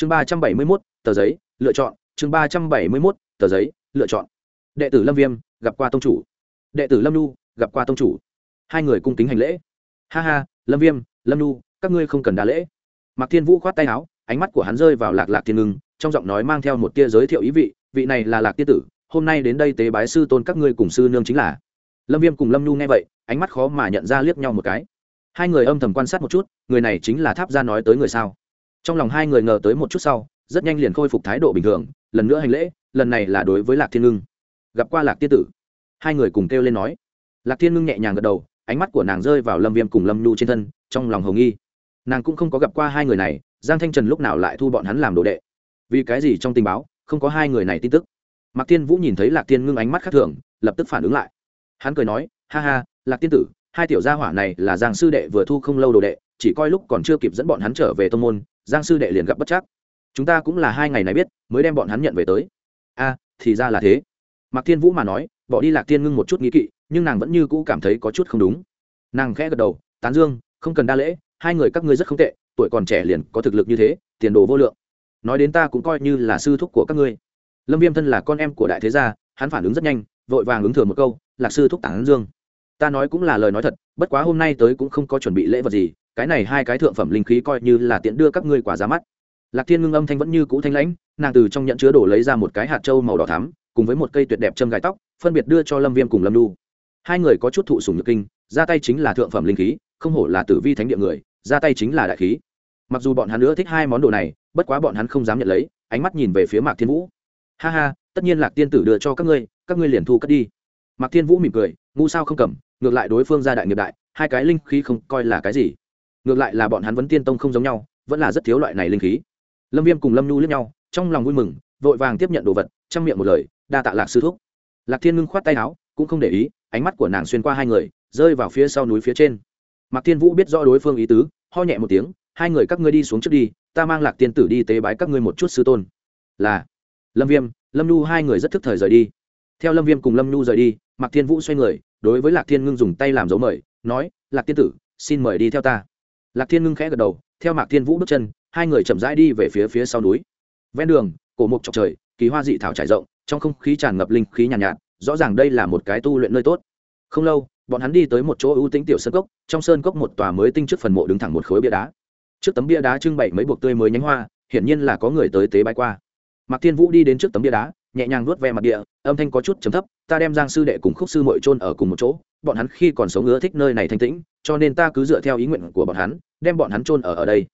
chương ba trăm bảy mươi mốt, tờ giấy, lựa chọn. Chương ba trăm bảy mươi mốt, tờ giấy, lựa chọn. Đệ tử lâm viêm, gặp qua tông chủ. Đệ tử lâm nu gặp qua tông chủ. Hai người cung kính hành lễ. Ha ha, lâm viêm, lâm nu các ngươi không cần đa lễ. Mạc thiên vũ khoát tay áo, ánh mắt của hắn rơi vào lạc lạc thiên ngưng, trong giọng nói mang theo một tia giới thiệu ý vị vị này là lạc tiên tử, hôm nay đến đây tế bái sư tôn các ngươi cùng sư nương chính là. Lâm viêm cùng lâm nhu nghe vậy, ánh mắt khó mà nhận ra liếc nhau một cái. Hai người âm thầm quan sát một chút, người này chính là tháp ra nói tới người sao? Trong lòng hai người ngờ tới một chút sau, rất nhanh liền khôi phục thái độ bình thường, lần nữa hành lễ, lần này là đối với lạc thiên ngưng. Gặp qua lạc tiên tử, hai người cùng kêu lên nói. Lạc thiên ngưng nhẹ nhàng gật đầu, ánh mắt của nàng rơi vào lâm viêm cùng lâm nhu trên thân, trong lòng hồng nghi. Nàng cũng không có gặp qua hai người này, giang thanh trần lúc nào lại thu bọn hắn làm đồ đệ? Vì cái gì trong tình báo, không có hai người này tin tức? Mạc tiên vũ nhìn thấy lạc tiên ngưng ánh mắt khác thường, lập tức phản ứng lại. Hắn cười nói, ha ha, lạc tiên tử, hai tiểu gia hỏa này là giang sư đệ vừa thu không lâu đồ đệ, chỉ coi lúc còn chưa kịp dẫn bọn hắn trở về tô n g môn giang sư đệ liền gặp bất chắc. Chúng ta cũng là hai ngày này biết, mới đem bọn hắn nhận về tới. A, thì ra là thế. Mạc thiên vũ mà nói, bỏ đi lạc tiên ngưng một chút nghĩ kỵ, nhưng nàng vẫn như cũ cảm thấy có chút không đúng. Nàng khẽ gật đầu, tán dương, không cần đa lễ, hai người các ngươi rất không tệ, tuổi còn trẻ liền có thực lực như thế, tiền đồ vô lượng. Nói đến ta cũng coi như là sư thúc của các ngươi. Lâm viêm thân là con em của đại thế gia, hắn phản ứng rất nhanh, vội vàng ứng thừa một câu, lạc sư thúc tản dương. Ta nói cũng là lời nói thật, bất quá hôm nay tới cũng không có chuẩn bị lễ vật gì cái này hai cái thượng phẩm linh khí coi như là tiện đưa các ngươi quả ra mắt. Lạc thiên ngưng âm thanh vẫn như cũ thanh lãnh, nàng từ trong nhận chứa đổ lấy ra một cái hạt trâu màu đỏ thắm, cùng với một cây tuyệt đẹp châm gai tóc, phân biệt đưa cho lâm viêm cùng lâm lu hai người có chút thụ sùng nhược kinh, ra tay chính là thượng phẩm linh khí, không hổ là tử vi thánh địa người, ra tay chính là đại khí. Mặc dù bọn hắn nữa thích hai món đồ này, bất quá bọn hắn không dám nhận lấy, ánh mắt nhìn về phía mạc thiên vũ. Ha ha, tất nhiên lạc tiên tử đưa cho các ngươi các ngươi liền thu cất đi. Mạc thiên vũ mỉm cười, ngu sao không cầm, ngược lại đối phương gia đại nghiệp đại, hai cái linh khí không coi là cái gì ngược lại là bọn hắn vẫn tiên tông không giống nhau, vẫn là rất thiếu loại này linh khí. Lâm viêm cùng lâm nhu lướt nhau, trong lòng vui mừng, vội vàng tiếp nhận đồ vật, chăm miệng một lời, đa tạ lạc sư thúc. Lạc thiên ngưng khoát tay áo, cũng không để ý, ánh mắt của nàng xuyên qua hai người, rơi vào phía sau núi phía trên. Mạc thiên vũ biết rõ đối phương ý tứ, ho nhẹ một tiếng, hai người các ngươi đi xuống trước đi, ta mang lạc tiên tử đi tế bái các ngươi một chút sư tôn. Là. Lâm viêm, lâm nhu hai người rất thức thời rời đi. Theo lâm viêm cùng lâm nhu rời đi, mạc thiên vũ xoay người, đối với lạc thiên ngưng dùng tay làm dấu mời, nói, lạc tiên tử, xin mời đi theo ta lạc thiên ngưng khẽ gật đầu theo mạc thiên vũ bước chân hai người chậm rãi đi về phía phía sau núi. Ven đường cổ mục trọc trời kỳ hoa dị thảo trải rộng trong không khí tràn ngập linh khí nhàn nhạt, nhạt rõ ràng đây là một cái tu luyện nơi tốt. Không lâu bọn hắn đi tới một chỗ ưu tĩnh tiểu sơn cốc trong sơn cốc một tòa mới tinh trước phần mộ đứng thẳng một khối bia đá. Trước tấm bia đá trưng bày mấy buộc tươi mới nhánh hoa hiển nhiên là có người tới tế bái qua. Mạc thiên vũ đi đến trước tấm bia đá nhẹ nhàng nuốt ve mặt địa, âm thanh có chút trầm thấp, ta đem giang sư đệ cùng khúc sư mội trôn ở cùng một chỗ, bọn hắn khi còn sống ưa thích nơi này thanh tĩnh, cho nên ta cứ dựa theo ý nguyện của bọn hắn, đem bọn hắn trôn ở ở đây.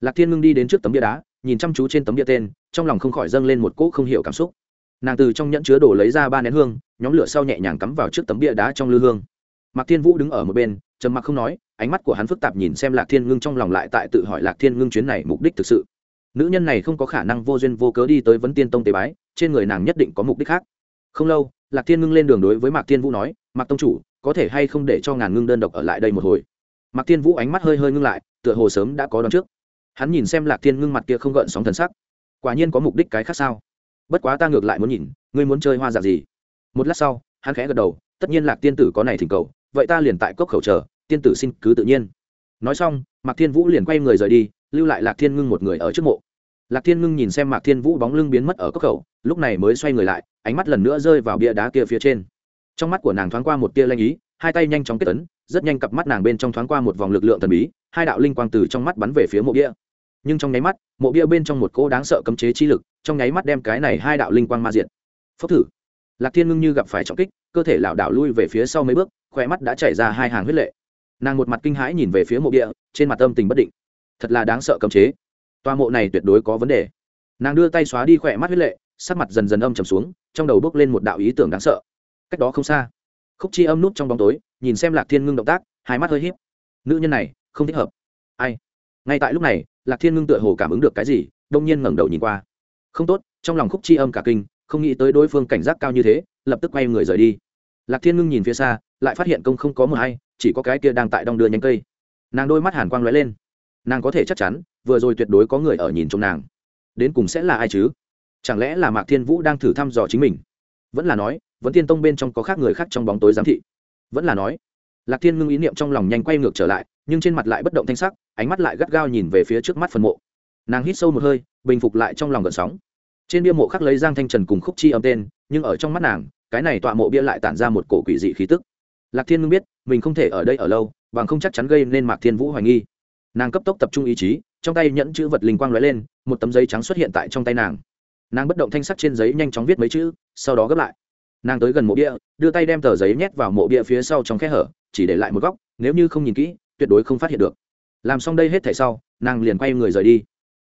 Lạc thiên ngưng đi đến trước tấm bia đá, nhìn chăm chú trên tấm bia tên, trong lòng không khỏi dâng lên một cỗ không hiểu cảm xúc. Nàng từ trong nhẫn chứa đồ lấy ra ba nén hương, nhóm lửa sau nhẹ nhàng cắm vào trước tấm bia đá trong lư hương. Mạc thiên vũ đứng ở một bên, trầm mặc không nói, ánh mắt của hắn phức tạp nhìn xem lạc thiên ngưng trong lòng lại tại tự hỏi lạc thiên ngưng chuyến này mục đích thực sự. Nữ nhân này không có khả năng vô duyên vô cớ đi tới vấn tiên tông tế bái trên người nàng nhất định có mục đích khác. Không lâu, lạc thiên ngưng lên đường đối với mạc thiên vũ nói, mạc tông chủ, có thể hay không để cho ngàn ngưng đơn độc ở lại đây một hồi? Mạc thiên vũ ánh mắt hơi hơi ngưng lại, tựa hồ sớm đã có đón trước. Hắn nhìn xem lạc thiên ngưng mặt kia không gợn sóng thần sắc. Quả nhiên có mục đích cái khác sao? Bất quá ta ngược lại muốn nhìn, ngươi muốn chơi hoa dạng gì? Một lát sau, hắn khẽ gật đầu, tất nhiên lạc tiên tử có này thỉnh cầu, vậy ta liền tại cốc khẩu chờ, tiên tử xin cứ tự nhiên. Nói xong, mạc thiên vũ liền quay người rời đi, lưu lại lạc thiên ngưng một người ở trước mộ lạc thiên ngưng nhìn xem mạc thiên vũ bóng lưng biến mất ở cốc khẩu, lúc này mới xoay người lại, ánh mắt lần nữa rơi vào bia đá kia phía trên. Trong mắt của nàng thoáng qua một tia lanh ý, hai tay nhanh chóng kết tấn rất nhanh cặp mắt nàng bên trong thoáng qua một vòng lực lượng thần bí, hai đạo linh quang từ trong mắt bắn về phía mộ bia. Nhưng trong nháy mắt, mộ bia bên trong một cỗ đáng sợ cấm chế chi lực, trong nháy mắt đem cái này hai đạo linh quang ma diện phốc thử. Lạc thiên ngưng như gặp phải trọng kích, cơ thể lảo đảo lui về phía sau mấy bước khỏe mắt đã chảy ra hai hàng huyết lệ. Nàng một mặt kinh hãi nhìn về phía mộ bia, trên mặt âm tình bất định. Thật là đáng sợ cấm chế toa mộ này tuyệt đối có vấn đề. Nàng đưa tay xóa đi khỏe mắt huyết lệ, sắc mặt dần dần âm trầm xuống, trong đầu bước lên một đạo ý tưởng đáng sợ. Cách đó không xa, khúc chi âm nút trong bóng tối, nhìn xem lạc thiên ngưng động tác, hai mắt hơi h í p nữ nhân này, không thích hợp. Ai? Ngay tại lúc này, lạc thiên ngưng tựa hồ cảm ứng được cái gì, đông nhiên ngẩng đầu nhìn qua. Không tốt, trong lòng khúc chi âm cả kinh, không nghĩ tới đối phương cảnh giác cao như thế, lập tức quay người rời đi. Lạc thiên ngưng nhìn phía xa, lại phát hiện công không có mờ hay, chỉ có cái kia đang tại đong đưa nhánh cây. Nàng đôi mắt hàn quang lóe lên nàng có thể chắc chắn, vừa rồi tuyệt đối có người ở nhìn trong nàng. Đến cùng sẽ là ai chứ? Chẳng lẽ là mạc thiên vũ đang thử thăm dò chính mình? Vẫn là nói vẫn tiên tông bên trong có khác người khác trong bóng tối giám thị. Vẫn là nói, lạc thiên ngưng ý niệm trong lòng nhanh quay ngược trở lại, nhưng trên mặt lại bất động thanh sắc, ánh mắt lại gắt gao nhìn về phía trước mắt phần mộ. Nàng hít sâu một hơi, bình phục lại trong lòng gợn sóng. Trên bia mộ khắc lấy giang thanh trần cùng khúc chi âm tên, nhưng ở trong mắt nàng, cái này tọa mộ bia lại tản ra một cổ quỷ dị khí tức. Lạc thiên ngưng biết, mình không thể ở đây ở lâu, bằng không chắc chắn gây nên mạc thiên vũ hoài nghi nàng cấp tốc tập trung ý chí, trong tay nhẫn chữ vật linh quang lóe lên, một tấm giấy trắng xuất hiện tại trong tay nàng. Nàng bất động thanh sắc trên giấy nhanh chóng viết mấy chữ, sau đó gấp lại. Nàng tới gần mộ bia, đưa tay đem tờ giấy nhét vào mộ bia phía sau trong khe hở, chỉ để lại một góc, nếu như không nhìn kỹ, tuyệt đối không phát hiện được. Làm xong đây hết thảy sau, nàng liền quay người rời đi.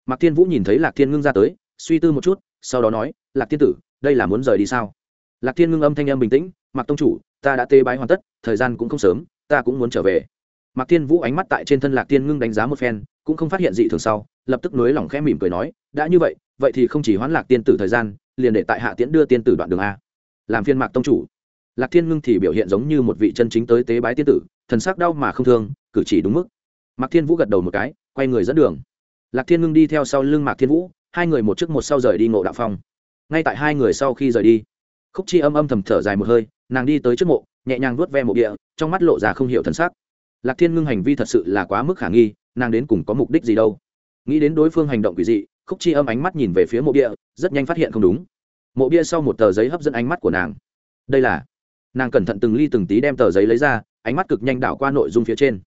Mạc thiên vũ nhìn thấy lạc thiên ngưng ra tới, suy tư một chút, sau đó nói, lạc thiên tử, đây là muốn rời đi sao? Lạc thiên ngưng âm thanh âm bình tĩnh, mạc tông chủ, ta đã tê bái hoàn tất, thời gian cũng không sớm, ta cũng muốn trở về mạc thiên vũ ánh mắt tại trên thân lạc thiên ngưng đánh giá một phen, cũng không phát hiện gì thường sau, lập tức nối lỏng khẽ mỉm cười nói, đã như vậy vậy thì không chỉ hoãn lạc tiên tử thời gian, liền để tại hạ tiễn đưa tiên tử đoạn đường a. Làm phiên mạc tông chủ. Lạc thiên ngưng thì biểu hiện giống như một vị chân chính tới tế bái tiên tử, thần sắc đau mà không thương, cử chỉ đúng mức. Mạc thiên vũ gật đầu một cái, quay người dẫn đường. Lạc thiên ngưng đi theo sau lưng mạc thiên vũ, hai người một trước một sau rời đi ngộ đạo phong. Ngay tại hai người sau khi rời đi, khúc chi âm âm thầm thở dài một hơi, nàng đi tới trước mộ, nhẹ nhàng vuốt ve mộ địa, trong mắt lộ ra không hiểu thần sắc lạc thiên ngưng hành vi thật sự là quá mức khả nghi, nàng đến cùng có mục đích gì đâu? Nghĩ đến đối phương hành động quỷ dị, khúc chi âm ánh mắt nhìn về phía mộ bia, rất nhanh phát hiện không đúng. Mộ bia sau một tờ giấy hấp dẫn ánh mắt của nàng. Đây là, nàng cẩn thận từng ly từng tí đem tờ giấy lấy ra, ánh mắt cực nhanh đảo qua nội dung phía trên.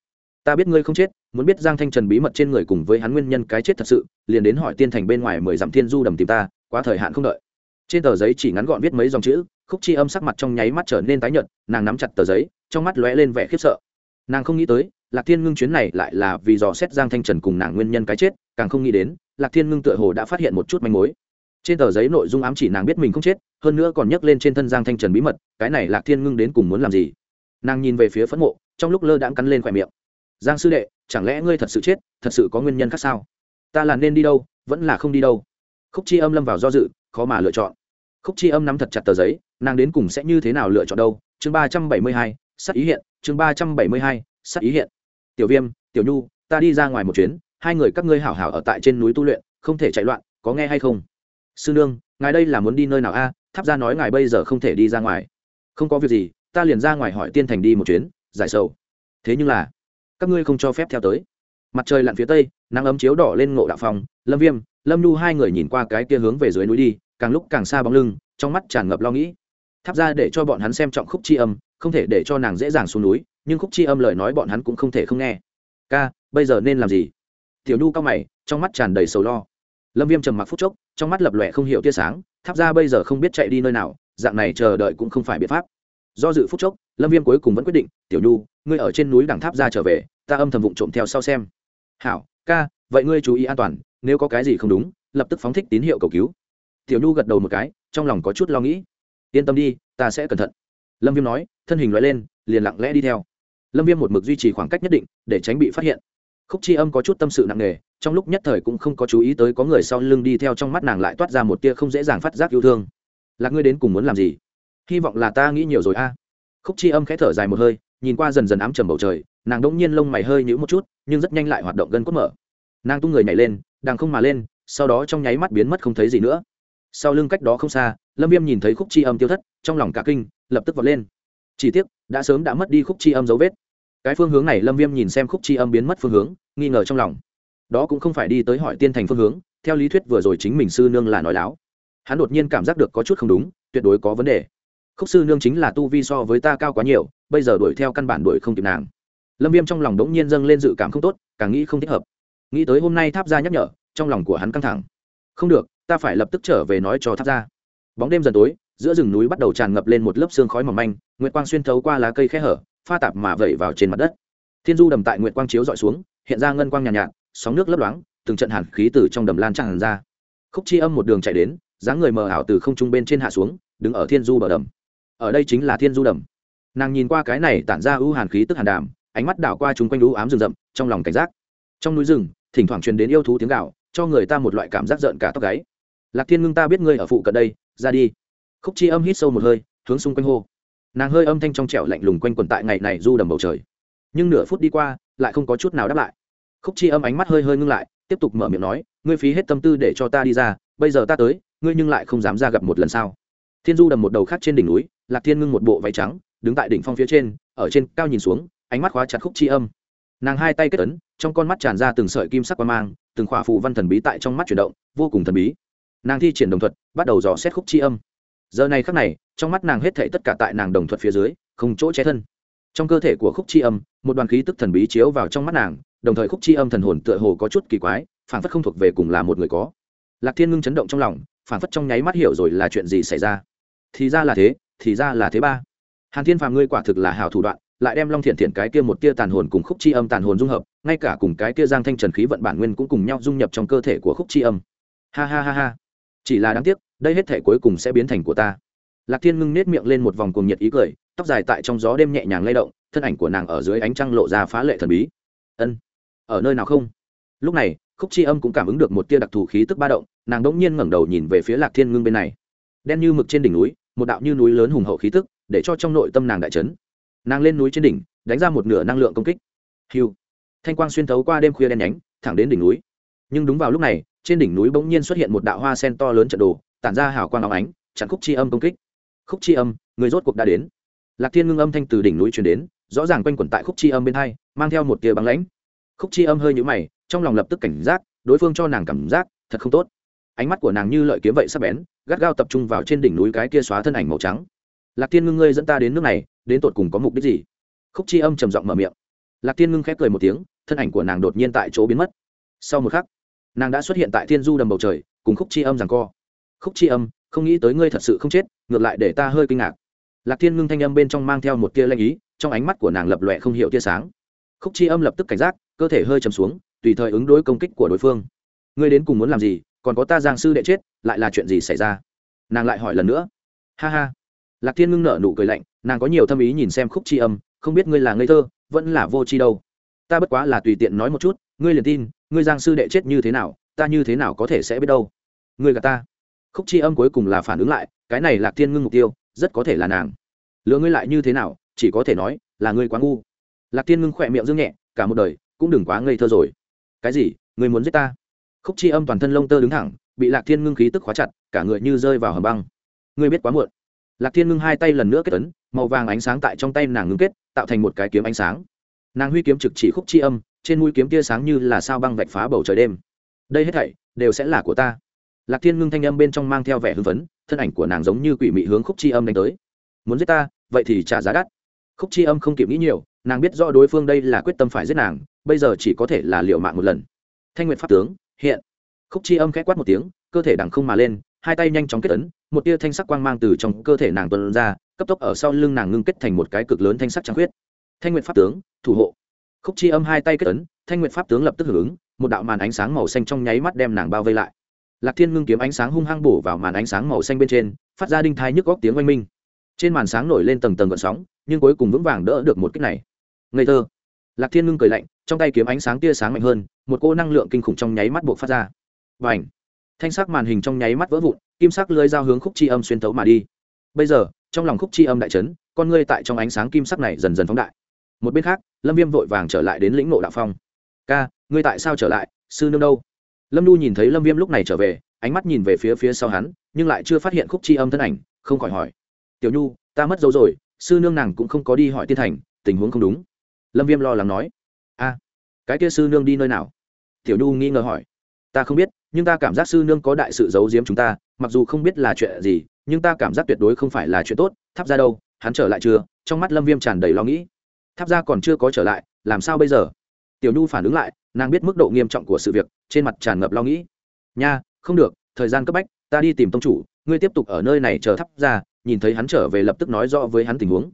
Ta biết ngươi không chết, muốn biết giang thanh trần bí mật trên người cùng với hắn nguyên nhân cái chết thật sự, liền đến hỏi tiên thành bên ngoài mười dặm thiên du đầm tìm ta, quá thời hạn không đợi. Trên tờ giấy chỉ ngắn gọn viết mấy dòng chữ, khúc chi âm sắc mặt trong nháy mắt trở nên tái nhợt, nàng nắm chặt tờ giấy, trong mắt lóe lên vẻ khiếp sợ nàng không nghĩ tới, lạc thiên ngưng chuyến này lại là vì dò xét giang thanh trần cùng nàng nguyên nhân cái chết, càng không nghĩ đến, lạc thiên ngưng tựa hồ đã phát hiện một chút manh mối. Trên tờ giấy nội dung ám chỉ nàng biết mình không chết, hơn nữa còn nhắc lên trên thân giang thanh trần bí mật, cái này lạc thiên ngưng đến cùng muốn làm gì? Nàng nhìn về phía phẫn mộ, trong lúc lơ đãng cắn lên khỏe miệng. Giang sư đệ, chẳng lẽ ngươi thật sự chết, thật sự có nguyên nhân khác sao? Ta là nên đi đâu, vẫn là không đi đâu? Khúc chi âm lâm vào do dự, khó mà lựa chọn. Khúc chi âm nắm thật chặt tờ giấy, nàng đến cùng sẽ như thế nào lựa chọn đâu? Chương ba trăm bảy mươi hai sắc ý hiện, chương ba trăm bảy mươi hai sắc ý hiện. Tiểu viêm, tiểu nhu, ta đi ra ngoài một chuyến, hai người các ngươi hảo hảo ở tại trên núi tu luyện, không thể chạy loạn, có nghe hay không? Sư nương, ngài đây là muốn đi nơi nào a? Tháp ra nói ngài bây giờ không thể đi ra ngoài. Không có việc gì, ta liền ra ngoài hỏi tiên thành đi một chuyến, giải sầu. Thế nhưng là, các ngươi không cho phép theo tới. Mặt trời lặn phía tây, nắng ấm chiếu đỏ lên ngộ đạo phòng, lâm viêm, lâm nhu hai người nhìn qua cái kia hướng về dưới núi đi, càng lúc càng xa bóng lưng, trong mắt tràn ngập lo nghĩ. Tháp ra để cho bọn hắn xem trọng khúc chi âm không thể để cho nàng dễ dàng xuống núi, nhưng khúc chi âm lời nói bọn hắn cũng không thể không nghe. Ca, bây giờ nên làm gì? Tiểu nhu cao mày, trong mắt tràn đầy sầu lo. Lâm viêm trầm mặc phút chốc, trong mắt lập lòe không hiểu tia sáng, tháp ra bây giờ không biết chạy đi nơi nào, dạng này chờ đợi cũng không phải biện pháp. Do dự phút chốc, lâm viêm cuối cùng vẫn quyết định, tiểu nhu, ngươi ở trên núi đằng tháp ra trở về, ta âm thầm vụng trộm theo sau xem. Hảo, ca, vậy ngươi chú ý an toàn, nếu có cái gì không đúng, lập tức phóng thích tín hiệu cầu cứu. Tiểu nhu gật đầu một cái, trong lòng có chút lo nghĩ. Yên tâm đi, ta sẽ cẩn thận lâm viêm nói, thân hình loại lên, liền lặng lẽ đi theo. Lâm viêm một mực duy trì khoảng cách nhất định, để tránh bị phát hiện. Khúc chi âm có chút tâm sự nặng nề, trong lúc nhất thời cũng không có chú ý tới có người sau lưng đi theo trong mắt nàng lại toát ra một tia không dễ dàng phát giác yêu thương. Lạc ngươi đến cùng muốn làm gì? Hy vọng là ta nghĩ nhiều rồi a. Khúc chi âm khẽ thở dài một hơi, nhìn qua dần dần ám trầm bầu trời, nàng đỗng nhiên lông mày hơi nhữ một chút, nhưng rất nhanh lại hoạt động gân cốt mở. Nàng tung người nhảy lên đang không mà lên, sau đó trong nháy mắt biến mất không thấy gì nữa. Sau lưng cách đó không xa, lâm viêm nhìn thấy khúc chi âm tiêu thất, trong lòng cả kinh lập tức vọt lên. Chỉ tiếc, đã sớm đã mất đi khúc chi âm dấu vết. Cái phương hướng này lâm viêm nhìn xem khúc chi âm biến mất phương hướng, nghi ngờ trong lòng. Đó cũng không phải đi tới hỏi tiên thành phương hướng, theo lý thuyết vừa rồi chính mình sư nương là nói láo. Hắn đột nhiên cảm giác được có chút không đúng, tuyệt đối có vấn đề. Khúc sư nương chính là tu vi so với ta cao quá nhiều, bây giờ đuổi theo căn bản đuổi không kịp nàng. Lâm viêm trong lòng đ ố n g nhiên dâng lên dự cảm không tốt, càng nghĩ không thích hợp. Nghĩ tới hôm nay tháp ra nhắc nhở, trong lòng của hắn căng thẳng. Không được, ta phải lập tức trở về nói cho tháp ra bóng đêm dần tối giữa rừng núi bắt đầu tràn ngập lên một lớp xương khói mỏng manh nguyệt quang xuyên thấu qua lá cây khe hở pha tạp mà vẩy vào trên mặt đất. Thiên du đầm tại nguyệt quang chiếu dọi xuống hiện ra ngân quang nhàn nhạt, nhạt sóng nước lấp loáng từng trận hàn khí từ trong đầm lan tràn ra. Khúc chi âm một đường chạy đến dáng người mờ ảo từ không trung bên trên hạ xuống đứng ở thiên du bờ đầm. Ở đây chính là thiên du đầm. Nàng nhìn qua cái này tản ra ưu hàn khí tức hàn đàm ánh mắt đảo qua chúng quanh lũ ám rừng rậm trong lòng cảnh giác. Trong núi rừng thỉnh thoảng truyền đến yêu thú tiếng gạo cho người ta một loại cảm giác rợn cả tóc gáy. Lạc thiên ngưng ta biết ngươi ở phụ cận đây ra đi khúc chi âm hít sâu một hơi, hướng xung quanh hô. Nàng hơi âm thanh trong trẻo lạnh lùng quanh quần tại ngày này du đầm bầu trời. Nhưng nửa phút đi qua, lại không có chút nào đáp lại. Khúc chi âm ánh mắt hơi hơi ngưng lại, tiếp tục mở miệng nói, ngươi phí hết tâm tư để cho ta đi ra, bây giờ ta tới, ngươi nhưng lại không dám ra gặp một lần sao? Thiên du đầm một đầu khác trên đỉnh núi, lạc thiên ngưng một bộ váy trắng, đứng tại đỉnh phong phía trên, ở trên cao nhìn xuống, ánh mắt khóa chặt khúc chi âm. Nàng hai tay kết ấn, trong con mắt tràn ra từng sợi kim sắc qua mang, từng khỏa phù văn thần bí tại trong mắt chuyển động, vô cùng thần bí. Nàng thi triển đồng thuật, bắt đầu dò xét khúc chi âm giờ này khắc này, trong mắt nàng hết thảy tất cả tại nàng đồng thuận phía dưới, không chỗ che thân. Trong cơ thể của khúc chi âm, một đoàn khí tức thần bí chiếu vào trong mắt nàng, đồng thời khúc chi âm thần hồn tựa hồ có chút kỳ quái phản phất không thuộc về cùng là một người có. Lạc thiên ngưng chấn động trong lòng phản phất trong nháy mắt hiểu rồi là chuyện gì xảy ra. Thì ra là thế, thì ra là thế ba. Hàn thiên phàm ngươi quả thực là hào thủ đoạn, lại đem long thiện thiện cái kia một tia tàn hồn cùng khúc chi âm tàn hồn dung hợp, ngay cả cùng cái kia giang thanh trần khí vận bản nguyên cũng cùng nhau dung nhập trong cơ thể của khúc chi âm. Ha ha ha ha. Chỉ là đáng tiếc đây hết thể cuối cùng sẽ biến thành của ta. Lạc thiên ngưng nết miệng lên một vòng cùng nhiệt ý cười, tóc dài tại trong gió đêm nhẹ nhàng lay động, thân ảnh của nàng ở dưới ánh trăng lộ ra phá lệ thần bí. Ân, ở nơi nào không? Lúc này, khúc chi âm cũng cảm ứng được một tia đặc thù khí tức ba động, nàng đ ỗ n g nhiên ngẩng đầu nhìn về phía lạc thiên ngưng bên này. Đen như mực trên đỉnh núi, một đạo như núi lớn hùng hậu khí tức, để cho trong nội tâm nàng đại trấn nàng lên núi trên đỉnh, đánh ra một nửa năng lượng công kích. Hiu, thanh quang xuyên thấu qua đêm khuya đen nhánh, thẳng đến đỉnh núi. Nhưng đúng vào lúc này, trên đỉnh núi bỗng nhiên xuất hiện một đạo hoa sen to lớn trận đồ tản ra hào quang óng ánh, chặn khúc chi âm công kích. Khúc chi âm, người rốt cuộc đã đến. Lạc thiên ngưng âm thanh từ đỉnh núi truyền đến, rõ ràng quanh quẩn tại khúc chi âm bên hai, mang theo một tia băng lãnh. Khúc chi âm hơi nhũ mày, trong lòng lập tức cảnh giác, đối phương cho nàng cảm giác, thật không tốt. Ánh mắt của nàng như lợi kiếm vậy sắp bén, gắt gao tập trung vào trên đỉnh núi cái kia xóa thân ảnh màu trắng. Lạc thiên ngưng ngươi dẫn ta đến nước này, đến tột cùng có mục đích gì? Khúc chi âm trầm giọng mở miệng. Lạc thiên ngưng khép cười một tiếng, thân ảnh của nàng đột nhiên tại chỗ biến mất. Sau một khắc, nàng đã xuất hiện tại thiên du đầm bầu trời, cùng khúc chi âm rằng co khúc chi âm, không nghĩ tới ngươi thật sự không chết, ngược lại để ta hơi kinh ngạc. Lạc thiên ngưng thanh âm bên trong mang theo một tia lanh ý, trong ánh mắt của nàng lập lòe không hiểu tia sáng. Khúc chi âm lập tức cảnh giác, cơ thể hơi chầm xuống, tùy thời ứng đối công kích của đối phương. Ngươi đến cùng muốn làm gì, còn có ta giang sư đệ chết, lại là chuyện gì xảy ra? Nàng lại hỏi lần nữa. Ha ha. Lạc thiên ngưng nở nụ cười lạnh, nàng có nhiều thâm ý nhìn xem khúc Tri âm, không biết ngươi là ngây thơ, vẫn là vô tri đâu. Ta bất quá là tùy tiện nói một chút, ngươi liền tin, ngươi giang sư đệ chết như thế nào, ta như thế nào có thể sẽ biết đâu. Ngươi gà ta khúc chi âm cuối cùng là phản ứng lại, cái này lạc thiên ngưng mục tiêu, rất có thể là nàng. Lựa ngươi lại như thế nào, chỉ có thể nói, là ngươi quá ngu. Lạc thiên ngưng khỏe miệng dương nhẹ, cả một đời, cũng đừng quá ngây thơ rồi. Cái gì, ngươi muốn giết ta? Khúc chi âm toàn thân lông tơ đứng thẳng, bị lạc thiên ngưng khí tức khóa chặt, cả người như rơi vào hầm băng. Ngươi biết quá muộn. Lạc thiên ngưng hai tay lần nữa kết tấn màu vàng ánh sáng tại trong tay nàng ngưng kết, tạo thành một cái kiếm ánh sáng. Nàng huy kiếm trực chỉ khúc chi âm, trên mũi kiếm tia sáng như là sao băng vạch phá bầu trời đêm. Đây hết thảy, đều sẽ là của ta lạc thiên ngưng thanh âm bên trong mang theo vẻ hưng phấn, thân ảnh của nàng giống như quỷ mị hướng khúc chi âm đánh tới. Muốn giết ta, vậy thì trả giá đắt. Khúc chi âm không kịp nghĩ nhiều, nàng biết rõ đối phương đây là quyết tâm phải giết nàng, bây giờ chỉ có thể là liệu mạng một lần. Thanh nguyện pháp tướng, hiện. Khúc chi âm khẽ quát một tiếng, cơ thể đằng không mà lên, hai tay nhanh chóng kết ấn, một tia thanh sắc quang mang từ trong cơ thể nàng tuân ra, cấp tốc ở sau lưng nàng ngưng kết thành một cái cực lớn thanh sắc trắng huyết thanh nguyện pháp tướng, thủ hộ. Khúc chi âm hai tay kết ấn, thanh nguyện pháp tướng lập tức hưởng ứng, một đạo màn ánh sáng màu xanh trong nháy mắt đem nàng bao vây lại lạc thiên ngưng kiếm ánh sáng hung hăng bổ vào màn ánh sáng màu xanh bên trên, phát ra đinh thai nhức góc tiếng oanh minh. Trên màn sáng nổi lên tầng tầng gợn sóng, nhưng cuối cùng vững vàng đỡ được một kích này. Ngây thơ. Lạc thiên ngưng cười lạnh, trong tay kiếm ánh sáng tia sáng mạnh hơn, một cô năng lượng kinh khủng trong nháy mắt buộc phát ra. Và ảnh thanh sắc màn hình trong nháy mắt vỡ vụn, kim sắc lưới dao hướng khúc chi âm xuyên tấu mà đi. Bây giờ, trong lòng khúc chi âm đại trấn con ngươi tại trong ánh sáng kim sắc này dần dần phóng đại. Một bên khác, lâm viêm vội vàng trở lại đến lĩnh nộ đạo phong. Ca, ngươi tại sao trở lại? Sư nương đâu? Lâm n nhìn thấy lâm viêm lúc này trở về, ánh mắt nhìn về phía phía sau hắn, nhưng lại chưa phát hiện khúc chi âm thân ảnh, không khỏi hỏi. Tiểu nhu, ta mất dấu rồi, sư nương nàng cũng không có đi hỏi tiên thành, tình huống không đúng. Lâm viêm lo lắng nói. A, cái kia sư nương đi nơi nào? Tiểu nhu nghi ngờ hỏi. Ta không biết, nhưng ta cảm giác sư nương có đại sự giấu giếm chúng ta, mặc dù không biết là chuyện gì, nhưng ta cảm giác tuyệt đối không phải là chuyện tốt, tháp ra đâu, hắn trở lại chưa? Trong mắt lâm viêm tràn đầy lo nghĩ. Tháp ra còn chưa có trở lại, làm sao bây giờ? Tiểu nhu phản ứng lại nàng biết mức độ nghiêm trọng của sự việc, trên mặt tràn ngập lo nghĩ. Nha, không được, thời gian cấp bách, ta đi tìm tông chủ, ngươi tiếp tục ở nơi này chờ thắp ra, nhìn thấy hắn trở về lập tức nói rõ với hắn tình huống.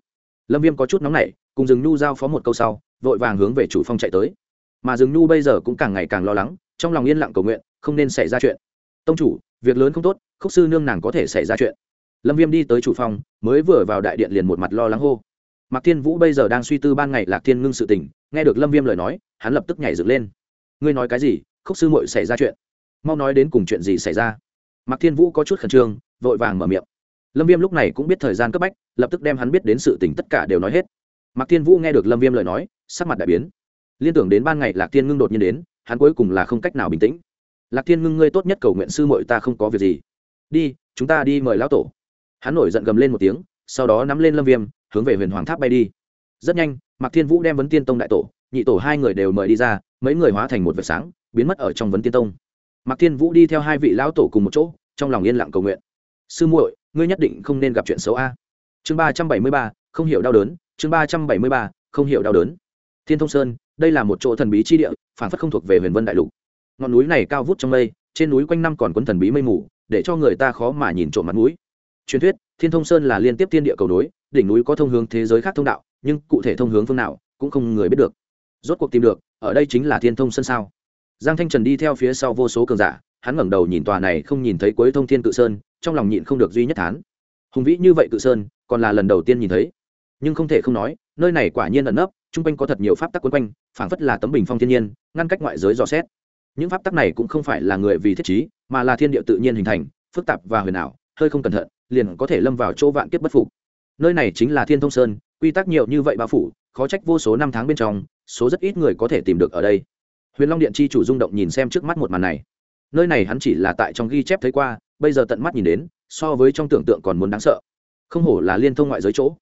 Lâm viêm có chút nóng nảy, cùng rừng nhu giao phó một câu sau, vội vàng hướng về chủ phong chạy tới. Mà rừng nhu bây giờ cũng càng ngày càng lo lắng, trong lòng yên lặng cầu nguyện, không nên xảy ra chuyện. Tông chủ, việc lớn không tốt, khúc sư nương nàng có thể xảy ra chuyện. Lâm viêm đi tới chủ phong, mới vừa vào đại điện liền một mặt lo lắng hô mạc thiên vũ bây giờ đang suy tư ban ngày lạc thiên ngưng sự tình, nghe được lâm viêm lời nói, hắn lập tức nhảy dựng lên. Ngươi nói cái gì? Khúc sư muội xảy ra chuyện. Mau nói đến cùng chuyện gì xảy ra? Mạc thiên vũ có chút khẩn trương, vội vàng mở miệng. Lâm viêm lúc này cũng biết thời gian cấp bách, lập tức đem hắn biết đến sự tình tất cả đều nói hết. Mạc thiên vũ nghe được lâm viêm lời nói, sắc mặt đại biến. Liên tưởng đến ban ngày lạc thiên ngưng đột nhiên đến, hắn cuối cùng là không cách nào bình tĩnh. Lạc thiên ngưng, ngươi tốt nhất cầu nguyện sư mội ta không có việc gì. Đi, chúng ta đi mời lão tổ. Hắn nổi giận gầm lên một tiếng, sau đó nắm lên lâm viêm hướng về huyền hoàng tháp bay đi. Rất nhanh, mạc thiên vũ đem vấn tiên tông đại tổ, nhị tổ hai người đều mời đi ra, mấy người hóa thành một vệt sáng, biến mất ở trong vấn tiên tông. Mạc thiên vũ đi theo hai vị lão tổ cùng một chỗ, trong lòng yên lặng cầu nguyện. Sư muội, ngươi nhất định không nên gặp chuyện xấu a. Chương ba trăm bảy mươi ba, không hiểu đau đớn, chương ba trăm bảy mươi ba, không hiểu đau đớn. Thiên thông sơn, đây là một chỗ thần bí chi địa, phản phất không thuộc về huyền vân đại lục. Ngọn núi này cao vút trong mây, trên núi quanh năm còn quấn thần bí mây mù, để cho người ta khó mà nhìn trộm mặt mũi truyền thuyết, thiên thông sơn là liên tiếp thiên địa cầu nối đỉnh núi có thông hướng thế giới khác thông đạo, nhưng cụ thể thông hướng phương nào cũng không người biết được. Rốt cuộc tìm được, ở đây chính là thiên thông Sân sao? Giang thanh trần đi theo phía sau vô số cường giả, hắn ngẩng đầu nhìn tòa này không nhìn thấy cuối thông thiên cự sơn, trong lòng nhịn không được duy nhất thán. Hùng vĩ như vậy cự sơn, còn là lần đầu tiên nhìn thấy. Nhưng không thể không nói, nơi này quả nhiên ẩn nấp, chung quanh có thật nhiều pháp tắc quấn quanh, phảng phất là tấm bình phong thiên nhiên, ngăn cách ngoại giới dò xét. Những pháp tắc này cũng không phải là người vì thiết trí, mà là thiên địa tự nhiên hình thành, phức tạp và huyền ảo, hơi không cẩn thận, liền có thể lâm vào chỗ vạn kiếp bất phục nơi này chính là thiên thông sơn, quy tắc nhiều như vậy bao phủ, khó trách vô số năm tháng bên trong, số rất ít người có thể tìm được ở đây. Huyền long điện chi chủ rung động nhìn xem trước mắt một màn này. Nơi này hắn chỉ là tại trong ghi chép thấy qua, bây giờ tận mắt nhìn đến, so với trong tưởng tượng còn muốn đáng sợ. Không hổ là liên thông ngoại giới chỗ.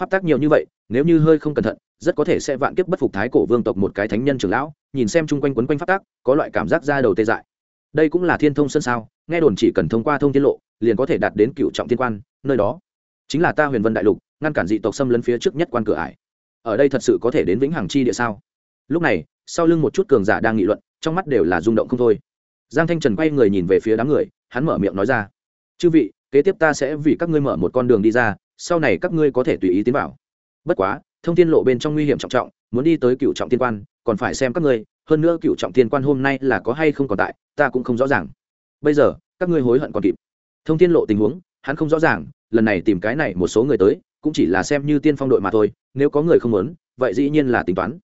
Pháp tác nhiều như vậy, nếu như hơi không cẩn thận, rất có thể sẽ vạn kiếp bất phục thái cổ vương tộc một cái thánh nhân trưởng lão, nhìn xem chung quanh quấn quanh pháp tác có loại cảm giác ra đầu tê dại. Đây cũng là thiên thông sân sao, nghe đồn chỉ cần thông qua thông tiết lộ, liền có thể đạt đến cựu trọng thiên quan, nơi đó chính là ta huyền vân đại lục, ngăn cản dị tộc xâm lấn phía trước nhất quan cửa ải. Ở đây thật sự có thể đến vĩnh hằng chi địa sao? Lúc này, sau lưng một chút cường giả đang nghị luận, trong mắt đều là rung động không thôi. Giang thanh trần quay người nhìn về phía đám người, hắn mở miệng nói ra, chư vị, kế tiếp ta sẽ vì các ngươi mở một con đường đi ra, sau này các ngươi có thể tùy ý tiến vào. Bất quá, thông tin lộ bên trong nguy hiểm trọng trọng, muốn đi tới cựu trọng tiên quan, còn phải xem các ngươi, hơn nữa cựu trọng tiên quan hôm nay là có hay không còn tại, ta cũng không rõ ràng. Bây giờ, các ngươi hối hận còn kịp. Thông tin lộ tình huống hắn không rõ ràng, lần này tìm cái này một số người tới, cũng chỉ là xem như tiên phong đội mà thôi, nếu có người không muốn, vậy dĩ nhiên là tính toán.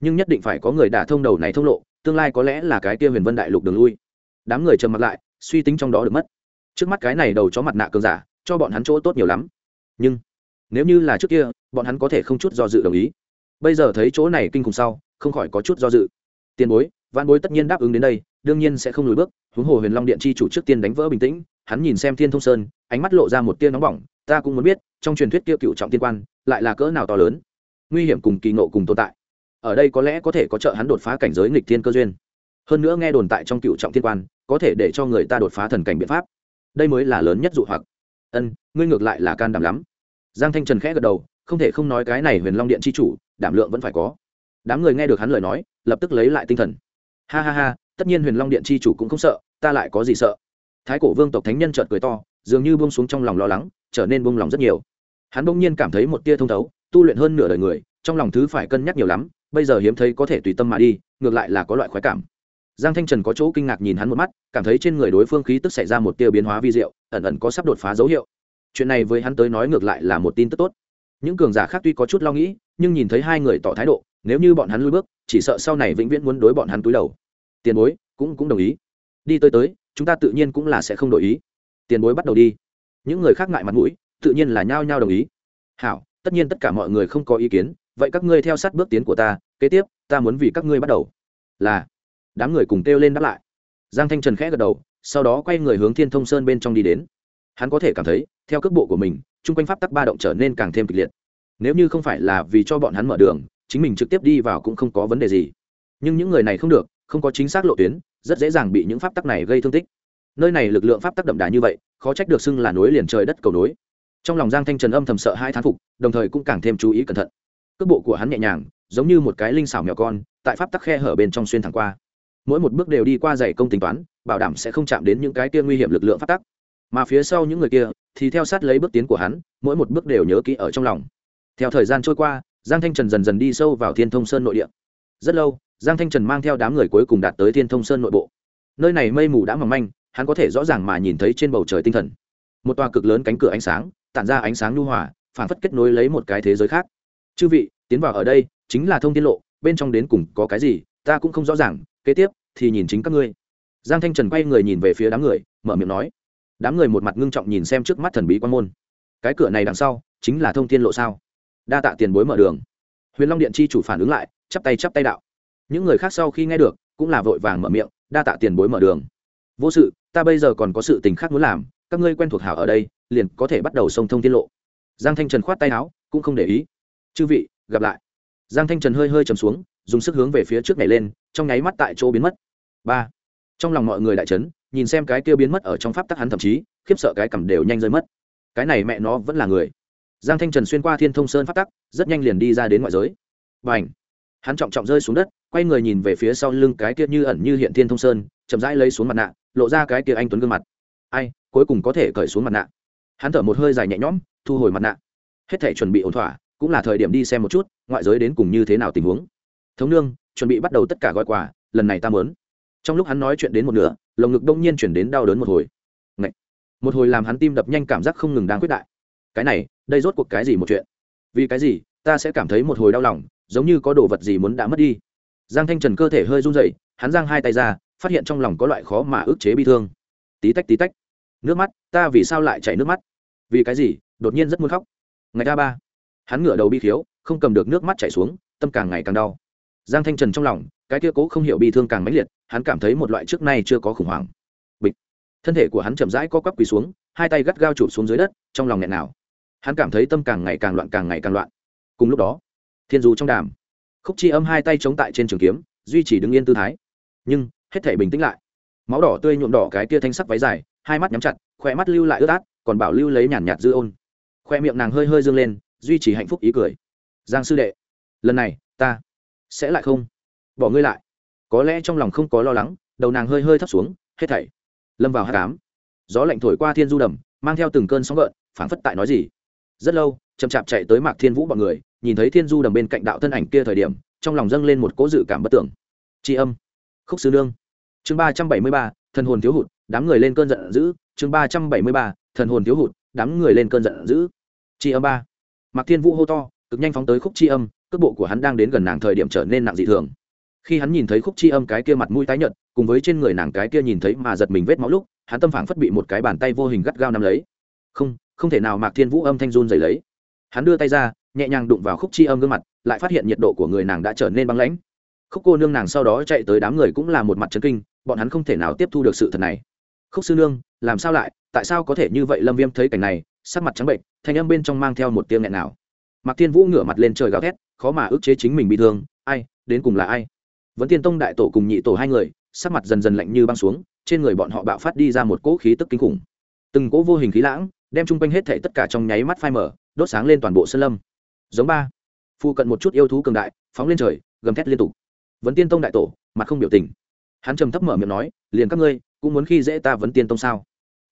Nhưng nhất định phải có người đã thông đầu này thông lộ, tương lai có lẽ là cái kia huyền vân đại lục đường lui. Đám người trầm mặt lại, suy tính trong đó được mất. Trước mắt cái này đầu chó mặt nạ cường giả, cho bọn hắn chỗ tốt nhiều lắm. Nhưng, nếu như là trước kia, bọn hắn có thể không chút do dự đồng ý. Bây giờ thấy chỗ này kinh khủng sau, không khỏi có chút do dự. Tiền bối văn bối tất nhiên đáp ứng đến đây, đương nhiên sẽ không lùi bước. Huống hồ huyền long điện chi chủ trước tiên đánh vỡ bình tĩnh, hắn nhìn xem thiên thông sơn ánh mắt lộ ra một tia nóng bỏng, ta cũng muốn biết, trong truyền thuyết kia cựu trọng tiên quan, lại là cỡ nào to lớn? Nguy hiểm cùng kỳ ngộ cùng tồn tại. Ở đây có lẽ có thể có trợ hắn đột phá cảnh giới nghịch thiên cơ duyên. Hơn nữa nghe đồn tại trong cựu trọng thiên quan, có thể để cho người ta đột phá thần cảnh biện pháp. Đây mới là lớn nhất dụ hoặc. Ân, ngươi ngược lại là can đảm lắm. Giang thanh trần khẽ gật đầu, không thể không nói cái này huyền long điện c h i chủ, đảm lượng vẫn phải có. Đám người nghe được hắn lời nói, lập tức lấy lại tinh thần. Ha ha ha, tất nhiên huyền long điện c h i chủ cũng không sợ, ta lại có gì sợ. Thái cổ vương tộc thánh nhân trợt cười to dường như buông xuống trong lòng lo lắng, trở nên buông lòng rất nhiều. Hắn bỗng nhiên cảm thấy một tia thông thấu, tu luyện hơn nửa đời người, trong lòng thứ phải cân nhắc nhiều lắm, bây giờ hiếm thấy có thể tùy tâm mà đi, ngược lại là có loại khoái cảm. Giang thanh trần có chỗ kinh ngạc nhìn hắn một mắt, cảm thấy trên người đối phương khí tức xảy ra một tia biến hóa vi diệu, ẩn ẩn có sắp đột phá dấu hiệu. Chuyện này với hắn tới nói ngược lại là một tin tức tốt. Những cường giả khác tuy có chút lo nghĩ, nhưng nhìn thấy hai người tỏ thái độ, nếu như bọn hắn lui bước, chỉ sợ sau này vĩnh viễn muốn đối bọn hắn túi đầu. Tiền bối cũng cũng đồng ý. Đi tới tới, chúng ta tự nhiên cũng là sẽ không đổi ý tiền bối bắt đầu đi. Những người khác ngại mặt mũi, tự nhiên là nhao nhao đồng ý. Hảo, tất nhiên tất cả mọi người không có ý kiến, vậy các ngươi theo sát bước tiến của ta, kế tiếp, ta muốn vì các ngươi bắt đầu. Là. Đám người cùng kêu lên đáp lại. Giang thanh trần khẽ gật đầu, sau đó quay người hướng thiên thông sơn bên trong đi đến. Hắn có thể cảm thấy, theo cước bộ của mình, chung quanh pháp tắc ba động trở nên càng thêm kịch liệt. Nếu như không phải là vì cho bọn hắn mở đường, chính mình trực tiếp đi vào cũng không có vấn đề gì. Nhưng những người này không được, không có chính xác lộ tuyến, rất dễ dàng bị những pháp tắc này gây thương tích nơi này lực lượng pháp tác đậm đà như vậy, khó trách được xưng là núi liền trời đất cầu nối. Trong lòng giang thanh trần âm thầm sợ hai thán phục, đồng thời cũng càng thêm chú ý cẩn thận. Cước bộ của hắn nhẹ nhàng, giống như một cái linh xảo mèo con, tại pháp tắc khe hở bên trong xuyên thẳng qua. Mỗi một bước đều đi qua dày công tính toán, bảo đảm sẽ không chạm đến những cái kia nguy hiểm lực lượng pháp tắc. Mà phía sau những người kia, thì theo sát lấy bước tiến của hắn, mỗi một bước đều nhớ kỹ ở trong lòng. Theo thời gian trôi qua, giang thanh trần dần dần đi sâu vào thiên thông sơn nội địa. Rất lâu, giang thanh trần mang theo đám người cuối cùng đạt tới thiên thông sơn nội bộ. Nơi này mây mù đã mỏng manh hắn có thể rõ ràng mà nhìn thấy trên bầu trời tinh thần. Một tòa cực lớn cánh cửa ánh sáng, tản ra ánh sáng nhu hòa phản phất kết nối lấy một cái thế giới khác. Chư vị, tiến vào ở đây, chính là thông tiết lộ, bên trong đến cùng có cái gì, ta cũng không rõ ràng, kế tiếp thì nhìn chính các ngươi. Giang thanh trần quay người nhìn về phía đám người, mở miệng nói. Đám người một mặt ngưng trọng nhìn xem trước mắt thần bí quan môn. Cái cửa này đằng sau, chính là thông thiên lộ sao? Đa tạ tiền bối mở đường. Huyền long điện chi chủ phản ứng lại, chắp tay chắp tay đạo. Những người khác sau khi nghe được, cũng là vội vàng mở miệng, đa tạ tiền bối mở đường vô sự, ta bây giờ còn có sự tình khác muốn làm, các ngươi quen thuộc hảo ở đây, liền có thể bắt đầu sông thông tiết lộ. Giang thanh trần khoát tay áo, cũng không để ý. Chư vị, gặp lại. Giang thanh trần hơi hơi trầm xuống, dùng sức hướng về phía trước nhảy lên, trong nháy mắt tại chỗ biến mất. Ba. Trong lòng mọi người đại trấn nhìn xem cái kia biến mất ở trong pháp tắc hắn thậm chí, khiếp sợ cái cầm đều nhanh rơi mất. Cái này mẹ nó vẫn là người. Giang thanh trần xuyên qua thiên thông sơn pháp tắc, rất nhanh liền đi ra đến ngoại giới. B à n h hắn trọng trọng rơi xuống đất, quay người nhìn về phía sau lưng cái kia như ẩn như hiện thiên thông sơn, chậm rãi lấy xuống mặt nạ lộ ra cái kia anh tuấn gương mặt. Ai, cuối cùng có thể cởi xuống mặt nạ. Hắn thở một hơi dài nhẹ nhõm, thu hồi mặt nạ. Hết thể chuẩn bị ổn thỏa, cũng là thời điểm đi xem một chút, ngoại giới đến cùng như thế nào tình huống. Thống nương, chuẩn bị bắt đầu tất cả gọi quà, lần này ta mớn trong lúc hắn nói chuyện đến một nửa, lồng ngực đông nhiên chuyển đến đau đớn một hồi. Ngậy! một hồi làm hắn tim đập nhanh cảm giác không ngừng đang quyết đại. Cái này, đây rốt cuộc cái gì một chuyện? Vì cái gì, ta sẽ cảm thấy một hồi đau lòng, giống như có đồ vật gì muốn đã mất đi. Giang thanh trần cơ thể hơi run rẩy, hắn giang hai tay ra phát hiện trong lòng có loại khó mà ức chế bi thương. Tí tách tí tách. Nước mắt, ta vì sao lại chảy nước mắt? Vì cái gì? Đột nhiên rất muốn khóc. Ngày ta ba, hắn ngửa đầu bi khiếu, không cầm được nước mắt chảy xuống, tâm càng ngày càng đau. Giang thanh trần trong lòng, cái kia cố không hiểu bi thương càng mãnh liệt, hắn cảm thấy một loại trước nay chưa có khủng hoảng. Bịch. Thân thể của hắn chậm rãi co quắp quỳ xuống, hai tay gắt gao chụp xuống dưới đất, trong lòng nghẹn nào hắn cảm thấy tâm càng ngày càng loạn, càng ngày càng loạn. Cùng lúc đó, thiên du trong đàm, khúc chi âm hai tay chống tại trên trường kiếm, duy trì đứng yên tư thái. Nhưng hết thể bình tĩnh lại. Máu đỏ tươi nhuộm đỏ cái kia thanh sắc váy dài, hai mắt nhắm chặt khoe mắt lưu lại ướt át, còn bảo lưu lấy nhàn nhạt dư ôn. Khoe miệng nàng hơi hơi dương lên, duy trì hạnh phúc ý cười. Giang sư đệ, lần này, ta sẽ lại không? Bỏ ngươi lại. Có lẽ trong lòng không có lo lắng, đầu nàng hơi hơi thấp xuống, hết thảy lâm vào hát cám gió lạnh thổi qua thiên du đầm, mang theo từng cơn sóng gợn, phảng phất tại nói gì. Rất lâu, chậm chạp chạy tới mạc thiên vũ bọn người, nhìn thấy thiên du đầm bên cạnh đạo thân ảnh kia thời điểm, trong lòng dâng lên một cỗ dự cảm bất tưởng tri âm. Khúc sư nương chương ba trăm bảy mươi ba, thần hồn thiếu hụt, đám người lên cơn giận dữ. Chương ba trăm bảy mươi ba, thần hồn thiếu hụt, đám người lên cơn giận dữ. Chi âm ba. Mạc thiên vũ hô to, cực nhanh phóng tới khúc chi âm, cước bộ của hắn đang đến gần nàng thời điểm trở nên nặng dị thường. Khi hắn nhìn thấy khúc chi âm cái kia mặt mũi tái nhợt, cùng với trên người nàng cái kia nhìn thấy mà giật mình vết máu lúc, hắn tâm phảng phất bị một cái bàn tay vô hình gắt gao nắm lấy. Không không thể nào mạc thiên vũ âm thanh run dày lấy. Hắn đưa tay ra, nhẹ nhàng đụng vào khúc chi âm gương mặt, lại phát hiện nhiệt độ của người nàng đã trở nên băng lãnh. Khúc cô nương nàng sau đó chạy tới đám người cũng là một mặt trấn kinh bọn hắn không thể nào tiếp thu được sự thật này. Khúc sư nương, làm sao lại? Tại sao có thể như vậy lâm viêm thấy cảnh này? Sắc mặt trắng bệnh, thanh âm bên trong mang theo một tiếng nghẹn nào. Mạc thiên vũ ngửa mặt lên trời gào thét, khó mà ức chế chính mình bị thương. Ai, đến cùng là ai? Vẫn tiên tông đại tổ cùng nhị tổ hai người, sắc mặt dần dần lạnh như băng xuống, trên người bọn họ bạo phát đi ra một cỗ khí tức kinh khủng. Từng cỗ vô hình khí lãng, đem chung quanh hết thể tất cả trong nháy mắt phai mở đốt sáng lên toàn bộ sân lâm. Giống ba. Phụ cận một chút yêu thú cường đại, phóng lên trời, gầm thét liên tục. Vấn tiên tông đại tổ, mặt không biểu tình hắn trầm thấp mở miệng nói, liền các ngươi, cũng muốn khi dễ ta vấn tiên tông sao?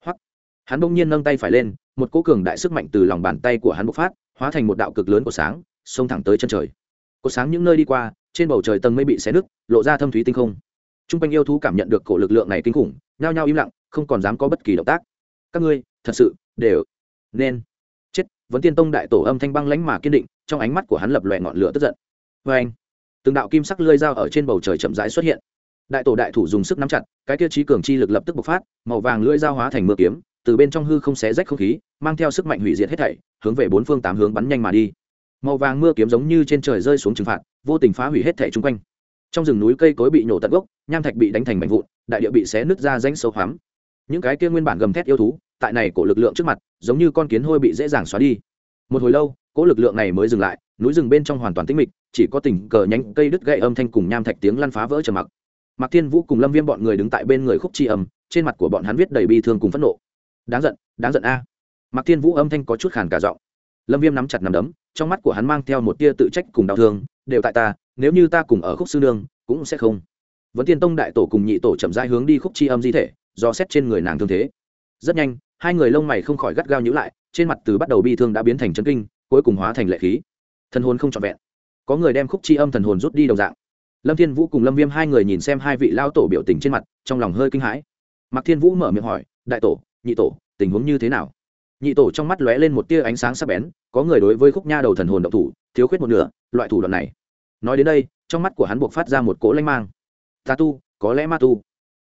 Hoặc, hắn bỗng nhiên nâng tay phải lên, một cỗ cường đại sức mạnh từ lòng bàn tay của hắn bộc phát, hóa thành một đạo cực lớn của sáng, xông thẳng tới chân trời. Có sáng những nơi đi qua, trên bầu trời tầng mây bị xé nứt, lộ ra thâm thúy tinh không. T r u n g quanh yêu thú cảm nhận được cổ lực lượng này kinh khủng, nhao nhao im lặng, không còn dám có bất kỳ động tác. Các ngươi, thật sự, đều nên chết. Vấn tiên tông đại tổ âm thanh băng lánh mà kiên định, trong ánh mắt của hắn lập lòe ngọn lửa tức giận. Vê anh từng đạo kim sắc lơi dao ở trên bầu trời chậm rãi xuất hiện đại tổ đại thủ dùng sức nắm chặt, cái tiêu chí cường chi lực lập tức bộc phát, màu vàng lưỡi dao hóa thành mưa kiếm, từ bên trong hư không xé rách không khí, mang theo sức mạnh hủy diệt hết thảy, hướng về bốn phương tám hướng bắn nhanh mà đi. Màu vàng mưa kiếm giống như trên trời rơi xuống trừng phạt, vô tình phá hủy hết thảy chung quanh. Trong rừng núi cây cối bị nổ tận gốc, nham thạch bị đánh thành mảnh vụn, đại địa bị xé nứt ra rãnh sâu hoắm. Những cái kia nguyên bản gầm thét yêu thú, tại này cổ lực lượng trước mặt, giống như con kiến hôi bị dễ dàng xóa đi. Một hồi lâu, cỗ lực lượng này mới dừng lại, núi rừng bên trong hoàn toàn tĩnh mịch, chỉ có tình cờ nhánh cây đứt gậy âm thanh cùng nham thạch tiếng lăn phá vỡ trầm mặc mạc thiên vũ cùng lâm viêm bọn người đứng tại bên người khúc chi âm, trên mặt của bọn hắn viết đầy bi thương cùng phẫn nộ. Đáng giận đáng giận a. À. mạc thiên vũ âm thanh có chút khàn cả giọng. Lâm viêm nắm chặt nằm đấm, trong mắt của hắn mang theo một tia tự trách cùng đau thương, đều tại ta, nếu như ta cùng ở khúc sư nương, cũng sẽ không. Vẫn tiên tông đại tổ cùng nhị tổ chậm rãi hướng đi khúc chi âm di thể, do xét trên người nàng thương thế. Rất nhanh, hai người lông mày không khỏi gắt gao nhữ lại, trên mặt từ bắt đầu bi thương đã biến thành chân kinh, cuối cùng hóa thành lệ khí. Thần hồn không trọn vẹn. Có người đem khúc chi âm thần hồn rút đi đồng dạng lâm thiên vũ cùng lâm viêm hai người nhìn xem hai vị lao tổ biểu tình trên mặt, trong lòng hơi kinh hãi. Mạc thiên vũ mở miệng hỏi, đại tổ, nhị tổ, tình huống như thế nào? Nhị tổ trong mắt lóe lên một tia ánh sáng sắc bén, có người đối với khúc nha đầu thần hồn động thủ, thiếu khuyết một nửa, loại thủ đoạn này. Nói đến đây, trong mắt của hắn buộc phát ra một cỗ lanh mang. Ta tu, có lẽ ma tu.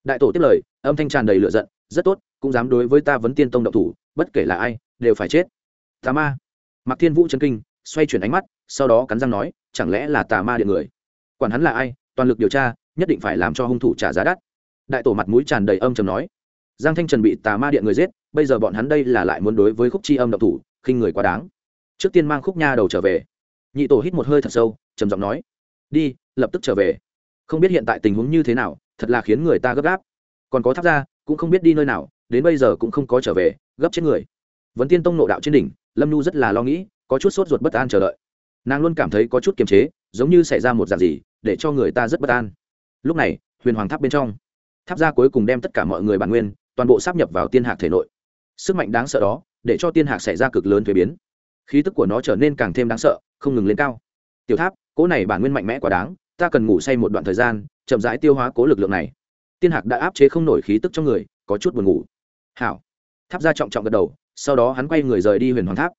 Đại tổ tiếp lời, âm thanh tràn đầy lửa giận, rất tốt, cũng dám đối với ta vấn tiên tông động thủ, bất kể là ai, đều phải chết. Tà ma. Mạc thiên vũ chân kinh, xoay chuyển ánh mắt, sau đó cắn răng nói, chẳng lẽ là tà ma điện người? Quản hắn là ai, toàn lực điều tra, nhất định phải làm cho hung thủ trả giá đắt. Đại tổ mặt mũi tràn đầy âm trầm nói, giang thanh trần bị tà ma điện người giết, bây giờ bọn hắn đây là lại muốn đối với khúc chi âm độc thủ, khinh người quá đáng. Trước tiên mang khúc nha đầu trở về. Nhị tổ hít một hơi thật sâu, trầm giọng nói, đi, lập tức trở về. Không biết hiện tại tình huống như thế nào, thật là khiến người ta gấp gáp. Còn có tháp ra cũng không biết đi nơi nào, đến bây giờ cũng không có trở về, gấp chết người. Vấn tiên tông nộ đạo trên đỉnh, lâm nhu rất là lo nghĩ, có chút sốt ruột bất an chờ đợi. Nàng luôn cảm thấy có chút kiềm chế, giống như xảy ra một dạng gì để cho người ta rất bất an. Lúc này, huyền hoàng tháp bên trong, tháp ra cuối cùng đem tất cả mọi người bản nguyên, toàn bộ sắp nhập vào tiên hạc thể nội. Sức mạnh đáng sợ đó, để cho tiên hạc xảy ra cực lớn thuế biến. Khí tức của nó trở nên càng thêm đáng sợ, không ngừng lên cao. Tiểu tháp, cỗ này bản nguyên mạnh mẽ quá đáng, ta cần ngủ say một đoạn thời gian, chậm rãi tiêu hóa cố lực lượng này. Tiên hạc đã áp chế không nổi khí tức trong người, có chút buồn ngủ. Hảo. Tháp ra trọng trọng gật đầu, sau đó hắn quay người rời đi huyền hoàng tháp.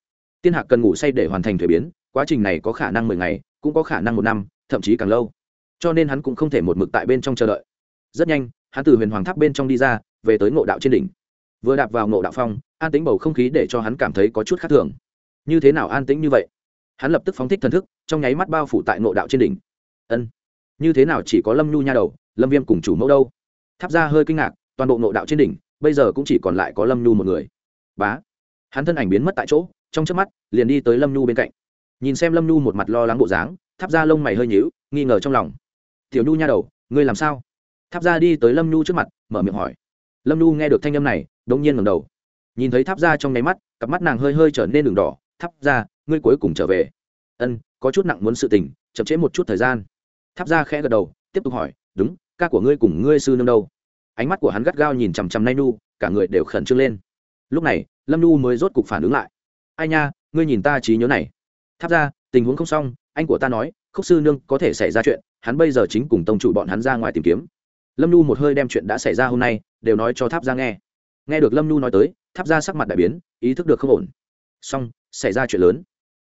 Tiên hạc cần ngủ say để hoàn thành thuế biến, quá trình này có khả năng mười ngày, cũng có khả năng một năm thậm chí càng lâu. Cho nên hắn cũng không thể một mực tại bên trong chờ đợi. Rất nhanh, hắn từ huyền hoàng tháp bên trong đi ra, về tới ngộ đạo trên đỉnh. Vừa đạp vào ngộ đạo phong, an tính bầu không khí để cho hắn cảm thấy có chút khác thường. Như thế nào an tĩnh như vậy? Hắn lập tức phóng thích thần thức, trong nháy mắt bao phủ tại ngộ đạo trên đỉnh. Ân, như thế nào chỉ có lâm nhu nha đầu, lâm viêm cùng chủ mẫu đâu? Tháp ra hơi kinh ngạc, toàn bộ ngộ đạo trên đỉnh, bây giờ cũng chỉ còn lại có lâm nhu một người. Bá, hắn thân ảnh biến mất tại chỗ, trong trước mắt, liền đi tới lâm nhu bên cạnh. Nhìn xem lâm nhu một mặt lo lắng bộ dáng tháp ra lông mày hơi nhíu, nghi ngờ trong lòng. Tiểu nhu nha đầu, ngươi làm sao? Tháp ra đi tới lâm nhu trước mặt, mở miệng hỏi. Lâm nhu nghe được thanh âm này đ ỗ n g nhiên ngầm đầu. Nhìn thấy tháp ra trong nháy mắt, cặp mắt nàng hơi hơi trở nên đường đỏ, tháp ra ngươi cuối cùng trở về. Ân, có chút nặng muốn sự tình, chậm trễ một chút thời gian. Tháp ra khẽ gật đầu, tiếp tục hỏi, đúng, ca của ngươi cùng ngươi sư nương đâu? Ánh mắt của hắn gắt gao nhìn chằm chằm nay nu cả người đều khẩn trương lên. Lúc này, lâm nu mới rốt cục phản ứng lại. Ai nha, ngươi nhìn ta trí nhớ này. Tháp ra tình huống không xong anh của ta nói, khúc sư nương, có thể xảy ra chuyện, hắn bây giờ chính cùng tông chủ bọn hắn ra ngoài tìm kiếm. Lâm nhu một hơi đem chuyện đã xảy ra hôm nay, đều nói cho tháp ra nghe. Nghe được lâm nhu nói tới, tháp ra sắc mặt đại biến, ý thức được không ổn. Xong, xảy ra chuyện lớn.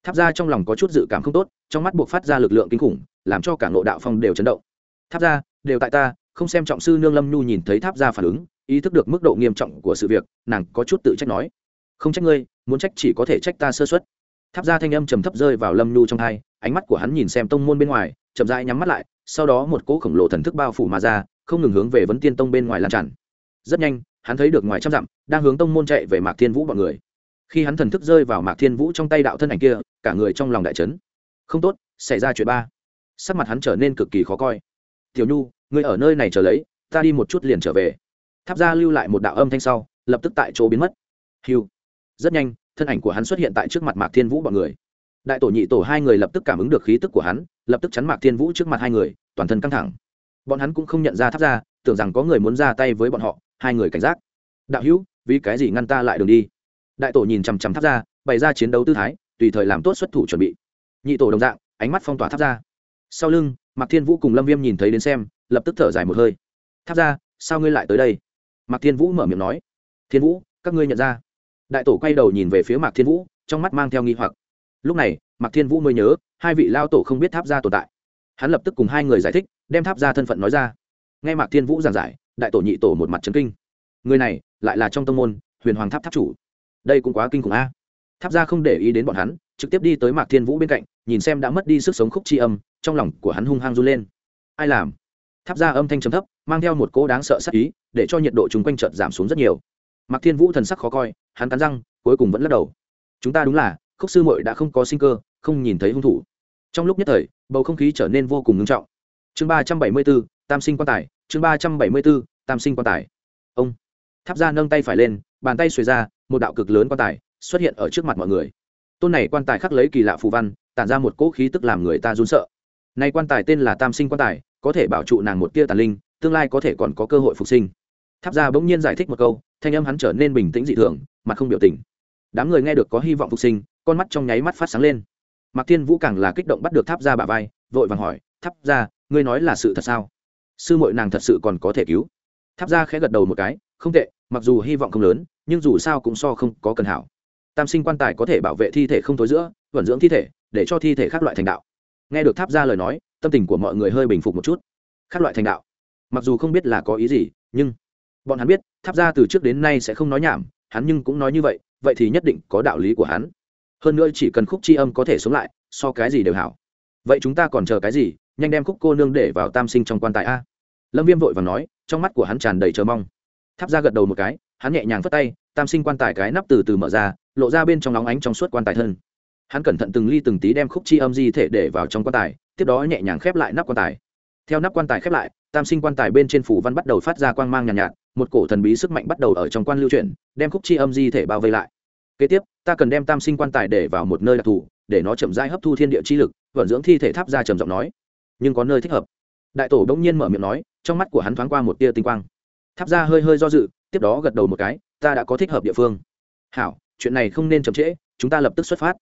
Tháp ra trong lòng có chút dự cảm không tốt, trong mắt buộc phát ra lực lượng kinh khủng, làm cho cả ngộ đạo phong đều chấn động. Tháp ra đều tại ta, không xem trọng sư nương. Lâm nhu nhìn thấy tháp ra phản ứng, ý thức được mức độ nghiêm trọng của sự việc, nàng có chút tự trách nói, không trách ngươi, muốn trách chỉ có thể trách ta sơ xuất tháp ra thanh âm trầm thấp rơi vào lâm nhu trong hai ánh mắt của hắn nhìn xem tông môn bên ngoài, chậm rãi nhắm mắt lại, sau đó một cỗ khổng lồ thần thức bao phủ mà ra, không ngừng hướng về vấn tiên tông bên ngoài lan tràn. Rất nhanh, hắn thấy được ngoài trăm dặm, đang hướng tông môn chạy về mạc thiên vũ bọn người. Khi hắn thần thức rơi vào mạc thiên vũ trong tay đạo thân ảnh kia, cả người trong lòng đại trấn không tốt, xảy ra chuyện ba. Sắc mặt hắn trở nên cực kỳ khó coi. Tiểu nhu, ngươi ở nơi này chờ lấy, ta đi một chút liền trở về. Tháp ra lưu lại một đạo âm thanh sau, lập tức tại chỗ biến mất. Hiu rất nhanh, thân ảnh của hắn xuất hiện tại trước mặt mạc thiên vũ bọn người đại tổ nhị tổ hai người lập tức cảm ứng được khí tức của hắn, lập tức chắn mạc thiên vũ trước mặt hai người, toàn thân căng thẳng. Bọn hắn cũng không nhận ra tháp ra, tưởng rằng có người muốn ra tay với bọn họ, hai người cảnh giác. Đạo hữu, vì cái gì ngăn ta lại đường đi? Đại tổ nhìn chằm chằm tháp ra, bày ra chiến đấu tư thái, tùy thời làm tốt xuất thủ chuẩn bị. Nhị tổ đồng dạng, ánh mắt phong tỏa tháp ra. Sau lưng, mạc thiên vũ cùng lâm viêm nhìn thấy đến xem, lập tức thở dài một hơi. Tháp ra, sao ngươi lại tới đây? Mạc thiên vũ mở miệng nói. Thiên vũ, các ngươi nhận ra. Đại tổ quay đầu nhìn về phía mạc thiên vũ, trong mắt mang theo nghi hoặc lúc này, mạc thiên vũ mới nhớ, hai vị lao tổ không biết tháp ra tồn tại. Hắn lập tức cùng hai người giải thích, đem tháp ra thân phận nói ra. Nghe mạc thiên vũ giảng giải, đại tổ nhị tổ một mặt trấn kinh. Người này lại là trong tâm môn, huyền hoàng tháp tháp chủ. Đây cũng quá kinh khủng a. Tháp ra không để ý đến bọn hắn, trực tiếp đi tới mạc thiên vũ bên cạnh, nhìn xem đã mất đi sức sống khúc tri âm, trong lòng của hắn hung hăng run lên. Ai làm? Tháp ra âm thanh chấm thấp, mang theo một cỗ đáng sợ sắc ý, để cho nhiệt độ chúng quanh chợt giảm xuống rất nhiều. Mạc thiên vũ thần sắc khó coi, hắn cắn răng, cuối cùng vẫn lắc đầu. Chúng ta đúng là khúc sư muội đã không có sinh cơ, không nhìn thấy hung thủ. Trong lúc nhất thời, bầu không khí trở nên vô cùng ngưng trọng. Chương ba trăm bảy mươi b ố tam sinh quan tài, chương ba trăm bảy mươi b ố tam sinh quan tài. Ông. Tháp ra nâng tay phải lên, bàn tay xuề ra, một đạo cực lớn quan tài xuất hiện ở trước mặt mọi người. Tôn này quan tài khắc lấy kỳ lạ phù văn, tản ra một cỗ khí tức làm người ta run sợ. Nay quan tài tên là tam sinh quan tài, có thể bảo trụ nàng một tia tàn linh, tương lai có thể còn có cơ hội phục sinh. Tháp ra bỗng nhiên giải thích một câu, thanh âm hắn trở nên bình tĩnh dị thường, mặt không biểu tình. Đám người nghe được có hy vọng phục sinh con mắt trong nháy mắt phát sáng lên. Mạc thiên vũ càng là kích động bắt được tháp ra bà vai, vội vàng hỏi, tháp ra ngươi nói là sự thật sao? Sư mội nàng thật sự còn có thể cứu? Tháp ra khẽ gật đầu một cái, không tệ, mặc dù hy vọng không lớn, nhưng dù sao cũng so không có cần hảo. Tam sinh quan tài có thể bảo vệ thi thể không thối giữa, vận dưỡng thi thể, để cho thi thể khác loại thành đạo. Nghe được tháp ra lời nói, tâm tình của mọi người hơi bình phục một chút. Khác loại thành đạo. Mặc dù không biết là có ý gì, nhưng bọn hắn biết, tháp ra từ trước đến nay sẽ không nói nhảm, hắn nhưng cũng nói như vậy vậy thì nhất định có đạo lý của hắn hơn nữa chỉ cần khúc c h i âm có thể sống lại so cái gì đều hảo. Vậy chúng ta còn chờ cái gì? Nhanh đem khúc cô nương để vào tam sinh trong quan tài a. Lâm viêm vội và nói trong mắt của hắn tràn đầy chờ mong. Tháp ra gật đầu một cái hắn nhẹ nhàng phất tay tam sinh quan tài cái nắp từ từ mở ra lộ ra bên trong nóng ánh trong suốt quan tài thân. Hắn cẩn thận từng ly từng tí đem khúc chi âm di thể để vào trong quan tài tiếp đó nhẹ nhàng khép lại nắp quan tài. Theo nắp quan tài khép lại tam sinh quan tài bên trên phủ văn bắt đầu phát ra quang mang nhàn nhạt, nhạt một cổ thần bí sức mạnh bắt đầu ở trong quan lưu chuyển đem khúc chi âm di thể bao vây lại kế tiếp, ta cần đem tam sinh quan tài để vào một nơi đặc thù, để nó chậm rãi hấp thu thiên địa chi lực, vận dưỡng thi thể tháp ra trầm giọng nói. Nhưng có nơi thích hợp. Đại tổ bỗng nhiên mở miệng nói, trong mắt của hắn thoáng qua một tia tinh quang. Tháp ra hơi hơi do dự, tiếp đó gật đầu một cái, ta đã có thích hợp địa phương. Hảo, chuyện này không nên chậm trễ, chúng ta lập tức xuất phát.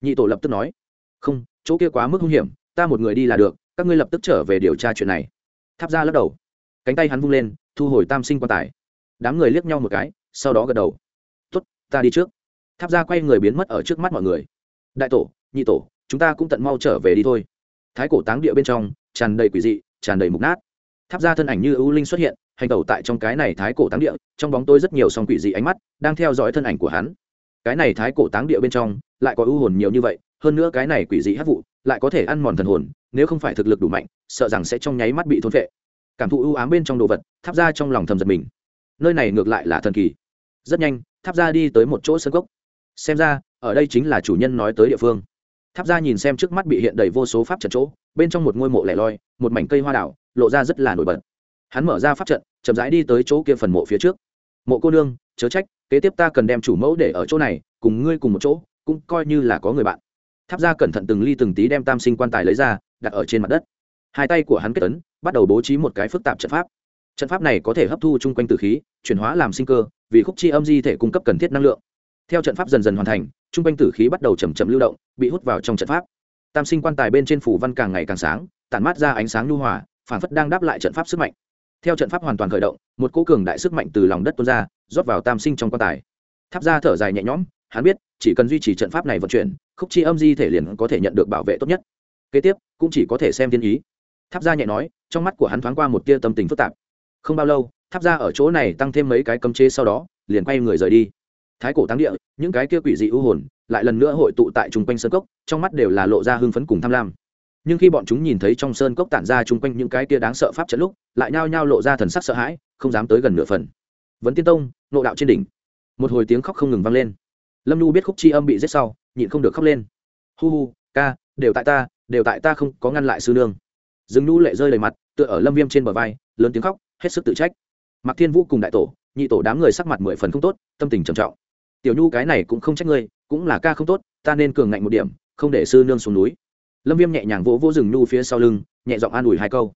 Nhị tổ lập tức nói, không, chỗ kia quá mức hung hiểm, ta một người đi là được, các ngươi lập tức trở về điều tra chuyện này. Tháp ra lắc đầu. Cánh tay hắn vung lên, thu hồi tam sinh quan tài. Đám người liếc nhau một cái, sau đó gật đầu. Tốt, ta đi trước tháp ra quay người biến mất ở trước mắt mọi người. Đại tổ, nhị tổ, chúng ta cũng tận mau trở về đi thôi. Thái cổ táng địa bên trong, tràn đầy quỷ dị, tràn đầy mục nát. Tháp ra thân ảnh như ưu linh xuất hiện, hành tẩu tại trong cái này thái cổ táng địa, trong bóng tôi rất nhiều song quỷ dị ánh mắt đang theo dõi thân ảnh của hắn. Cái này thái cổ táng địa bên trong, lại có ưu hồn nhiều như vậy, hơn nữa cái này quỷ dị hát vụ lại có thể ăn mòn thần hồn, nếu không phải thực lực đủ mạnh, sợ rằng sẽ trong nháy mắt bị thôn phệ. Cảm thụ ưu ám bên trong đồ vật, tháp ra trong lòng thầm giật mình. Nơi này ngược lại là thần kỳ. Rất nhanh, tháp ra đi tới một chỗ sân gốc xem ra, ở đây chính là chủ nhân nói tới địa phương. Tháp ra nhìn xem trước mắt bị hiện đầy vô số pháp trận chỗ, bên trong một ngôi mộ lẻ loi, một mảnh cây hoa đảo, lộ ra rất là nổi bật. Hắn mở ra pháp trận, chậm rãi đi tới chỗ kia phần mộ phía trước. Mộ cô nương, chớ trách, kế tiếp ta cần đem chủ mẫu để ở chỗ này, cùng ngươi cùng một chỗ, cũng coi như là có người bạn. Tháp ra cẩn thận từng ly từng tí đem tam sinh quan tài lấy ra, đặt ở trên mặt đất. Hai tay của hắn kết ấn, bắt đầu bố trí một cái phức tạp trận pháp. Trận pháp này có thể hấp thu chung quanh từ khí, chuyển hóa làm sinh cơ, vì khúc chi âm di thể cung cấp cần thiết năng lượng theo trận pháp dần dần hoàn thành chung quanh tử khí bắt đầu chầm chậm lưu động, bị hút vào trong trận pháp. Tam sinh quan tài bên trên phủ văn càng ngày càng sáng, tản mát ra ánh sáng nhu hòa phản phất đang đáp lại trận pháp sức mạnh. Theo trận pháp hoàn toàn khởi động, một cố cường đại sức mạnh từ lòng đất tuôn ra, rót vào tam sinh trong quan tài. Tháp ra thở dài nhẹ nhõm, hắn biết, chỉ cần duy trì trận pháp này vận chuyển, khúc chi âm di thể liền có thể nhận được bảo vệ tốt nhất. Kế tiếp, cũng chỉ có thể xem thiên ý. Tháp ra nhẹ nói, trong mắt của hắn thoáng qua một tia tâm tình phức tạp. Không bao lâu, tháp ra ở chỗ này tăng thêm mấy cái cấm chế sau đó, liền quay người rời đi thái cổ táng địa, những cái kia quỷ dị ưu hồn lại lần nữa hội tụ tại chung quanh sơn cốc, trong mắt đều là lộ ra hưng phấn cùng tham lam. Nhưng khi bọn chúng nhìn thấy trong sơn cốc tản ra chung quanh những cái kia đáng sợ pháp trận lúc, lại nhao nhao lộ ra thần sắc sợ hãi, không dám tới gần nửa phần. Vấn tiên tông, nộ đạo trên đỉnh. Một hồi tiếng khóc không ngừng vang lên. Lâm nhu biết khúc chi âm bị giết sau, nhịn không được khóc lên. Hu hu, ca, đều tại ta, đều tại ta không có ngăn lại sư nương. Dừng nhu lệ rơi đầy mặt, tựa ở lâm viêm trên bờ vai, lớn tiếng khóc, hết sức tự trách. Mặc thiên vũ cùng đại tổ, nhị tổ đám người sắc mặt mười phần không tốt, tâm tình trầm trọng tiểu nhu cái này cũng không trách ngươi, cũng là ca không tốt, ta nên cường ngạnh một điểm, không để sư nương xuống núi. Lâm viêm nhẹ nhàng vỗ vỗ rừng nhu phía sau lưng, nhẹ giọng an ủi hai câu.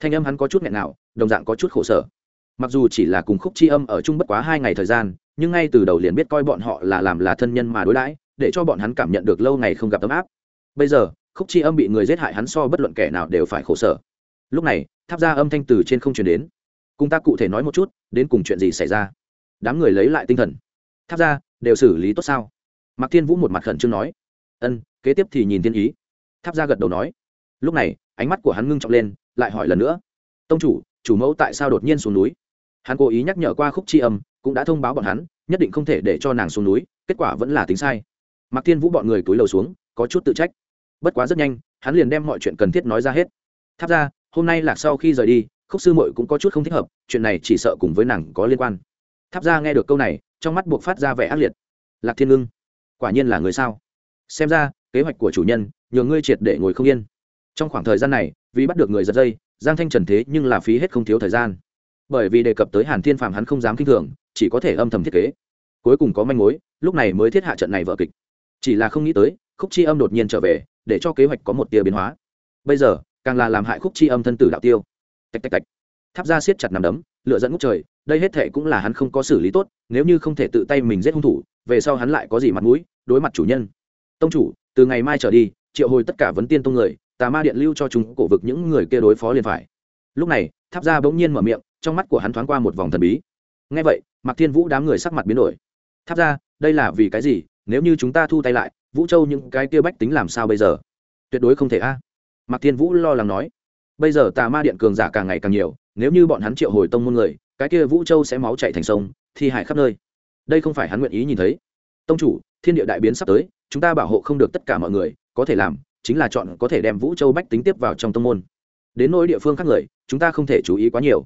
Thanh âm hắn có chút nghẹn nào, đồng dạng có chút khổ sở. Mặc dù chỉ là cùng khúc c h i âm ở chung bất quá hai ngày thời gian, nhưng ngay từ đầu liền biết coi bọn họ là làm là thân nhân mà đối đãi, để cho bọn hắn cảm nhận được lâu ngày không gặp ấm áp. Bây giờ, khúc c h i âm bị người giết hại hắn so bất luận kẻ nào đều phải khổ sở. Lúc này, tháp ra âm thanh từ trên không chuyển đến. Cùng ta cụ thể nói một chút, đến cùng chuyện gì xảy ra? Đám người lấy lại tinh thần. Tháp ra đều xử lý tốt sao? Mạc thiên vũ một mặt khẩn trương nói. Ân, kế tiếp thì nhìn thiên ý. Tháp ra gật đầu nói. Lúc này, ánh mắt của hắn ngưng trọng lên, lại hỏi lần nữa. Tông chủ chủ mẫu tại sao đột nhiên xuống núi? Hắn cố ý nhắc nhở qua khúc tri âm, cũng đã thông báo bọn hắn, nhất định không thể để cho nàng xuống núi, kết quả vẫn là tính sai. Mạc thiên vũ bọn người túi lầu xuống, có chút tự trách. Bất quá rất nhanh, hắn liền đem mọi chuyện cần thiết nói ra hết. Tháp ra hôm nay lạc sau khi rời đi, khúc sư mội cũng có chút không thích hợp, chuyện này chỉ sợ cùng với nàng có liên quan. Tháp ra nghe được câu này trong mắt buộc phát ra vẻ ác liệt. Lạc thiên ngưng, quả nhiên là người sao? Xem ra, kế hoạch của chủ nhân, nhờ ngươi triệt để ngồi không yên. Trong khoảng thời gian này, vì bắt được người giật dây, giang thanh trần thế nhưng là phí hết không thiếu thời gian. Bởi vì đề cập tới hàn thiên phạm hắn không dám k i n h thường, chỉ có thể âm thầm thiết kế. Cuối cùng có manh mối, lúc này mới thiết hạ trận này vợ kịch. Chỉ là không nghĩ tới, khúc chi âm đột nhiên trở về, để cho kế hoạch có một tia biến hóa. Bây giờ, càng là làm hại khúc chi âm thân tử đạo tiêu. Tạch tạch tạch. Tháp ra siết chặt nằm đấm lựa dẫn ngút trời đây hết thệ cũng là hắn không có xử lý tốt, nếu như không thể tự tay mình giết hung thủ, về sau hắn lại có gì mặt mũi, đối mặt chủ nhân. Tông chủ, từ ngày mai trở đi, triệu hồi tất cả vấn tiên tông người, tà ma điện lưu cho chúng cổ vực những người kia đối phó liền phải. Lúc này, tháp ra bỗng nhiên mở miệng, trong mắt của hắn thoáng qua một vòng thần bí. Ngay vậy, mạc thiên vũ đám người sắc mặt biến đổi. Tháp ra đây là vì cái gì? Nếu như chúng ta thu tay lại, vũ châu những cái kia bách tính làm sao bây giờ? Tuyệt đối không thể a. Mạc thiên vũ lo lắng nói. Bây giờ tà ma điện cường giả càng ngày càng nhiều, nếu như bọn hắn triệu hồi tông môn người cái kia vũ châu sẽ máu chạy thành sông, thi hại khắp nơi. Đây không phải hắn nguyện ý nhìn thấy. Tông chủ, thiên địa đại biến sắp tới, chúng ta bảo hộ không được tất cả mọi người, có thể làm, chính là chọn có thể đem vũ châu bách tính tiếp vào trong tông môn. Đến nỗi địa phương khác người, chúng ta không thể chú ý quá nhiều.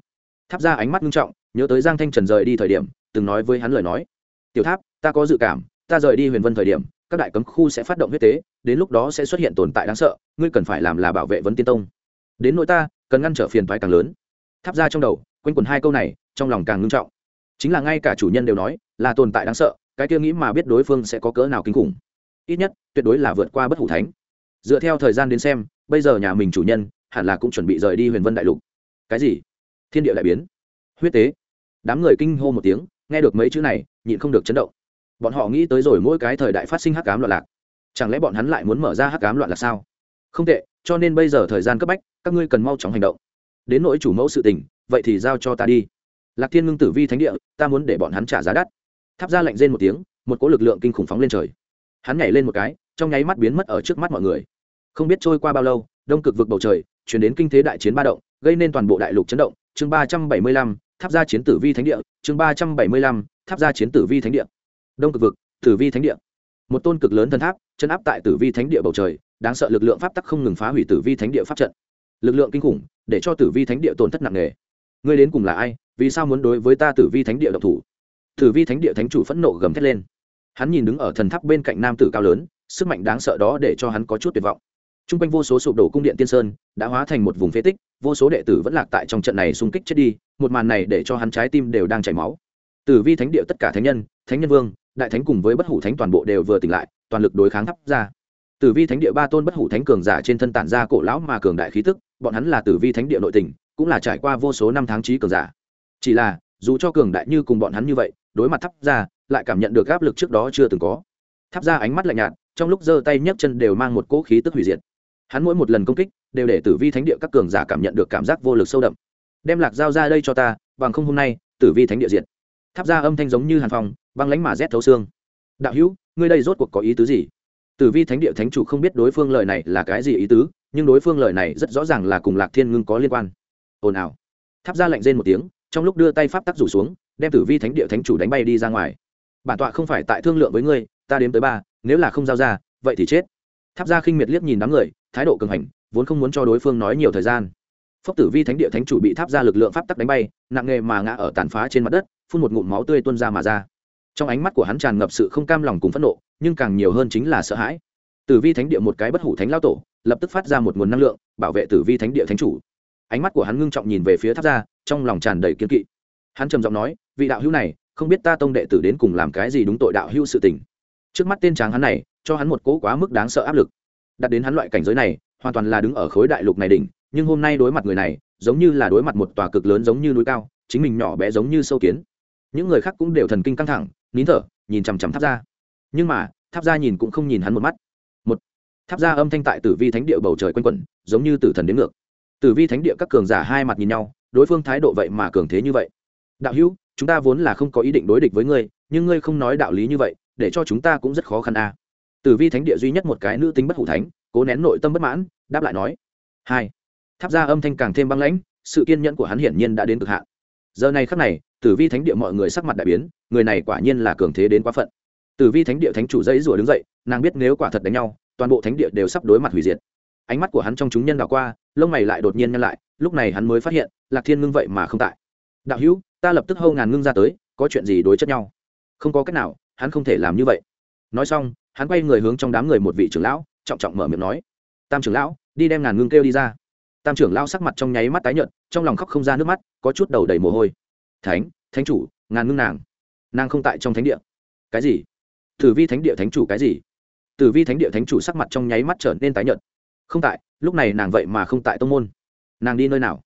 Tháp ra ánh mắt nghiêm trọng, nhớ tới giang thanh trần rời đi thời điểm, từng nói với hắn lời nói. Tiểu tháp, ta có dự cảm, ta rời đi huyền vân thời điểm, các đại cấm khu sẽ phát động huyết tế, đến lúc đó sẽ xuất hiện tồn tại đáng sợ, ngươi cần phải làm là bảo vệ vấn tiên tông. Đến nỗi ta, cần ngăn trở phiền thoái càng lớn. Tháp ra trong đầu, quanh quần hai câu này trong lòng càng ngưng trọng. Chính là ngay cả chủ nhân đều nói, là tồn tại đáng sợ, cái kia nghĩ mà biết đối phương sẽ có cỡ nào kinh khủng. Ít nhất, tuyệt đối là vượt qua bất hủ thánh. Dựa theo thời gian đến xem, bây giờ nhà mình chủ nhân, hẳn là cũng chuẩn bị rời đi huyền vân đại lục. Cái gì? Thiên địa đại biến? Huyết tế? Đám người kinh hô một tiếng, nghe được mấy chữ này, nhịn không được chấn động. Bọn họ nghĩ tới rồi mỗi cái thời đại phát sinh hắc cám loạn lạc. Chẳng lẽ bọn hắn lại muốn mở ra hắc cám loạn lạc sao? Không tệ, cho nên bây giờ thời gian cấp bách, các ngươi cần mau chóng hành động. Đến nỗi chủ mẫu sự tình, vậy thì giao cho ta đi lạc thiên ngưng tử vi thánh địa, ta muốn để bọn hắn trả giá đắt. Tháp ra lạnh rên một tiếng, một cỗ lực lượng kinh khủng phóng lên trời. Hắn nhảy lên một cái, trong nháy mắt biến mất ở trước mắt mọi người. Không biết trôi qua bao lâu, đông cực vực bầu trời, chuyển đến kinh thế đại chiến ba động, gây nên toàn bộ đại lục chấn động. Chương ba trăm bảy mươi lăm, tháp Ra chiến tử vi thánh địa, chương ba trăm bảy mươi lăm, tháp Ra chiến tử vi thánh địa. Đông cực vực, tử vi thánh địa. Một tôn cực lớn thân tháp, chân áp tại tử vi thánh địa bầu trời, đáng sợ lực lượng pháp tắc không ngừng phá hủy tử vi thánh địa pháp trận. Lực lượng kinh khủng, để cho tử vi thánh địa tổn thất nặng nề. Ngươi đến cùng là ai? Vì sao muốn đối với ta tử vi thánh địa độc thủ? Tử vi thánh địa thánh chủ phẫn nộ gầm thét lên. Hắn nhìn đứng ở thần tháp bên cạnh nam tử cao lớn, sức mạnh đáng sợ đó để cho hắn có chút tuyệt vọng. T r u n g quanh vô số sụp đổ cung điện tiên sơn đã hóa thành một vùng phế tích, vô số đệ tử vẫn lạc tại trong trận này xung kích chết đi, một màn này để cho hắn trái tim đều đang chảy máu. Tử vi thánh địa tất cả thánh nhân thánh nhân vương, đại thánh cùng với bất hủ thánh toàn bộ đều vừa tỉnh lại, toàn lực đối kháng thắp ra. Tử vi thánh địa ba tôn bất hủ thánh cường giả trên thân tản ra cổ lão mà cường đại khí tức, bọn hắn là tử vi thánh địa nội tình, cũng là trải qua vô số năm tháng trí cường giả chỉ là dù cho cường đại như cùng bọn hắn như vậy đối mặt thắp ra lại cảm nhận được áp lực trước đó chưa từng có. Thắp ra ánh mắt lạnh nhạt trong lúc giơ tay nhấc chân đều mang một cỗ khí tức hủy diệt. Hắn mỗi một lần công kích đều để tử vi thánh địa các cường giả cảm nhận được cảm giác vô lực sâu đậm. Đem lạc dao ra đây cho ta bằng không hôm nay tử vi thánh địa diệt. Tháp ra âm thanh giống như hàn phòng, băng lánh mà rét thấu xương. Đạo hữu ngươi đây rốt cuộc có ý tứ gì? Tử vi thánh địa thánh chủ không biết đối phương lời này là cái gì ý tứ nhưng đối phương lời này rất rõ ràng là cùng lạc thiên ngưng có liên quan. Ồn ào. Tháp ra lạnh rên một tiếng trong lúc đưa tay pháp tắc rủ xuống, đem tử vi thánh địa thánh chủ đánh bay đi ra ngoài. Bản tọa không phải tại thương lượng với ngươi, ta đếm tới ba, nếu là không giao ra, vậy thì chết. Tháp ra khinh miệt liếc nhìn đám người, thái độ cường hành, vốn không muốn cho đối phương nói nhiều thời gian. Phốc tử vi thánh địa thánh chủ bị tháp ra lực lượng pháp tắc đánh bay, nặng nghề mà ngã ở tàn phá trên mặt đất, phun một ngụm máu tươi tuôn ra mà ra. Trong ánh mắt của hắn tràn ngập sự không cam lòng cùng phẫn nộ, nhưng càng nhiều hơn chính là sợ hãi. Tử vi thánh địa một cái bất hủ thánh lao tổ, lập tức phát ra một nguồn năng lượng, bảo vệ tử vi thánh địa thánh chủ. Ánh mắt của hắn ngưng trọng nhìn về phía tháp ra trong lòng tràn đầy kiên kỵ. Hắn trầm giọng nói, vị đạo hữu này, không biết ta tông đệ tử đến cùng làm cái gì đúng tội đạo hữu sự tình. Trước mắt tên tráng hắn này, cho hắn một cỗ quá mức đáng sợ áp lực. Đặt đến hắn loại cảnh giới này, hoàn toàn là đứng ở khối đại lục này đỉnh, nhưng hôm nay đối mặt người này, giống như là đối mặt một tòa cực lớn giống như núi cao, chính mình nhỏ bé giống như sâu kiến. Những người khác cũng đều thần kinh căng thẳng, nín thở, nhìn chằm chằm tháp ra nhưng mà, tháp ra nhìn cũng không nhìn hắn một mắt. Một, tháp ra âm thanh tại tử vi thánh địa bầu trời quanh quẩn, giống như tử thần đến ngược. Tử vi thánh địa các cường giả hai mặt nhìn nhau đối phương thái độ vậy mà cường thế như vậy. Đạo hữu, chúng ta vốn là không có ý định đối địch với ngươi, nhưng ngươi không nói đạo lý như vậy, để cho chúng ta cũng rất khó khăn a à. tử vi thánh địa duy nhất một cái nữ tính bất hủ thánh, cố nén nội tâm bất mãn, đáp lại nói. Hai. Tháp ra âm thanh càng thêm băng lãnh, sự kiên nhẫn của hắn hiển nhiên đã đến cực hạn. Giờ này khắc này tử vi thánh địa mọi người sắc mặt đại biến, người này quả nhiên là cường thế đến quá phận. Tử vi thánh địa thánh chủ dãy rủa đứng dậy, nàng biết nếu quả thật đánh nhau, toàn bộ thánh địa đều sắp đối mặt hủy diệt. Ánh mắt của hắn trong chúng nhân đảo qua, lông mày lại đột nhiên nhăn lại, lúc này hắn mới phát hiện lạc thiên ngưng vậy mà không tại. Đạo hữu, ta lập tức hâu ngàn ngưng ra tới, có chuyện gì đối chất nhau? Không có cách nào, hắn không thể làm như vậy. Nói xong, hắn quay người hướng trong đám người một vị trưởng lão, trọng trọng mở miệng nói. Tam trưởng lão, đi đem ngàn ngưng kêu đi ra. Tam trưởng lão sắc mặt trong nháy mắt tái nhợt, trong lòng khóc không ra nước mắt, có chút đầu đầy mồ hôi. Thánh thánh chủ, ngàn ngưng nàng. Nàng không tại trong thánh địa. Cái gì? Tử vi thánh địa thánh chủ cái gì? Tử vi thánh địa thánh chủ sắc mặt trong nháy mắt trở nên tái nhợt. Không tại, lúc này nàng vậy mà không tại tông môn. Nàng đi nơi nào?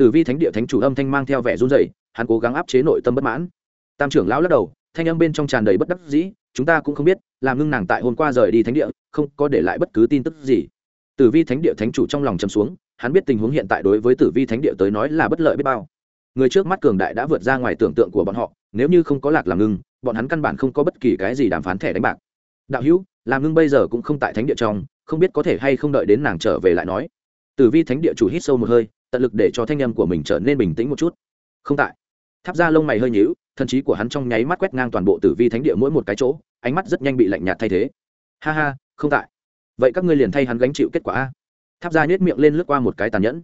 Tử vi thánh địa thánh chủ âm thanh mang theo vẻ run rẩy, hắn cố gắng áp chế nội tâm bất mãn. Tam trưởng lão lắc đầu, thanh âm bên trong tràn đầy bất đắc dĩ, chúng ta cũng không biết, làm ngưng nàng tại hôm qua rời đi thánh địa, không có để lại bất cứ tin tức gì. Tử vi thánh địa thánh chủ trong lòng chầm xuống, hắn biết tình huống hiện tại đối với tử vi thánh địa tới nói là bất lợi biết bao. Người trước mắt cường đại đã vượt ra ngoài tưởng tượng của bọn họ, nếu như không có lạc làm ngưng, bọn hắn căn bản không có bất kỳ cái gì đàm phán thẻ đánh bạc. Đạo hữu, làm ngưng bây giờ cũng không tại thánh địa trong, không biết có thể hay không đợi đến nàng trở về lại nói. Tử vi thánh địa chủ hít sâu một hơi tận lực để cho thanh âm của mình trở nên bình tĩnh một chút. Không tại. Tháp ra lông mày hơi nhíu thần trí của hắn trong nháy mắt quét ngang toàn bộ tử vi thánh địa mỗi một cái chỗ, ánh mắt rất nhanh bị lạnh nhạt thay thế. Ha ha, không tại. Vậy các ngươi liền thay hắn gánh chịu kết quả a. Tháp ra nhếch miệng lên lướt qua một cái tàn nhẫn.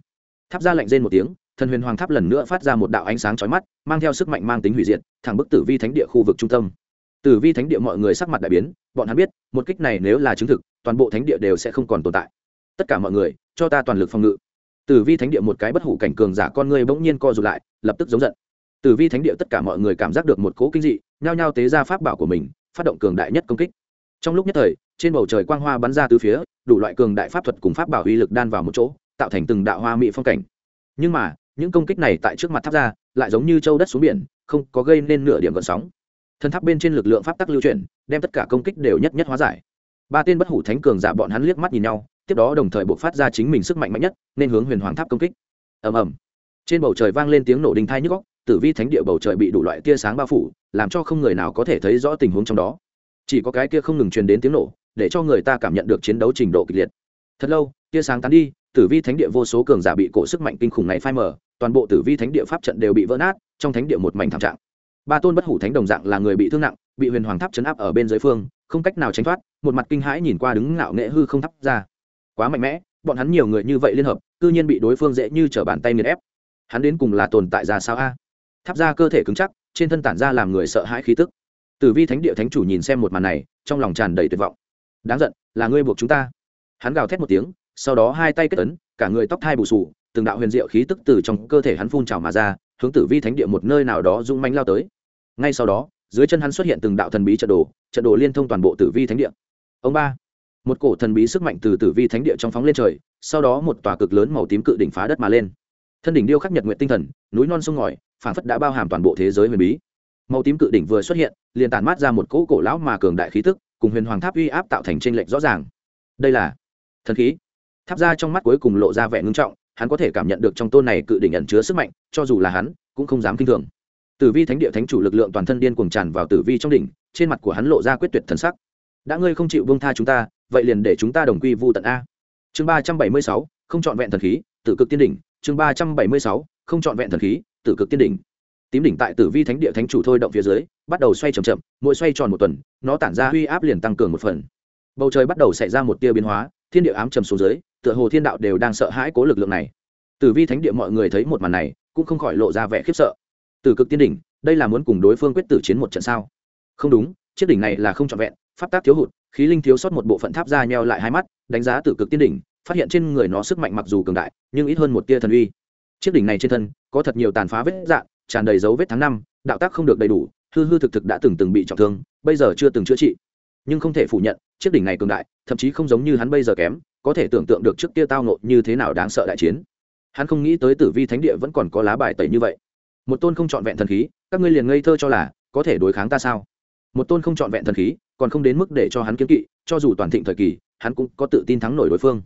Tháp ra lạnh rên một tiếng thần huyền hoàng tháp lần nữa phát ra một đạo ánh sáng chói mắt, mang theo sức mạnh mang tính hủy diệt, thẳng bức tử vi thánh địa khu vực trung tâm. Tử vi thánh địa mọi người sắc mặt đại biến, bọn hắn biết, một kích này nếu là chứng thực, toàn bộ thánh địa đều sẽ không còn tồn tại. Tất cả mọi người, cho ta toàn lực phòng ngự tử vi thánh địa một cái bất hủ cảnh cường giả con người bỗng nhiên co rụt lại, lập tức giống giận. Tử vi thánh địa tất cả mọi người cảm giác được một cố kinh dị, nhao nhao tế ra pháp bảo của mình, phát động cường đại nhất công kích. Trong lúc nhất thời, trên bầu trời quang hoa bắn ra từ phía, đủ loại cường đại pháp thuật cùng pháp bảo uy lực đan vào một chỗ, tạo thành từng đạo hoa mỹ phong cảnh. Nhưng mà, những công kích này tại trước mặt tháp ra, lại giống như châu đất xuống biển, không có gây nên nửa điểm gợn sóng. Thân tháp bên trên lực lượng pháp tắc lưu chuyển, đem tất cả công kích đều nhất nhất hóa giải. Ba tên bất hủ thánh cường giả bọn hắn liếc mắt nhìn nhau tiếp đó đồng thời buộc phát ra chính mình sức mạnh mạnh nhất, nên hướng huyền hoàng tháp công kích. Ầm ầm. Trên bầu trời vang lên tiếng nổ đình thai nhức góc tử vi thánh địa bầu trời bị đủ loại tia sáng bao phủ, làm cho không người nào có thể thấy rõ tình huống trong đó. Chỉ có cái kia không ngừng truyền đến tiếng nổ, để cho người ta cảm nhận được chiến đấu trình độ kịch liệt. Thật lâu, tia sáng tán đi, tử vi thánh địa vô số cường giả bị cổ sức mạnh kinh khủng này phai mờ, toàn bộ tử vi thánh địa pháp trận đều bị vỡ nát, trong thánh địa một mảnh thảm trạng. Ba tôn bất hủ thánh đồng dạng là người bị thương nặng, bị huyền hoàng tháp chấn áp ở bên dưới phương, không cách nào tránh thoát, một mặt kinh hãi nhìn qua đứng ngạo nghệ hư không thắp ra quá mạnh mẽ, bọn hắn nhiều người như vậy liên hợp, cư nhiên bị đối phương dễ như trở bàn tay nghiền ép. Hắn đến cùng là tồn tại ra sao a? Tháp ra cơ thể cứng chắc, trên thân tản ra làm người sợ hãi khí tức. Tử vi thánh địa thánh chủ nhìn xem một màn này, trong lòng tràn đầy tuyệt vọng. Đáng giận, là ngươi buộc chúng ta. Hắn gào thét một tiếng, sau đó hai tay kết ấn, cả người tóc thai bù sù, từng đạo huyền diệu khí tức từ trong cơ thể hắn phun trào mà ra, hướng tử vi thánh địa một nơi nào đó rung manh lao tới. Ngay sau đó, dưới chân hắn xuất hiện từng đạo thần bí trận đồ trận đồ liên thông toàn bộ tử vi thánh địa. Ông ba một cổ thần bí sức mạnh từ tử vi thánh địa trong phóng lên trời, sau đó một tòa cực lớn màu tím cự đỉnh phá đất mà lên. Thân đỉnh điêu khắc nhật nguyện tinh thần, núi non sông ngòi, phảng phất đã bao hàm toàn bộ thế giới huyền bí. Màu tím cự đỉnh vừa xuất hiện, liền tản mát ra một cỗ cổ lão mà cường đại khí tức, cùng huyền hoàng tháp uy áp tạo thành tranh lệch rõ ràng. Đây là thần khí. Tháp ra trong mắt cuối cùng lộ ra vẻ ngưng trọng, hắn có thể cảm nhận được trong tôn này cự đỉnh ẩn chứa sức mạnh, cho dù là hắn, cũng không dám kinh thường. Tử vi thánh địa thánh chủ lực lượng toàn thân điên cuồng tràn vào tử vi trong đỉnh, trên mặt của hắn lộ ra quyết tuyệt thần sắc. Đã ngươi không chịu buông tha chúng ta vậy liền để chúng ta đồng quy vu tận a. Chương ba trăm bảy mươi sáu, không chọn vẹn thần khí, tử cực tiên đỉnh. Chương ba trăm bảy mươi sáu, không chọn vẹn thần khí, tử cực tiên đỉnh. Tím đỉnh tại tử vi thánh địa thánh chủ thôi động phía dưới, bắt đầu xoay c h ậ m chậm, mỗi xoay tròn một tuần, nó tản ra uy áp liền tăng cường một phần. Bầu trời bắt đầu xảy ra một tia biến hóa, thiên địa ám trầm xuống dưới, tựa hồ thiên đạo đều đang sợ hãi cố lực lượng này. Tử vi thánh địa mọi người thấy một màn này, cũng không khỏi lộ ra vẻ khiếp sợ. Từ cực tiên đỉnh, đây là muốn cùng đối phương quyết tử chiến một trận sao? Không đúng, chiếc đỉnh này là không trọn vẹn, pháp tác thiếu hụt khí linh thiếu sót một bộ phận tháp ra nheo lại hai mắt đánh giá từ cực tiên đỉnh phát hiện trên người nó sức mạnh mặc dù cường đại nhưng ít hơn một tia thần uy. Chiếc đỉnh này trên thân có thật nhiều tàn phá vết dạn, tràn đầy dấu vết tháng năm đạo tác không được đầy đủ hư hư thực thực đã từng từng bị trọng thương bây giờ chưa từng chữa trị. Nhưng không thể phủ nhận chiếc đỉnh này cường đại thậm chí không giống như hắn bây giờ kém có thể tưởng tượng được trước kia tao nộn như thế nào đáng sợ đại chiến. Hắn không nghĩ tới tử vi thánh địa vẫn còn có lá bài tẩy như vậy. Một tôn không trọn vẹn thần khí các ngươi liền ngây thơ cho là có thể đối kháng ta sao? Một tôn không trọn vẹn thần khí còn không đến mức để cho hắn kiếm kỵ, cho dù toàn thịnh thời kỳ, hắn cũng có tự tin thắng nổi đối phương.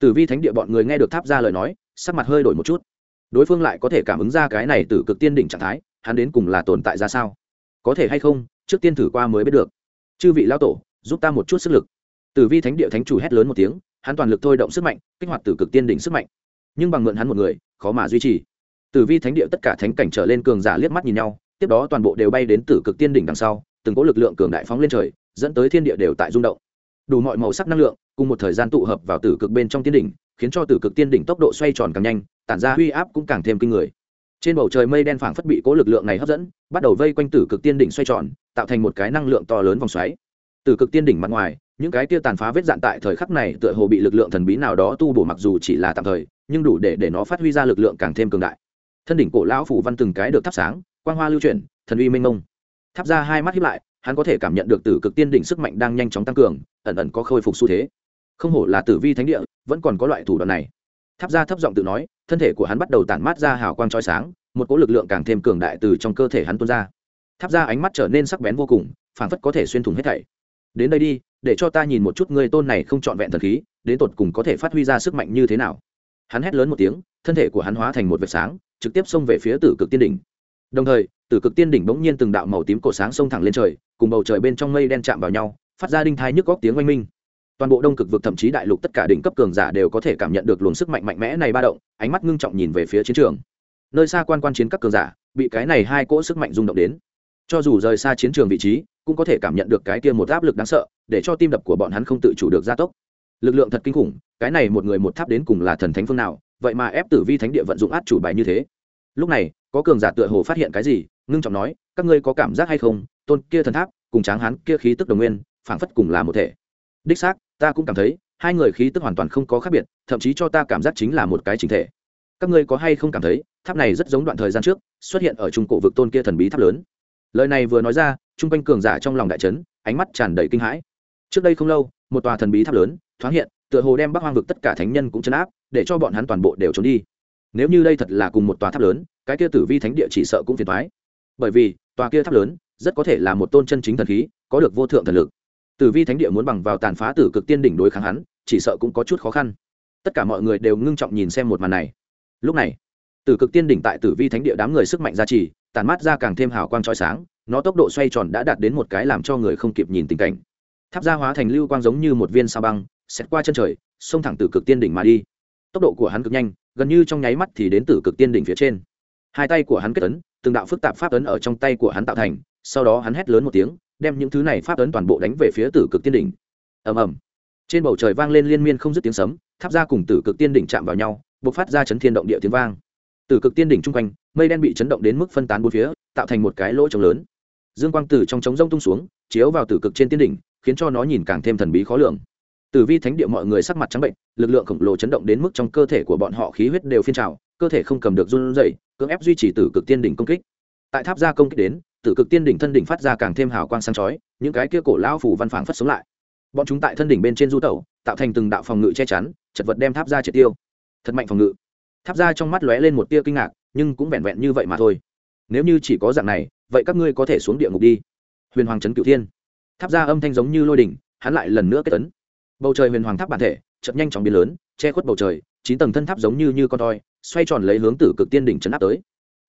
Tử vi thánh địa bọn người nghe được tháp ra lời nói, sắc mặt hơi đổi một chút. Đối phương lại có thể cảm ứng ra cái này từ cực tiên đỉnh trạng thái, hắn đến cùng là tồn tại ra sao? Có thể hay không, trước tiên thử qua mới biết được. Chư vị lao tổ, giúp ta một chút sức lực. Tử vi thánh địa thánh chủ hét lớn một tiếng, hắn toàn lực thôi động sức mạnh, kích hoạt tử cực tiên đỉnh sức mạnh. Nhưng bằng mượn hắn một người, khó mà duy trì. Tử vi thánh địa tất cả thánh cảnh trở lên cường giả liếc mắt nhìn nhau, tiếp đó toàn bộ đều bay đến tử cực tiên đỉnh đằng sau, từng có lực lượng cường đại phóng lên trời dẫn tới thiên địa đều tại rung động. Đủ mọi màu sắc năng lượng, cùng một thời gian tụ hợp vào tử cực bên trong tiên đỉnh, khiến cho tử cực tiên đỉnh tốc độ xoay tròn càng nhanh, tản ra huy áp cũng càng thêm kinh người. Trên bầu trời mây đen phảng phất bị cố lực lượng này hấp dẫn, bắt đầu vây quanh tử cực tiên đỉnh xoay tròn, tạo thành một cái năng lượng to lớn vòng xoáy. Tử cực tiên đỉnh mặt ngoài, những cái tia tàn phá vết dạn tại thời khắc này tựa hồ bị lực lượng thần bí nào đó tu bổ mặc dù chỉ là tạm thời, nhưng đủ để để nó phát huy ra lực lượng càng thêm cường đại. Thân đỉnh cổ lão phủ văn từng cái được thắp sáng, quang hoa lưu chuyển, thần uy minh mông. Thắp ra hai mắt hiếp lại hắn có thể cảm nhận được tử cực tiên đỉnh sức mạnh đang nhanh chóng tăng cường, ẩn ẩn có khôi phục xu thế. Không hổ là tử vi thánh địa, vẫn còn có loại thủ đoạn này. Tháp ra thấp giọng tự nói, thân thể của hắn bắt đầu tản mát ra hào quang trói sáng, một cỗ lực lượng càng thêm cường đại từ trong cơ thể hắn tuôn ra. Tháp ra ánh mắt trở nên sắc bén vô cùng, phảng phất có thể xuyên thủng hết thảy. Đến đây đi, để cho ta nhìn một chút người tôn này không trọn vẹn thần khí, đến tột cùng có thể phát huy ra sức mạnh như thế nào. Hắn hét lớn một tiếng, thân thể của hắn hóa thành một vệt sáng, trực tiếp xông về phía tử cực tiên đỉnh. Đồng thời tử cực tiên đỉnh bỗng nhiên từng đạo màu tím cổ sáng xông thẳng lên trời, cùng bầu trời bên trong mây đen chạm vào nhau, phát ra đinh thai nhức góc tiếng oanh minh. Toàn bộ đông cực vực thậm chí đại lục tất cả đỉnh cấp cường giả đều có thể cảm nhận được luồng sức mạnh mạnh mẽ này ba động, ánh mắt ngưng trọng nhìn về phía chiến trường. Nơi xa quan quan chiến các cường giả, bị cái này hai cỗ sức mạnh rung động đến. Cho dù rời xa chiến trường vị trí, cũng có thể cảm nhận được cái kia một áp lực đáng sợ, để cho tim đập của bọn hắn không tự chủ được gia tốc. Lực lượng thật kinh khủng, cái này một người một tháp đến cùng là thần thánh phương nào, vậy mà ép tử vi thánh địa vận dụng át chủ bài như thế. Lúc này, có cường giả tựa hồ phát hiện cái gì ngưng trọng nói, các ngươi có cảm giác hay không? Tôn kia thần tháp, cùng tráng hán kia khí tức đồng nguyên, phảng phất cùng là một thể. Đích xác, ta cũng cảm thấy, hai người khí tức hoàn toàn không có khác biệt, thậm chí cho ta cảm giác chính là một cái chính thể. Các ngươi có hay không cảm thấy, tháp này rất giống đoạn thời gian trước, xuất hiện ở trung cổ vực tôn kia thần bí tháp lớn? Lời này vừa nói ra, trung quanh cường giả trong lòng đại trấn ánh mắt tràn đầy kinh hãi. Trước đây không lâu, một tòa thần bí tháp lớn, thoáng hiện, tựa hồ đem bắc hoang vực tất cả thánh nhân cũng chấn áp, để cho bọn hắn toàn bộ đều trốn đi. Nếu như đây thật là cùng một tòa tháp lớn, cái kia tử vi thánh địa chỉ sợ cũng phiền thoái bởi vì, tòa kia tháp lớn rất có thể là một tôn chân chính thần khí, có được vô thượng thần lực. Tử vi thánh địa muốn bằng vào tàn phá tử cực tiên đỉnh đối kháng hắn, chỉ sợ cũng có chút khó khăn. Tất cả mọi người đều ngưng trọng nhìn xem một màn này. Lúc này, tử cực tiên đỉnh tại tử vi thánh địa đám người sức mạnh gia trì tàn mát ra càng thêm hào quang trói sáng, nó tốc độ xoay tròn đã đạt đến một cái làm cho người không kịp nhìn tình cảnh. Tháp gia hóa thành lưu quang giống như một viên sao băng xét qua chân trời, xông thẳng từ cực tiên đỉnh mà đi. Tốc độ của hắn cực nhanh, gần như trong nháy mắt thì đến từ cực tiên đỉnh phía trên hai tay của hắn kết ấn, từng đạo phức tạp pháp ấn ở trong tay của hắn tạo thành, sau đó hắn hét lớn một tiếng, đem những thứ này pháp ấn toàn bộ đánh về phía tử cực tiên đỉnh. Ầm ầm. Trên bầu trời vang lên liên miên không dứt tiếng sấm, tháp ra cùng tử cực tiên đỉnh chạm vào nhau b ộ c phát ra chấn thiên động địa tiếng vang. Tử cực tiên đỉnh chung quanh, mây đen bị chấn động đến mức phân tán bốn phía, tạo thành một cái lỗ trống lớn. Dương quang tử trong trống rông tung xuống, chiếu vào tử cực trên tiên đỉnh, khiến cho nó nhìn càng thêm thần bí khó lường. Tử vi thánh địa mọi người sắc mặt trắng bệnh, lực lượng khổng lồ chấn động đến mức trong cơ thể của bọn họ khí huyết đều phiên trào, cơ thể không cầm được run rẩy cưỡng ép duy trì tử cực tiên đỉnh công kích. Tại tháp gia công kích đến, tử cực tiên đỉnh thân đỉnh phát ra càng thêm hào quang sáng chói, những cái kia cổ lão phủ văn phảng phất sống lại. Bọn chúng tại thân đỉnh bên trên du tẩu, tạo thành từng đạo phòng ngự che chắn, chật vật đem tháp gia triệt tiêu. Thật mạnh phòng ngự. Tháp gia trong mắt lóe lên một tia kinh ngạc, nhưng cũng vẹn vẹn như vậy mà thôi. Nếu như chỉ có dạng này, vậy các ngươi có thể xuống địa ngục đi. Huyền hoàng trấn cửu thiên. Tháp gia âm thanh giống như lôi đỉnh, hắn lại lần nữa kết tấn bầu trời huyền hoàng tháp bản thể chậm nhanh chóng biến lớn, che khuất bầu trời chín tầng thân tháp giống như như con toi, xoay tròn lấy hướng tử cực tiên đỉnh chấn áp tới.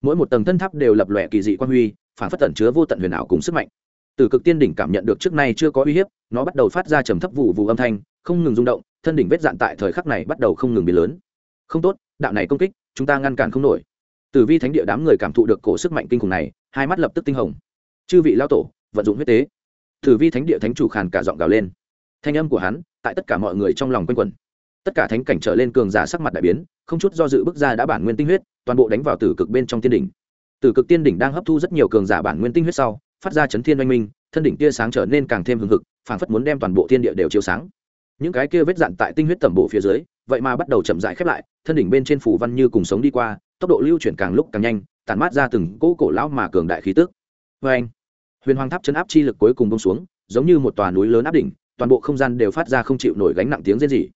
Mỗi một tầng thân tháp đều lập lòe kỳ dị quan huy, phản phất tẩn chứa vô tận huyền ảo cùng sức mạnh. Tử cực tiên đỉnh cảm nhận được trước nay chưa có uy hiếp, nó bắt đầu phát ra trầm thấp vụ vụ âm thanh, không ngừng rung động, thân đỉnh vết dạn tại thời khắc này bắt đầu không ngừng biến lớn. Không tốt, đạo này công kích, chúng ta ngăn cản không nổi. Tử vi thánh địa đám người cảm thụ được cổ sức mạnh kinh khủng này, hai mắt lập tức tinh hồng. Chư vị lao tổ, vận dụng huyết tế. Tử vi thánh địa thánh chủ khàn cả giọng gào lên. Thanh âm của hắn, tại tất cả mọi người trong lòng quanh quẩn tất cả thánh cảnh trở lên cường giả sắc mặt đại biến, không chút do dự bước ra đã bản nguyên tinh huyết, toàn bộ đánh vào tử cực bên trong tiên đỉnh. Tử cực tiên đỉnh đang hấp thu rất nhiều cường giả bản nguyên tinh huyết sau, phát ra chấn thiên oanh minh, thân đỉnh tia sáng trở nên càng thêm hừng hực, phảng phất muốn đem toàn bộ thiên địa đều chiếu sáng. Những cái kia vết dạn tại tinh huyết tẩm bộ phía dưới, vậy mà bắt đầu chậm rãi khép lại, thân đỉnh bên trên phủ văn như cùng sống đi qua, tốc độ lưu chuyển càng lúc càng nhanh, tản mát ra từng cỗ cổ lão mà cường đại khí tức. Vê anh huyền hoàng tháp chấn áp chi lực cuối cùng bông xuống, giống như một tòa núi lớn áp đỉnh, toàn bộ không gian đều phát ra không chịu nổi gánh nặng tiếng rên rỉ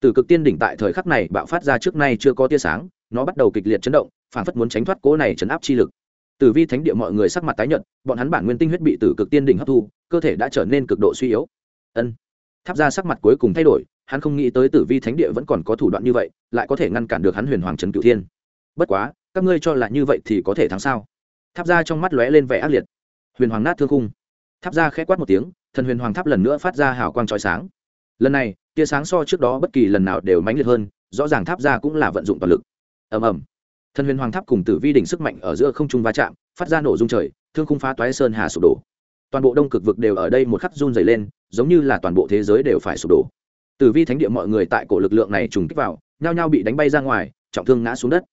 từ cực tiên đỉnh tại thời khắc này bạo phát ra trước nay chưa có tia sáng, nó bắt đầu kịch liệt chấn động phản phất muốn tránh thoát cố này chấn áp chi lực. Tử vi thánh địa mọi người sắc mặt tái nhợt, bọn hắn bản nguyên tinh huyết bị tử cực tiên đỉnh hấp thu, cơ thể đã trở nên cực độ suy yếu. Ân. Tháp ra sắc mặt cuối cùng thay đổi, hắn không nghĩ tới tử vi thánh địa vẫn còn có thủ đoạn như vậy, lại có thể ngăn cản được hắn huyền hoàng chấn cửu thiên. Bất quá, các ngươi cho là như vậy thì có thể thắng sao? Tháp ra trong mắt lóe lên vẻ ác liệt. Huyền hoàng nát thương khung. Tháp ra khẽ quát một tiếng, thần huyền hoàng tháp lần nữa phát ra hào quang trói sáng lần này, tia sáng so trước đó bất kỳ lần nào đều mãnh liệt hơn, rõ ràng tháp ra cũng là vận dụng toàn lực. Ầm ầm. Thần huyền hoàng tháp cùng tử vi đỉnh sức mạnh ở giữa không trung va chạm, phát ra nổ dung trời, thương khung phá toái sơn hà sụp đổ. Toàn bộ đông cực vực đều ở đây một khắc run dày lên, giống như là toàn bộ thế giới đều phải sụp đổ. Tử vi thánh địa mọi người tại cổ lực lượng này trùng kích vào, nhao nhao bị đánh bay ra ngoài, trọng thương ngã xuống đất.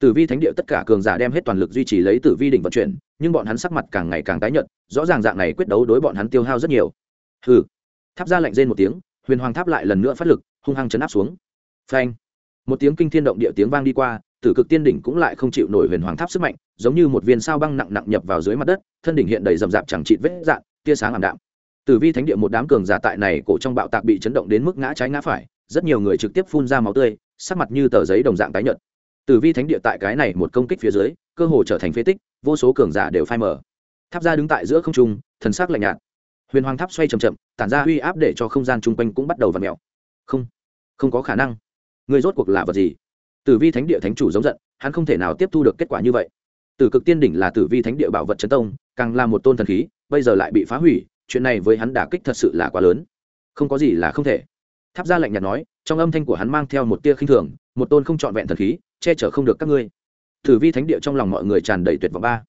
Tử vi thánh địa tất cả cường giả đem hết toàn lực duy trì lấy tử vi đỉnh vận chuyển, nhưng bọn hắn sắc mặt càng ngày càng tái nhợt, rõ ràng dạng này quyết đấu đối bọn hắn tiêu hao rất nhiều. Hừ. Tháp ra lạnh rên một tiếng huyền hoàng tháp lại lần nữa phát lực, hung hăng chấn áp xuống. Phanh! Một tiếng kinh thiên động địa tiếng vang đi qua, tử cực tiên đỉnh cũng lại không chịu nổi huyền hoàng tháp sức mạnh, giống như một viên sao băng nặng nặng nhập vào dưới mặt đất, thân đỉnh hiện đầy rậm rạp chẳng trị vết dạn, tia sáng ảm đạm. Tử vi thánh địa một đám cường giả tại này cổ trong bạo tạc bị chấn động đến mức ngã trái ngã phải, rất nhiều người trực tiếp phun ra máu tươi, sắc mặt như tờ giấy đồng dạng tái nhợt. Tử vi thánh địa tại cái này một công kích phía dưới, cơ hồ trở thành phế tích, vô số cường giả đều phai mở tháp ra đứng tại giữa không trung, thần sắc lạnh nhạt huyền hoàng tháp xoay c h ậ m chậm, tản ra uy áp để cho không gian chung quanh cũng bắt đầu v ặ mẹo không không có khả năng. Người rốt cuộc là vật gì? Tử vi thánh địa thánh chủ giống giận, hắn không thể nào tiếp thu được kết quả như vậy. Tử cực tiên đỉnh là tử vi thánh địa bảo vật chấn tông, càng là một tôn thần khí, bây giờ lại bị phá hủy, chuyện này với hắn đả kích thật sự là quá lớn. Không có gì là không thể. Tháp ra lạnh nhạt nói, trong âm thanh của hắn mang theo một tia khinh thường, một tôn không trọn vẹn thần khí, che chở không được các ngươi. Tử vi thánh địa trong lòng mọi người tràn đầy tuyệt vọng ba.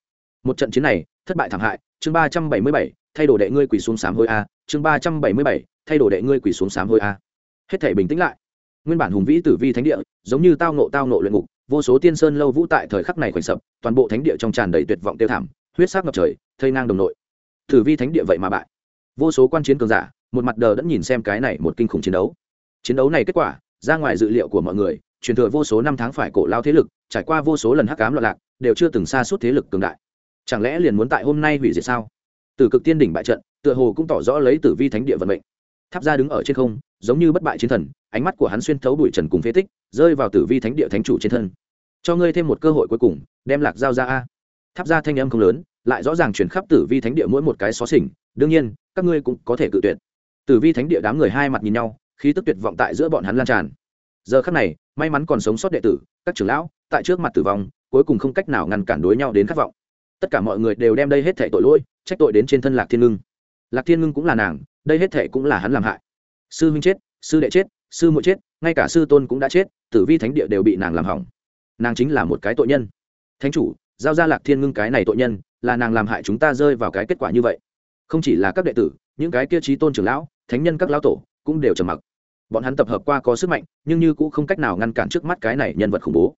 Một trận chiến này, thất bại thảm hại, chương ba trăm bảy mươi bảy thay đổi đệ ngươi quỳ xuống sám hối a, chương ba trăm bảy mươi bảy, thay đổi đệ ngươi quỳ xuống sám hối a. Hết thể bình tĩnh lại. Nguyên bản hùng vĩ tử vi thánh địa, giống như tao nộ tao nộ luyện ngục, vô số tiên sơn lâu vũ tại thời khắc này khoảnh sập, toàn bộ thánh địa trong tràn đầy tuyệt vọng tiêu thảm, huyết sắc ngập trời, thây ngang đồng nội. Tử vi thánh địa vậy mà bại. Vô số quan chiến cường giả, một mặt đờ đẫn nhìn xem cái này một kinh khủng chiến đấu. Chiến đấu này kết quả, ra ngoài dự liệu của mọi người, truyền thừa vô số năm tháng phải cổ lao thế lực, trải qua vô số lần hắc cám loạn lạc, đều chưa từng xa suốt thế lực cường đại. Chẳng lẽ liền muốn tại hôm nay hủy diệt sao? Từ cực tiên đỉnh bại trận, tựa hồ cũng tỏ rõ lấy tử vi thánh địa vận mệnh. Tháp ra đứng ở trên không, giống như bất bại chiến thần, ánh mắt của hắn xuyên thấu bụi trần cùng phế tích, rơi vào tử vi thánh địa thánh chủ trên thân. Cho ngươi thêm một cơ hội cuối cùng, đem lạc giao ra a. Tháp ra thanh âm không lớn, lại rõ ràng chuyển khắp tử vi thánh địa mỗi một cái xó xỉnh, đương nhiên, các ngươi cũng có thể cự tuyệt. Tử vi thánh địa đám người hai mặt nhìn nhau, khí tức tuyệt vọng tại giữa bọn hắn lan tràn. Giờ khắc này, may mắn còn sống sót đệ tử, các trưởng lão, tại trước mặt tử vong, cuối cùng không cách nào ngăn cản đối nhau đến khát vọng tất cả mọi người đều đem đây hết thệ tội lỗi, trách tội đến trên thân lạc thiên ngưng. Lạc thiên ngưng cũng là nàng, đây hết thệ cũng là hắn làm hại. Sư huynh chết, sư đệ chết, sư muội chết, ngay cả sư tôn cũng đã chết, tử vi thánh địa đều bị nàng làm hỏng. Nàng chính là một cái tội nhân. Thánh chủ, giao ra lạc thiên ngưng cái này tội nhân, là nàng làm hại chúng ta rơi vào cái kết quả như vậy. Không chỉ là các đệ tử, những cái kia trí tôn trưởng lão, thánh nhân các lão tổ, cũng đều trầm mặc. Bọn hắn tập hợp qua có sức mạnh, nhưng như cũng không cách nào ngăn cản trước mắt cái này nhân vật khủng bố.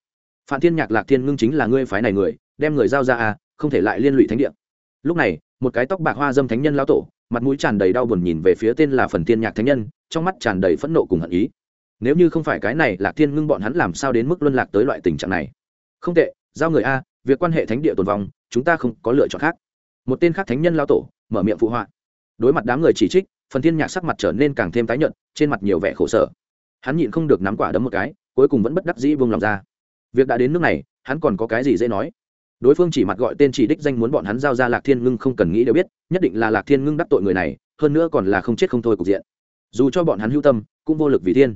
Phạm thiên nhạc lạc thiên ngưng chính là ngươi phái này người, đem người giao ra à không thể lại liên lụy thánh địa. Lúc này, một cái tóc bạc hoa dâm thánh nhân lão tổ, mặt mũi tràn đầy đau buồn nhìn về phía tên là phần tiên nhạc thánh nhân, trong mắt tràn đầy phẫn nộ cùng hận ý. Nếu như không phải cái này lạc thiên ngưng bọn hắn làm sao đến mức luân lạc tới loại tình trạng này? Không tệ, giao người a, việc quan hệ thánh địa tồn vong, chúng ta không có lựa chọn khác. Một tên khác thánh nhân lão tổ, mở miệng phụ họa. Đối mặt đám người chỉ trích, phần thiên nhạc sắc mặt trở nên càng thêm tái nhợt, trên mặt nhiều vẻ khổ sở. Hắn nhịn không được nắm quả đấm một cái, cuối cùng vẫn bất đắc dĩ buông lòng ra. Việc đã đến nước này, hắn còn có cái gì dễ nói? Đối phương chỉ mặt gọi tên chỉ đích danh muốn bọn hắn giao ra lạc thiên ngưng không cần nghĩ đều biết, nhất định là lạc thiên ngưng đắc tội người này, hơn nữa còn là không chết không thôi cục diện. Dù cho bọn hắn hưu tâm, cũng vô lực vì thiên.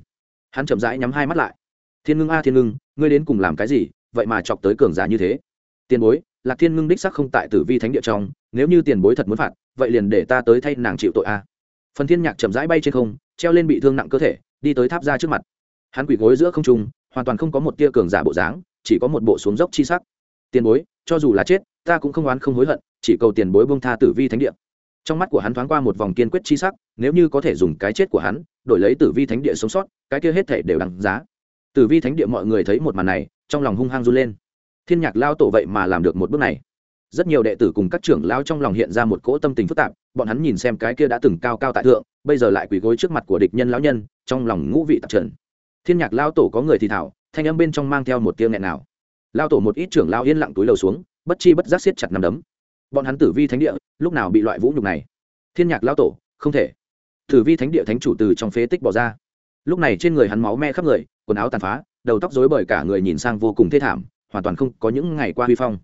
Hắn chậm rãi nhắm hai mắt lại. Thiên ngưng a, thiên ngưng, ngươi đến cùng làm cái gì, vậy mà chọc tới cường giả như thế? Tiền bối, lạc thiên ngưng đích sắc không tại tử vi thánh địa trong, nếu như tiền bối thật muốn phạt, vậy liền để ta tới thay nàng chịu tội a. Phần thiên nhạc chậm rãi bay trên không, treo lên bị thương nặng cơ thể, đi tới tháp ra trước mặt. Hắn quỳ gối giữa không trung, hoàn toàn không có một tia cường giả bộ dáng, chỉ có một bộ xuống dốc chi sắc. Tiền bối cho dù là chết, ta cũng không oán không hối hận, chỉ cầu tiền bối bông tha tử vi thánh địa. Trong mắt của hắn thoáng qua một vòng kiên quyết chi sắc, nếu như có thể dùng cái chết của hắn, đổi lấy tử vi thánh địa sống sót, cái kia hết thể đều đằng giá. Tử vi thánh địa mọi người thấy một màn này, trong lòng hung hăng run lên. Thiên nhạc lao tổ vậy mà làm được một bước này. Rất nhiều đệ tử cùng các trưởng lao trong lòng hiện ra một cỗ tâm tình phức tạp, bọn hắn nhìn xem cái kia đã từng cao cao tại thượng, bây giờ lại quỳ gối trước mặt của địch nhân lão nhân, trong lòng ngũ vị tạp trần. Thiên nhạc lao tổ có người thì thảo, thanh âm bên trong mang theo một tiếng nghẹn nào lao tổ một ít trưởng lao yên lặng túi lầu xuống, bất chi bất giác siết chặt nằm đấm. Bọn hắn tử vi thánh địa, lúc nào bị loại vũ nhục này? Thiên nhạc lao tổ, không thể. Tử vi thánh địa thánh chủ từ trong phế tích bỏ ra. Lúc này trên người hắn máu me khắp người, quần áo tàn phá, đầu tóc rối bời cả người nhìn sang vô cùng thê thảm, hoàn toàn không có những ngày qua huy phong.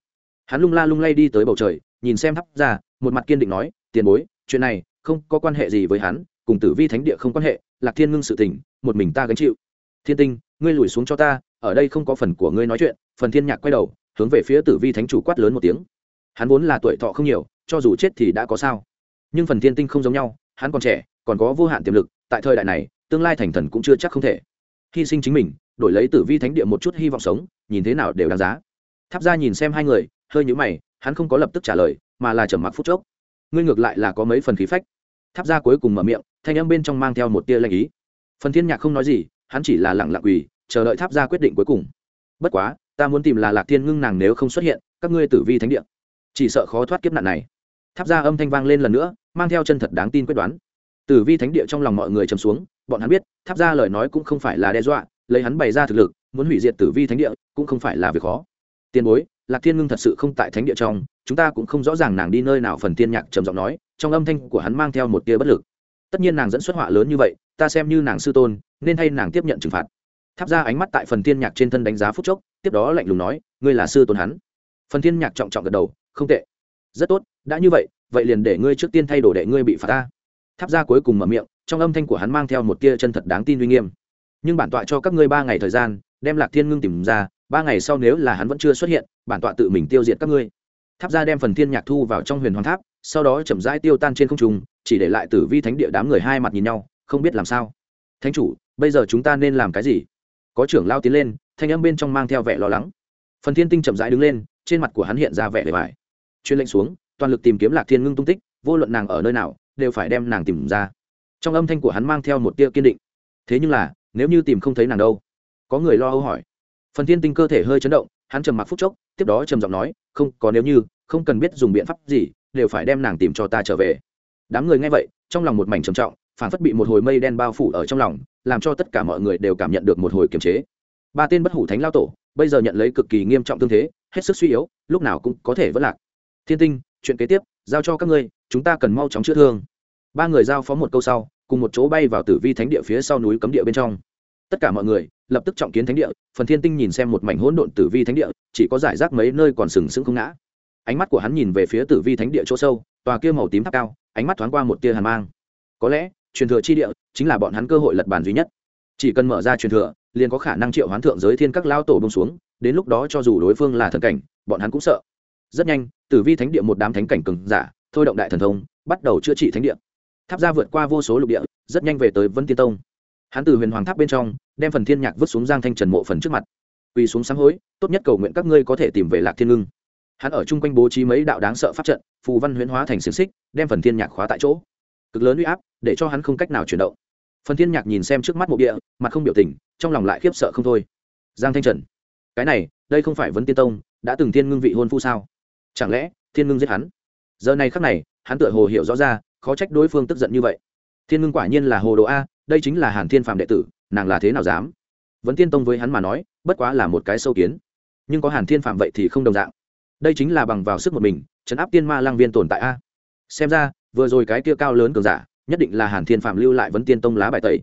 Hắn lung la lung lay đi tới bầu trời, nhìn xem thắp ra, một mặt kiên định nói, tiền bối, chuyện này không có quan hệ gì với hắn, cùng tử vi thánh địa không quan hệ, lạc thiên ngưng sự tình, một mình ta gánh chịu. Thiên tinh, ngươi lùi xuống cho ta ở đây không có phần của ngươi nói chuyện, phần thiên nhạc quay đầu, hướng về phía tử vi thánh chủ quát lớn một tiếng. Hắn vốn là tuổi thọ không nhiều, cho dù chết thì đã có sao. Nhưng phần thiên tinh không giống nhau, hắn còn trẻ, còn có vô hạn tiềm lực, tại thời đại này, tương lai thành thần cũng chưa chắc không thể. Hy sinh chính mình, đổi lấy tử vi thánh địa một chút hy vọng sống, nhìn thế nào đều đáng giá. Tháp ra nhìn xem hai người, hơi nhũ mày, hắn không có lập tức trả lời, mà là trầm mặc phút chốc. Ngươi ngược lại là có mấy phần khí phách. Tháp ra cuối cùng mở miệng, thanh âm bên trong mang theo một tia lanh ý. Phần thiên nhạc không nói gì, hắn chỉ là lặng lặng quỳ chờ đợi tháp ra quyết định cuối cùng. Bất quá, ta muốn tìm là lạc thiên ngưng nàng nếu không xuất hiện, các ngươi tử vi thánh địa. Chỉ sợ khó thoát kiếp nạn này. Tháp ra âm thanh vang lên lần nữa, mang theo chân thật đáng tin quyết đoán. Tử vi thánh địa trong lòng mọi người trầm xuống, bọn hắn biết, tháp ra lời nói cũng không phải là đe dọa, lấy hắn bày ra thực lực, muốn hủy diệt tử vi thánh địa cũng không phải là việc khó. Tiền bối, lạc thiên ngưng thật sự không tại thánh địa trong, chúng ta cũng không rõ ràng nàng đi nơi nào, phần tiên nhạc trầm giọng nói, trong âm thanh của hắn mang theo một tia bất lực. Tất nhiên nàng dẫn xuất họa lớn như vậy, ta xem như nàng sư tôn, nên hay nàng tiếp nhận trừng phạt tháp ra ánh mắt tại phần tiên nhạc trên thân đánh giá phút chốc, tiếp đó lạnh lùng nói, ngươi là sư tôn hắn. Phần tiên nhạc trọng trọng gật đầu, không tệ. Rất tốt, đã như vậy vậy liền để ngươi trước tiên thay đổi đệ ngươi bị phạt ta. Tháp ra cuối cùng mở miệng, trong âm thanh của hắn mang theo một tia chân thật đáng tin uy nghiêm. Nhưng bản tọa cho các ngươi ba ngày thời gian, đem lạc thiên ngưng tìm ra, ba ngày sau nếu là hắn vẫn chưa xuất hiện, bản tọa tự mình tiêu diệt các ngươi. Tháp ra đem phần thiên nhạc thu vào trong huyền hoàng tháp, sau đó chậm rãi tiêu tan trên không trung, chỉ để lại tử vi thánh địa đám người hai mặt nhìn nhau, không biết làm sao. Thánh chủ, bây giờ chúng ta nên làm cái gì? Có trưởng lao tiến lên, thanh âm bên trong mang theo vẻ lo lắng. Phần thiên tinh chậm rãi đứng lên, trên mặt của hắn hiện ra vẻ bề bài chuyên lệnh xuống, toàn lực tìm kiếm lạc thiên ngưng tung tích, vô luận nàng ở nơi nào, đều phải đem nàng tìm ra. Trong âm thanh của hắn mang theo một tia kiên định. Thế nhưng là, nếu như tìm không thấy nàng đâu? Có người lo âu hỏi. Phần thiên tinh cơ thể hơi chấn động, hắn trầm mặc phút chốc, tiếp đó trầm giọng nói, không, có nếu như, không cần biết dùng biện pháp gì, đều phải đem nàng tìm cho ta trở về. Đám người nghe vậy, trong lòng một mảnh trầm trọng phản phất bị một hồi mây đen bao phủ ở trong lòng, làm cho tất cả mọi người đều cảm nhận được một hồi kiềm chế. Ba tên bất hủ thánh lao tổ, bây giờ nhận lấy cực kỳ nghiêm trọng tương thế, hết sức suy yếu, lúc nào cũng có thể vỡ lạc. Thiên tinh, chuyện kế tiếp, giao cho các ngươi, chúng ta cần mau chóng chữa thương. Ba người giao phó một câu sau, cùng một chỗ bay vào tử vi thánh địa phía sau núi cấm địa bên trong. Tất cả mọi người, lập tức trọng kiến thánh địa, phần thiên tinh nhìn xem một mảnh hỗn độn tử vi thánh địa, chỉ có giải rác mấy nơi còn sừng sững không ngã. Ánh mắt của hắn nhìn về phía tử vi thánh địa chỗ sâu, tòa kia màu tím tháp cao, ánh mắt thoáng qua một tia hàn mang. Có lẽ truyền thừa chi địa, chính là bọn hắn cơ hội lật bàn duy nhất. Chỉ cần mở ra truyền thừa, liền có khả năng triệu hoán thượng giới thiên các lao tổ bông xuống, đến lúc đó cho dù đối phương là thần cảnh, bọn hắn cũng sợ. Rất nhanh, tử vi thánh địa một đám thánh cảnh cừng giả, thôi động đại thần thông, bắt đầu chữa trị thánh địa. Tháp ra vượt qua vô số lục địa, rất nhanh về tới vân tiên tông. Hắn từ huyền hoàng tháp bên trong, đem phần thiên nhạc vứt xuống giang thanh trần mộ phần trước mặt. Quỳ xuống sáng hối, tốt nhất cầu nguyện các ngươi có thể tìm về lạc thiên ngưng. Hắn ở chung quanh bố trí mấy đạo đáng sợ pháp trận, phù văn huyễn hóa thành xiềng xích, đem phần thiên nhạc khóa tại chỗ cực lớn uy áp, để cho hắn không cách nào chuyển động. Phần thiên nhạc nhìn xem trước mắt mộ địa, mặt không biểu tình, trong lòng lại khiếp sợ không thôi. Giang thanh trần, cái này, đây không phải vấn tiên tông, đã từng thiên ngưng vị hôn phu sao? Chẳng lẽ, thiên ngưng giết hắn? Giờ này khắc này, hắn tựa hồ hiểu rõ ra, khó trách đối phương tức giận như vậy. Thiên ngưng quả nhiên là hồ đồ a, đây chính là hàn thiên phạm đệ tử, nàng là thế nào dám? Vấn tiên tông với hắn mà nói, bất quá là một cái sâu kiến. Nhưng có hàn thiên phạm vậy thì không đồng dạng. Đây chính là bằng vào sức một mình chấn áp tiên ma lang viên tồn tại a. Xem ra vừa rồi cái kia cao lớn cường giả, nhất định là hàn thiên phạm lưu lại vấn tiên tông lá bài tẩy.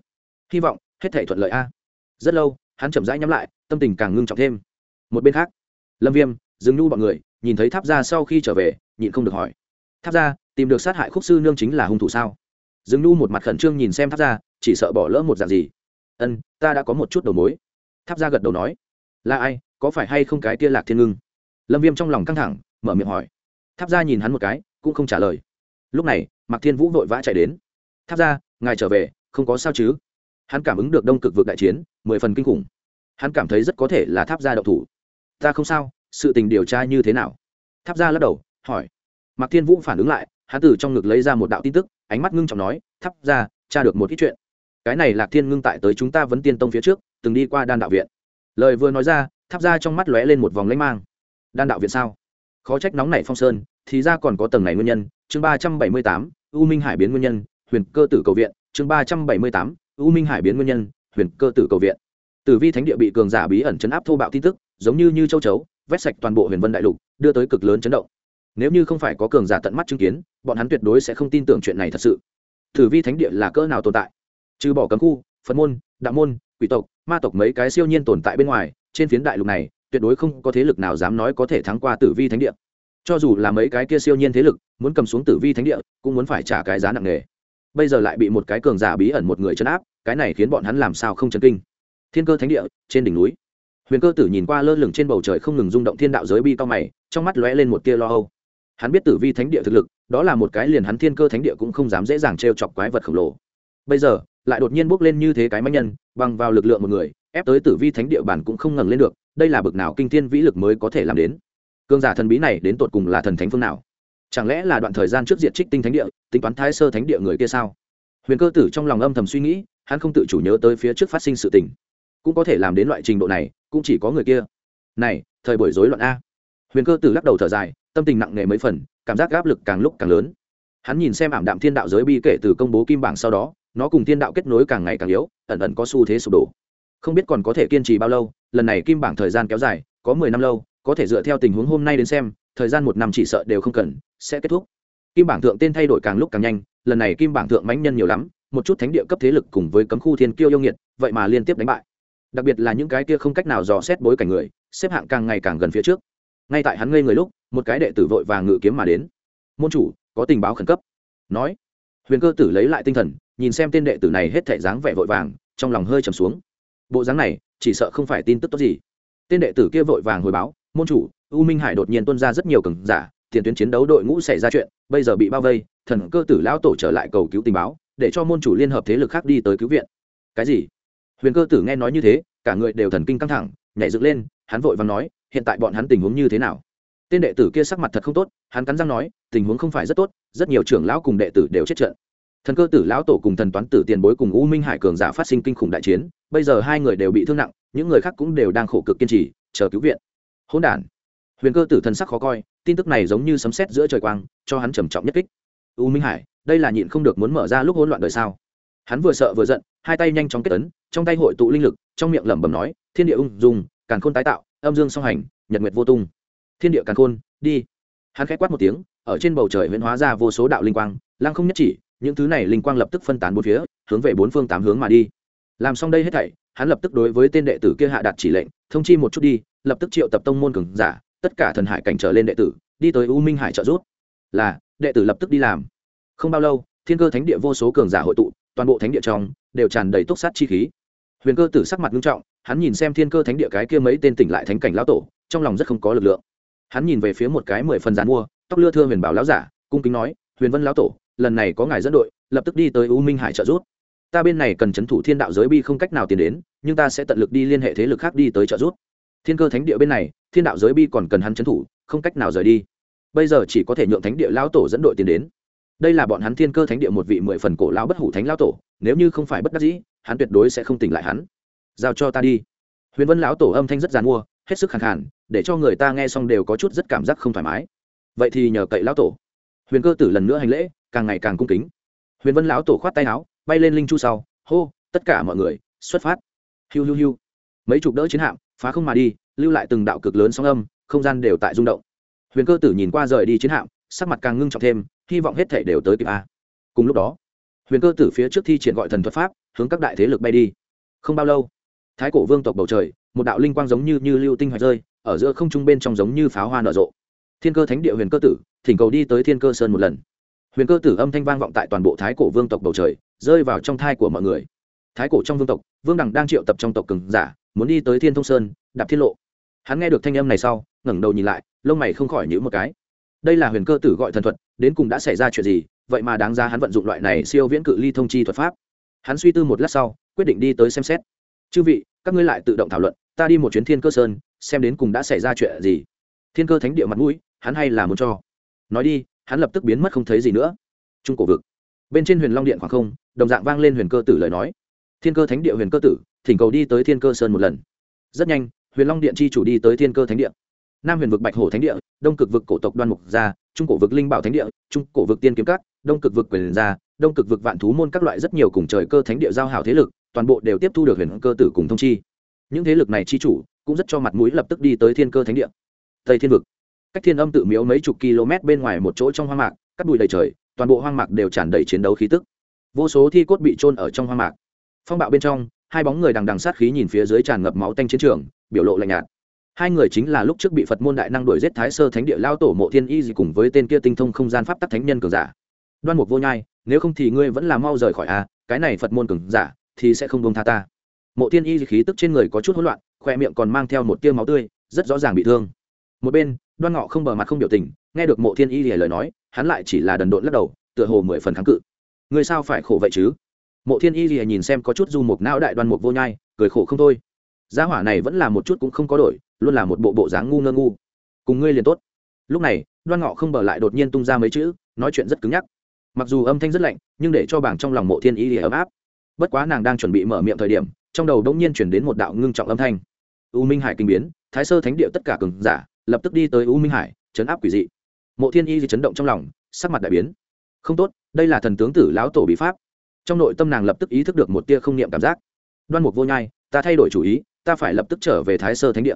Hy vọng, hết thể thuận lợi a. Rất lâu, hắn chậm rãi nhắm lại, tâm tình càng ngưng trọng thêm. Một bên khác, lâm viêm dừng nhu bọn người, nhìn thấy tháp ra sau khi trở về, nhịn không được hỏi. Tháp ra tìm được sát hại khúc sư nương chính là hung thủ sao? Dừng nhu một mặt khẩn trương nhìn xem tháp ra chỉ sợ bỏ lỡ một dạng gì. Ân, ta đã có một chút đầu mối. Tháp ra gật đầu nói. Là ai, có phải hay không cái tia lạc thiên ngưng? Lâm viêm trong lòng căng thẳng, mở miệng hỏi. Tháp ra nhìn hắn một cái, cũng không trả lời lúc này, mạc thiên vũ vội vã chạy đến. Tháp ra ngài trở về, không có sao chứ? Hắn cảm ứng được đông cực vực đại chiến, mười phần kinh khủng. Hắn cảm thấy rất có thể là tháp ra đậu thủ. Ta không sao, sự tình điều tra như thế nào? Tháp ra lắc đầu, hỏi. Mạc thiên vũ phản ứng lại, hắn từ trong ngực lấy ra một đạo tin tức, ánh mắt ngưng trọng nói, tháp ra tra được một ít chuyện. Cái này lạc thiên ngưng tại tới chúng ta vẫn tiên tông phía trước, từng đi qua đan đạo viện. Lời vừa nói ra, tháp ra trong mắt lóe lên một vòng lãnh mang. Đan đạo viện sao? Khó trách nóng nảy phong sơn thì ra còn có tầng này nguyên nhân, chương ba trăm bảy mươi tám, u minh hải biến nguyên nhân, huyền cơ tử cầu viện, chương ba trăm bảy mươi tám, u minh hải biến nguyên nhân, huyền cơ tử cầu viện. Tử vi thánh địa bị cường giả bí ẩn chấn áp thô bạo tin tức, giống như như châu chấu, vét sạch toàn bộ huyền vân đại lục, đưa tới cực lớn chấn động. Nếu như không phải có cường giả tận mắt chứng kiến, bọn hắn tuyệt đối sẽ không tin tưởng chuyện này thật sự. Tử vi thánh địa là cỡ nào tồn tại? Trừ bỏ cấm khu, phật môn, đạo môn, quỷ tộc, ma tộc mấy cái siêu nhiên tồn tại bên ngoài, trên phiến đại lục này, tuyệt đối không có thế lực nào dám nói có thể thắng qua tử vi thánh địa cho dù là mấy cái kia siêu nhiên thế lực, muốn cầm xuống tử vi thánh địa, cũng muốn phải trả cái giá nặng nề. Bây giờ lại bị một cái cường giả bí ẩn một người chấn áp, cái này khiến bọn hắn làm sao không chấn kinh? Thiên cơ thánh địa, trên đỉnh núi. Huyền cơ tử nhìn qua lơ lửng trên bầu trời không ngừng rung động thiên đạo giới bi cao mày, trong mắt lóe lên một tia lo âu. Hắn biết tử vi thánh địa thực lực, đó là một cái liền hắn thiên cơ thánh địa cũng không dám dễ dàng t chọc quái vật khổng lồ. Bây giờ, lại đột nhiên bước lên như thế cái manh nhân, bằng vào lực lượng một người, ép tới tử vi thánh địa bản cũng không ngẩng lên được, đây là bực nào kinh thiên vĩ lực mới có thể làm đến? Cương giả thần bí này đến tột cùng là thần thánh phương nào? Chẳng lẽ là đoạn thời gian trước diệt trích tinh thánh địa, tính toán thái sơ thánh địa người kia sao? Huyền cơ tử trong lòng âm thầm suy nghĩ, hắn không tự chủ nhớ tới phía trước phát sinh sự tình. Cũng có thể làm đến loại trình độ này, cũng chỉ có người kia. Này, thời buổi rối loạn a. Huyền cơ tử lắc đầu thở dài, tâm tình nặng nề mấy phần, cảm giác áp lực càng lúc càng lớn. Hắn nhìn xem ảm đạm thiên đạo giới bi kể từ công bố kim bảng sau đó, nó cùng thiên đạo kết nối càng ngày càng yếu, ẩn ẩn có xu thế sụp đổ. Không biết còn có thể kiên trì bao lâu, lần này kim bảng thời gian kéo dài, có mười năm lâu có thể dựa theo tình huống hôm nay đến xem, thời gian một năm chỉ sợ đều không cần, sẽ kết thúc. Kim bảng thượng tên thay đổi càng lúc càng nhanh, lần này kim bảng thượng mãnh nhân nhiều lắm, một chút thánh địa cấp thế lực cùng với cấm khu thiên kiêu yêu nghiệt, vậy mà liên tiếp đánh bại. Đặc biệt là những cái kia không cách nào dò xét bối cảnh người, xếp hạng càng ngày càng gần phía trước. Ngay tại hắn ngây người lúc, một cái đệ tử vội và ngự kiếm mà đến. Môn chủ, có tình báo khẩn cấp. Nói. Huyền cơ tử lấy lại tinh thần, nhìn xem tên đệ tử này hết thể dáng vẻ vội vàng, trong lòng hơi trầm xuống. Bộ dáng này, chỉ sợ không phải tin tức tốt gì. Tên đệ tử kia vội vàng hồi báo môn chủ, u minh hải đột nhiên tuân ra rất nhiều cường giả, tiền tuyến chiến đấu đội ngũ xảy ra chuyện, bây giờ bị bao vây, thần cơ tử lão tổ trở lại cầu cứu tình báo, để cho môn chủ liên hợp thế lực khác đi tới cứu viện. Cái gì? Huyền cơ tử nghe nói như thế, cả người đều thần kinh căng thẳng, nhảy dựng lên, hắn vội vàng nói, hiện tại bọn hắn tình huống như thế nào? Tên đệ tử kia sắc mặt thật không tốt, hắn cắn răng nói, tình huống không phải rất tốt, rất nhiều trưởng lão cùng đệ tử đều chết trận. Thần cơ tử lão tổ cùng thần toán tử tiền bối cùng u minh hải cường giả phát sinh kinh khủng đại chiến, bây giờ hai người đều bị thương nặng, những người khác cũng đều đang khổ cực kiên trì, chờ cứu viện hỗn đản. Huyền cơ tử thần sắc khó coi, tin tức này giống như sấm sét giữa trời quang, cho hắn trầm trọng nhất kích. U minh hải, đây là nhịn không được muốn mở ra lúc hỗn loạn đời sao? Hắn vừa sợ vừa giận, hai tay nhanh chóng kết ấn, trong tay hội tụ linh lực, trong miệng lẩm bẩm nói, thiên địa ung dùng càn khôn tái tạo, âm dương song hành, nhật nguyệt vô tung. Thiên địa càn khôn, đi. Hắn khẽ quát một tiếng, ở trên bầu trời huyễn hóa ra vô số đạo linh quang, lăng không nhất chỉ, những thứ này linh quang lập tức phân tán bốn phía, hướng về bốn phương tám hướng mà đi. Làm xong đây hết thảy, hắn lập tức đối với tên đệ tử kia hạ đạt chỉ lệnh, thông chi một chút đi lập tức triệu tập tông môn cường giả, tất cả thần hải cảnh trở lên đệ tử, đi tới u minh hải trợ giúp. Là, đệ tử lập tức đi làm. Không bao lâu, thiên cơ thánh địa vô số cường giả hội tụ, toàn bộ thánh địa trong đều tràn đầy túc sát chi khí. Huyền cơ tử sắc mặt nghiêm trọng, hắn nhìn xem thiên cơ thánh địa cái kia mấy tên tỉnh lại thánh cảnh lão tổ, trong lòng rất không có lực lượng. Hắn nhìn về phía một cái mười phần giàn mua, tóc lưa thưa huyền bảo lão giả, cung kính nói, huyền vân lão tổ, lần này có ngài dẫn đội, lập tức đi tới u minh hải trợ giúp. Ta bên này cần c h ấ n thủ thiên đạo giới bi không cách nào tiến đến, nhưng ta sẽ tận lực đi liên hệ thế lực khác đi tới trợ giúp thiên cơ thánh địa bên này, thiên đạo giới bi còn cần hắn c h ấ n thủ, không cách nào rời đi. Bây giờ chỉ có thể nhượng thánh địa lão tổ dẫn đội tiến đến. Đây là bọn hắn thiên cơ thánh địa một vị mười phần cổ lão bất hủ thánh lão tổ, nếu như không phải bất đắc dĩ, hắn tuyệt đối sẽ không tỉnh lại hắn. Giao cho ta đi. Huyền vân lão tổ âm thanh rất g mua, hết sức khẳng khản để cho người ta nghe xong đều có chút rất cảm giác không thoải mái. Vậy thì nhờ cậy lão tổ. Huyền cơ tử lần nữa hành lễ, càng ngày càng cung kính. Huyền vân lão tổ khoát tay áo, bay lên linh chu sau, hô, tất cả mọi người, xuất phát. Hiu hiu hiu. Mấy chục đỡ chiến hạm phá không mà đi, lưu lại từng đạo cực lớn sóng âm, không gian đều tại rung động. Huyền cơ tử nhìn qua rời đi chiến hạm, sắc mặt càng ngưng trọng thêm, hy vọng hết thể đều tới kịp a. Cùng lúc đó, huyền cơ tử phía trước thi triển gọi thần thuật pháp, hướng các đại thế lực bay đi. Không bao lâu, thái cổ vương tộc bầu trời, một đạo linh quang giống như như lưu tinh hoạch rơi, ở giữa không trung bên trong giống như pháo hoa nở rộ. Thiên cơ thánh địa huyền cơ tử, thỉnh cầu đi tới thiên cơ sơn một lần. Huyền cơ tử âm thanh vang vọng tại toàn bộ thái cổ vương tộc bầu trời, rơi vào trong thai của mọi người. Thái cổ trong vương tộc, vương đằng đang triệu tập trong tộc cường giả muốn đi tới thiên thông sơn, đạp thiên lộ. Hắn nghe được thanh âm này sau, ngẩng đầu nhìn lại, lông mày không khỏi nhữ một cái. Đây là huyền cơ tử gọi thần thuật, đến cùng đã xảy ra chuyện gì, vậy mà đáng ra hắn vận dụng loại này siêu viễn cự ly thông chi thuật pháp. Hắn suy tư một lát sau, quyết định đi tới xem xét. Chư vị, các ngươi lại tự động thảo luận, ta đi một chuyến thiên cơ sơn, xem đến cùng đã xảy ra chuyện gì. Thiên cơ thánh địa mặt mũi, hắn hay là muốn cho. Nói đi, hắn lập tức biến mất không thấy gì nữa. Trung cổ vực. Bên trên huyền long điện khoảng không, đồng dạng vang lên huyền cơ tử lời nói thiên cơ thánh địa huyền cơ tử, thỉnh cầu đi tới thiên cơ sơn một lần. Rất nhanh, huyền long điện chi chủ đi tới thiên cơ thánh địa. Nam huyền vực bạch hổ thánh địa, đông cực vực cổ tộc đoan mục gia, trung cổ vực linh bảo thánh địa, trung cổ vực tiên kiếm cát đông cực vực quyền gia, đông cực vực vạn thú môn các loại rất nhiều cùng trời cơ thánh địa giao hảo thế lực, toàn bộ đều tiếp thu được huyền cơ tử cùng thông chi. Những thế lực này chi chủ cũng rất cho mặt mũi lập tức đi tới thiên cơ thánh địa. Tây thiên vực. Cách thiên âm tự miếu mấy chục km bên ngoài một chỗ trong hoang mạc, cắt bụi đầy trời, toàn bộ hoang mạc đều tràn đầy chiến đấu khí tức. Vô số thi cốt bị trôn ở trong hoang mạc phong bạo bên trong, hai bóng người đằng đằng sát khí nhìn phía dưới tràn ngập máu tanh chiến trường, biểu lộ lạnh nhạt. Hai người chính là lúc trước bị phật môn đại năng đuổi giết thái sơ thánh địa lao tổ mộ thiên y gì cùng với tên kia tinh thông không gian pháp tắc thánh nhân cường giả. Đoan mục vô nhai, nếu không thì ngươi vẫn là mau rời khỏi a cái này phật môn cường giả thì sẽ không bông tha ta. Mộ thiên y khí tức trên người có chút hỗn loạn, khoe miệng còn mang theo một tia máu tươi, rất rõ ràng bị thương. Một bên, đoan ngọ không bờ mặt không biểu tình, nghe được mộ thiên y lìa lời nói, hắn lại chỉ là đần độn lắc đầu, tựa hồ mười phần kháng cự. Người sao phải khổ vậy chứ? Mộ thiên y lìa nhìn xem có chút du mục não đại đoan mục vô nhai, cười khổ không thôi. Gia hỏa này vẫn là một chút cũng không có đổi, luôn là một bộ bộ dáng ngu ngơ ngu. Cùng ngươi liền tốt. Lúc này, đoan ngọ không bờ lại đột nhiên tung ra mấy chữ, nói chuyện rất cứng nhắc. Mặc dù âm thanh rất lạnh, nhưng để cho bảng trong lòng mộ thiên y lìa ấm áp. Bất quá nàng đang chuẩn bị mở miệng thời điểm, trong đầu đông nhiên chuyển đến một đạo ngưng trọng âm thanh. U minh hải kinh biến, thái sơ thánh địa tất cả cường giả, lập tức đi tới u minh hải chấn áp quỷ dị. Mộ thiên y chấn động trong lòng, sắc mặt đại biến. Không tốt, đây là thần tướng tử lão tổ bị pháp trong nội tâm nàng lập tức ý thức được một tia không niệm cảm giác. Đoan mục vô nhai, ta thay đổi chủ ý, ta phải lập tức trở về thái sơ thánh địa.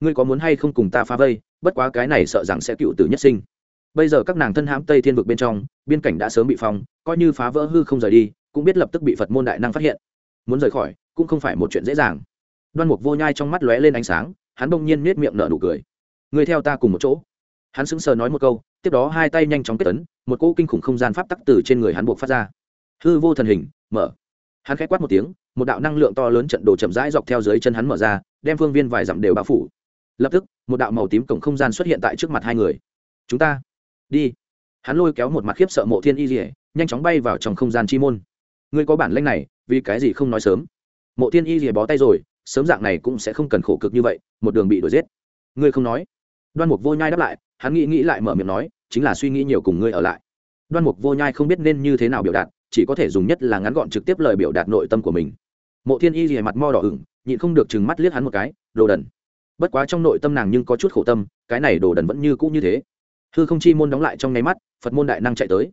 Ngươi có muốn hay không cùng ta phá vây, bất quá cái này sợ rằng sẽ cựu tử nhất sinh. Bây giờ các nàng thân hãm tây thiên vực bên trong, biên cảnh đã sớm bị phong, coi như phá vỡ hư không rời đi, cũng biết lập tức bị phật môn đại năng phát hiện. Muốn rời khỏi, cũng không phải một chuyện dễ dàng. Đoan mục vô nhai trong mắt lóe lên ánh sáng, hắn bỗng nhiên nết miệng nở nụ cười. Người theo ta cùng một chỗ. Hắn sững sờ nói một câu, tiếp đó hai tay nhanh chóng kết tấn một cỗ kinh khủng không gian pháp tắc từ trên người hắn buộc phát ra hư vô thần hình, mở. Hắn khẽ quát một tiếng, một đạo năng lượng to lớn trận đồ chậm rãi dọc theo dưới chân hắn mở ra, đem phương viên vài dặm đều bao phủ. Lập tức, một đạo màu tím cổng không gian xuất hiện tại trước mặt hai người. Chúng ta, đi. Hắn lôi kéo một mặt khiếp sợ mộ thiên y dỉa nhanh chóng bay vào trong không gian chi môn. Ngươi có bản lanh này, vì cái gì không nói sớm? Mộ thiên y dỉa bó tay rồi, sớm dạng này cũng sẽ không cần khổ cực như vậy, một đường bị đuổi giết. Ngươi không nói. Đoan mục vô nhai đáp lại, hắn nghĩ nghĩ lại mở miệng nói, chính là suy nghĩ nhiều cùng ngươi ở lại. Đoan mục vô nhai không biết nên như thế nào biểu đạt chỉ có thể dùng nhất là ngắn gọn trực tiếp lời biểu đạt nội tâm của mình. Mộ thiên y rìa mặt mo đỏ ửng, nhịn không được chừng mắt liếc hắn một cái, đồ đần. Bất quá trong nội tâm nàng nhưng có chút khổ tâm, cái này đồ đần vẫn như cũ như thế. Hư không chi môn đóng lại trong nháy mắt, phật môn đại năng chạy tới.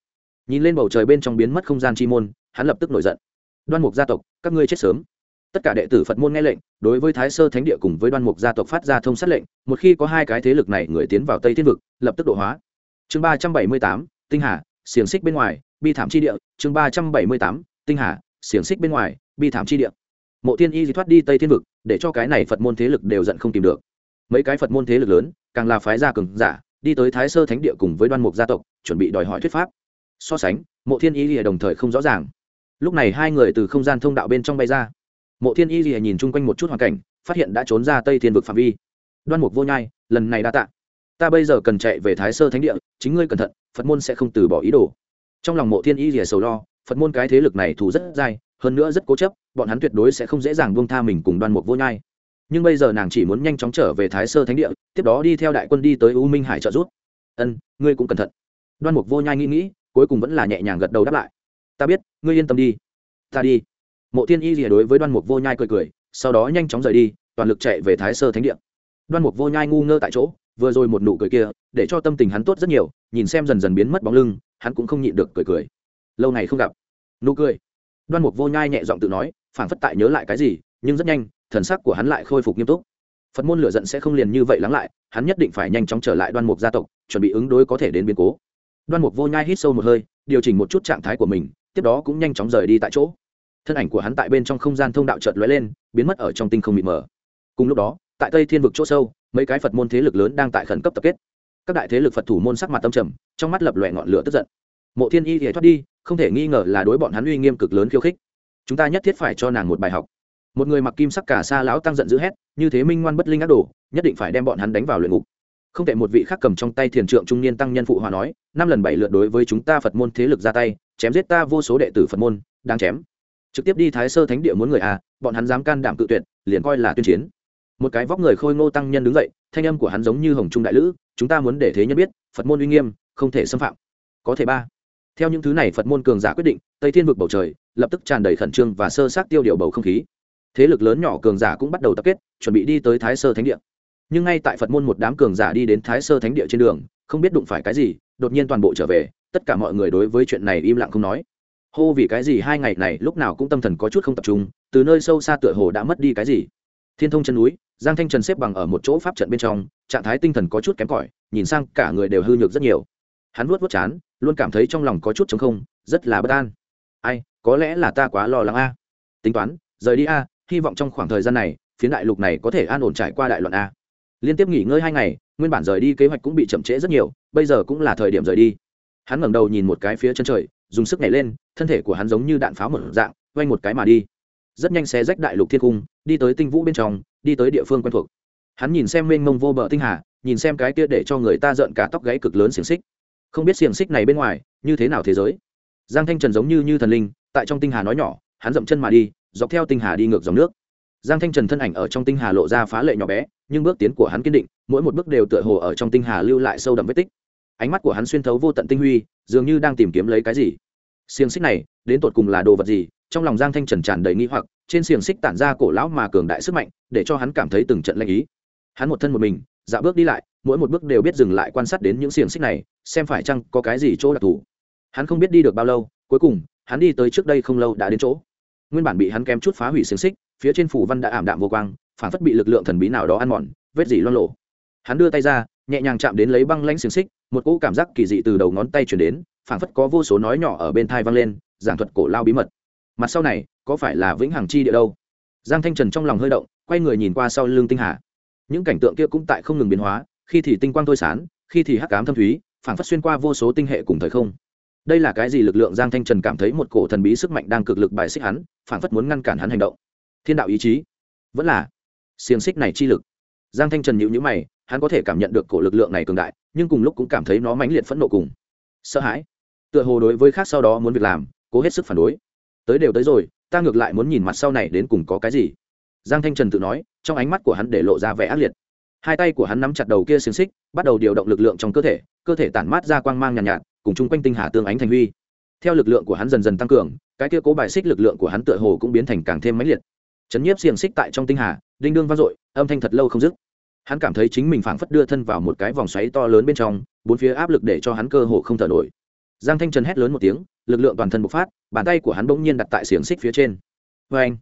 Nhìn lên bầu trời bên trong biến mất không gian chi môn, hắn lập tức nổi giận. Đoan mục gia tộc, các ngươi chết sớm. Tất cả đệ tử phật môn nghe lệnh, đối với thái sơ thánh địa cùng với đoan mục gia tộc phát ra thông sát lệnh, một khi có hai cái thế lực này người tiến vào tây thiên vực, lập tức độ hóa. Chương ba trăm bảy mươi tám, tinh hà, xiềng xích bên ngoài bi thảm chi địa, chương ba trăm bảy mươi tám, tinh hà, xiềng xích bên ngoài, bi thảm chi địa. Mộ Thiên y di thoát đi tây thiên vực, để cho cái này phật môn thế lực đều giận không tìm được. Mấy cái phật môn thế lực lớn, càng là phái gia cường giả, đi tới thái sơ thánh địa cùng với đoan mục gia tộc, chuẩn bị đòi hỏi thuyết pháp. So sánh, mộ thiên y lìa đồng thời không rõ ràng. Lúc này hai người từ không gian thông đạo bên trong bay ra. Mộ thiên y lìa nhìn chung quanh một chút hoàn cảnh, phát hiện đã trốn ra tây thiên vực phạm vi. Đoan mục vô nhai, lần này đã tạ. Ta bây giờ cần chạy về thái sơ thánh địa, chính ngươi cẩn thận, phật môn sẽ không từ bỏ ý đồ trong lòng mộ thiên y rìa sầu lo, phật môn cái thế lực này thù rất dai, hơn nữa rất cố chấp, bọn hắn tuyệt đối sẽ không dễ dàng buông tha mình cùng đoan mục vô nhai. Nhưng bây giờ nàng chỉ muốn nhanh chóng trở về thái sơ thánh địa, tiếp đó đi theo đại quân đi tới u minh hải trợ giúp. ân, ngươi cũng cẩn thận. Đoan mục vô nhai nghĩ nghĩ, cuối cùng vẫn là nhẹ nhàng gật đầu đáp lại. Ta biết, ngươi yên tâm đi. Ta đi. Mộ thiên y rìa đối với đoan mục vô nhai cười cười, sau đó nhanh chóng rời đi, toàn lực chạy về thái sơ thánh địa. Đoan mục vô nhai ngu ngơ tại chỗ, vừa rồi một nụ cười kia, để cho tâm tình hắn tốt rất nhiều, nhìn xem dần dần biến mất bóng lưng hắn cũng không nhịn được cười cười. Lâu ngày không gặp. Nụ cười. Đoan mục vô nhai nhẹ giọng tự nói, phảng phất tại nhớ lại cái gì, nhưng rất nhanh, thần sắc của hắn lại khôi phục nghiêm túc. Phật môn lửa giận sẽ không liền như vậy lắng lại, hắn nhất định phải nhanh chóng trở lại đoan mục gia tộc, chuẩn bị ứng đối có thể đến biến cố. Đoan mục vô nhai hít sâu một hơi, điều chỉnh một chút trạng thái của mình, tiếp đó cũng nhanh chóng rời đi tại chỗ. Thân ảnh của hắn tại bên trong không gian thông đạo chợt lóe lên, biến mất ở trong tinh không mịt mờ. Cùng lúc đó, tại tây thiên vực chỗ sâu, mấy cái phật môn thế lực lớn đang tại khẩn cấp tập kết. Các đại thế lực phật thủ môn sắc mặt tâm trầm trong mắt lập lòe ngọn lửa tức giận. Mộ thiên y thì thoát đi, không thể nghi ngờ là đối bọn hắn uy nghiêm cực lớn khiêu khích. Chúng ta nhất thiết phải cho nàng một bài học. Một người mặc kim sắc cả xa lão tăng giận dữ hét, như thế minh ngoan bất linh ác đồ, nhất định phải đem bọn hắn đánh vào luyện ngục. Không thể một vị khác cầm trong tay thiền trượng trung niên tăng nhân phụ hòa nói, năm lần bảy lượt đối với chúng ta phật môn thế lực ra tay, chém giết ta vô số đệ tử phật môn đang chém. Trực tiếp đi thái sơ thánh địa muốn người à bọn hắn dám can đảm tự tuyệt, liền coi là tuyên chiến. Một cái vóc người khôi ngô tăng nhân đứng dậy, thanh âm của hắn giống như hồng trung đại lữ, chúng ta muốn để thế nhân biết, phật môn uy nghiêm không thể xâm phạm. Có thể ba. Theo những thứ này phật môn cường giả quyết định, tây thiên vực bầu trời lập tức tràn đầy khẩn trương và sơ sát tiêu điều bầu không khí. Thế lực lớn nhỏ cường giả cũng bắt đầu tập kết, chuẩn bị đi tới thái sơ thánh địa. Nhưng ngay tại phật môn một đám cường giả đi đến thái sơ thánh địa trên đường, không biết đụng phải cái gì, đột nhiên toàn bộ trở về, tất cả mọi người đối với chuyện này im lặng không nói. Hô vì cái gì hai ngày này lúc nào cũng tâm thần có chút không tập trung, từ nơi sâu xa tựa hồ đã mất đi cái gì. Thiên thông chân núi, giang thanh trần xếp bằng ở một chỗ pháp trận bên trong, trạng thái tinh thần có chút kém cỏi, nhìn sang cả người đều hư nhược rất nhiều hắn vuốt vuốt chán, luôn cảm thấy trong lòng có chút chống không, rất là bất an. Ai, có lẽ là ta quá lo lắng a. Tính toán, rời đi a, hy vọng trong khoảng thời gian này phía đại lục này có thể an ổn trải qua đại loạn a. Liên tiếp nghỉ ngơi hai ngày, nguyên bản rời đi kế hoạch cũng bị chậm trễ rất nhiều, bây giờ cũng là thời điểm rời đi. Hắn ngẩng đầu nhìn một cái phía chân trời, dùng sức nhảy lên, thân thể của hắn giống như đạn pháo một dạng quanh một cái mà đi. Rất nhanh xe rách đại lục thiên cung, đi tới tinh vũ bên trong, đi tới địa phương quen thuộc. Hắn nhìn xem mênh mông vô bờ tinh hà, nhìn xem cái kia để cho người ta rợn cả tóc gáy cực lớn xiềng xích không biết xiềng xích này bên ngoài, như thế nào thế giới? Giang thanh trần giống như như thần linh, tại trong tinh hà nói nhỏ, hắn dậm chân mà đi, dọc theo tinh hà đi ngược dòng nước. Giang thanh trần thân ảnh ở trong tinh hà lộ ra phá lệ nhỏ bé, nhưng bước tiến của hắn kiên định, mỗi một bước đều tựa hồ ở trong tinh hà lưu lại sâu đậm vết tích. Ánh mắt của hắn xuyên thấu vô tận tinh huy, dường như đang tìm kiếm lấy cái gì. Xiềng xích này, đến tột cùng là đồ vật gì? Trong lòng giang thanh trần tràn đầy nghi hoặc, trên xiềng xích tản ra cổ lão mà cường đại sức mạnh, để cho hắn cảm thấy từng trận lạnh ý. Hắn một thân một mình dạo bước đi lại mỗi một bước đều biết dừng lại quan sát đến những xiềng xích này, xem phải chăng có cái gì chỗ đặc thù. Hắn không biết đi được bao lâu, cuối cùng, hắn đi tới trước đây không lâu đã đến chỗ. Nguyên bản bị hắn kém chút phá hủy xiềng xích, phía trên phủ văn đã ảm đạm vô quang, phản phất bị lực lượng thần bí nào đó ăn mòn, vết dỉ loan lộ hắn đưa tay ra, nhẹ nhàng chạm đến lấy băng lãnh xiềng xích, một cỗ cảm giác kỳ dị từ đầu ngón tay chuyển đến, phản phất có vô số nói nhỏ ở bên thai văng lên, giảng thuật cổ lao bí mật. Mặt sau này, có phải là vĩnh hằng chi địa đâu? Giang thanh trần trong lòng hơi động, quay người nhìn qua sau lưng tinh hà. Những cảnh tượng kia cũng tại không ngừng biến hóa khi thì tinh quang thôi sán khi thì hắc cám thâm thúy phản phất xuyên qua vô số tinh hệ cùng thời không. Đây là cái gì? Lực lượng giang thanh trần cảm thấy một cổ thần bí sức mạnh đang cực lực bài xích hắn phản phất muốn ngăn cản hắn hành động. Thiên đạo ý chí. Vẫn là xiềng xích này chi lực. Giang thanh trần nhịu nhữ mày, hắn có thể cảm nhận được cổ lực lượng này cường đại, nhưng cùng lúc cũng cảm thấy nó mãnh liệt phẫn nộ cùng sợ hãi. Tựa hồ đối với khác sau đó muốn việc làm, cố hết sức phản đối. Tới đều tới rồi, ta ngược lại muốn nhìn mặt sau này đến cùng có cái gì? Giang thanh trần tự nói, trong ánh mắt của hắn để lộ ra vẻ ác liệt hai tay của hắn nắm chặt đầu kia xiềng xích bắt đầu điều động lực lượng trong cơ thể cơ thể tản mát ra quang mang nhàn nhạt, nhạt cùng chung quanh tinh hà tương ánh thành huy. Theo lực lượng của hắn dần dần tăng cường cái kia cố bài xích lực lượng của hắn tựa hồ cũng biến thành càng thêm mãnh liệt. Chấn nhiếp xiềng xích tại trong tinh hà đinh đương vang dội âm thanh thật lâu không dứt. Hắn cảm thấy chính mình phảng phất đưa thân vào một cái vòng xoáy to lớn bên trong bốn phía áp lực để cho hắn cơ hồ không thở nổi. Giang thanh trần hét lớn một tiếng lực lượng toàn thân bộc phát bàn tay của hắn bỗng nhiên đặt tại xiềng xích phía trên. Vê anh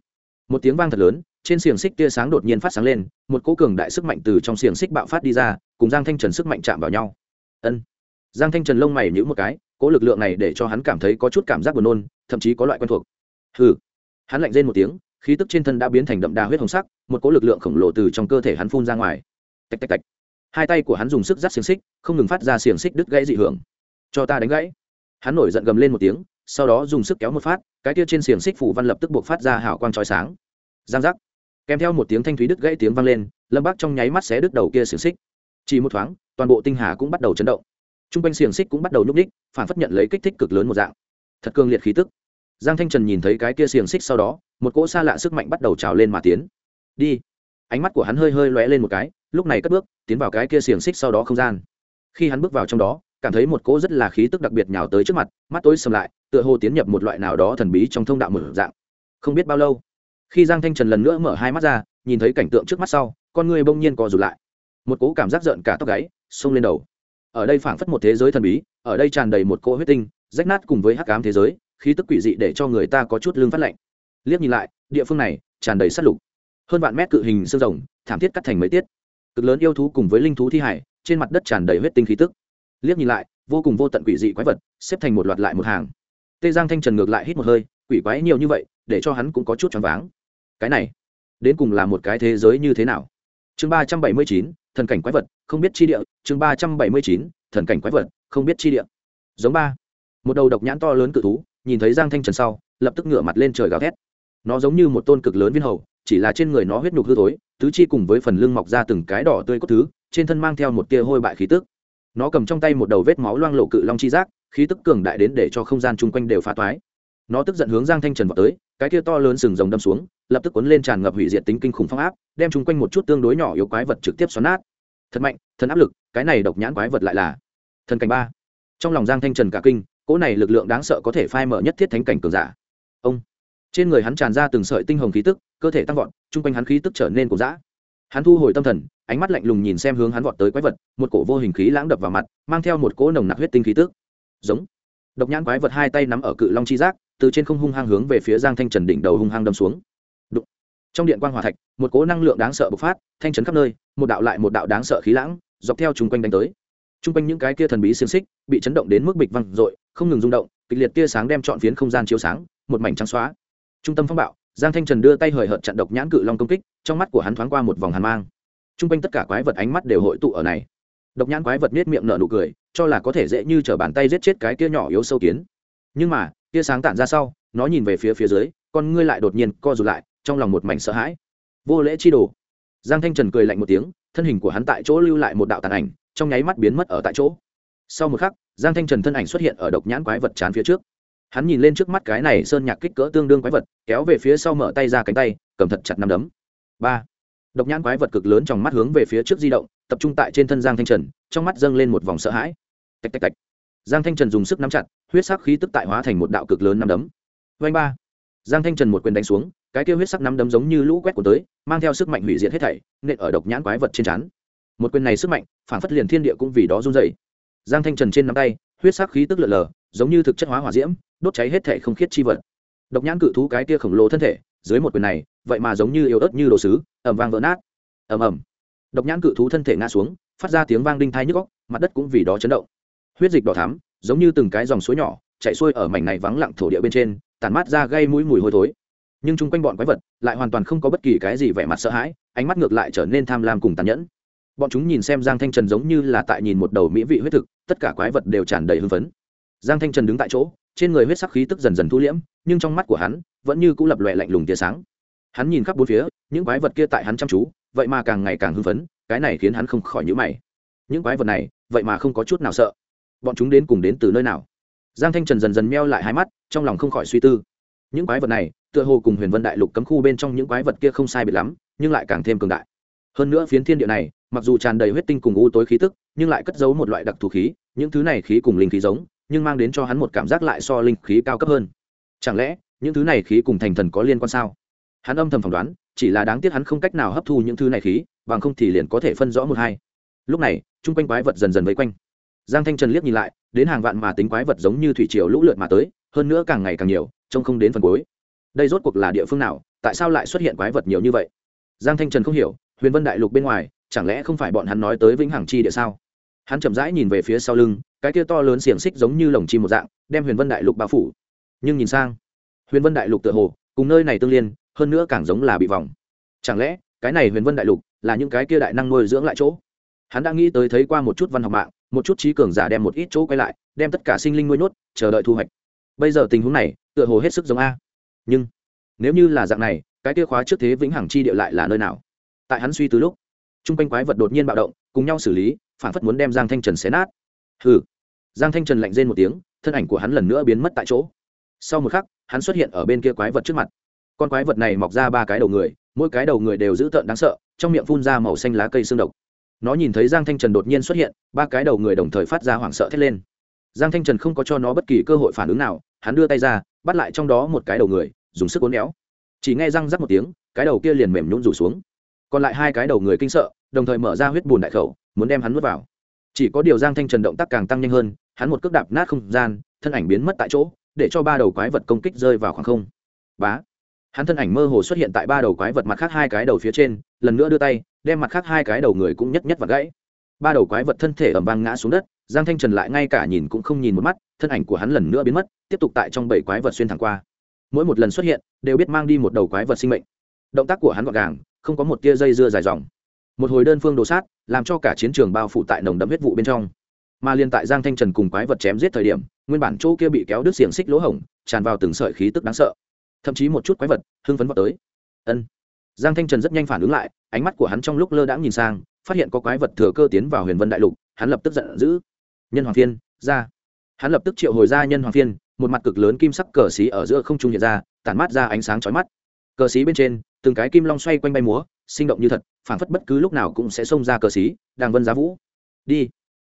một tiếng vang thật lớn trên xiềng xích tia sáng đột nhiên phát sáng lên, một cỗ cường đại sức mạnh từ trong xiềng xích bạo phát đi ra, cùng giang thanh trần sức mạnh chạm vào nhau. Ân. Giang thanh trần lông mày nhữ một cái, cỗ lực lượng này để cho hắn cảm thấy có chút cảm giác buồn nôn, thậm chí có loại quen thuộc. Hừ. Hắn lạnh rên một tiếng, khí tức trên thân đã biến thành đậm đà huyết hồng sắc, một cỗ lực lượng khổng lồ từ trong cơ thể hắn phun ra ngoài. Tạch tạch tạch. Hai tay của hắn dùng sức dắt xiềng xích, không ngừng phát ra xiềng xích đứt gãy dị hưởng. Cho ta đánh gãy. Hắn nổi giận gầm lên một tiếng, sau đó dùng sức kéo một phát, cái tia trên xiềng xích phủ văn lập tức buộc phát ra hảo quang trói sáng. Giang giác kèm theo một tiếng thanh thúy đứt gãy tiếng vang lên, lâm bác trong nháy mắt xé đứt đầu kia xiềng xích. Chỉ một thoáng, toàn bộ tinh hà cũng bắt đầu chấn động. T r u n g quanh xiềng xích cũng bắt đầu nhúc ních phản phất nhận lấy kích thích cực lớn một dạng. Thật cương liệt khí tức. Giang thanh trần nhìn thấy cái kia xiềng xích sau đó, một cỗ xa lạ sức mạnh bắt đầu trào lên mà tiến. Đi. Ánh mắt của hắn hơi hơi lóe lên một cái, lúc này cất bước, tiến vào cái kia xiềng xích sau đó không gian. Khi hắn bước vào trong đó, cảm thấy một cỗ rất là khí tức đặc biệt nhào tới trước mặt, mắt tối sầm lại, tựa hồ tiến nhập một loại nào đó thần bí trong thông đạo mở dạng. Không biết bao lâu khi giang thanh trần lần nữa mở hai mắt ra, nhìn thấy cảnh tượng trước mắt sau, con người bỗng nhiên co rụt lại. Một cố cảm giác rợn cả tóc gáy xông lên đầu. Ở đây phảng phất một thế giới thần bí, ở đây tràn đầy một cỗ huyết tinh, rách nát cùng với hắc ám thế giới, khí tức quỷ dị để cho người ta có chút lương phát lạnh. Liếc nhìn lại, địa phương này tràn đầy sát lục. Hơn vạn mét cự hình xương rồng, thảm thiết cắt thành mấy tiết. Cực lớn yêu thú cùng với linh thú thi hải, trên mặt đất tràn đầy huyết tinh khí tức. Liếc nhìn lại, vô cùng vô tận quỷ dị quái vật, xếp thành một loạt lại một hàng. Tê giang thanh trần ngược lại hít một hơi, quỷ quái nhiều như vậy, để cho hắn cũng có chút choáng váng cái này, đến cùng là một cái thế giới như thế nào? Chương ba trăm bảy mươi chín, thần cảnh quái vật, không biết chi địa. Chương ba trăm bảy mươi chín, thần cảnh quái vật, không biết chi địa. Giống ba. Một đầu độc nhãn to lớn cự thú, nhìn thấy giang thanh trần sau, lập tức ngửa mặt lên trời gào thét. Nó giống như một tôn cực lớn viên hầu, chỉ là trên người nó huyết nhục hư thối, tứ chi cùng với phần lưng mọc ra từng cái đỏ tươi cốt thứ, trên thân mang theo một tia hôi bại khí tức. Nó cầm trong tay một đầu vết máu loang lộ cự long chi giác, khí tức cường đại đến để cho không gian chung quanh đều phá toái. Nó tức giận hướng giang thanh trần vào tới, cái kia to lớn sừng rồng đâm xuống lập tức cuốn lên tràn ngập hủy diệt tính kinh khủng phong áp, đem chung quanh một chút tương đối nhỏ yếu quái vật trực tiếp xoắn nát. Thật mạnh, thần áp lực, cái này độc nhãn quái vật lại là thần cảnh ba. Trong lòng giang thanh trần cả kinh, cỗ này lực lượng đáng sợ có thể phai mở nhất thiết thánh cảnh cường giả. Ông, trên người hắn tràn ra từng sợi tinh hồng khí tức, cơ thể tăng vọt, chung quanh hắn khí tức trở nên cổ dã. Hắn thu hồi tâm thần, ánh mắt lạnh lùng nhìn xem hướng hắn vọt tới quái vật, một cổ vô hình khí lãng đập vào mặt, mang theo một cỗ nồng nặc huyết tinh khí tức. Giống. Độc nhãn quái vật hai tay nắm ở cự long chi giác, từ trên không hung hăng hướng về phía giang thanh trần đỉnh đầu hung hăng đâm xuống trong điện quan g hòa thạch, một cố năng lượng đáng sợ bộc phát, thanh chấn khắp nơi, một đạo lại một đạo đáng sợ khí lãng, dọc theo chung quanh đánh tới. Chung quanh những cái kia thần bí xiềng xích bị chấn động đến mức bịch văng r không ngừng rung động, kịch liệt tia sáng đem trọn phiến không gian chiếu sáng, một mảnh trắng xóa. Trung tâm phong bạo, giang thanh trần đưa tay hời hợt chặn độc nhãn cự long công kích, trong mắt của hắn thoáng qua một vòng hàn mang. Chung quanh tất cả quái vật ánh mắt đều hội tụ ở này. Độc nhãn quái vật nết miệng nở nụ cười, cho là có thể dễ như t bàn tay giết chết cái kia nhỏ yếu sâu kiến. Nhưng mà, tia sáng tản ra sau, nó nhìn về phía phía dưới, con ngươi lại đột nhiên co rụt lại trong lòng một mảnh sợ hãi. Vô lễ chi đồ. Giang thanh trần cười lạnh một tiếng, thân hình của hắn tại chỗ lưu lại một đạo tàn ảnh, trong nháy mắt biến mất ở tại chỗ. Sau một khắc, giang thanh trần thân ảnh xuất hiện ở độc nhãn quái vật chán phía trước. Hắn nhìn lên trước mắt cái này sơn nhạc kích cỡ tương đương quái vật, kéo về phía sau mở tay ra cánh tay, cầm thật chặt nằm đấm. Ba. Độc nhãn quái vật cực lớn trong mắt hướng về phía trước di động, tập trung tại trên thân giang thanh trần, trong mắt dâng lên một vòng sợ hãi. Tạch tạch tạch. Giang thanh trần dùng sức nắm chặt, huyết sắc khí tức tại hóa thành một đạo cực lớn nằm đấm. Vanh ba. Giang thanh trần một quyền đánh xuống cái kia huyết sắc nắm đấm giống như lũ quét của tới, mang theo sức mạnh hủy diệt hết thảy, nện ở độc nhãn quái vật trên trán. Một quyền này sức mạnh, phản phất liền thiên địa cũng vì đó run dậy giang thanh trần trên nắm tay, huyết sắc khí tức lợn lờ, giống như thực chất hóa hỏa diễm, đốt cháy hết thảy không khiết chi vật. Độc nhãn cự thú cái kia khổng lồ thân thể, dưới một quyền này, vậy mà giống như yếu ớt như đồ sứ ẩm vang vỡ nát. Ẩm ẩm độc nhãn cự thú thân thể ngã xuống, phát ra tiếng vang đinh thai nhức góc mặt đất cũng vì đó chấn động. Huyết dịch đỏ thắm, giống như từng cái dòng suối nhỏ, chạy xuôi ở mảnh này vắng lặng thổ địa bên trên tàn mát ra gây mũi mùi hôi thối nhưng chung quanh bọn quái vật lại hoàn toàn không có bất kỳ cái gì vẻ mặt sợ hãi, ánh mắt ngược lại trở nên tham lam cùng tàn nhẫn. Bọn chúng nhìn xem giang thanh trần giống như là tại nhìn một đầu mỹ vị huyết thực, tất cả quái vật đều tràn đầy hưng phấn. Giang thanh trần đứng tại chỗ, trên người huyết sắc khí tức dần dần thu liễm, nhưng trong mắt của hắn vẫn như c ũ lập lòe lạnh lùng tia sáng. Hắn nhìn khắp bốn phía, những quái vật kia tại hắn chăm chú, vậy mà càng ngày càng hưng phấn, cái này khiến hắn không khỏi nhữ mày. Những quái vật này, vậy mà không có chút nào sợ. Bọn chúng đến cùng đến từ nơi nào? Giang thanh trần dần dần meo lại hai mắt, trong lòng không khỏi suy tư. Những quái vật này tựa hồ cùng huyền vân đại lục cấm khu bên trong những quái vật kia không sai biệt lắm, nhưng lại càng thêm cường đại. Hơn nữa phiến thiên địa này, mặc dù tràn đầy huyết tinh cùng u tối khí tức, nhưng lại cất giấu một loại đặc thù khí, những thứ này khí cùng linh khí giống, nhưng mang đến cho hắn một cảm giác lại so linh khí cao cấp hơn. Chẳng lẽ, những thứ này khí cùng thành thần có liên quan sao? Hắn âm thầm phỏng đoán, chỉ là đáng tiếc hắn không cách nào hấp thu những thứ này khí, bằng không thì liền có thể phân rõ một hai. Lúc này, chung quanh quái vật dần dần vây quanh. Giang thanh trần liếc nhìn lại, đến hàng vạn mà tính quái vật giống như thủy triều lũ lượt mà tới, hơn nữa càng ngày càng nhiều, trông không đến phần cuối đây rốt cuộc là địa phương nào, tại sao lại xuất hiện quái vật nhiều như vậy? Giang thanh trần không hiểu, huyền vân đại lục bên ngoài, chẳng lẽ không phải bọn hắn nói tới vĩnh hằng chi địa sao? Hắn chậm rãi nhìn về phía sau lưng, cái kia to lớn xiềng xích giống như lồng chim một dạng, đem huyền vân đại lục bao phủ. Nhưng nhìn sang, huyền vân đại lục tựa hồ, cùng nơi này tương liên, hơn nữa càng giống là bị vòng. Chẳng lẽ, cái này huyền vân đại lục là những cái kia đại năng nuôi dưỡng lại chỗ? Hắn đã nghĩ tới thấy qua một chút văn học mạng, một chút trí cường giả đem một ít chỗ quay lại, đem tất cả sinh linh nuôi nhốt, chờ đợi thu hoạch. Bây giờ tình huống này, tựa hồ hết sức giống a nhưng, nếu như là dạng này, cái kia khóa trước thế vĩnh hằng chi địa lại là nơi nào? Tại hắn suy từ lúc t r u n g quanh quái vật đột nhiên bạo động, cùng nhau xử lý, phản phất muốn đem giang thanh trần xé nát. Hừ. Giang thanh trần lạnh rên một tiếng, thân ảnh của hắn lần nữa biến mất tại chỗ. Sau một khắc, hắn xuất hiện ở bên kia quái vật trước mặt. Con quái vật này mọc ra ba cái đầu người, mỗi cái đầu người đều dữ tợn đáng sợ, trong miệng phun ra màu xanh lá cây xương độc. Nó nhìn thấy giang thanh trần đột nhiên xuất hiện, ba cái đầu người đồng thời phát ra hoảng sợ thét lên. Giang thanh trần không có cho nó bất kỳ cơ hội phản ứng nào, hắn đưa tay ra, bắt lại trong đó một cái đầu người dùng sức uốn éo. Chỉ nghe răng rắc một tiếng, cái đầu kia liền mềm nhún rủ xuống. Còn lại hai cái đầu người kinh sợ, đồng thời mở ra huyết bùn đại khẩu, muốn đem hắn nuốt vào. Chỉ có điều giang thanh trần động tác càng tăng nhanh hơn, hắn một cước đạp nát không gian, thân ảnh biến mất tại chỗ, để cho ba đầu quái vật công kích rơi vào khoảng không. Bá! Hắn thân ảnh mơ hồ xuất hiện tại ba đầu quái vật mặt khác hai cái đầu phía trên, lần nữa đưa tay, đem mặt khác hai cái đầu người cũng nhất nhất và gãy. Ba đầu quái vật thân thể ẩm vang ngã xuống đất, giang thanh trần lại ngay cả nhìn cũng không nhìn một mắt, thân ảnh của hắn lần nữa biến mất, tiếp tục tại trong bảy quái vật xuyên thẳng qua mỗi một lần xuất hiện đều biết mang đi một đầu quái vật sinh mệnh. Động tác của hắn gọn gàng, không có một tia dây dưa dài dòng. Một hồi đơn phương đồ sát, làm cho cả chiến trường bao phủ tại nồng đậm huyết vụ bên trong. Mà liên tại giang thanh trần cùng quái vật chém giết thời điểm, nguyên bản chỗ kia bị kéo đứt xiềng xích lỗ hổng, tràn vào từng sợi khí tức đáng sợ. Thậm chí một chút quái vật hưng phấn vào tới. Ân. Giang thanh trần rất nhanh phản ứng lại, ánh mắt của hắn trong lúc lơ đãng nhìn sang, phát hiện có quái vật thừa cơ tiến vào huyền vân đại lục, hắn lập tức giận dữ. Nhân hoàng phiên ra! Hắn lập tức triệu hồi ra nhân hoàng phiên một mặt cực lớn kim sắc cờ xí ở giữa không trung hiện ra, tản mát ra ánh sáng chói mắt. Cờ xí bên trên, từng cái kim long xoay quanh bay múa, sinh động như thật, phảng phất bất cứ lúc nào cũng sẽ xông ra cờ xí, đang vân giá vũ. Đi.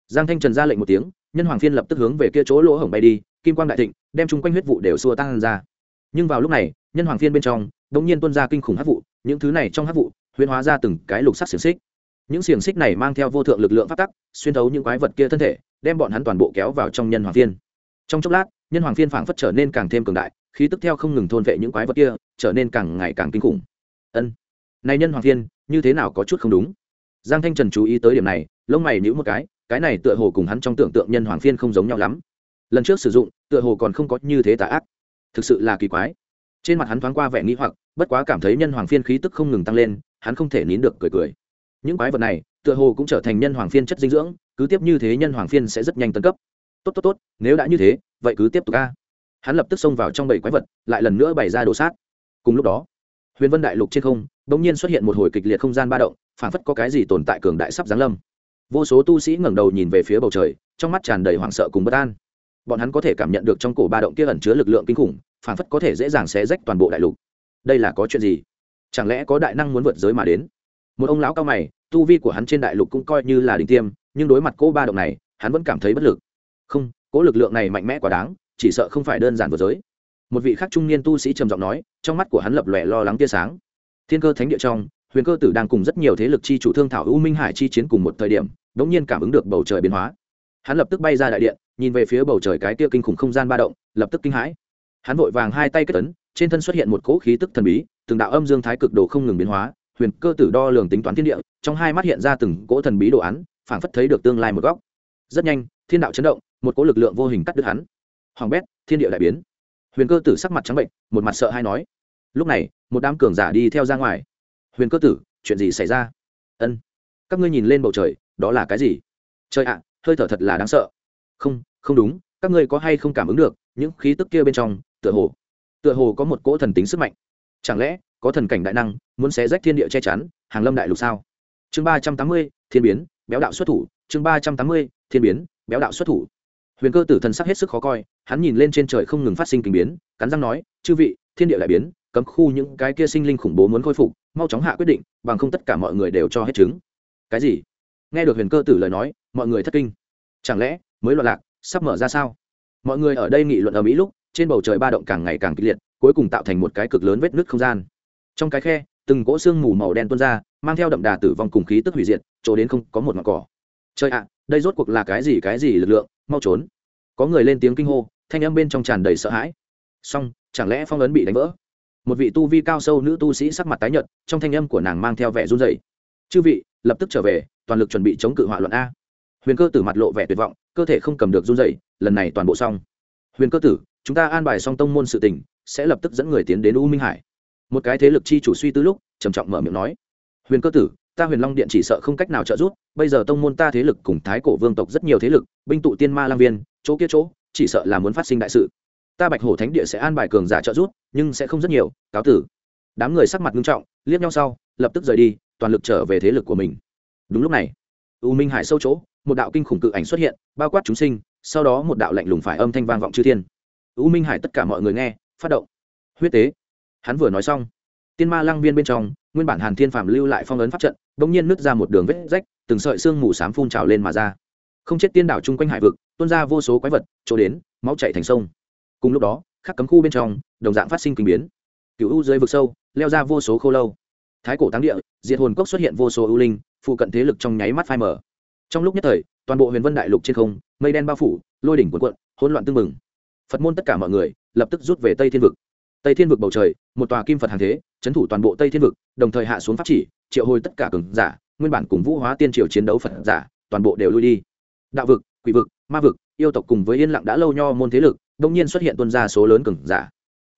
Giang thanh trần ra lệnh một tiếng, nhân hoàng phiên lập tức hướng về kia chỗ lỗ hổng bay đi, kim quang đại thịnh, đem chung quanh huyết vụ đều xua tăng ra. Nhưng vào lúc này, nhân hoàng phiên bên trong đ ỗ n g nhiên tuân ra kinh khủng hát vụ, những thứ này trong hát vụ huyên hóa ra từng cái lục sắc xiềng xích. Những xiềng xích này mang theo vô thượng lực lượng phát tắc, xuyên thấu những quái vật kia thân thể, đem bọn hắn toàn bộ kéo vào trong nhân hoàng phiên. Trong chốc lát nhân hoàng phiên phảng phất trở nên càng thêm cường đại, khí tức theo không ngừng thôn vệ những quái vật kia, trở nên càng ngày càng kinh khủng. Ân, này nhân hoàng phiên, như thế nào có chút không đúng? Giang thanh trần chú ý tới điểm này, lông mày nhữ một cái cái này tựa hồ cùng hắn trong tưởng tượng nhân hoàng phiên không giống nhau lắm. Lần trước sử dụng, tựa hồ còn không có như thế tà ác. Thực sự là kỳ quái. Trên mặt hắn thoáng qua vẻ nghĩ hoặc, bất quá cảm thấy nhân hoàng phiên khí tức không ngừng tăng lên, hắn không thể nín được cười cười. Những quái vật này, tựa hồ cũng trở thành nhân hoàng phiên chất dinh dưỡng, cứ tiếp như thế nhân hoàng phiên sẽ rất nhanh tấn cấp. Tốt tốt tốt, nếu đã như thế vậy cứ tiếp tục ca hắn lập tức xông vào trong bảy quái vật, lại lần nữa bày ra đồ sát. Cùng lúc đó, huyền vân đại lục trên không đ ỗ n g nhiên xuất hiện một hồi kịch liệt không gian ba động, phản phất có cái gì tồn tại cường đại sắp giáng lâm. Vô số tu sĩ ngẩng đầu nhìn về phía bầu trời, trong mắt tràn đầy hoảng sợ cùng bất an. Bọn hắn có thể cảm nhận được trong cổ ba động kia ẩn chứa lực lượng kinh khủng, phản phất có thể dễ dàng xé rách toàn bộ đại lục. Đây là có chuyện gì? Chẳng lẽ có đại năng muốn vượt giới mà đến? Một ông lão cao mày, tu vi của hắn trên đại lục cũng coi như là đỉnh tiêm, nhưng đối mặt cỗ ba động này, hắn vẫn cảm thấy bất lực. Không cỗ lực lượng này mạnh mẽ quá đáng, chỉ sợ không phải đơn giản vừa giới. Một vị khác trung niên tu sĩ trầm giọng nói, trong mắt của hắn lập lòe lo lắng tia sáng. Thiên cơ thánh địa trong, huyền cơ tử đang cùng rất nhiều thế lực chi chủ thương thảo u minh hải chi chiến cùng một thời điểm đ ỗ n g nhiên cảm ứng được bầu trời biến hóa. Hắn lập tức bay ra đại điện, nhìn về phía bầu trời cái tia kinh khủng không gian ba động, lập tức kinh hãi. Hắn vội vàng hai tay kết tấn trên thân xuất hiện một cỗ khí tức thần bí, từng đạo âm dương thái cực đồ không ngừng biến hóa, huyền cơ tử đo lường tính toán thiên địa, trong hai mắt hiện ra từng cỗ thần bí đồ án, phảng phất thấy được tương lai một góc. Rất nhanh, thiên đạo chấn động một cỗ lực lượng vô hình cắt đứt hắn. Hoàng bét, thiên địa đại biến. Huyền cơ tử sắc mặt trắng bệnh, một mặt sợ hay nói, lúc này, một đám cường giả đi theo ra ngoài. Huyền cơ tử, chuyện gì xảy ra? Ân, các ngươi nhìn lên bầu trời, đó là cái gì? Trời ạ, hơi thở thật là đáng sợ. Không không đúng, các ngươi có hay không cảm ứng được, những khí tức kia bên trong, tựa hồ tựa hồ có một cỗ thần tính sức mạnh. Chẳng lẽ, có thần cảnh đại năng, muốn xé rách thiên địa che chắn, hàng lâm đại lục sao? Chương ba trăm tám mươi, thiên biến, béo đạo xuất thủ, chương ba trăm tám mươi, thiên biến, béo đạo xuất thủ huyền cơ tử thần sắc hết sức khó coi, hắn nhìn lên trên trời không ngừng phát sinh kinh biến, cắn răng nói, chư vị, thiên địa lại biến, cấm khu những cái kia sinh linh khủng bố muốn khôi phục, mau chóng hạ quyết định, bằng không tất cả mọi người đều cho hết chứng. Cái gì? Nghe được huyền cơ tử lời nói, mọi người thất kinh. Chẳng lẽ, mới loạn lạc, sắp mở ra sao? Mọi người ở đây nghị luận ở mỹ lúc, trên bầu trời ba động càng ngày càng kịch liệt, cuối cùng tạo thành một cái cực lớn vết nứt không gian. Trong cái khe, từng cỗ xương mù màu đen tuôn ra, mang theo đậm đà tử vong cùng khí tức hủy diệt, chỗ đến không có một ngọn cỏ. Trời ạ, đây rốt cuộc là cái gì cái gì lực lượng? Mau trốn. Có người lên tiếng kinh hô, thanh âm bên trong tràn đầy sợ hãi. Song chẳng lẽ phong ấn bị đánh vỡ? Một vị tu vi cao sâu nữ tu sĩ sắc mặt tái nhợt, trong thanh âm của nàng mang theo vẻ run rẩy. Chư vị, lập tức trở về, toàn lực chuẩn bị chống cự hỏa luận a. Huyền cơ tử mặt lộ vẻ tuyệt vọng, cơ thể không cầm được run rẩy, lần này toàn bộ xong. Huyền cơ tử, chúng ta an bài xong tông môn sự tình, sẽ lập tức dẫn người tiến đến u minh hải. Một cái thế lực chi chủ suy tư lúc, trầm trọng mở miệng nói. Huyền cơ tử ta huyền long điện chỉ sợ không cách nào trợ giúp, bây giờ tông môn ta thế lực cùng thái cổ vương tộc rất nhiều thế lực, binh tụ tiên ma lang viên, chỗ kia chỗ, chỉ sợ là muốn phát sinh đại sự. Ta bạch hổ thánh địa sẽ an bài cường giả trợ giúp, nhưng sẽ không rất nhiều, cáo tử. Đám người sắc mặt nghiêm trọng, liếc nhau sau, lập tức rời đi, toàn lực trở về thế lực của mình. Đúng lúc này, u minh hải sâu chỗ, một đạo kinh khủng cự ảnh xuất hiện, bao quát chúng sinh, sau đó một đạo lạnh lùng phải âm thanh vang vọng chư thiên. U minh hải tất cả mọi người nghe, phát động. Huyết tế. Hắn vừa nói xong, tiên ma lăng viên bên trong nguyên bản hàn thiên phạm lưu lại phong ấn pháp trận đ ỗ n g nhiên nứt ra một đường vết rách, từng sợi xương mù s á m phun trào lên mà ra. Không chết tiên đảo chung quanh hải vực, tuôn ra vô số quái vật, chỗ đến, máu chạy thành sông. Cùng lúc đó, khắc cấm khu bên trong, đồng dạng phát sinh kinh biến. Cựu u dưới vực sâu, leo ra vô số khô lâu. Thái cổ táng địa diện hồn cốc xuất hiện vô số ưu linh, phụ cận thế lực trong nháy mắt phai mở trong lúc nhất thời, toàn bộ huyền vân đại lục trên không, mây đen bao phủ, lôi đỉnh quần quận hỗn loạn tưng mừng phật môn tất cả mọi người, lập tức rút về tây thiên vực tây thiên vực bầu trời, một tòa kim phật hàng thế trấn thủ toàn bộ tây thiên vực, đồng thời hạ xuống pháp chỉ, triệu hồi tất cả cường giả, nguyên bản cùng vũ hóa tiên triều chiến đấu phật giả, toàn bộ đều lui đi. Đạo vực, quỷ vực, ma vực, yêu tộc cùng với yên lặng đã lâu nho môn thế lực, đông nhiên xuất hiện tuân ra số lớn cường giả.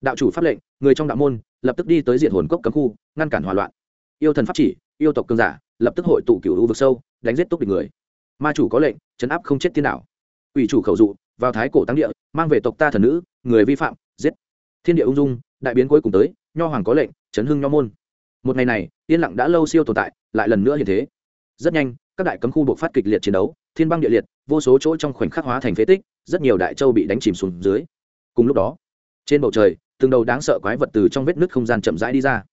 Đạo chủ pháp lệnh, người trong đạo môn, lập tức đi tới diện hồn cốc cấm khu, ngăn cản hòa loạn. Yêu thần pháp chỉ, yêu tộc cường giả, lập tức hội tụ cửu u vực sâu, đánh giết túc địch người. Ma chủ có lệnh, chấn áp không chết tiên đạo. Ủy chủ khẩu dụ, vào thái cổ tăng địa, mang về tộc ta thần nữ, người vi phạm thiên địa ung dung, đại biến cuối cùng tới, nho hoàng có lệnh, chấn hưng nho môn. Một ngày này, yên lặng đã lâu siêu tồn tại, lại lần nữa hiện thế. Rất nhanh, các đại cấm khu buộc phát kịch liệt chiến đấu, thiên băng địa liệt, vô số chỗ trong khoảnh khắc hóa thành phế tích, rất nhiều đại châu bị đánh chìm xuống dưới. Cùng lúc đó, trên bầu trời, từng đầu đáng sợ quái vật từ trong vết nứt không gian chậm rãi đi ra.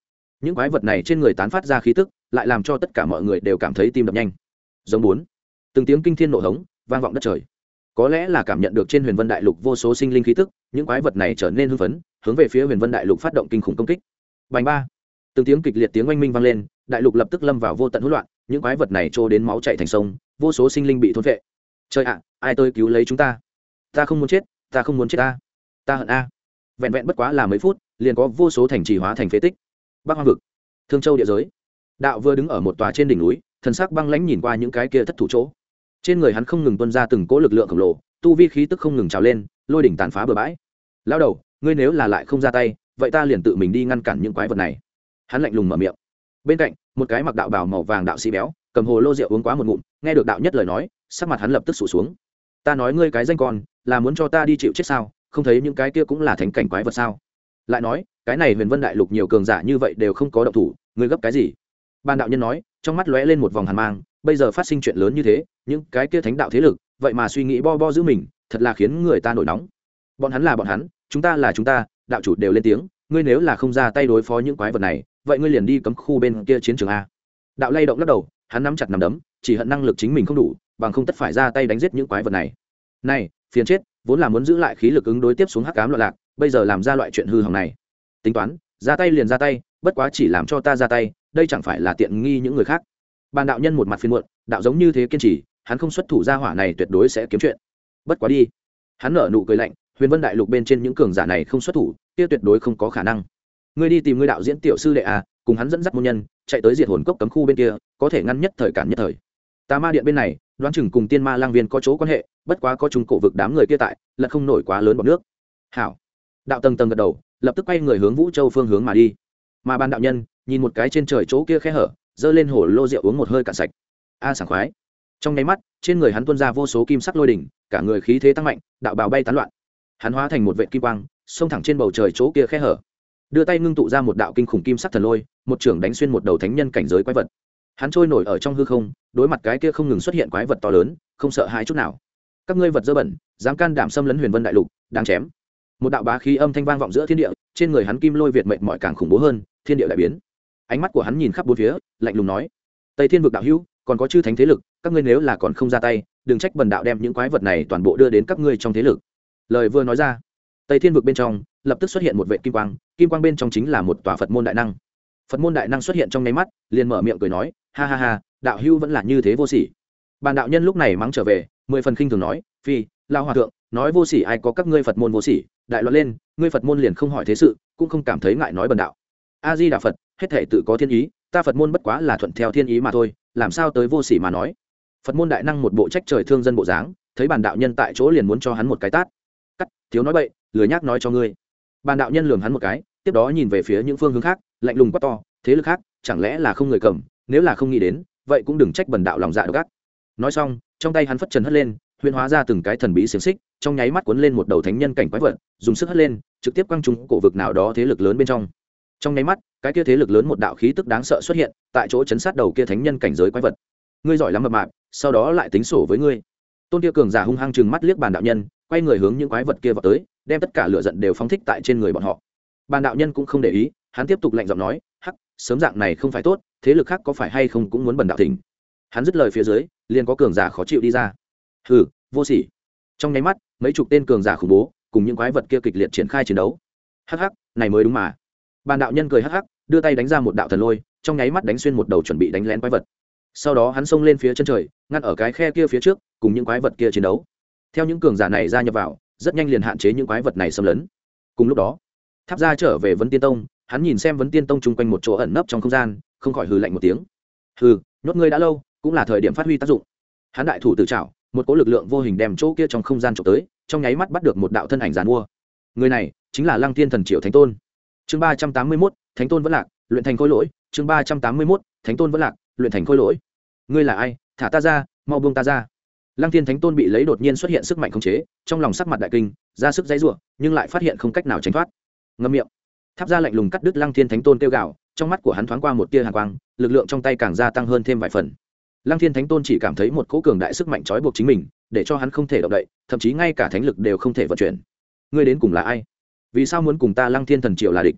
Những quái vật này trên người tán phát ra khí tức, lại làm cho tất cả mọi người đều cảm thấy tim đập nhanh. Giống bốn, từng tiếng kinh thiên nổ hống, vang vọng đất trời có lẽ là cảm nhận được trên huyền vân đại lục vô số sinh linh khí tức, những quái vật này trở nên hưng phấn, hướng về phía huyền vân đại lục phát động kinh khủng công kích. Bành ba! Từng tiếng kịch liệt tiếng oanh minh vang lên, đại lục lập tức lâm vào vô tận hỗn loạn, những quái vật này trôi đến máu chạy thành sông, vô số sinh linh bị thôn vệ trời ạ, ai tôi cứu lấy chúng ta? Ta không muốn chết, ta không muốn chết ta. Ta hận a. Vẹn vẹn bất quá là mấy phút, liền có vô số thành trì hóa thành phế tích. Bắc hoang vực, thương châu địa giới. Đạo vừa đứng ở một tòa trên đỉnh núi, thần sắc băng lãnh nhìn qua những cái kia thất thủ chỗ trên người hắn không ngừng tuân ra từng cỗ lực lượng khổng lồ, tu vi khí tức không ngừng trào lên, lôi đỉnh tàn phá bừa bãi. Lao đầu, ngươi nếu là lại không ra tay, vậy ta liền tự mình đi ngăn cản những quái vật này. Hắn lạnh lùng mở miệng. Bên cạnh, một cái mặc đạo bào màu vàng đạo sĩ béo, cầm hồ lô rượu uống quá một ngụm, nghe được đạo nhất lời nói, sắc mặt hắn lập tức sụt xuống. Ta nói ngươi cái danh con, là muốn cho ta đi chịu chết sao? Không thấy những cái kia cũng là thành cảnh quái vật sao? Lại nói, cái này huyền vân đại lục nhiều cường giả như vậy đều không có động thủ, ngươi gấp cái gì? Ban đạo nhân nói, trong mắt lóe lên một vòng hàn mang bây giờ phát sinh chuyện lớn như thế, những cái kia thánh đạo thế lực, vậy mà suy nghĩ bo bo giữ mình, thật là khiến người ta nổi nóng. Bọn hắn là bọn hắn, chúng ta là chúng ta, đạo chủ đều lên tiếng, ngươi nếu là không ra tay đối phó những quái vật này, vậy ngươi liền đi cấm khu bên kia chiến trường a. Đạo lay động lắc đầu, hắn nắm chặt nắm đấm, chỉ hận năng lực chính mình không đủ, bằng không tất phải ra tay đánh giết những quái vật này. Này, phiền chết, vốn là muốn giữ lại khí lực ứng đối tiếp xuống hắc cám loạn lạc, bây giờ làm ra loại chuyện hư hỏng này. Tính toán, ra tay liền ra tay, bất quá chỉ làm cho ta ra tay, đây chẳng phải là tiện nghi những người khác bàn đạo nhân một mặt phiền muộn, đạo giống như thế kiên trì, hắn không xuất thủ ra hỏa này tuyệt đối sẽ kiếm chuyện. Bất quá đi. Hắn nở nụ cười lạnh, huyền vân đại lục bên trên những cường giả này không xuất thủ, kia tuyệt đối không có khả năng. Ngươi đi tìm ngươi đạo diễn tiểu sư đệ à cùng hắn dẫn dắt môn nhân, chạy tới diệt hồn cốc cấm khu bên kia, có thể ngăn nhất thời cản nhất thời. Tà ma điện bên này, đoán chừng cùng tiên ma lang viên có chỗ quan hệ, bất quá có chúng cổ vực đám người kia tại lật không nổi quá lớn bọn nước. Hảo. Đạo tầng tầng gật đầu, lập tức quay người hướng vũ châu phương hướng mà đi. Mà ban đạo nhân, nhìn một cái trên trời chỗ kia khe hở giơ lên hồ lô rượu uống một hơi cạn sạch. A sảng khoái. Trong nháy mắt, trên người hắn tuôn ra vô số kim sắc lôi đỉnh, cả người khí thế tăng mạnh, đạo bào bay tán loạn. Hắn hóa thành một vệ kim quang, xông thẳng trên bầu trời chỗ kia khe hở. Đưa tay ngưng tụ ra một đạo kinh khủng kim sắc thần lôi, một trưởng đánh xuyên một đầu thánh nhân cảnh giới quái vật. Hắn trôi nổi ở trong hư không, đối mặt cái kia không ngừng xuất hiện quái vật to lớn, không sợ hãi chút nào. Các ngươi vật dơ bẩn, dám can đảm xâm lấn huyền vân đại lục, đáng chém. Một đạo bá khí âm thanh vang vọng giữa thiên địa, trên người hắn kim lôi việt mệnh mọi càng khủng bố hơn, thiên địa đại biến ánh mắt của hắn nhìn khắp bốn phía, lạnh lùng nói, tây thiên vực đạo hữu, còn có chư thánh thế lực, các ngươi nếu là còn không ra tay, đừng trách bần đạo đem những quái vật này toàn bộ đưa đến các ngươi trong thế lực. Lời vừa nói ra, tây thiên vực bên trong lập tức xuất hiện một vệ kim quang kim quang bên trong chính là một tòa phật môn đại năng. Phật môn đại năng xuất hiện trong nháy mắt, liền mở miệng cười nói, ha ha ha, đạo hưu vẫn là như thế vô sỉ. Bàn đạo nhân lúc này mắng trở về, mười phần khinh thường nói, phi lao hòa thượng, nói vô sỉ ai có các ngươi phật môn vô sỉ? Đại loạn lên, ngươi phật môn liền không hỏi thế sự, cũng không cảm thấy ngại nói bần đạo a di đà phật, hết thể tự có thiên ý, ta phật môn bất quá là thuận theo thiên ý mà thôi, làm sao tới vô sỉ mà nói? Phật môn đại năng một bộ trách trời thương dân bộ dáng, thấy bản đạo nhân tại chỗ liền muốn cho hắn một cái tát. Cắt, thiếu nói bậy, lười nhác nói cho ngươi. Bản đạo nhân lường hắn một cái, tiếp đó nhìn về phía những phương hướng khác, lạnh lùng quát to, thế lực khác, chẳng lẽ là không người cầm, nếu là không nghĩ đến, vậy cũng đừng trách bần đạo lòng dạ độc ác. Nói xong, trong tay hắn phất trần hất lên huyễn hóa ra từng cái thần bí xiềng xích, trong nháy mắt cuốn lên một đầu thánh nhân cảnh quái vật, dùng sức hất lên, trực tiếp quăng trúng cổ vực nào đó thế lực lớn bên trong trong nháy mắt, cái kia thế lực lớn một đạo khí tức đáng sợ xuất hiện tại chỗ chấn sát đầu kia thánh nhân cảnh giới quái vật. Ngươi giỏi lắm mập mạp, sau đó lại tính sổ với ngươi. Tôn kia cường giả hung hăng chừng mắt liếc bàn đạo nhân, quay người hướng những quái vật kia vào tới, đem tất cả lửa giận đều phóng thích tại trên người bọn họ. Bàn đạo nhân cũng không để ý, hắn tiếp tục lạnh giọng nói, hắc, sớm dạng này không phải tốt, thế lực khác có phải hay không cũng muốn bần đạo thỉnh? Hắn dứt lời phía dưới, liền có cường giả khó chịu đi ra. Hừ, vô sỉ. Trong nháy mắt, mấy chục tên cường giả khủng bố cùng những quái vật kia kịch liệt triển khai chiến đấu. Hắc hắc, này mới đúng mà bàn đạo nhân cười hắc hắc, đưa tay đánh ra một đạo thần lôi, trong nháy mắt đánh xuyên một đầu chuẩn bị đánh lén quái vật. Sau đó hắn xông lên phía chân trời, ngăn ở cái khe kia phía trước, cùng những quái vật kia chiến đấu. Theo những cường giả này ra nhập vào, rất nhanh liền hạn chế những quái vật này xâm lấn. Cùng lúc đó, tháp ra trở về vấn tiên tông, hắn nhìn xem vấn tiên tông chung quanh một chỗ ẩn nấp trong không gian, không khỏi hừ lạnh một tiếng. Hừ, nhốt ngươi đã lâu, cũng là thời điểm phát huy tác dụng. Hắn đại thủ tự trảo, một cỗ lực lượng vô hình đem chỗ kia trong không gian trộm tới, trong nháy mắt bắt được một đạo thân ảnh giàn mua. Người này chính là lăng thiên thần triệu thánh tôn chương ba trăm tám mươi mốt, thánh tôn vẫn lạc, luyện thành khôi lỗi. Chương ba trăm tám mươi mốt, thánh tôn vẫn lạc, luyện thành khôi lỗi. Ngươi là ai? Thả ta ra, mau buông ta ra. Lăng thiên thánh tôn bị lấy đột nhiên xuất hiện sức mạnh khống chế, trong lòng sắc mặt đại kinh, ra sức dãy ruộng nhưng lại phát hiện không cách nào tránh thoát. Ngâm miệng. Tháp ra lạnh lùng cắt đứt lăng thiên thánh tôn kêu gạo trong mắt của hắn thoáng qua một tia hàng quang, lực lượng trong tay càng gia tăng hơn thêm vài phần. Lăng thiên thánh tôn chỉ cảm thấy một cỗ cường đại sức mạnh trói buộc chính mình, để cho hắn không thể động đậy, thậm chí ngay cả thánh lực đều không thể vận chuyển. Ngươi đến cùng là ai? Vì sao muốn cùng ta lăng thiên thần triệu là địch?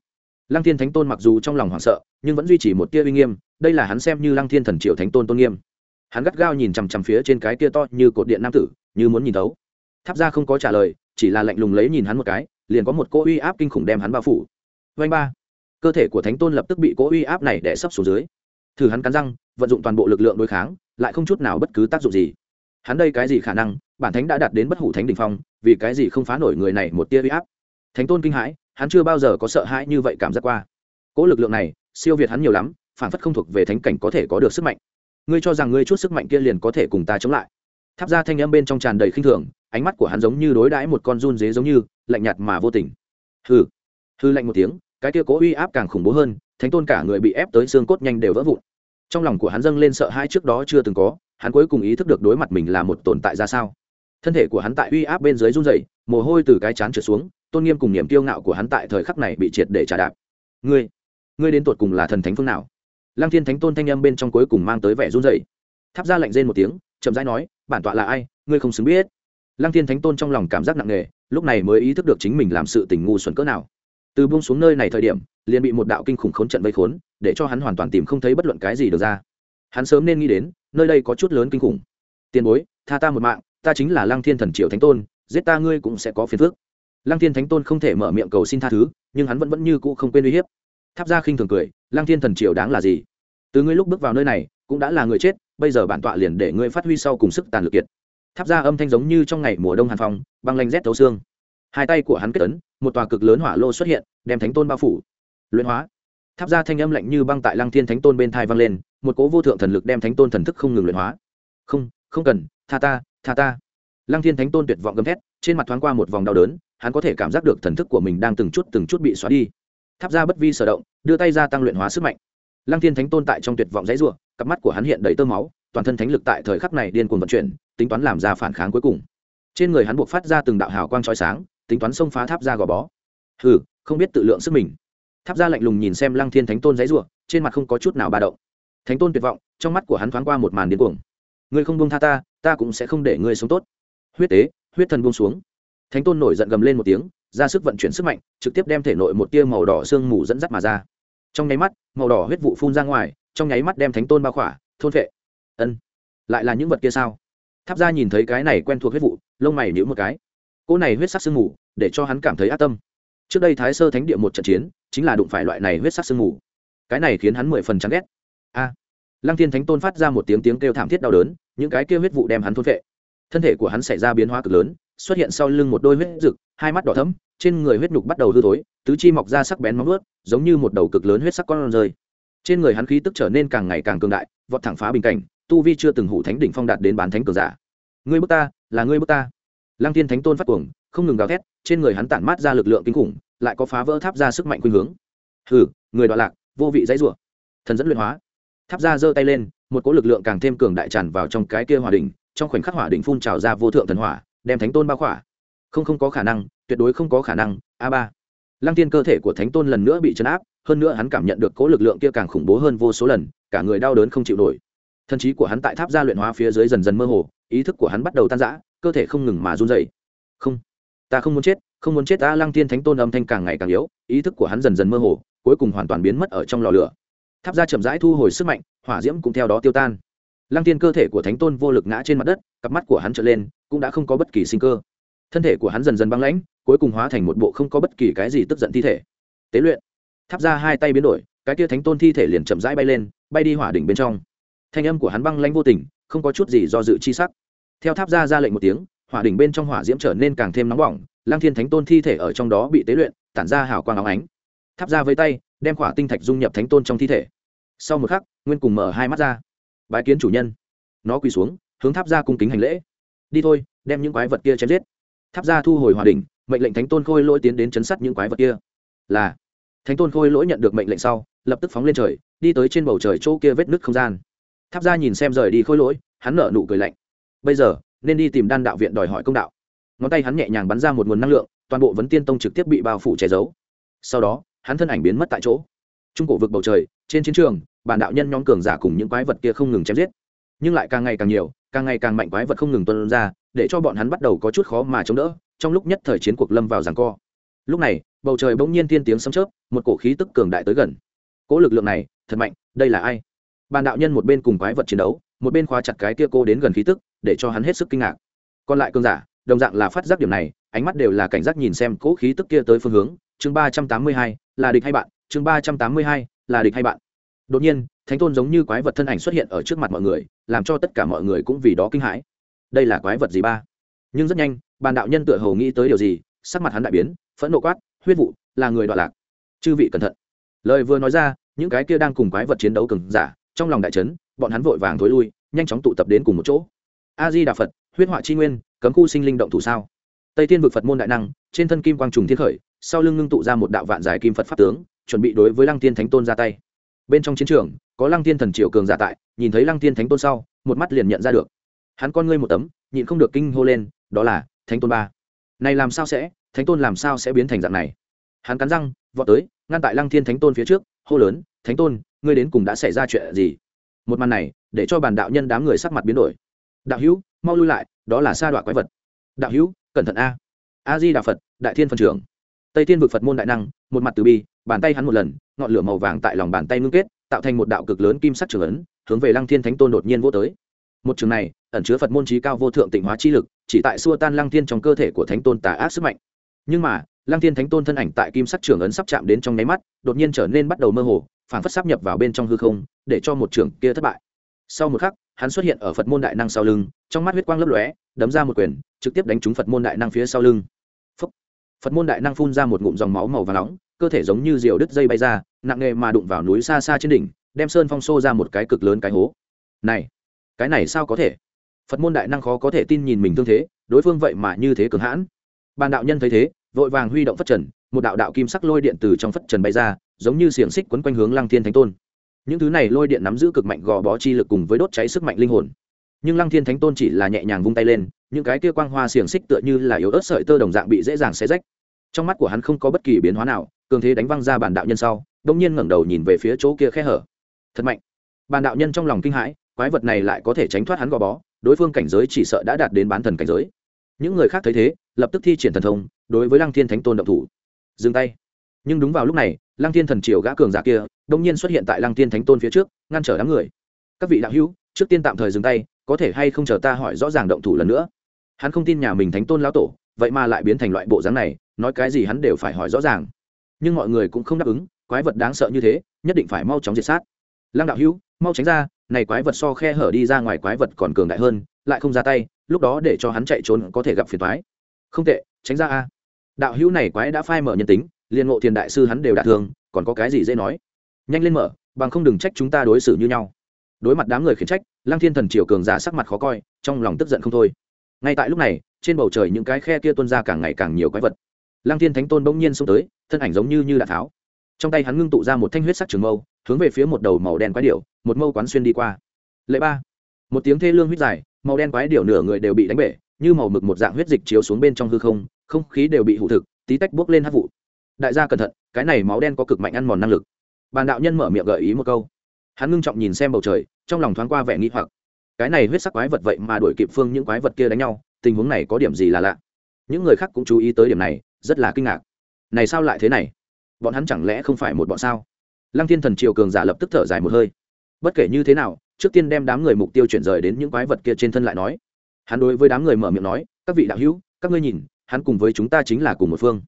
Lăng thiên thánh tôn mặc dù trong lòng hoảng sợ, nhưng vẫn duy trì một tia uy nghiêm, đây là hắn xem như lăng thiên thần triệu thánh tôn tôn nghiêm. Hắn gắt gao nhìn chằm chằm phía trên cái kia to như cột điện nam tử, như muốn nhìn thấu. Tháp ra không có trả lời, chỉ là lạnh lùng lấy nhìn hắn một cái, liền có một cỗ uy áp kinh khủng đem hắn bao phủ. Vanh ba. Cơ thể của thánh tôn lập tức bị cỗ uy áp này đè sấp xuống dưới. Thử hắn cắn răng, vận dụng toàn bộ lực lượng đối kháng, lại không chút nào bất cứ tác dụng gì. Hắn đây cái gì khả năng, bản thánh đã đạt đến bất hủ thánh đ ỉ n h phong, vì cái gì không phá nổi người này một tia uy áp? Thánh tôn kinh hãi, hắn chưa bao giờ có sợ hãi như vậy cảm giác qua. Cỗ lực lượng này, siêu việt hắn nhiều lắm, phản phất không thuộc về thánh cảnh có thể có được sức mạnh. Ngươi cho rằng ngươi chút sức mạnh kia liền có thể cùng ta chống lại? Tháp ra thanh âm bên trong tràn đầy khinh thường, ánh mắt của hắn giống như đối đãi một con run dế giống như, lạnh nhạt mà vô tình. Hư hư lạnh một tiếng, cái kia cố uy áp càng khủng bố hơn, thánh tôn cả người bị ép tới xương cốt nhanh đều vỡ vụn. Trong lòng của hắn dâng lên sợ hãi trước đó chưa từng có, hắn cuối cùng ý thức được đối mặt mình là một tồn tại ra sao thân thể của hắn tại uy áp bên dưới run rẩy, mồ hôi từ cái chán trượt xuống tôn nghiêm cùng niềm kiêu ngạo của hắn tại thời khắc này bị triệt để trả đạp. Ngươi ngươi đến tột cùng là thần thánh phương nào? Lăng thiên thánh tôn thanh âm bên trong cuối cùng mang tới vẻ run rẩy, tháp ra lạnh rên một tiếng chậm rãi nói bản tọa là ai? Ngươi không xứng biết. Lăng thiên thánh tôn trong lòng cảm giác nặng nề lúc này mới ý thức được chính mình làm sự tình ngu xuẩn cỡ nào. Từ buông xuống nơi này thời điểm liền bị một đạo kinh khủng khốn trận vây khốn để cho hắn hoàn toàn tìm không thấy bất luận cái gì được ra. Hắn sớm nên nghĩ đến nơi đây có chút lớn kinh khủng. Tiền bối tha ta một mạng ta chính là lăng thiên thần triều thánh tôn giết ta ngươi cũng sẽ có phiền phước lăng thiên thánh tôn không thể mở miệng cầu xin tha thứ nhưng hắn vẫn vẫn như cũ không quên uy hiếp. Tháp ra khinh thường cười lăng thiên thần triều đáng là gì? Từ ngươi lúc bước vào nơi này cũng đã là người chết bây giờ bản tọa liền để ngươi phát huy sau cùng sức tàn lực kiệt. Tháp ra âm thanh giống như trong ngày mùa đông hàn Phòng, băng lanh rét thấu xương. Hai tay của hắn kết ấn một tòa cực lớn hỏa lô xuất hiện đem thánh tôn bao phủ. Luyện hóa. Tháp ra thanh âm lạnh như băng tại lăng thiên thánh tôn bên thai vang lên một cố vô thượng thần lực đem thánh tôn thần thức không ngừng luyện hóa. Không không cần tha ta tha ta. Lăng thiên thánh tôn tuyệt vọng gầm thét, trên mặt thoáng qua một vòng đau đớn, hắn có thể cảm giác được thần thức của mình đang từng chút từng chút bị xóa đi. Tháp ra bất vi sở động, đưa tay ra tăng luyện hóa sức mạnh. Lăng thiên thánh tôn tại trong tuyệt vọng dãy ruộng cặp mắt của hắn hiện đầy tơ máu, toàn thân thánh lực tại thời khắc này điên cuồng vận chuyển, tính toán làm ra phản kháng cuối cùng. Trên người hắn buộc phát ra từng đạo hào quang trói sáng, tính toán xông phá tháp ra gò bó. Hừ, không biết tự lượng sức mình. Tháp ra lạnh lùng nhìn xem lăng thiên thánh tôn dãy ruộng trên mặt không có chút nào ba động. Thánh tôn tuyệt vọng, trong mắt của hắn thoáng qua một màn điên cuồng ngươi không buông tha ta ta cũng sẽ không để ngươi sống tốt. Huyết tế, huyết thần buông xuống. Thánh tôn nổi giận gầm lên một tiếng, ra sức vận chuyển sức mạnh, trực tiếp đem thể nội một tia màu đỏ sương mù dẫn dắt mà ra. Trong nháy mắt, màu đỏ huyết vụ phun ra ngoài, trong nháy mắt đem thánh tôn bao khỏa, thôn vệ ân, lại là những vật kia sao? Tháp ra nhìn thấy cái này quen thuộc huyết vụ, lông mày nhíu một cái. Cỗ này huyết sắc sương mù, để cho hắn cảm thấy ác tâm. Trước đây thái sơ thánh địa một trận chiến, chính là đụng phải loại này huyết sắc sương mù. Cái này khiến hắn mười phần chán ghét. A lăng thiên thánh tôn phát ra một tiếng tiếng kêu thảm thiết đau đớn, những cái kêu huyết vụ đem hắn thôn vệ thân thể của hắn xảy ra biến hóa cực lớn, xuất hiện sau lưng một đôi huyết rực hai mắt đỏ thẫm, trên người huyết nhục bắt đầu hư thối, tứ chi mọc ra sắc bén móng ướt giống như một đầu cực lớn huyết sắc con rơi. Trên người hắn khí tức trở nên càng ngày càng cường đại, vọt thẳng phá bình cảnh, tu vi chưa từng hủ thánh đỉnh phong đạt đến bán thánh cường giả. Ngươi bước ta, là ngươi bước ta. Lăng Thiên thánh tôn phát cuồng, không ngừng gào thét, trên người hắn tản mát ra lực lượng kinh khủng, lại có phá vỡ tháp ra sức mạnh khuynh hướng. Hừ, người đoạn lạc, vô vị dãy rủa. Thần dẫn luyện hóa tháp ra giơ tay lên, một cỗ lực lượng càng thêm cường đại tràn vào trong cái kia hỏa đỉnh, trong khoảnh khắc hỏa đỉnh phun trào ra vô thượng thần hỏa, đem thánh tôn bao khỏa. Không không có khả năng, tuyệt đối không có khả năng, a ba. Lăng tiên cơ thể của thánh tôn lần nữa bị chấn áp, hơn nữa hắn cảm nhận được cỗ lực lượng kia càng khủng bố hơn vô số lần, cả người đau đớn không chịu nổi. Thần trí của hắn tại tháp gia luyện hóa phía dưới dần dần mơ hồ, ý thức của hắn bắt đầu tan rã, cơ thể không ngừng mà run dày không, ta không muốn chết, không muốn chết ta lăng tiên thánh tôn âm thanh càng ngày càng yếu, ý thức của hắn dần dần mơ hồ, cuối cùng hoàn toàn biến mất ở trong lò lửa tháp gia chậm rãi thu hồi sức mạnh, hỏa diễm cũng theo đó tiêu tan. Lăng tiên cơ thể của thánh tôn vô lực ngã trên mặt đất, cặp mắt của hắn trở lên, cũng đã không có bất kỳ sinh cơ. Thân thể của hắn dần dần băng lãnh, cuối cùng hóa thành một bộ không có bất kỳ cái gì tức giận thi thể. Tế luyện. Tháp ra hai tay biến đổi, cái tia thánh tôn thi thể liền chậm rãi bay lên, bay đi hỏa đỉnh bên trong. Thanh âm của hắn băng lãnh vô tình, không có chút gì do dự chi sắc. Theo tháp ra ra lệnh một tiếng, hỏa đỉnh bên trong hỏa diễm trở nên càng thêm nóng bỏng lang thiên thánh tôn thi thể ở trong đó bị tế luyện, tản ra hào quang óng ánh. Tháp ra với tay đem khỏa tinh thạch dung nhập thánh tôn trong thi thể. Sau một khắc, nguyên cùng mở hai mắt ra. Bái kiến chủ nhân. Nó quỳ xuống, hướng tháp ra cung kính hành lễ. Đi thôi, đem những quái vật kia chém giết. Tháp ra thu hồi hòa đình mệnh lệnh thánh tôn khôi lỗi tiến đến chấn sát những quái vật kia. Là, thánh tôn khôi lỗi nhận được mệnh lệnh sau, lập tức phóng lên trời, đi tới trên bầu trời chỗ kia vết nứt không gian. Tháp ra nhìn xem rời đi khôi lỗi, hắn nở nụ cười lạnh. Bây giờ, nên đi tìm đan đạo viện đòi hỏi công đạo. Ngón tay hắn nhẹ nhàng bắn ra một nguồn năng lượng, toàn bộ vấn tiên tông trực tiếp bị bao phủ che giấu. Sau đó hắn thân ảnh biến mất tại chỗ. Trung cổ vực bầu trời, trên chiến trường, bản đạo nhân nhóm cường giả cùng những quái vật kia không ngừng chém giết. Nhưng lại càng ngày càng nhiều, càng ngày càng mạnh quái vật không ngừng tuân ra, để cho bọn hắn bắt đầu có chút khó mà chống đỡ, trong lúc nhất thời chiến cuộc lâm vào ràng co. Lúc này, bầu trời bỗng nhiên tiên tiếng sấm chớp, một cổ khí tức cường đại tới gần. Cỗ lực lượng này, thật mạnh, đây là ai? Bàn đạo nhân một bên cùng quái vật chiến đấu, một bên khóa chặt cái kia cô đến gần khí tức, để cho hắn hết sức kinh ngạc. Còn lại cường giả, đồng dạng là phát giác điểm này, ánh mắt đều là cảnh giác nhìn xem cỗ khí tức kia tới phương hướng chương ba trăm tám mươi hai, là địch hay bạn? chương ba trăm tám mươi hai, là địch hay bạn? Đột nhiên, thánh tôn giống như quái vật thân ảnh xuất hiện ở trước mặt mọi người, làm cho tất cả mọi người cũng vì đó kinh hãi. Đây là quái vật gì ba? Nhưng rất nhanh, bàn đạo nhân tựa hầu nghĩ tới điều gì, sắc mặt hắn đại biến, phẫn nộ quát, huyết vụ, là người đoạn lạc. Chư vị cẩn thận. Lời vừa nói ra, những cái kia đang cùng quái vật chiến đấu cừng giả, trong lòng đại trấn bọn hắn vội vàng thối lui, nhanh chóng tụ tập đến cùng một chỗ. A di đà phật, huyết họa chi nguyên, cấm khu sinh linh động thủ sao? Tây thiên vực phật môn đại năng, trên thân kim quang trùng thiên khởi sau lưng ngưng tụ ra một đạo vạn giải kim phật pháp tướng, chuẩn bị đối với lăng tiên thánh tôn ra tay. Bên trong chiến trường, có lăng tiên thần triều cường giả tại, nhìn thấy lăng tiên thánh tôn sau, một mắt liền nhận ra được. Hắn con ngươi một tấm, nhịn không được kinh hô lên, đó là, thánh tôn ba. Này làm sao sẽ, thánh tôn làm sao sẽ biến thành dạng này? Hắn cắn răng, vọt tới, ngăn tại lăng thiên thánh tôn phía trước, hô lớn, thánh tôn, ngươi đến cùng đã xảy ra chuyện gì? Một màn này, để cho bàn đạo nhân đám người sắc mặt biến đổi. Đạo hữu, mau lui lại, đó là sa đoạn quái vật. Đạo hữu, cẩn thận a. A di đà phật, đại thiên phần trưởng tây thiên vực phật môn đại năng, một mặt từ bi, bàn tay hắn một lần, ngọn lửa màu vàng tại lòng bàn tay ngưng kết, tạo thành một đạo cực lớn kim sắc trường ấn, hướng về lăng thiên thánh tôn đột nhiên vô tới. Một trường này, ẩn chứa phật môn trí cao vô thượng tịnh hóa chi lực, chỉ tại xua tan lăng thiên trong cơ thể của thánh tôn tà ác sức mạnh. Nhưng mà, lăng thiên thánh tôn thân ảnh tại kim sắc trường ấn sắp chạm đến trong nháy mắt, đột nhiên trở nên bắt đầu mơ hồ phản phất sắp nhập vào bên trong hư không, để cho một trường kia thất bại. Sau một khắc, hắn xuất hiện ở phật môn đại năng sau lưng, trong mắt huyết quang lấp lóe, đấm ra một quyền, trực tiếp đánh trúng phật môn đại năng phía sau lưng phật môn đại năng phun ra một ngụm dòng máu màu và nóng, cơ thể giống như diều đứt dây bay ra, nặng nề mà đụng vào núi xa xa trên đỉnh, đem sơn phong xô ra một cái cực lớn cái hố. Này, cái này sao có thể? Phật môn đại năng khó có thể tin nhìn mình thương thế, đối phương vậy mà như thế cường hãn. Bàn đạo nhân thấy thế, vội vàng huy động phất trần, một đạo đạo kim sắc lôi điện từ trong phất trần bay ra, giống như xiềng xích quấn quanh hướng lăng thiên thánh tôn. Những thứ này lôi điện nắm giữ cực mạnh gò bó chi lực cùng với đốt cháy sức mạnh linh hồn. Nhưng lăng thiên thánh tôn chỉ là nhẹ nhàng vung tay lên những cái kia quang hoa xiềng xích tựa như là yếu ớt sợi tơ đồng dạng bị dễ dàng xé rách. Trong mắt của hắn không có bất kỳ biến hóa nào, cường thế đánh văng ra bàn đạo nhân sau đông nhiên ngẩng đầu nhìn về phía chỗ kia khe hở. Thật mạnh. Bàn đạo nhân trong lòng kinh hãi, quái vật này lại có thể tránh thoát hắn gò bó, đối phương cảnh giới chỉ sợ đã đạt đến bán thần cảnh giới. Những người khác thấy thế, lập tức thi triển thần thông, đối với lăng thiên thánh tôn động thủ. Dừng tay. Nhưng đúng vào lúc này, lăng thiên thần triều gã cường giả kia đông nhiên xuất hiện tại lăng thiên thánh tôn phía trước, ngăn trở đám người. Các vị đạo hữu, trước tiên tạm thời dừng tay, có thể hay không chờ ta hỏi rõ ràng động thủ lần nữa? Hắn không tin nhà mình thánh tôn lão tổ, vậy mà lại biến thành loại bộ dáng này, nói cái gì hắn đều phải hỏi rõ ràng. Nhưng mọi người cũng không đáp ứng, quái vật đáng sợ như thế, nhất định phải mau chóng diệt sát. Lăng đạo hữu, mau tránh ra, này quái vật so khe hở đi ra ngoài quái vật còn cường đại hơn, lại không ra tay, lúc đó để cho hắn chạy trốn có thể gặp phiền toái. Không tệ, tránh ra a. Đạo hữu này quái đã phai mở nhân tính liên ngộ thiền đại sư hắn đều đả thương, còn có cái gì dễ nói? Nhanh lên mở, bằng không đừng trách chúng ta đối xử như nhau. Đối mặt đám người khiển trách, lăng thiên thần triều cường giả sắc mặt khó coi, trong lòng tức giận không thôi ngay tại lúc này, trên bầu trời những cái khe kia tuôn ra càng ngày càng nhiều quái vật. Lăng thiên thánh tôn bỗng nhiên xông tới, thân ảnh giống như như đạn tháo. Trong tay hắn ngưng tụ ra một thanh huyết sắc trường mâu, hướng về phía một đầu màu đen quái điệu một mâu quán xuyên đi qua. Lệ ba. Một tiếng thê lương huyết dài, màu đen quái điệu nửa người đều bị đánh bể, như màu mực một dạng huyết dịch chiếu xuống bên trong hư không không khí đều bị hụ thực, tí tách bốc lên hát vụ. Đại gia cẩn thận, cái này máu đen có cực mạnh ăn mòn năng lực. Bàn đạo nhân mở miệng gợi ý một câu. Hắn ngưng trọng nhìn xem bầu trời, trong lòng thoáng qua vẻ nghĩ hoặc cái này huyết sắc quái vật vậy mà đuổi kịp phương những quái vật kia đánh nhau, tình huống này có điểm gì là lạ? Những người khác cũng chú ý tới điểm này, rất là kinh ngạc. Này sao lại thế này? Bọn hắn chẳng lẽ không phải một bọn sao? Lăng thiên thần triều cường giả lập tức thở dài một hơi. Bất kể như thế nào, trước tiên đem đám người mục tiêu chuyển rời đến những quái vật kia trên thân lại nói. Hắn đối với đám người mở miệng nói, các vị đạo hữu, các ngươi nhìn, hắn cùng với chúng ta chính là cùng một phương.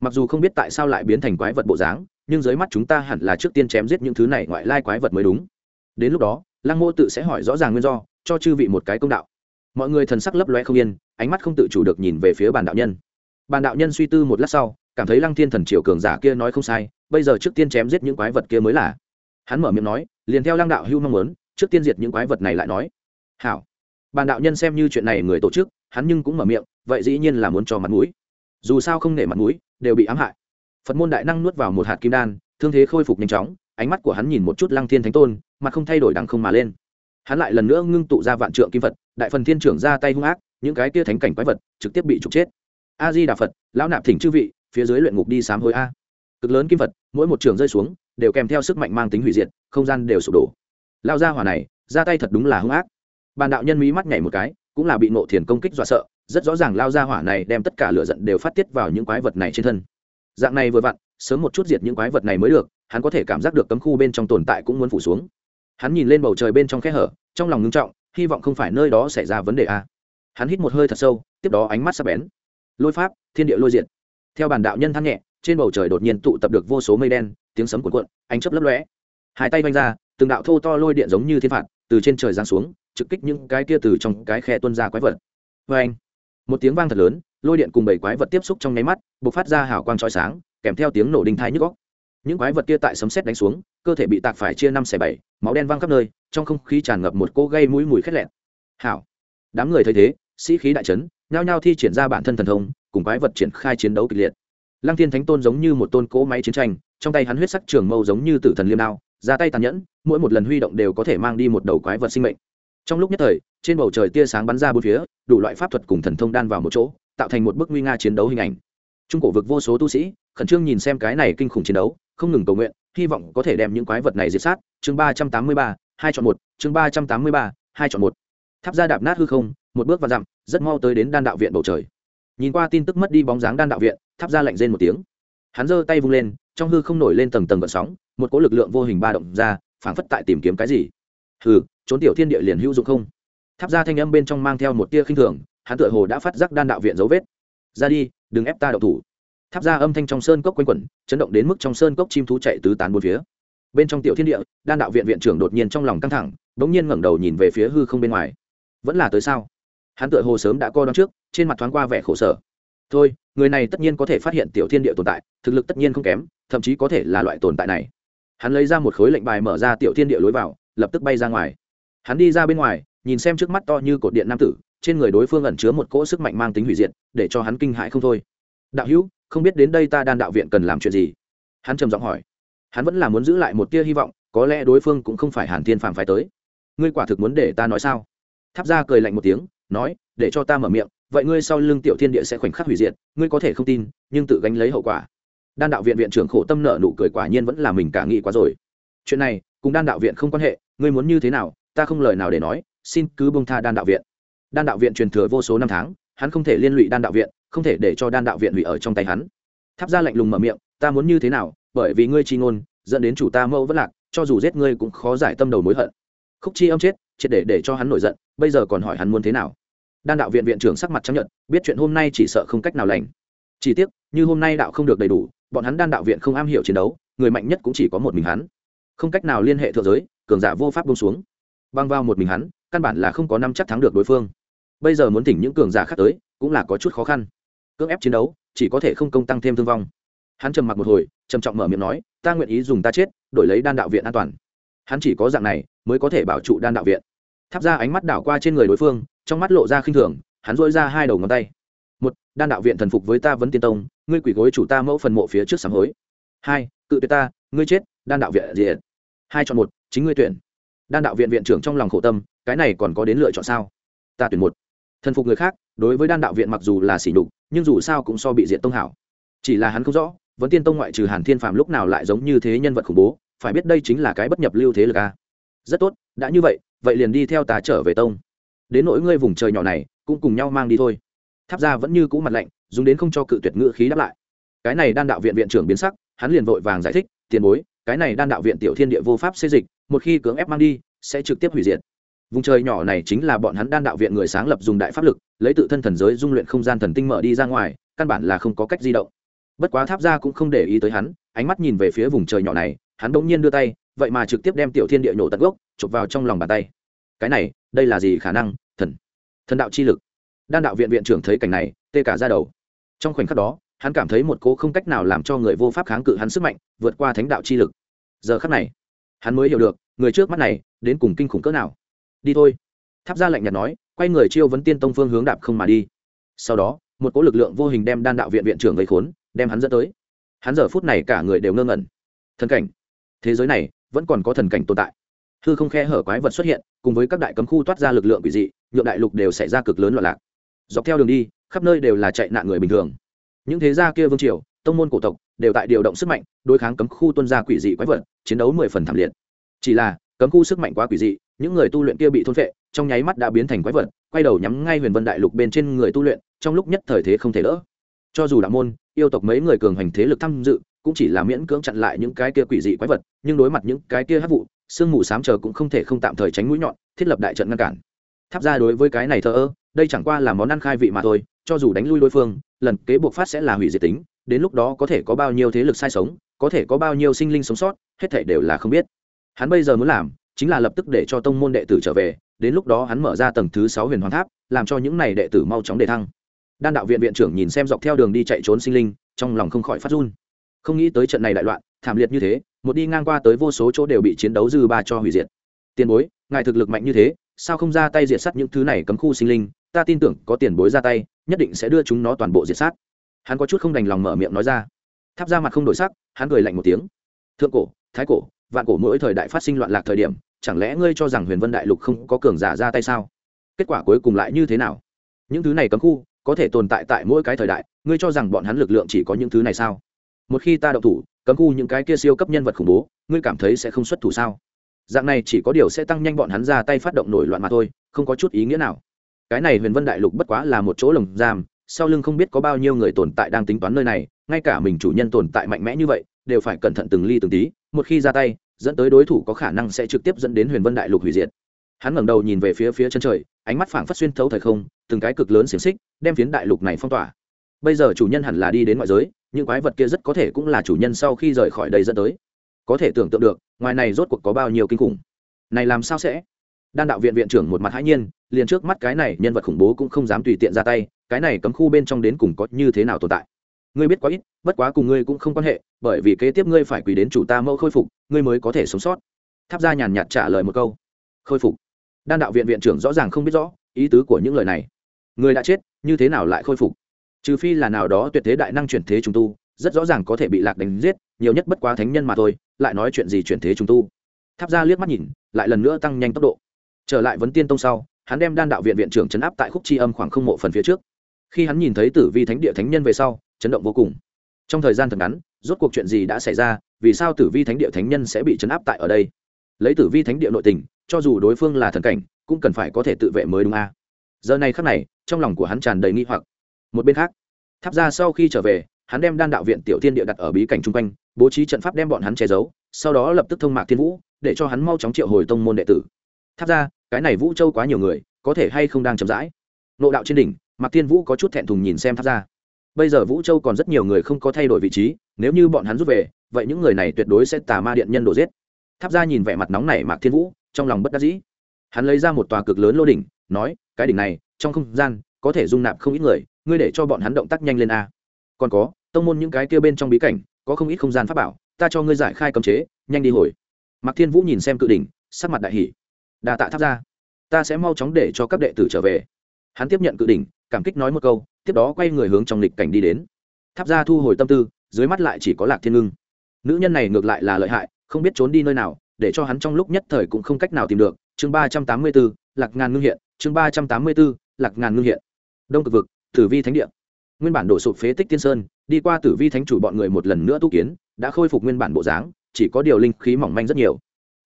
Mặc dù không biết tại sao lại biến thành quái vật bộ dáng, nhưng dưới mắt chúng ta hẳn là trước tiên chém giết những thứ này ngoại lai quái vật mới đúng. Đến lúc đó, lăng mô tự sẽ hỏi rõ ràng nguyên do cho chư vị một cái công đạo. Mọi người thần sắc lấp loe không yên, ánh mắt không tự chủ được nhìn về phía bàn đạo nhân. Bàn đạo nhân suy tư một lát sau, cảm thấy lăng thiên thần triều cường giả kia nói không sai, bây giờ trước tiên chém giết những quái vật kia mới là. Hắn mở miệng nói, liền theo lăng đạo hưu mong muốn, trước tiên diệt những quái vật này lại nói. Hảo. Bàn đạo nhân xem như chuyện này người tổ chức, hắn nhưng cũng mở miệng, vậy dĩ nhiên là muốn cho mặt mũi. Dù sao không nể mặt mũi, đều bị ám hại. Phật môn đại năng nuốt vào một hạt kim đan, thương thế khôi phục nhanh chóng, ánh mắt của hắn nhìn một chút lăng thiên thánh tôn mà không thay đổi đằng không mà lên hắn lại lần nữa ngưng tụ ra vạn trượng kim phật, đại phần thiên trưởng ra tay hung ác, những cái kia thánh cảnh quái vật, trực tiếp bị trục chết. A di đà phật, lão nạp thỉnh chư vị, phía dưới luyện ngục đi sám hối a. Cực lớn kim phật, mỗi một trường rơi xuống, đều kèm theo sức mạnh mang tính hủy diệt, không gian đều sụp đổ. Lao ra hỏa này, ra tay thật đúng là hung ác. Bàn đạo nhân mỹ mắt nhảy một cái, cũng là bị nộ thiền công kích dọa sợ, rất rõ ràng lao ra hỏa này đem tất cả lửa giận đều phát tiết vào những quái vật này trên thân. Dạng này vừa vặn, sớm một chút diệt những quái vật này mới được, hắn có thể cảm giác được cấm khu bên trong tồn tại cũng muốn phủ xuống hắn nhìn lên bầu trời bên trong khe hở, trong lòng ngưng trọng, hy vọng không phải nơi đó xảy ra vấn đề a hắn hít một hơi thật sâu, tiếp đó ánh mắt sắp bén. Lôi pháp, thiên địa lôi diện theo bản đạo nhân than nhẹ, trên bầu trời đột nhiên tụ tập được vô số mây đen, tiếng sấm cuộn cuộn, ánh chớp lấp lóe. Hai tay vanh ra, từng đạo thô to lôi điện giống như thiên phạt, từ trên trời giáng xuống, trực kích những cái kia từ trong cái khe tuôn ra quái vật. Vê anh, một tiếng vang thật lớn, lôi điện cùng bảy quái vật tiếp xúc trong nháy mắt b ộ c phát ra hào quang trói sáng, kèm theo tiếng nổ đinh thai nhức góc những quái vật kia tại sấm sét đánh xuống, cơ thể bị tạc phải chia năm xẻ bảy, máu đen văng khắp nơi, trong không khí tràn ngập một cỗ gây mũi mùi khét lẹn hảo. Đám người thấy thế, sĩ khí đại trấn nhao nhao thi triển ra bản thân thần thông, cùng quái vật triển khai chiến đấu kịch liệt. Lăng thiên thánh tôn giống như một tôn cỗ máy chiến tranh, trong tay hắn huyết sắc trường mâu giống như tử thần liêm đao, ra tay tàn nhẫn, mỗi một lần huy động đều có thể mang đi một đầu quái vật sinh mệnh. Trong lúc nhất thời, trên bầu trời tia sáng bắn ra bốn phía, đủ loại pháp thuật cùng thần thông đan vào một chỗ, tạo thành một bức nguy nga chiến đấu hình ảnh. Trung cổ vực vô số tu sĩ, khẩn trương nhìn xem cái này kinh khủng chiến đấu không ngừng cầu nguyện, hy vọng có thể đem những quái vật này diệt sát. Chương ba trăm tám mươi ba, hai chọn một. Chương ba trăm tám mươi ba, hai chọn một. Tháp ra đạp nát hư không, một bước và dặm, rất mau tới đến đan đạo viện bầu trời. Nhìn qua tin tức mất đi bóng dáng đan đạo viện, tháp ra lạnh rên một tiếng. Hắn giơ tay vung lên, trong hư không nổi lên tầng tầng gợn sóng, một cỗ lực lượng vô hình ba động ra, phảng phất tại tìm kiếm cái gì. Hừ, trốn tiểu thiên địa liền hữu dụng không? Tháp ra thanh âm bên trong mang theo một tia khinh thường, hắn tựa hồ đã phát giác đan đạo viện dấu vết. Ra đi, đừng ép ta đậu thủ tháp ra âm thanh trong sơn cốc quanh quẩn, chấn động đến mức trong sơn cốc chim thú chạy tứ tán bốn phía. Bên trong tiểu thiên địa, đan đạo viện viện trưởng đột nhiên trong lòng căng thẳng, bỗng nhiên ngẩng đầu nhìn về phía hư không bên ngoài. Vẫn là tới sao? Hắn tựa hồ sớm đã co đón trước, trên mặt thoáng qua vẻ khổ sở. Thôi, người này tất nhiên có thể phát hiện tiểu thiên địa tồn tại, thực lực tất nhiên không kém, thậm chí có thể là loại tồn tại này. Hắn lấy ra một khối lệnh bài mở ra tiểu thiên địa lối vào, lập tức bay ra ngoài. Hắn đi ra bên ngoài, nhìn xem trước mắt to như cột điện nam tử, trên người đối phương ẩn chứa một cỗ sức mạnh mang tính hủy diệt, để cho hắn kinh hãi không thôi. Đạo hữu không biết đến đây ta đan đạo viện cần làm chuyện gì. Hắn trầm giọng hỏi. Hắn vẫn là muốn giữ lại một tia hy vọng, có lẽ đối phương cũng không phải hàn thiên phàm phải tới. Ngươi quả thực muốn để ta nói sao? Tháp ra cười lạnh một tiếng, nói, để cho ta mở miệng, vậy ngươi sau lưng tiểu thiên địa sẽ khoảnh khắc hủy diệt, ngươi có thể không tin, nhưng tự gánh lấy hậu quả. Đan đạo viện viện trưởng khổ tâm nợ nụ cười quả nhiên vẫn là mình cả nghĩ quá rồi. Chuyện này, cùng đan đạo viện không quan hệ, ngươi muốn như thế nào, ta không lời nào để nói, xin cứ bông tha đan đạo viện. Đan đạo viện truyền thừa vô số năm tháng, hắn không thể liên lụy đan đạo viện không thể để cho đan đạo viện hủy ở trong tay hắn. Tháp ra lạnh lùng mở miệng, ta muốn như thế nào? Bởi vì ngươi chi ngôn, dẫn đến chủ ta mâu vất lạc, cho dù giết ngươi cũng khó giải tâm đầu mối hận. Khúc chi âm chết, triệt để để cho hắn nổi giận, bây giờ còn hỏi hắn muốn thế nào. Đan đạo viện viện trưởng sắc mặt chấp nhận biết chuyện hôm nay chỉ sợ không cách nào lành. Chỉ tiếc, như hôm nay đạo không được đầy đủ, bọn hắn đan đạo viện không am hiểu chiến đấu, người mạnh nhất cũng chỉ có một mình hắn. Không cách nào liên hệ thượng giới, cường giả vô pháp bông xuống. Băng vào một mình hắn, căn bản là không có năm chắc thắng được đối phương. Bây giờ muốn tỉnh những cường giả khác tới, cũng là có chút khó khăn cưỡng ép chiến đấu, chỉ có thể không công tăng thêm thương vong. Hắn trầm mặc một hồi, trầm trọng mở miệng nói, ta nguyện ý dùng ta chết, đổi lấy đan đạo viện an toàn. Hắn chỉ có dạng này, mới có thể bảo trụ đan đạo viện. Tháp ra ánh mắt đảo qua trên người đối phương, trong mắt lộ ra khinh thường, hắn dội ra hai đầu ngón tay. Một, đan đạo viện thần phục với ta vấn tiên tông, ngươi quỷ gối chủ ta mẫu phần mộ phía trước sám hối. Hai, cự tuyệt ta, ngươi chết, đan đạo viện diện hai chọn một, chính ngươi tuyển. Đan đạo viện viện trưởng trong lòng khổ tâm, cái này còn có đến lựa chọn sao? Ta tuyển một thần phục người khác, đối với đan đạo viện mặc dù là sỉ nhục, nhưng dù sao cũng so bị diện tông hảo. Chỉ là hắn không rõ, vấn tiên tông ngoại trừ hàn thiên phàm lúc nào lại giống như thế nhân vật khủng bố, phải biết đây chính là cái bất nhập lưu thế lực a. Rất tốt, đã như vậy vậy liền đi theo ta trở về tông. Đến nỗi ngươi vùng trời nhỏ này, cũng cùng nhau mang đi thôi. Tháp ra vẫn như cũ mặt lạnh, dùng đến không cho cự tuyệt ngữ khí đáp lại. Cái này đan đạo viện viện trưởng biến sắc, hắn liền vội vàng giải thích, tiền bối, cái này đan đạo viện tiểu thiên địa vô pháp xây dịch, một khi cưỡng ép mang đi, sẽ trực tiếp hủy diệt vùng trời nhỏ này chính là bọn hắn đan đạo viện người sáng lập dùng đại pháp lực, lấy tự thân thần giới dung luyện không gian thần tinh mở đi ra ngoài, căn bản là không có cách di động. Bất quá tháp ra cũng không để ý tới hắn, ánh mắt nhìn về phía vùng trời nhỏ này, hắn đ ỗ n g nhiên đưa tay, vậy mà trực tiếp đem tiểu thiên địa nhổ tận gốc, chụp vào trong lòng bàn tay. Cái này, đây là gì khả năng? Thần. Thần đạo chi lực. Đan đạo viện viện trưởng thấy cảnh này, tê cả ra đầu. Trong khoảnh khắc đó, hắn cảm thấy một cố không cách nào làm cho người vô pháp kháng cự hắn sức mạnh, vượt qua thánh đạo chi lực. Giờ khắc này, hắn mới hiểu được, người trước mắt này, đến cùng kinh khủng cỡ nào đi thôi. Tháp ra lạnh nhạt nói, quay người chiêu vấn tiên tông phương hướng đạp không mà đi. Sau đó, một cỗ lực lượng vô hình đem đan đạo viện viện trưởng gây khốn, đem hắn dẫn tới. Hắn giờ phút này cả người đều ngơ ngẩn. Thần cảnh. Thế giới này vẫn còn có thần cảnh tồn tại. Hư không khe hở quái vật xuất hiện, cùng với các đại cấm khu toát ra lực lượng quỷ dị, nhượng đại lục đều xảy ra cực lớn loạn lạc. Dọc theo đường đi, khắp nơi đều là chạy nạn người bình thường. Những thế gia kia vương triều, tông môn cổ tộc, đều tại điều động sức mạnh, đối kháng cấm khu tuân ra quỷ dị quái vật, chiến đấu mười phần thảm liệt. Chỉ là, cấm khu sức mạnh quá quỷ dị những người tu luyện kia bị thôn phệ, trong nháy mắt đã biến thành quái vật, quay đầu nhắm ngay huyền vân đại lục bên trên người tu luyện, trong lúc nhất thời thế không thể đỡ. Cho dù đạo môn, yêu tộc mấy người cường hành thế lực tham dự, cũng chỉ là miễn cưỡng chặn lại những cái kia quỷ dị quái vật, nhưng đối mặt những cái kia hát vụ, sương mù sám chờ cũng không thể không tạm thời tránh mũi nhọn, thiết lập đại trận ngăn cản. Tháp ra đối với cái này thờ ơ, đây chẳng qua là món ăn khai vị mà thôi, cho dù đánh lui đối phương, lần kế buộc phát sẽ là hủy diệt tính, đến lúc đó có thể có bao nhiêu thế lực sai sống, có thể có bao nhiêu sinh linh sống sót, hết thể đều là không biết. Hắn bây giờ muốn làm chính là lập tức để cho tông môn đệ tử trở về, đến lúc đó hắn mở ra tầng thứ sáu huyền hoàng tháp, làm cho những này đệ tử mau chóng đề thăng. Đan đạo viện viện trưởng nhìn xem dọc theo đường đi chạy trốn sinh linh, trong lòng không khỏi phát run. Không nghĩ tới trận này đại loạn, thảm liệt như thế, một đi ngang qua tới vô số chỗ đều bị chiến đấu dư ba cho hủy diệt. Tiền bối, ngài thực lực mạnh như thế, sao không ra tay diệt sát những thứ này cấm khu sinh linh? Ta tin tưởng có tiền bối ra tay, nhất định sẽ đưa chúng nó toàn bộ diệt sát. Hắn có chút không đành lòng mở miệng nói ra. Tháp ra mặt không đổi sắc, hắn cười lạnh một tiếng. Thượng cổ, thái cổ vạn cổ mỗi thời đại phát sinh loạn lạc thời điểm, chẳng lẽ ngươi cho rằng huyền vân đại lục không có cường giả ra tay sao? Kết quả cuối cùng lại như thế nào? Những thứ này cấm khu, có thể tồn tại tại mỗi cái thời đại, ngươi cho rằng bọn hắn lực lượng chỉ có những thứ này sao? Một khi ta đậu thủ, cấm khu những cái kia siêu cấp nhân vật khủng bố, ngươi cảm thấy sẽ không xuất thủ sao? Dạng này chỉ có điều sẽ tăng nhanh bọn hắn ra tay phát động nổi loạn mà thôi, không có chút ý nghĩa nào. Cái này huyền vân đại lục bất quá là một chỗ lồng giam, sau lưng không biết có bao nhiêu người tồn tại đang tính toán nơi này, ngay cả mình chủ nhân tồn tại mạnh mẽ như vậy, đều phải cẩn thận từng ly từng tí, một khi ra tay dẫn tới đối thủ có khả năng sẽ trực tiếp dẫn đến huyền vân đại lục hủy diệt. Hắn ngẩng đầu nhìn về phía phía chân trời, ánh mắt phảng phất xuyên thấu thời không, từng cái cực lớn xiềng xích, đem phiến đại lục này phong tỏa. Bây giờ chủ nhân hẳn là đi đến ngoại giới, những quái vật kia rất có thể cũng là chủ nhân sau khi rời khỏi đây dẫn tới. Có thể tưởng tượng được, ngoài này rốt cuộc có bao nhiêu kinh khủng. Này làm sao sẽ? Đan đạo viện viện trưởng một mặt hãi nhiên, liền trước mắt cái này nhân vật khủng bố cũng không dám tùy tiện ra tay, cái này cấm khu bên trong đến cùng có như thế nào tồn tại? Ngươi biết quá ít, bất quá cùng ngươi cũng không quan hệ, bởi vì kế tiếp ngươi phải quỳ đến chủ ta mẫu khôi phục, ngươi mới có thể sống sót. Tháp ra nhàn nhạt trả lời một câu. Khôi phục? Đan đạo viện viện trưởng rõ ràng không biết rõ ý tứ của những lời này. Người đã chết, như thế nào lại khôi phục? Trừ phi là nào đó tuyệt thế đại năng chuyển thế trùng tu, rất rõ ràng có thể bị lạc đánh giết, nhiều nhất bất quá thánh nhân mà thôi, lại nói chuyện gì chuyển thế trùng tu? Tháp ra liếc mắt nhìn, lại lần nữa tăng nhanh tốc độ. Trở lại vấn tiên tông sau, hắn đem đan đạo viện viện trưởng chấn áp tại khúc tri âm khoảng không mộ phần phía trước. Khi hắn nhìn thấy tử vi thánh địa thánh nhân về sau chấn động vô cùng. Trong thời gian thật ngắn, rốt cuộc chuyện gì đã xảy ra, vì sao tử vi thánh địa thánh nhân sẽ bị chấn áp tại ở đây? Lấy tử vi thánh địa nội tình, cho dù đối phương là thần cảnh, cũng cần phải có thể tự vệ mới đúng a. Giờ này khắc này, trong lòng của hắn tràn đầy nghi hoặc. Một bên khác, tháp ra sau khi trở về, hắn đem đan đạo viện tiểu thiên địa đặt ở bí cảnh chung quanh, bố trí trận pháp đem bọn hắn che giấu, sau đó lập tức thông mạc thiên vũ, để cho hắn mau chóng triệu hồi tông môn đệ tử. Tháp ra cái này vũ châu quá nhiều người, có thể hay không đang chậm rãi? Nộ đạo trên đỉnh, mạc thiên vũ có chút thẹn thùng nhìn xem tháp ra bây giờ vũ châu còn rất nhiều người không có thay đổi vị trí, nếu như bọn hắn rút về, vậy những người này tuyệt đối sẽ tà ma điện nhân đổ giết. Tháp ra nhìn vẻ mặt nóng này mạc thiên vũ, trong lòng bất đắc dĩ. Hắn lấy ra một tòa cực lớn lô đỉnh, nói, cái đỉnh này, trong không gian, có thể dung nạp không ít người, ngươi để cho bọn hắn động tác nhanh lên a. Còn có, tông môn những cái kia bên trong bí cảnh, có không ít không gian pháp bảo, ta cho ngươi giải khai cấm chế, nhanh đi hồi. Mạc thiên vũ nhìn xem cự đỉnh, sắc mặt đại hỷ đà tạ tháp ra ta sẽ mau chóng để cho các đệ tử trở về. Hắn tiếp nhận cự đỉnh, cảm kích nói một câu tiếp đó quay người hướng trong lịch cảnh đi đến. Tháp ra thu hồi tâm tư, dưới mắt lại chỉ có lạc thiên ngưng. Nữ nhân này ngược lại là lợi hại, không biết trốn đi nơi nào, để cho hắn trong lúc nhất thời cũng không cách nào tìm được. Chương ba trăm tám mươi b ố lạc ngàn ngưng hiện, chương ba trăm tám mươi b ố lạc ngàn ngưng hiện. Đông cực vực, tử vi thánh địa. Nguyên bản đổ sụp phế tích tiên sơn, đi qua tử vi thánh chủ bọn người một lần nữa tu kiến, đã khôi phục nguyên bản bộ dáng, chỉ có điều linh khí mỏng manh rất nhiều.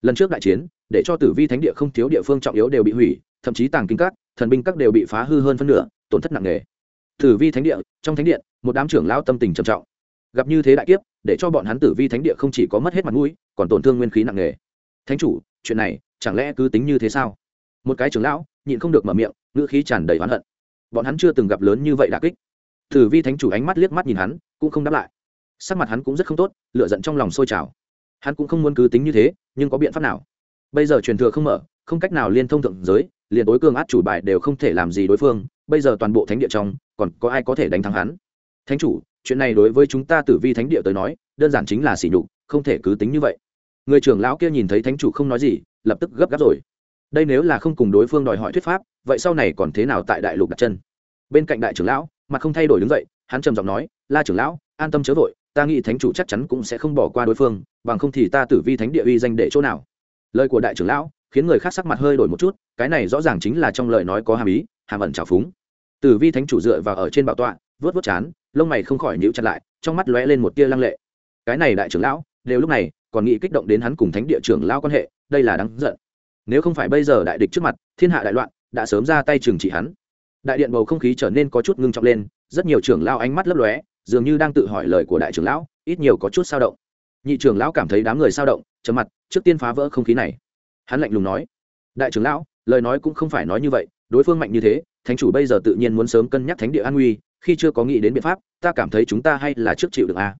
Lần trước đại chiến, để cho tử vi thánh địa không thiếu địa phương trọng yếu đều bị hủy, thậm chí tàng kinh các, thần binh các đều bị phá hư hơn phân nửa, tổn thất nặng nề tử vi thánh địa, trong thánh điện, một đám trưởng lão tâm tình trầm trọng. Gặp như thế đại kiếp, để cho bọn hắn tử vi thánh địa không chỉ có mất hết mặt mũi, còn tổn thương nguyên khí nặng nề. Thánh chủ, chuyện này, chẳng lẽ cứ tính như thế sao? Một cái trưởng lão, nhịn không được mở miệng, ngữ khí tràn đầy oán hận. Bọn hắn chưa từng gặp lớn như vậy đà kích. Tử vi thánh chủ ánh mắt liếc mắt nhìn hắn, cũng không đáp lại. Sắc mặt hắn cũng rất không tốt lựa giận trong lòng sôi trào. Hắn cũng không muốn cứ tính như thế, nhưng có biện pháp nào? Bây giờ truyền thừa không mở, không cách nào liên thông thượng giới, liền tối cường át chủ bài đều không thể làm gì đối phương bây giờ toàn bộ thánh địa trong, còn có ai có thể đánh thắng hắn? Thánh chủ, chuyện này đối với chúng ta tử vi thánh địa tới nói, đơn giản chính là sỉ nhục, không thể cứ tính như vậy. Người trưởng lão kia nhìn thấy thánh chủ không nói gì, lập tức gấp gáp rồi. Đây nếu là không cùng đối phương đòi hỏi thuyết pháp, vậy sau này còn thế nào tại đại lục đặt chân? Bên cạnh đại trưởng lão, mặt không thay đổi đứng dậy, hắn trầm giọng nói, la trưởng lão, an tâm chớ vội, ta nghĩ thánh chủ chắc chắn cũng sẽ không bỏ qua đối phương, bằng không thì ta tử vi thánh địa uy danh để chỗ nào? Lời của đại trưởng lão khiến người khác sắc mặt hơi đổi một chút, cái này rõ ràng chính là trong lời nói có hàm ý, hàm ẩn trào phúng tử vi thánh chủ dựa vào ở trên bảo tọa vớt vớt chán, lông mày không khỏi nhíu chặt lại, trong mắt lóe lên một tia lăng lệ. Cái này đại trưởng lão, đều lúc này còn nghĩ kích động đến hắn cùng thánh địa trưởng lão quan hệ, đây là đáng giận. Nếu không phải bây giờ đại địch trước mặt, thiên hạ đại loạn, đã sớm ra tay trừng trị hắn. Đại điện bầu không khí trở nên có chút ngưng trọng lên, rất nhiều trưởng lão ánh mắt lấp lóe, dường như đang tự hỏi lời của đại trưởng lão, ít nhiều có chút sao động. Nhị trưởng lão cảm thấy đám người sao động, trầm mặt, trước tiên phá vỡ không khí này. Hắn lạnh lùng nói, đại trưởng lão, lời nói cũng không phải nói như vậy, đối phương mạnh như thế thánh chủ bây giờ tự nhiên muốn sớm cân nhắc thánh địa an nguy, khi chưa có nghĩ đến biện pháp, ta cảm thấy chúng ta hay là trước chịu được a à.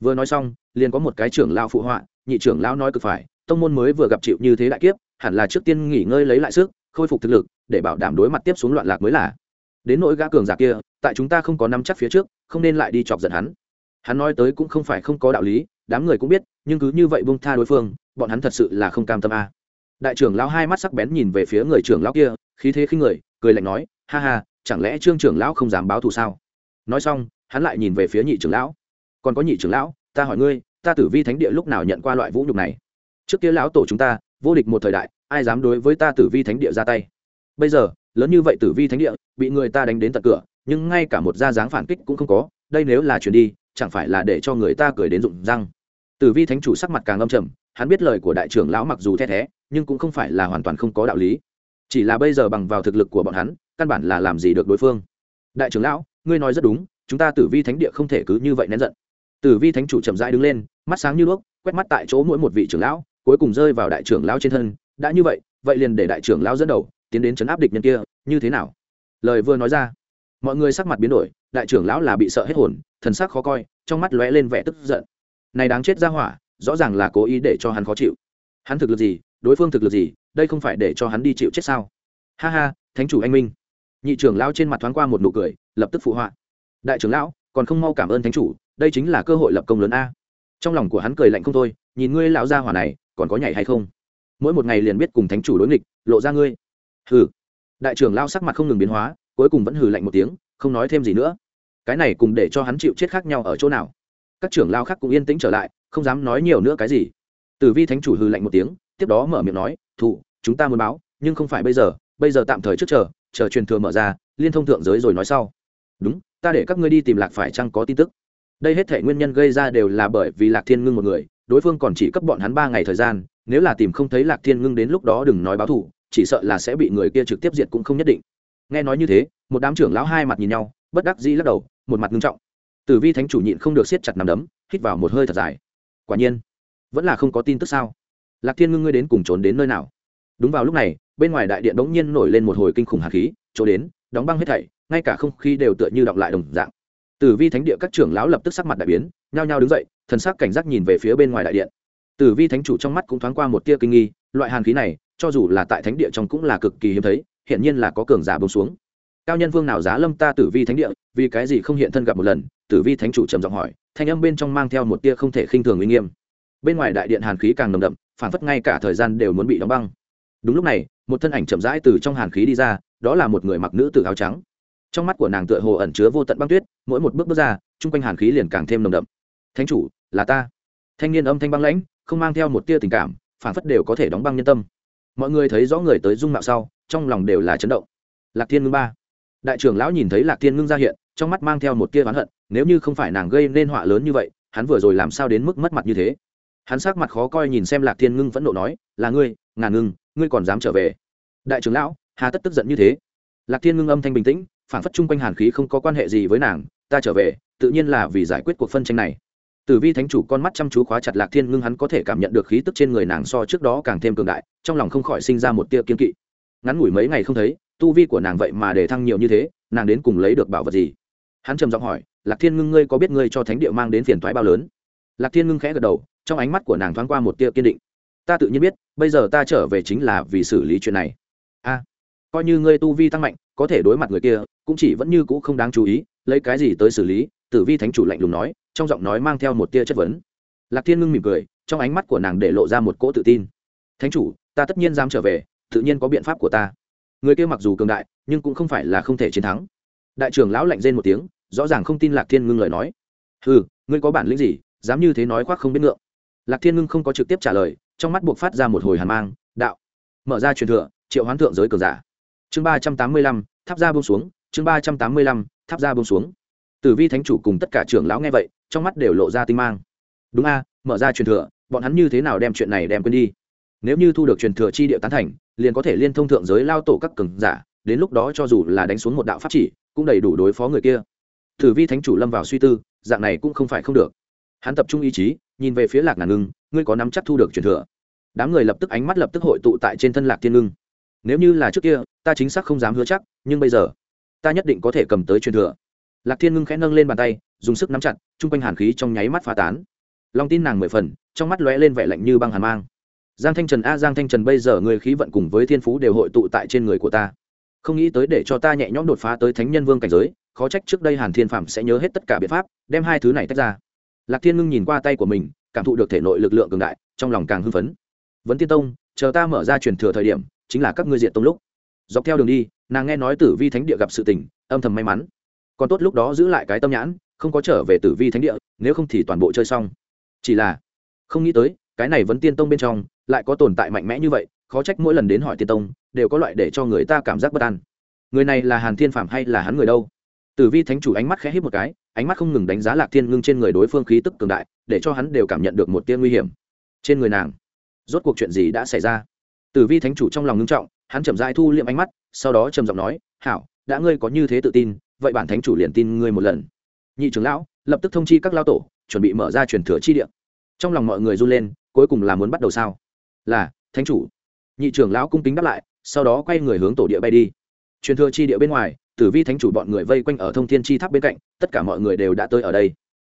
vừa nói xong, liền có một cái trưởng lao phụ họa, nhị trưởng lão nói cực phải, tông môn mới vừa gặp chịu như thế đại kiếp, hẳn là trước tiên nghỉ ngơi lấy lại sức, khôi phục thực lực, để bảo đảm đối mặt tiếp xuống loạn lạc mới là. Đến nỗi gã cường giả kia, tại chúng ta không có nắm chắc phía trước, không nên lại đi chọc giận hắn. Hắn nói tới cũng không phải không có đạo lý, đám người cũng biết, nhưng cứ như vậy buông tha đối phương, bọn hắn thật sự là không cam tâm a đại trưởng lão hai mắt sắc bén nhìn về phía người trưởng lão kia, khí thế khinh người, cười lạnh nói ha ha, chẳng lẽ trương trưởng lão không dám báo thù sao? Nói xong, hắn lại nhìn về phía nhị trưởng lão. Còn có nhị trưởng lão, ta hỏi ngươi, ta tử vi thánh địa lúc nào nhận qua loại vũ nhục này? Trước kia lão tổ chúng ta, vô địch một thời đại, ai dám đối với ta tử vi thánh địa ra tay? Bây giờ, lớn như vậy tử vi thánh địa, bị người ta đánh đến tận cửa, nhưng ngay cả một gia dáng phản kích cũng không có, đây nếu là chuyển đi, chẳng phải là để cho người ta cười đến rụng răng? Tử vi thánh chủ sắc mặt càng âm trầm, hắn biết lời của đại trưởng lão mặc dù the thé, nhưng cũng không phải là hoàn toàn không có đạo lý. Chỉ là bây giờ bằng vào thực lực của bọn hắn căn bản là làm gì được đối phương. Đại trưởng lão, ngươi nói rất đúng, chúng ta tử vi thánh địa không thể cứ như vậy nén giận. Tử vi thánh chủ chậm rãi đứng lên, mắt sáng như đuốc, quét mắt tại chỗ mỗi một vị trưởng lão, cuối cùng rơi vào đại trưởng lão trên thân. Đã như vậy vậy liền để đại trưởng lão dẫn đầu, tiến đến chấn áp địch nhân kia, như thế nào? Lời vừa nói ra, mọi người sắc mặt biến đổi, đại trưởng lão là bị sợ hết hồn, thần sắc khó coi, trong mắt lóe lên vẻ tức giận. Này đáng chết ra hỏa, rõ ràng là cố ý để cho hắn khó chịu. Hắn thực lực gì, đối phương thực lực gì, đây không phải để cho hắn đi chịu chết sao? Ha ha, thánh chủ anh minh nhị trưởng lão trên mặt thoáng qua một nụ cười, lập tức phụ họa. Đại trưởng lão, còn không mau cảm ơn thánh chủ, đây chính là cơ hội lập công lớn a. Trong lòng của hắn cười lạnh không thôi, nhìn ngươi lão gia hỏa này, còn có nhảy hay không? Mỗi một ngày liền biết cùng thánh chủ đối nghịch, lộ ra ngươi. Hừ. Đại trưởng lao sắc mặt không ngừng biến hóa, cuối cùng vẫn hừ lạnh một tiếng, không nói thêm gì nữa. Cái này cùng để cho hắn chịu chết khác nhau ở chỗ nào? Các trưởng lao khác cũng yên tĩnh trở lại, không dám nói nhiều nữa cái gì. Tử vi thánh chủ hừ lạnh một tiếng, tiếp đó mở miệng nói, thụ, chúng ta muốn báo, nhưng không phải bây giờ bây giờ tạm thời trước chờ chờ truyền thừa mở ra, liên thông thượng giới rồi nói sau. Đúng, ta để các ngươi đi tìm lạc phải chăng có tin tức. Đây hết thể nguyên nhân gây ra đều là bởi vì lạc thiên ngưng một người, đối phương còn chỉ cấp bọn hắn ba ngày thời gian, nếu là tìm không thấy lạc thiên ngưng đến lúc đó đừng nói báo thù, chỉ sợ là sẽ bị người kia trực tiếp diệt cũng không nhất định. Nghe nói như thế, một đám trưởng lão hai mặt nhìn nhau, bất đắc dĩ lắc đầu, một mặt ngưng trọng. Tử vi thánh chủ nhịn không được siết chặt nằm đấm, hít vào một hơi thật dài. Quả nhiên, vẫn là không có tin tức sao? Lạc thiên ngưng ngươi đến cùng trốn đến nơi nào? Đúng vào lúc này, bên ngoài đại điện bỗng nhiên nổi lên một hồi kinh khủng hạt khí, chỗ đến, đóng băng hết thảy, ngay cả không khí đều tựa như đọng lại đồng dạng. Tử vi thánh địa các trưởng lão lập tức sắc mặt đại biến, nhao nhao đứng dậy, thần sắc cảnh giác nhìn về phía bên ngoài đại điện. Tử vi thánh chủ trong mắt cũng thoáng qua một tia kinh nghi, loại hàn khí này, cho dù là tại thánh địa trong cũng là cực kỳ hiếm thấy hiện nhiên là có cường giả bông xuống. Cao nhân vương nào giá lâm ta tử vi thánh địa, vì cái gì không hiện thân gặp một lần? Tử vi thánh chủ trầm giọng hỏi, thanh âm bên trong mang theo một tia không thể khinh thường uy nghiêm. Bên ngoài đại điện hàn khí càng nồng đậm, phản phất ngay cả thời gian đều muốn bị đóng băng đúng lúc này, một thân ảnh chậm rãi từ trong hàn khí đi ra, đó là một người mặc nữ tử áo trắng. Trong mắt của nàng tựa hồ ẩn chứa vô tận băng tuyết, mỗi một bước bước ra, chung quanh hàn khí liền càng thêm nồng đậm. Thánh chủ, là ta. Thanh niên âm thanh băng lãnh, không mang theo một tia tình cảm, phản phất đều có thể đóng băng nhân tâm. Mọi người thấy rõ người tới dung mạo sau, trong lòng đều là chấn động. Lạc thiên ngưng ba. Đại trưởng lão nhìn thấy lạc thiên ngưng ra hiện, trong mắt mang theo một tia oán hận, nếu như không phải nàng gây nên họa lớn như vậy, hắn vừa rồi làm sao đến mức mất mặt như thế? Hắn sắc mặt khó coi nhìn xem lạc thiên ngưng vẫn nộ nói, là ngươi ngàn ngưng, ngươi còn dám trở về? Đại trưởng lão, hà tất tức giận như thế. Lạc thiên ngưng âm thanh bình tĩnh phản phất chung quanh hàn khí không có quan hệ gì với nàng, ta trở về, tự nhiên là vì giải quyết cuộc phân tranh này. Tử vi thánh chủ con mắt chăm chú khóa chặt lạc thiên ngưng hắn có thể cảm nhận được khí tức trên người nàng so trước đó càng thêm cường đại, trong lòng không khỏi sinh ra một tia kiên kỵ. Ngắn ngủi mấy ngày không thấy, tu vi của nàng vậy mà để thăng nhiều như thế, nàng đến cùng lấy được bảo vật gì? Hắn trầm giọng hỏi, lạc thiên ngưng ngươi có biết ngươi cho thánh địa mang đến phiền thoái bao lớn? Lạc thiên ngưng khẽ gật đầu, trong ánh mắt của nàng thoáng qua một tia kiên định ta tự nhiên biết, bây giờ ta trở về chính là vì xử lý chuyện này. A, coi như ngươi tu vi tăng mạnh, có thể đối mặt người kia, cũng chỉ vẫn như cũ không đáng chú ý, lấy cái gì tới xử lý? Tử vi thánh chủ lạnh lùng nói, trong giọng nói mang theo một tia chất vấn. Lạc thiên ngưng mỉm cười, trong ánh mắt của nàng để lộ ra một cỗ tự tin. Thánh chủ, ta tất nhiên dám trở về, tự nhiên có biện pháp của ta. Người kia mặc dù cường đại, nhưng cũng không phải là không thể chiến thắng. Đại trưởng lão lạnh rên một tiếng, rõ ràng không tin lạc thiên ngưng lời nói. Ừ ngươi có bản lĩnh gì, dám như thế nói khoác không biết ngượng. Lạc thiên ngưng không có trực tiếp trả lời trong mắt buộc phát ra một hồi hàn mang, đạo, mở ra truyền thừa, triệu hoán thượng giới cường giả. Chương ba trăm tám mươi lăm, tháp ra bông xuống, chương ba trăm tám mươi lăm, tháp ra bông xuống. Tử vi thánh chủ cùng tất cả trưởng lão nghe vậy, trong mắt đều lộ ra tinh mang. Đúng a, mở ra truyền thừa, bọn hắn như thế nào đem chuyện này đem quên đi? Nếu như thu được truyền thừa chi địa tán thành, liền có thể liên thông thượng giới lao tổ các cường giả, đến lúc đó cho dù là đánh xuống một đạo pháp chỉ, cũng đầy đủ đối phó người kia. Tử vi thánh chủ lâm vào suy tư, dạng này cũng không phải không được. Hắn tập trung ý chí, nhìn về phía lạc ngàn ngưng, ngươi có nắm chắc thu được truyền thừa? Đám người lập tức ánh mắt lập tức hội tụ tại trên thân lạc thiên ngưng. Nếu như là trước kia, ta chính xác không dám hứa chắc, nhưng bây giờ, ta nhất định có thể cầm tới truyền thừa. Lạc thiên ngưng khẽ nâng lên bàn tay, dùng sức nắm chặt, chung quanh hàn khí trong nháy mắt phá tán. Lòng tin nàng mười phần, trong mắt lóe lên vẻ lạnh như băng hàn mang. Giang thanh trần a, giang thanh trần bây giờ người khí vận cùng với thiên phú đều hội tụ tại trên người của ta. Không nghĩ tới để cho ta nhẹ nhõm đột phá tới thánh nhân vương cảnh giới, khó trách trước đây hàn thiên phạm sẽ nhớ hết tất cả biện pháp, đem hai thứ này tách ra. Lạc thiên ngưng nhìn qua tay của mình, cảm thụ được thể nội lực lượng cường đại, trong lòng càng hưng phấn vấn tiên tông, chờ ta mở ra truyền thừa thời điểm, chính là các ngươi diện tông lúc. Dọc theo đường đi, nàng nghe nói tử vi thánh địa gặp sự tình, âm thầm may mắn. Còn tốt lúc đó giữ lại cái tâm nhãn, không có trở về tử vi thánh địa, nếu không thì toàn bộ chơi xong. Chỉ là, không nghĩ tới, cái này vẫn tiên tông bên trong, lại có tồn tại mạnh mẽ như vậy, khó trách mỗi lần đến hỏi tiên tông, đều có loại để cho người ta cảm giác bất an. Người này là hàn thiên phạm hay là hắn người đâu? Tử vi thánh chủ ánh mắt khẽ hít một cái, ánh mắt không ngừng đánh giá lạc thiên ngưng trên người đối phương khí tức cường đại, để cho hắn đều cảm nhận được một tia nguy hiểm. Trên người nàng rốt cuộc chuyện gì đã xảy ra? Tử vi thánh chủ trong lòng ngưng trọng, hắn chậm rãi thu liệm ánh mắt, sau đó trầm giọng nói, hảo, đã ngươi có như thế tự tin, vậy bản thánh chủ liền tin ngươi một lần. Nhị trưởng lão, lập tức thông chi các lao tổ, chuẩn bị mở ra truyền thừa chi địa. Trong lòng mọi người run lên, cuối cùng là muốn bắt đầu sao? Là, thánh chủ. Nhị trưởng lão cung kính đáp lại, sau đó quay người hướng tổ địa bay đi. Truyền thừa chi địa bên ngoài, tử vi thánh chủ bọn người vây quanh ở thông thiên chi tháp bên cạnh, tất cả mọi người đều đã tới ở đây.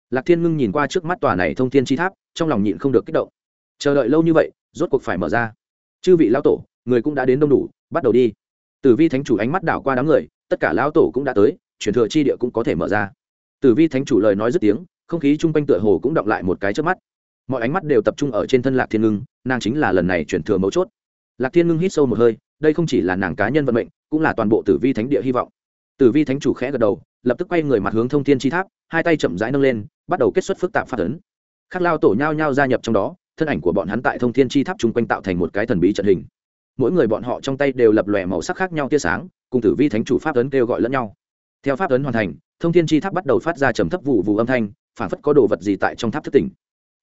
Lạc thiên ngưng nhìn qua trước mắt tòa này thông thiên chi tháp, trong lòng nhịn không được kích động. Chờ đợi lâu như vậy rốt cuộc phải mở ra. Chư vị lão tổ, người cũng đã đến đông đủ, bắt đầu đi. Tử vi thánh chủ ánh mắt đảo qua đám người, tất cả lão tổ cũng đã tới chuyển thừa chi địa cũng có thể mở ra. Tử vi thánh chủ lời nói dứt tiếng, không khí chung quanh tựa hồ cũng động lại một cái trước mắt. Mọi ánh mắt đều tập trung ở trên thân lạc thiên ngưng, nàng chính là lần này chuyển thừa mấu chốt. Lạc thiên ngưng hít sâu một hơi, đây không chỉ là nàng cá nhân vận mệnh, cũng là toàn bộ tử vi thánh địa hy vọng. Tử vi thánh chủ khẽ gật đầu, lập tức quay người mặt hướng thông thiên chi tháp, hai tay chậm rãi nâng lên, bắt đầu kết xuất phức tạp phát ấn. Khắc lao tổ nhao nhao gia nhập trong đó thân ảnh của bọn hắn tại thông thiên chi tháp chung quanh tạo thành một cái thần bí trận hình. Mỗi người bọn họ trong tay đều lập lòe màu sắc khác nhau tia sáng, cùng tử vi thánh chủ pháp ấn kêu gọi lẫn nhau. Theo pháp ấn hoàn thành, thông thiên chi tháp bắt đầu phát ra trầm thấp vụ vụ âm thanh phản phất có đồ vật gì tại trong tháp thất tỉnh.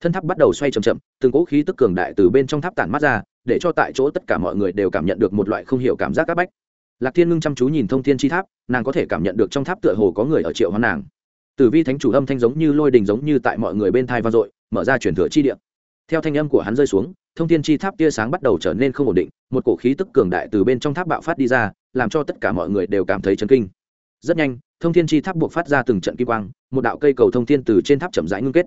Thân tháp bắt đầu xoay chậm chậm, từng cỗ khí tức cường đại từ bên trong tháp tản mắt ra, để cho tại chỗ tất cả mọi người đều cảm nhận được một loại không hiểu cảm giác áp bách. Lạc thiên ngưng chăm chú nhìn thông thiên chi tháp, nàng có thể cảm nhận được trong tháp tựa hồ có người ở triệu hoán nàng. Tử vi thánh chủ âm thanh giống như lôi đình giống như tại mọi người bên thai vang dội, mở ra chuyển thừa chi địa theo thanh âm của hắn rơi xuống, thông thiên chi tháp tia sáng bắt đầu trở nên không ổn định, một cổ khí tức cường đại từ bên trong tháp bạo phát đi ra, làm cho tất cả mọi người đều cảm thấy chấn kinh. Rất nhanh, thông thiên chi tháp buộc phát ra từng trận kim quang, một đạo cây cầu thông thiên từ trên tháp chậm rãi ngưng kết.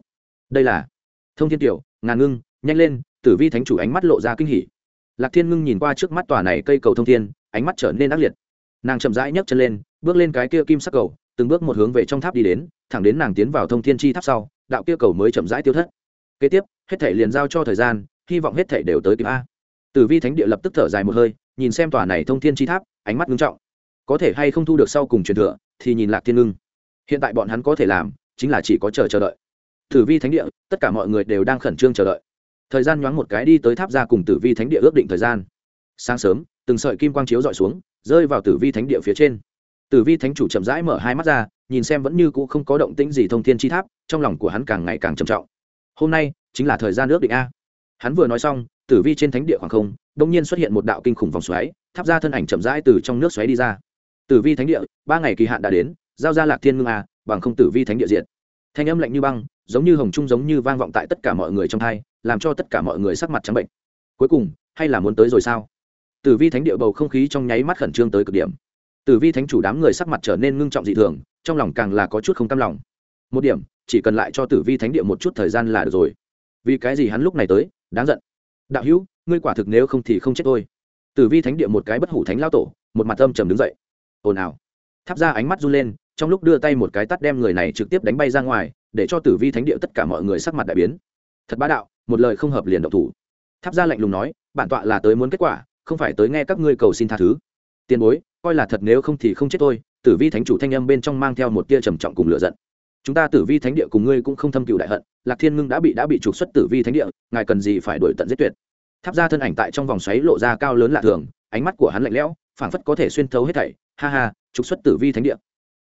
Đây là thông thiên tiểu, ngàn ngưng, nhanh lên, tử vi thánh chủ ánh mắt lộ ra kinh hỉ. Lạc thiên ngưng nhìn qua trước mắt tòa này cây cầu thông thiên, ánh mắt trở nên ác liệt. Nàng chậm rãi nhấc chân lên, bước lên cái kia kim sắc cầu, từng bước một hướng về trong tháp đi đến, thẳng đến nàng tiến vào thông thiên chi tháp sau, đạo kia cầu mới chậm rãi tiêu thất kế tiếp, hết thể liền giao cho thời gian, hy vọng hết thể đều tới kịp a. Tử vi thánh địa lập tức thở dài một hơi, nhìn xem tòa này thông thiên chi tháp, ánh mắt nghiêm trọng. Có thể hay không thu được sau cùng truyền thừa, thì nhìn lạc thiên ngưng. Hiện tại bọn hắn có thể làm, chính là chỉ có chờ chờ đợi. Tử vi thánh địa, tất cả mọi người đều đang khẩn trương chờ đợi. Thời gian nhoáng một cái đi tới tháp ra cùng tử vi thánh địa ước định thời gian. Sáng sớm, từng sợi kim quang chiếu dọi xuống, rơi vào tử vi thánh địa phía trên. Tử vi thánh chủ chậm rãi mở hai mắt ra, nhìn xem vẫn như cũ không có động tĩnh gì thông thiên chi tháp, trong lòng của hắn càng ngày càng trầm trọng hôm nay chính là thời gian ước định a. Hắn vừa nói xong, tử vi trên thánh địa khoảng không đông nhiên xuất hiện một đạo kinh khủng vòng xoáy, tháp ra thân ảnh chậm rãi từ trong nước xoáy đi ra. Tử vi thánh địa, ba ngày kỳ hạn đã đến, giao ra lạc thiên ngưng a, bằng không tử vi thánh địa diện thanh âm lạnh như băng, giống như hồng trung giống như vang vọng tại tất cả mọi người trong thai, làm cho tất cả mọi người sắc mặt trắng bệnh. Cuối cùng, hay là muốn tới rồi sao? Tử vi thánh địa bầu không khí trong nháy mắt khẩn trương tới cực điểm. Tử vi thánh chủ đám người sắc mặt trở nên ngưng trọng dị thường, trong lòng càng là có chút không cam lòng. Một điểm chỉ cần lại cho tử vi thánh địa một chút thời gian là được rồi. Vì cái gì hắn lúc này tới? Đáng giận. Đạo hữu, ngươi quả thực nếu không thì không chết tôi. tử vi thánh địa một cái bất hủ thánh lao tổ, một mặt âm trầm đứng dậy. Ồn ào. Tháp ra ánh mắt run lên, trong lúc đưa tay một cái tắt đem người này trực tiếp đánh bay ra ngoài, để cho tử vi thánh địa tất cả mọi người sắc mặt đại biến. Thật bá đạo, một lời không hợp liền độc thủ. Tháp ra lạnh lùng nói, bản tọa là tới muốn kết quả, không phải tới nghe các ngươi cầu xin tha thứ. Tiền bối, coi là thật nếu không thì không chết tôi tử vi thánh chủ thanh âm bên trong mang theo một tia trầm trọng cùng lựa giận chúng ta tử vi thánh địa cùng ngươi cũng không thâm cựu đại hận, lạc thiên ngưng đã bị đã bị trục xuất tử vi thánh địa, ngài cần gì phải đổi tận giết tuyệt. Tháp ra thân ảnh tại trong vòng xoáy lộ ra cao lớn lạ thường, ánh mắt của hắn lạnh lẽo, phảng phất có thể xuyên thấu hết thảy. Ha ha, trục xuất tử vi thánh địa.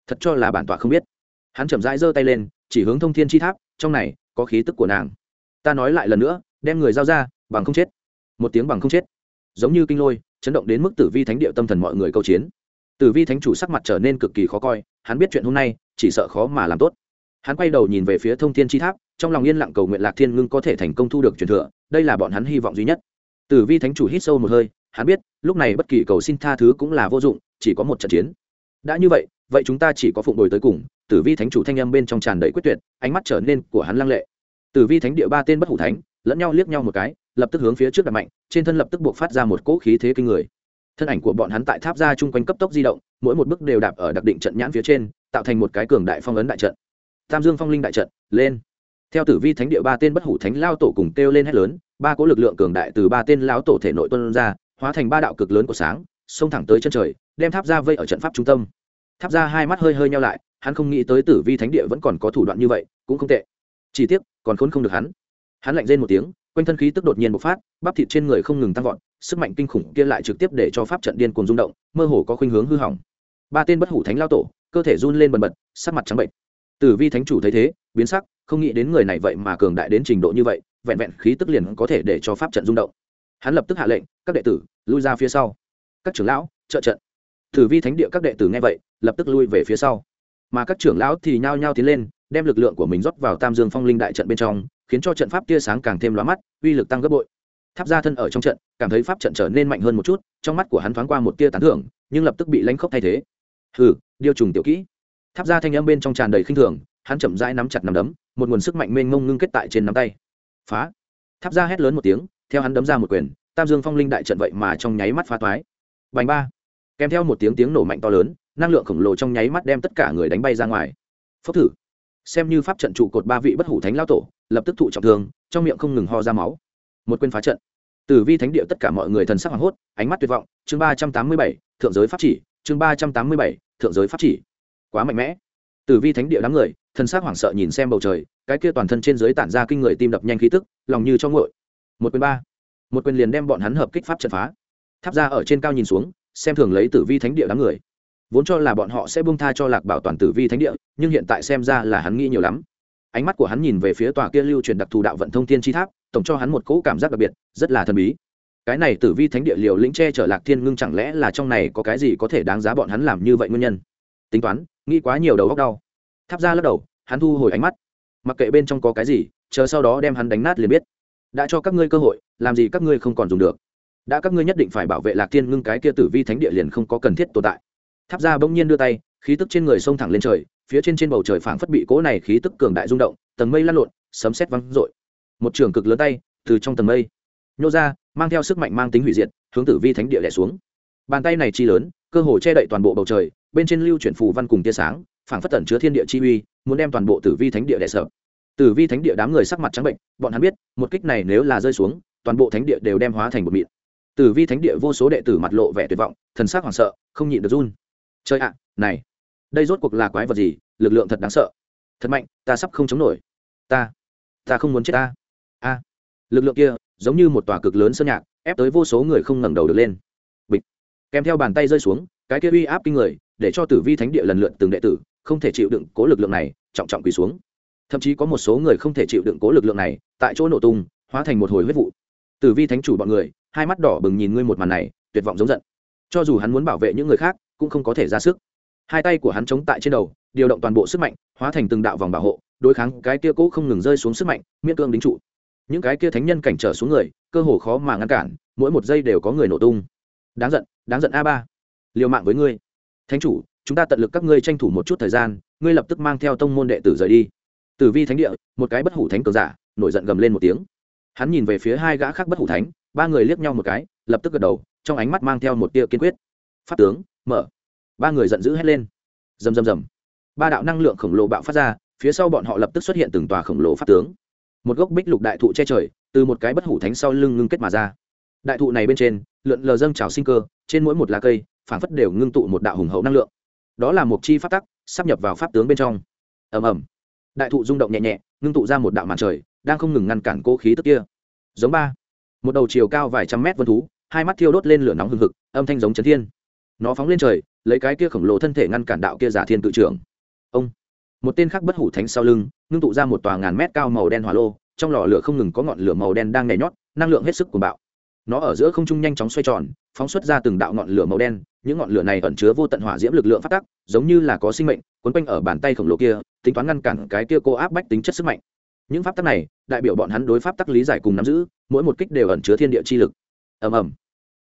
Thật cho là bản tọa không biết. Hắn chậm rãi giơ tay lên, chỉ hướng thông thiên chi tháp, trong này có khí tức của nàng. Ta nói lại lần nữa, đem người giao ra, bằng không chết. Một tiếng bằng không chết. Giống như kinh lôi, chấn động đến mức tử vi thánh địa tâm thần mọi người câu chiến. Tử vi thánh chủ sắc mặt trở nên cực kỳ khó coi, hắn biết chuyện hôm nay, chỉ sợ khó mà làm tốt hắn quay đầu nhìn về phía thông thiên chi tháp, trong lòng yên lặng cầu nguyện lạc thiên ngưng có thể thành công thu được truyền thừa, đây là bọn hắn hy vọng duy nhất. Tử vi thánh chủ hít sâu một hơi, hắn biết, lúc này bất kỳ cầu xin tha thứ cũng là vô dụng, chỉ có một trận chiến. Đã như vậy vậy chúng ta chỉ có phụng đổi tới cùng tử vi thánh chủ thanh âm bên trong tràn đầy quyết tuyệt, ánh mắt trở nên của hắn lăng lệ. Tử vi thánh địa ba tên bất hủ thánh, lẫn nhau liếc nhau một cái, lập tức hướng phía trước đặt mạnh, trên thân lập tức buộc phát ra một cỗ khí thế kinh người. Thân ảnh của bọn hắn tại tháp ra chung quanh cấp tốc di động, mỗi một bước đều đạp ở đặc định trận nhãn phía trên, tạo thành một cái cường đại phong ấn đại trận tam dương phong linh đại trận, lên. Theo tử vi thánh địa ba tên bất hủ thánh lao tổ cùng kêu lên hét lớn, ba cỗ lực lượng cường đại từ ba tên lao tổ thể nội tuân ra, hóa thành ba đạo cực lớn của sáng, xông thẳng tới chân trời, đem tháp ra vây ở trận pháp trung tâm. Tháp ra hai mắt hơi hơi nhau lại, hắn không nghĩ tới tử vi thánh địa vẫn còn có thủ đoạn như vậy, cũng không tệ. Chỉ tiếc, còn khốn không được hắn. Hắn lạnh rên một tiếng, quanh thân khí tức đột nhiên bộc phát, bắp thịt trên người không ngừng tăng vọt, sức mạnh kinh khủng kia lại trực tiếp để cho pháp trận điên cuồng rung động, mơ hồ có khuynh hướng hư hỏng. Ba tên bất hủ thánh lao tổ, cơ thể run lên bần bật, sắc mặt trắng bệnh tử vi thánh chủ thấy thế, biến sắc, không nghĩ đến người này vậy mà cường đại đến trình độ như vậy, vẹn vẹn khí tức liền có thể để cho pháp trận rung động. Hắn lập tức hạ lệnh, các đệ tử, lui ra phía sau. Các trưởng lão, trợ trận. Tử vi thánh địa các đệ tử nghe vậy, lập tức lui về phía sau. Mà các trưởng lão thì nhao nhao tiến lên, đem lực lượng của mình rót vào tam dương phong linh đại trận bên trong, khiến cho trận pháp tia sáng càng thêm lóa mắt, uy lực tăng gấp bội. Tháp ra thân ở trong trận, cảm thấy pháp trận trở nên mạnh hơn một chút, trong mắt của hắn thoáng qua một tia tán thưởng, nhưng lập tức bị lãnh khốc thay thế. Hừ điều trùng tiểu kỹ tháp ra thanh âm bên trong tràn đầy khinh thường, hắn chậm rãi nắm chặt nắm đấm, một nguồn sức mạnh mênh mông ngưng kết tại trên nắm tay. Phá! Tháp ra hét lớn một tiếng, theo hắn đấm ra một quyền, tam dương phong linh đại trận vậy mà trong nháy mắt phá toái. Bành ba! Kèm theo một tiếng tiếng nổ mạnh to lớn, năng lượng khổng lồ trong nháy mắt đem tất cả người đánh bay ra ngoài. Phốc thử! Xem như pháp trận trụ cột ba vị bất hủ thánh lao tổ, lập tức thụ trọng thương, trong miệng không ngừng ho ra máu. Một quyền phá trận. Tử vi thánh địa tất cả mọi người thần sắc hoảng hốt, ánh mắt tuyệt vọng. Chương ba trăm tám mươi bảy, thượng giới pháp chỉ. Chương ba trăm tám mươi bảy, thượng giới pháp chỉ quá mạnh mẽ. Tử vi thánh địa đám người, thần sắc hoảng sợ nhìn xem bầu trời, cái kia toàn thân trên dưới tản ra kinh người tim đập nhanh khí tức, lòng như cho ngội một quyền ba. Một quyền liền đem bọn hắn hợp kích pháp trận phá. Tháp ra ở trên cao nhìn xuống, xem thường lấy tử vi thánh địa đám người. Vốn cho là bọn họ sẽ bung tha cho lạc bảo toàn tử vi thánh địa, nhưng hiện tại xem ra là hắn nghĩ nhiều lắm. Ánh mắt của hắn nhìn về phía tòa kia lưu truyền đặc thù đạo vận thông thiên chi tháp, tổng cho hắn một cỗ cảm giác đặc biệt, rất là thần bí. Cái này tử vi thánh địa liều lĩnh che chở lạc thiên ngưng chẳng lẽ là trong này có cái gì có thể đáng giá bọn hắn làm như vậy nguyên nhân? Tính toán nghĩ quá nhiều đầu góc đau. Tháp ra lắc đầu, hắn thu hồi ánh mắt. Mặc kệ bên trong có cái gì, chờ sau đó đem hắn đánh nát liền biết. Đã cho các ngươi cơ hội, làm gì các ngươi không còn dùng được. Đã các ngươi nhất định phải bảo vệ lạc thiên ngưng cái kia tử vi thánh địa liền không có cần thiết tồn tại. Tháp ra bỗng nhiên đưa tay, khí tức trên người xông thẳng lên trời, phía trên trên bầu trời phảng phất bị cỗ này khí tức cường đại rung động, tầng mây lăn lộn, sấm sét văng rội một trường cực lớn tay, từ trong tầng mây, nhô ra, mang theo sức mạnh mang tính hủy diệt, hướng tử vi thánh địa đẻ xuống. Bàn tay này chi lớn, cơ hồ che đậy toàn bộ bầu trời bên trên lưu chuyển phù văn cùng tia sáng, phảng phất tẩn chứa thiên địa chi uy, muốn đem toàn bộ tử vi thánh địa đẻ sợ tử vi thánh địa đám người sắc mặt trắng bệnh, bọn hắn biết, một kích này nếu là rơi xuống, toàn bộ thánh địa đều đem hóa thành một mịn. Tử vi thánh địa vô số đệ tử mặt lộ vẻ tuyệt vọng, thần sắc hoảng sợ, không nhịn được run. Chơi ạ, này, đây rốt cuộc là quái vật gì? Lực lượng thật đáng sợ. Thật mạnh, ta sắp không chống nổi. Ta ta không muốn chết ta. A, lực lượng kia, giống như một tòa cực lớn sơn nhạc, ép tới vô số người không ngẩng đầu được lên. Bịch. Kèm theo bàn tay rơi xuống, cái kia uy áp kinh người để cho tử vi thánh địa lần lượt từng đệ tử không thể chịu đựng cố lực lượng này, trọng trọng quỳ xuống. Thậm chí có một số người không thể chịu đựng cố lực lượng này, tại chỗ nổ tung, hóa thành một hồi huyết vụ. Tử vi thánh chủ bọn người, hai mắt đỏ bừng nhìn ngươi một màn này, tuyệt vọng giống giận. Cho dù hắn muốn bảo vệ những người khác, cũng không có thể ra sức. Hai tay của hắn chống tại trên đầu, điều động toàn bộ sức mạnh, hóa thành từng đạo vòng bảo hộ, đối kháng cái kia cũ không ngừng rơi xuống sức mạnh, miễn cương đính trụ. Những cái kia thánh nhân cảnh trở xuống người, cơ hồ khó mà ngăn cản, mỗi một giây đều có người nổ tung. Đáng giận đáng giận a ba. Liều mạng với ngươi thánh chủ, chúng ta tận lực các ngươi tranh thủ một chút thời gian, ngươi lập tức mang theo tông môn đệ tử rời đi. Tử vi thánh địa, một cái bất hủ thánh cường giả, nổi giận gầm lên một tiếng. Hắn nhìn về phía hai gã khác bất hủ thánh, ba người liếc nhau một cái, lập tức gật đầu, trong ánh mắt mang theo một tia kiên quyết. Pháp tướng, mở. Ba người giận dữ hét lên. Rầm rầm rầm. Ba đạo năng lượng khổng lồ bạo phát ra, phía sau bọn họ lập tức xuất hiện từng tòa khổng lồ pháp tướng. Một gốc bích lục đại thụ che trời, từ một cái bất hủ thánh sau lưng ngưng kết mà ra. Đại thụ này bên trên, lượn lờ dâng trào sinh cơ, trên mỗi một lá cây phản phất đều ngưng tụ một đạo hùng hậu năng lượng. Đó là một chi pháp tắc, sắp nhập vào pháp tướng bên trong. Ầm ầm. Đại thụ rung động nhẹ nhẹ, ngưng tụ ra một đạo màn trời, đang không ngừng ngăn cản cố khí tức kia. Giống ba. Một đầu chiều cao vài trăm mét vân thú, hai mắt thiêu đốt lên lửa nóng hừng hực, âm thanh giống chấn thiên. Nó phóng lên trời, lấy cái kia khổng lồ thân thể ngăn cản đạo kia giả thiên tự trưởng. Ông. Một tên khác bất hủ thánh sau lưng, ngưng tụ ra một tòa ngàn mét cao màu đen hỏa lô, trong lò lửa không ngừng có ngọn lửa màu đen đang nhảy nhót, năng lượng hết sức cuồng bạo nó ở giữa không trung nhanh chóng xoay tròn, phóng xuất ra từng đạo ngọn lửa màu đen. Những ngọn lửa này ẩn chứa vô tận hỏa diễm lực lượng phát tắc, giống như là có sinh mệnh, quấn quanh ở bàn tay khổng lồ kia, tính toán ngăn cản cái kia cô áp bách tính chất sức mạnh. Những pháp tắc này, đại biểu bọn hắn đối pháp tắc lý giải cùng nắm giữ, mỗi một kích đều ẩn chứa thiên địa chi lực. Ầm ầm.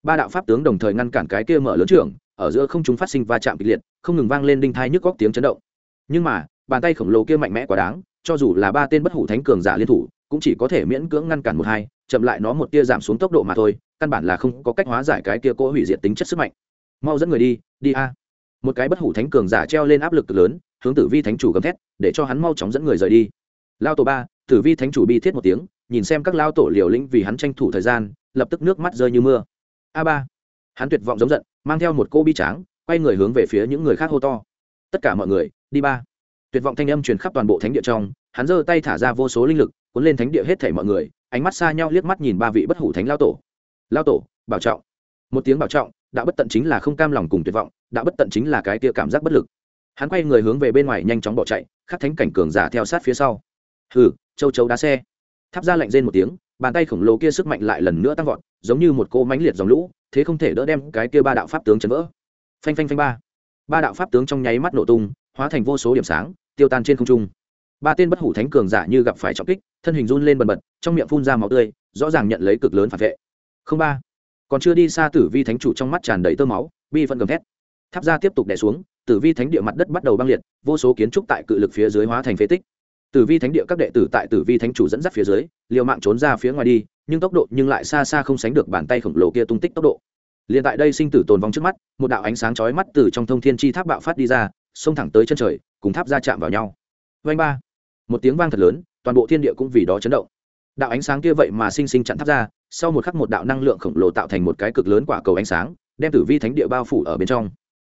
Ba đạo pháp tướng đồng thời ngăn cản cái kia mở lớn trưởng, ở giữa không chúng phát sinh va chạm kịch liệt, không ngừng vang lên đinh thai nhức góc tiếng chấn động. Nhưng mà, bàn tay khổng lồ kia mạnh mẽ quá đáng, cho dù là ba tên bất hủ thánh cường giả liên thủ cũng chỉ có thể miễn cưỡng ngăn cản một hai, chậm lại nó một tia giảm xuống tốc độ mà thôi, căn bản là không có cách hóa giải cái kia cỗ hủy diệt tính chất sức mạnh. Mau dẫn người đi đi a. Một cái bất hủ thánh cường giả treo lên áp lực lớn, hướng tử vi thánh chủ gầm thét, để cho hắn mau chóng dẫn người rời đi. Lao tổ ba, tử vi thánh chủ bi thiết một tiếng, nhìn xem các lao tổ liều lĩnh vì hắn tranh thủ thời gian, lập tức nước mắt rơi như mưa. A ba. Hắn tuyệt vọng giống giận, mang theo một cô bi tráng, quay người hướng về phía những người khác hô to. Tất cả mọi người, đi ba. Tuyệt vọng thanh âm truyền khắp toàn bộ thánh địa trong, hắn giơ tay thả ra vô số linh lực cuốn lên thánh địa hết thảy mọi người, ánh mắt xa nhau liếc mắt nhìn ba vị bất hủ thánh lao tổ. Lao tổ, bảo trọng. Một tiếng bảo trọng đã bất tận chính là không cam lòng cùng tuyệt vọng đã bất tận chính là cái tia cảm giác bất lực. Hắn quay người hướng về bên ngoài nhanh chóng bỏ chạy, khắc thánh cảnh cường giả theo sát phía sau. Hừ, châu chấu đá xe. Tháp ra lạnh rên một tiếng, bàn tay khổng lồ kia sức mạnh lại lần nữa tăng vọt, giống như một cô mánh liệt dòng lũ, thế không thể đỡ đem cái kia ba đạo pháp tướng chấn vỡ. Phanh phanh phanh ba. Ba đạo pháp tướng trong nháy mắt nổ tung, hóa thành vô số điểm sáng, tiêu tan trên không trung ba tên bất hủ thánh cường giả như gặp phải trọng kích, thân hình run lên bần bật, trong miệng phun ra máu tươi, rõ ràng nhận lấy cực lớn phản vệ. Không ba. Còn chưa đi xa tử vi thánh chủ trong mắt tràn đầy tơ máu, bi phân gầm thét. Tháp ra tiếp tục đè xuống, tử vi thánh địa mặt đất bắt đầu băng liệt, vô số kiến trúc tại cự lực phía dưới hóa thành phế tích. Tử vi thánh địa các đệ tử tại tử vi thánh chủ dẫn dắt phía dưới, liều mạng trốn ra phía ngoài đi, nhưng tốc độ nhưng lại xa xa không sánh được bàn tay khổng lồ kia tung tích tốc độ. Liền tại đây sinh tử tồn vong trước mắt, một đạo ánh sáng chói mắt từ trong thông thiên chi tháp bạo phát đi ra, xông thẳng tới chân trời, cùng tháp ra chạm vào nhau. Vanh ba một tiếng vang thật lớn, toàn bộ thiên địa cũng vì đó chấn động. Đạo ánh sáng kia vậy mà sinh sinh chặn tháp ra, sau một khắc một đạo năng lượng khổng lồ tạo thành một cái cực lớn quả cầu ánh sáng, đem tử vi thánh địa bao phủ ở bên trong.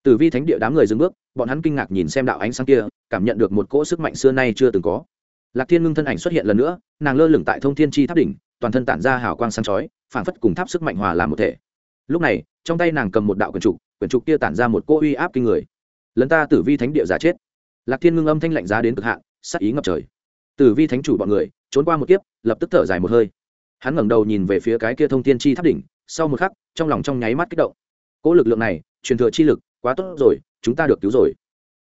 Tử vi thánh địa đám người dừng bước, bọn hắn kinh ngạc nhìn xem đạo ánh sáng kia, cảm nhận được một cỗ sức mạnh xưa nay chưa từng có. Lạc thiên ngưng thân ảnh xuất hiện lần nữa, nàng lơ lửng tại thông thiên chi tháp đỉnh, toàn thân tản ra hào quang sáng chói phảng phất cùng tháp sức mạnh hòa làm một thể. Lúc này, trong tay nàng cầm một đạo quyển trục quyển trục kia tản ra một cỗ uy áp kinh người. Lấn ta tử vi thánh địa giả chết. Lạc thiên ngưng âm thanh lạnh giá đến cực hạn sắc ý ngập trời. Tử vi thánh chủ bọn người, trốn qua một kiếp, lập tức thở dài một hơi. Hắn ngẩng đầu nhìn về phía cái kia thông thiên chi tháp đỉnh, sau một khắc, trong lòng trong nháy mắt kích động. Cỗ lực lượng này, truyền thừa chi lực, quá tốt rồi, chúng ta được cứu rồi.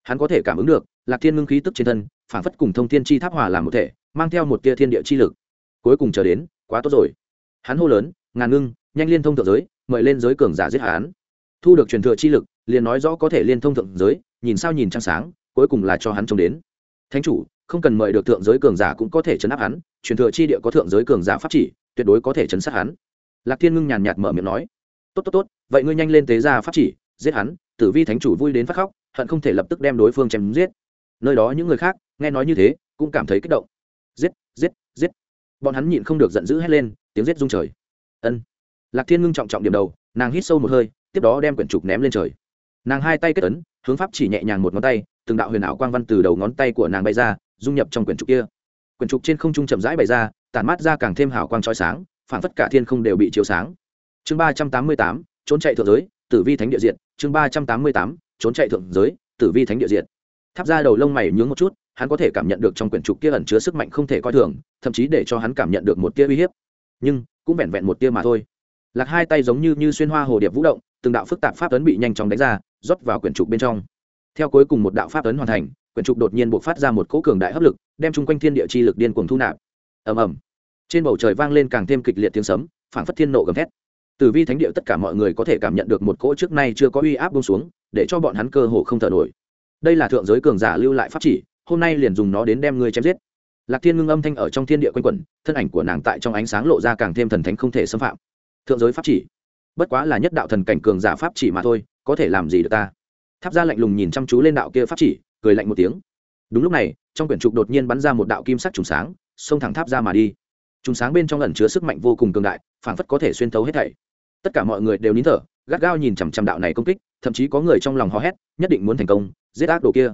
Hắn có thể cảm ứng được, lạc thiên ngưng khí tức trên thân, phản phất cùng thông thiên chi tháp hòa làm một thể, mang theo một tia thiên địa chi lực. Cuối cùng chờ đến, quá tốt rồi. Hắn hô lớn, ngàn ngưng, nhanh liên thông thượng giới, mời lên giới cường giả giết hắn. Thu được truyền thừa chi lực, liền nói rõ có thể liên thông thượng giới, nhìn sao nhìn trăng sáng, cuối cùng là cho hắn trông đến. Thánh chủ không cần mời được thượng giới cường giả cũng có thể chấn áp hắn, truyền thừa chi địa có thượng giới cường giả pháp chỉ, tuyệt đối có thể chấn sát hắn. Lạc thiên ngưng nhàn nhạt mở miệng nói. Tốt tốt tốt, vậy ngươi nhanh lên tế ra pháp chỉ, giết hắn, tử vi thánh chủ vui đến phát khóc, hận không thể lập tức đem đối phương chém giết. Nơi đó những người khác nghe nói như thế cũng cảm thấy kích động. Giết giết giết. Bọn hắn nhịn không được giận dữ hét lên, tiếng giết rung trời. Ân. Lạc thiên ngưng trọng trọng điểm đầu, nàng hít sâu một hơi, tiếp đó đem quyển trục ném lên trời. Nàng hai tay kết ấn, hướng pháp chỉ nhẹ nhàng một ngón tay từng đạo huyền ảo quang văn từ đầu ngón tay của nàng bay ra, dung nhập trong quyển trục kia. Quyển trục trên không trung chậm rãi bày ra, tản mát ra càng thêm hào quang trói sáng phản phất cả thiên không đều bị chiếu sáng. Chương ba trăm tám mươi tám, trốn chạy thượng giới, tử vi thánh địa diện chương ba trăm tám mươi tám, trốn chạy thượng giới, tử vi thánh địa diện tháp ra đầu lông mày nhướng một chút, hắn có thể cảm nhận được trong quyển trục kia ẩn chứa sức mạnh không thể coi thường, thậm chí để cho hắn cảm nhận được một tia uy hiếp. Nhưng, cũng vẹn vẹn một tia mà thôi. Lạc hai tay giống như như xuyên hoa hồ điệp vũ động, từng đạo phức tạp pháp ấn bị nhanh chóng đánh ra, rót vào quyển trục bên trong theo cuối cùng một đạo pháp ấn hoàn thành, quyển trục đột nhiên buộc phát ra một cỗ cường đại hấp lực, đem chung quanh thiên địa chi lực điên cuồng thu nạp. Ầm ầm. Trên bầu trời vang lên càng thêm kịch liệt tiếng sấm, phảng phất thiên nộ gầm thét. Từ vi thánh địa tất cả mọi người có thể cảm nhận được một cỗ trước nay chưa có uy áp bông xuống, để cho bọn hắn cơ hồ không thở nổi. Đây là thượng giới cường giả lưu lại pháp chỉ, hôm nay liền dùng nó đến đem ngươi chém giết. Lạc thiên ngưng âm thanh ở trong thiên địa quanh quẩn, thân ảnh của nàng tại trong ánh sáng lộ ra càng thêm thần thánh không thể xâm phạm. Thượng giới pháp chỉ. Bất quá là nhất đạo thần cảnh cường giả pháp chỉ mà thôi, có thể làm gì được ta? Tháp ra lạnh lùng nhìn chăm chú lên đạo kia pháp chỉ, cười lạnh một tiếng. Đúng lúc này, trong quyển trục đột nhiên bắn ra một đạo kim sắc trùng sáng, xông thẳng tháp ra mà đi. Trùng sáng bên trong ẩn chứa sức mạnh vô cùng cường đại, phảng phất có thể xuyên thấu hết thảy. Tất cả mọi người đều nín thở, gắt gao nhìn chằm chằm đạo này công kích, thậm chí có người trong lòng hò hét, nhất định muốn thành công, giết ác đồ kia.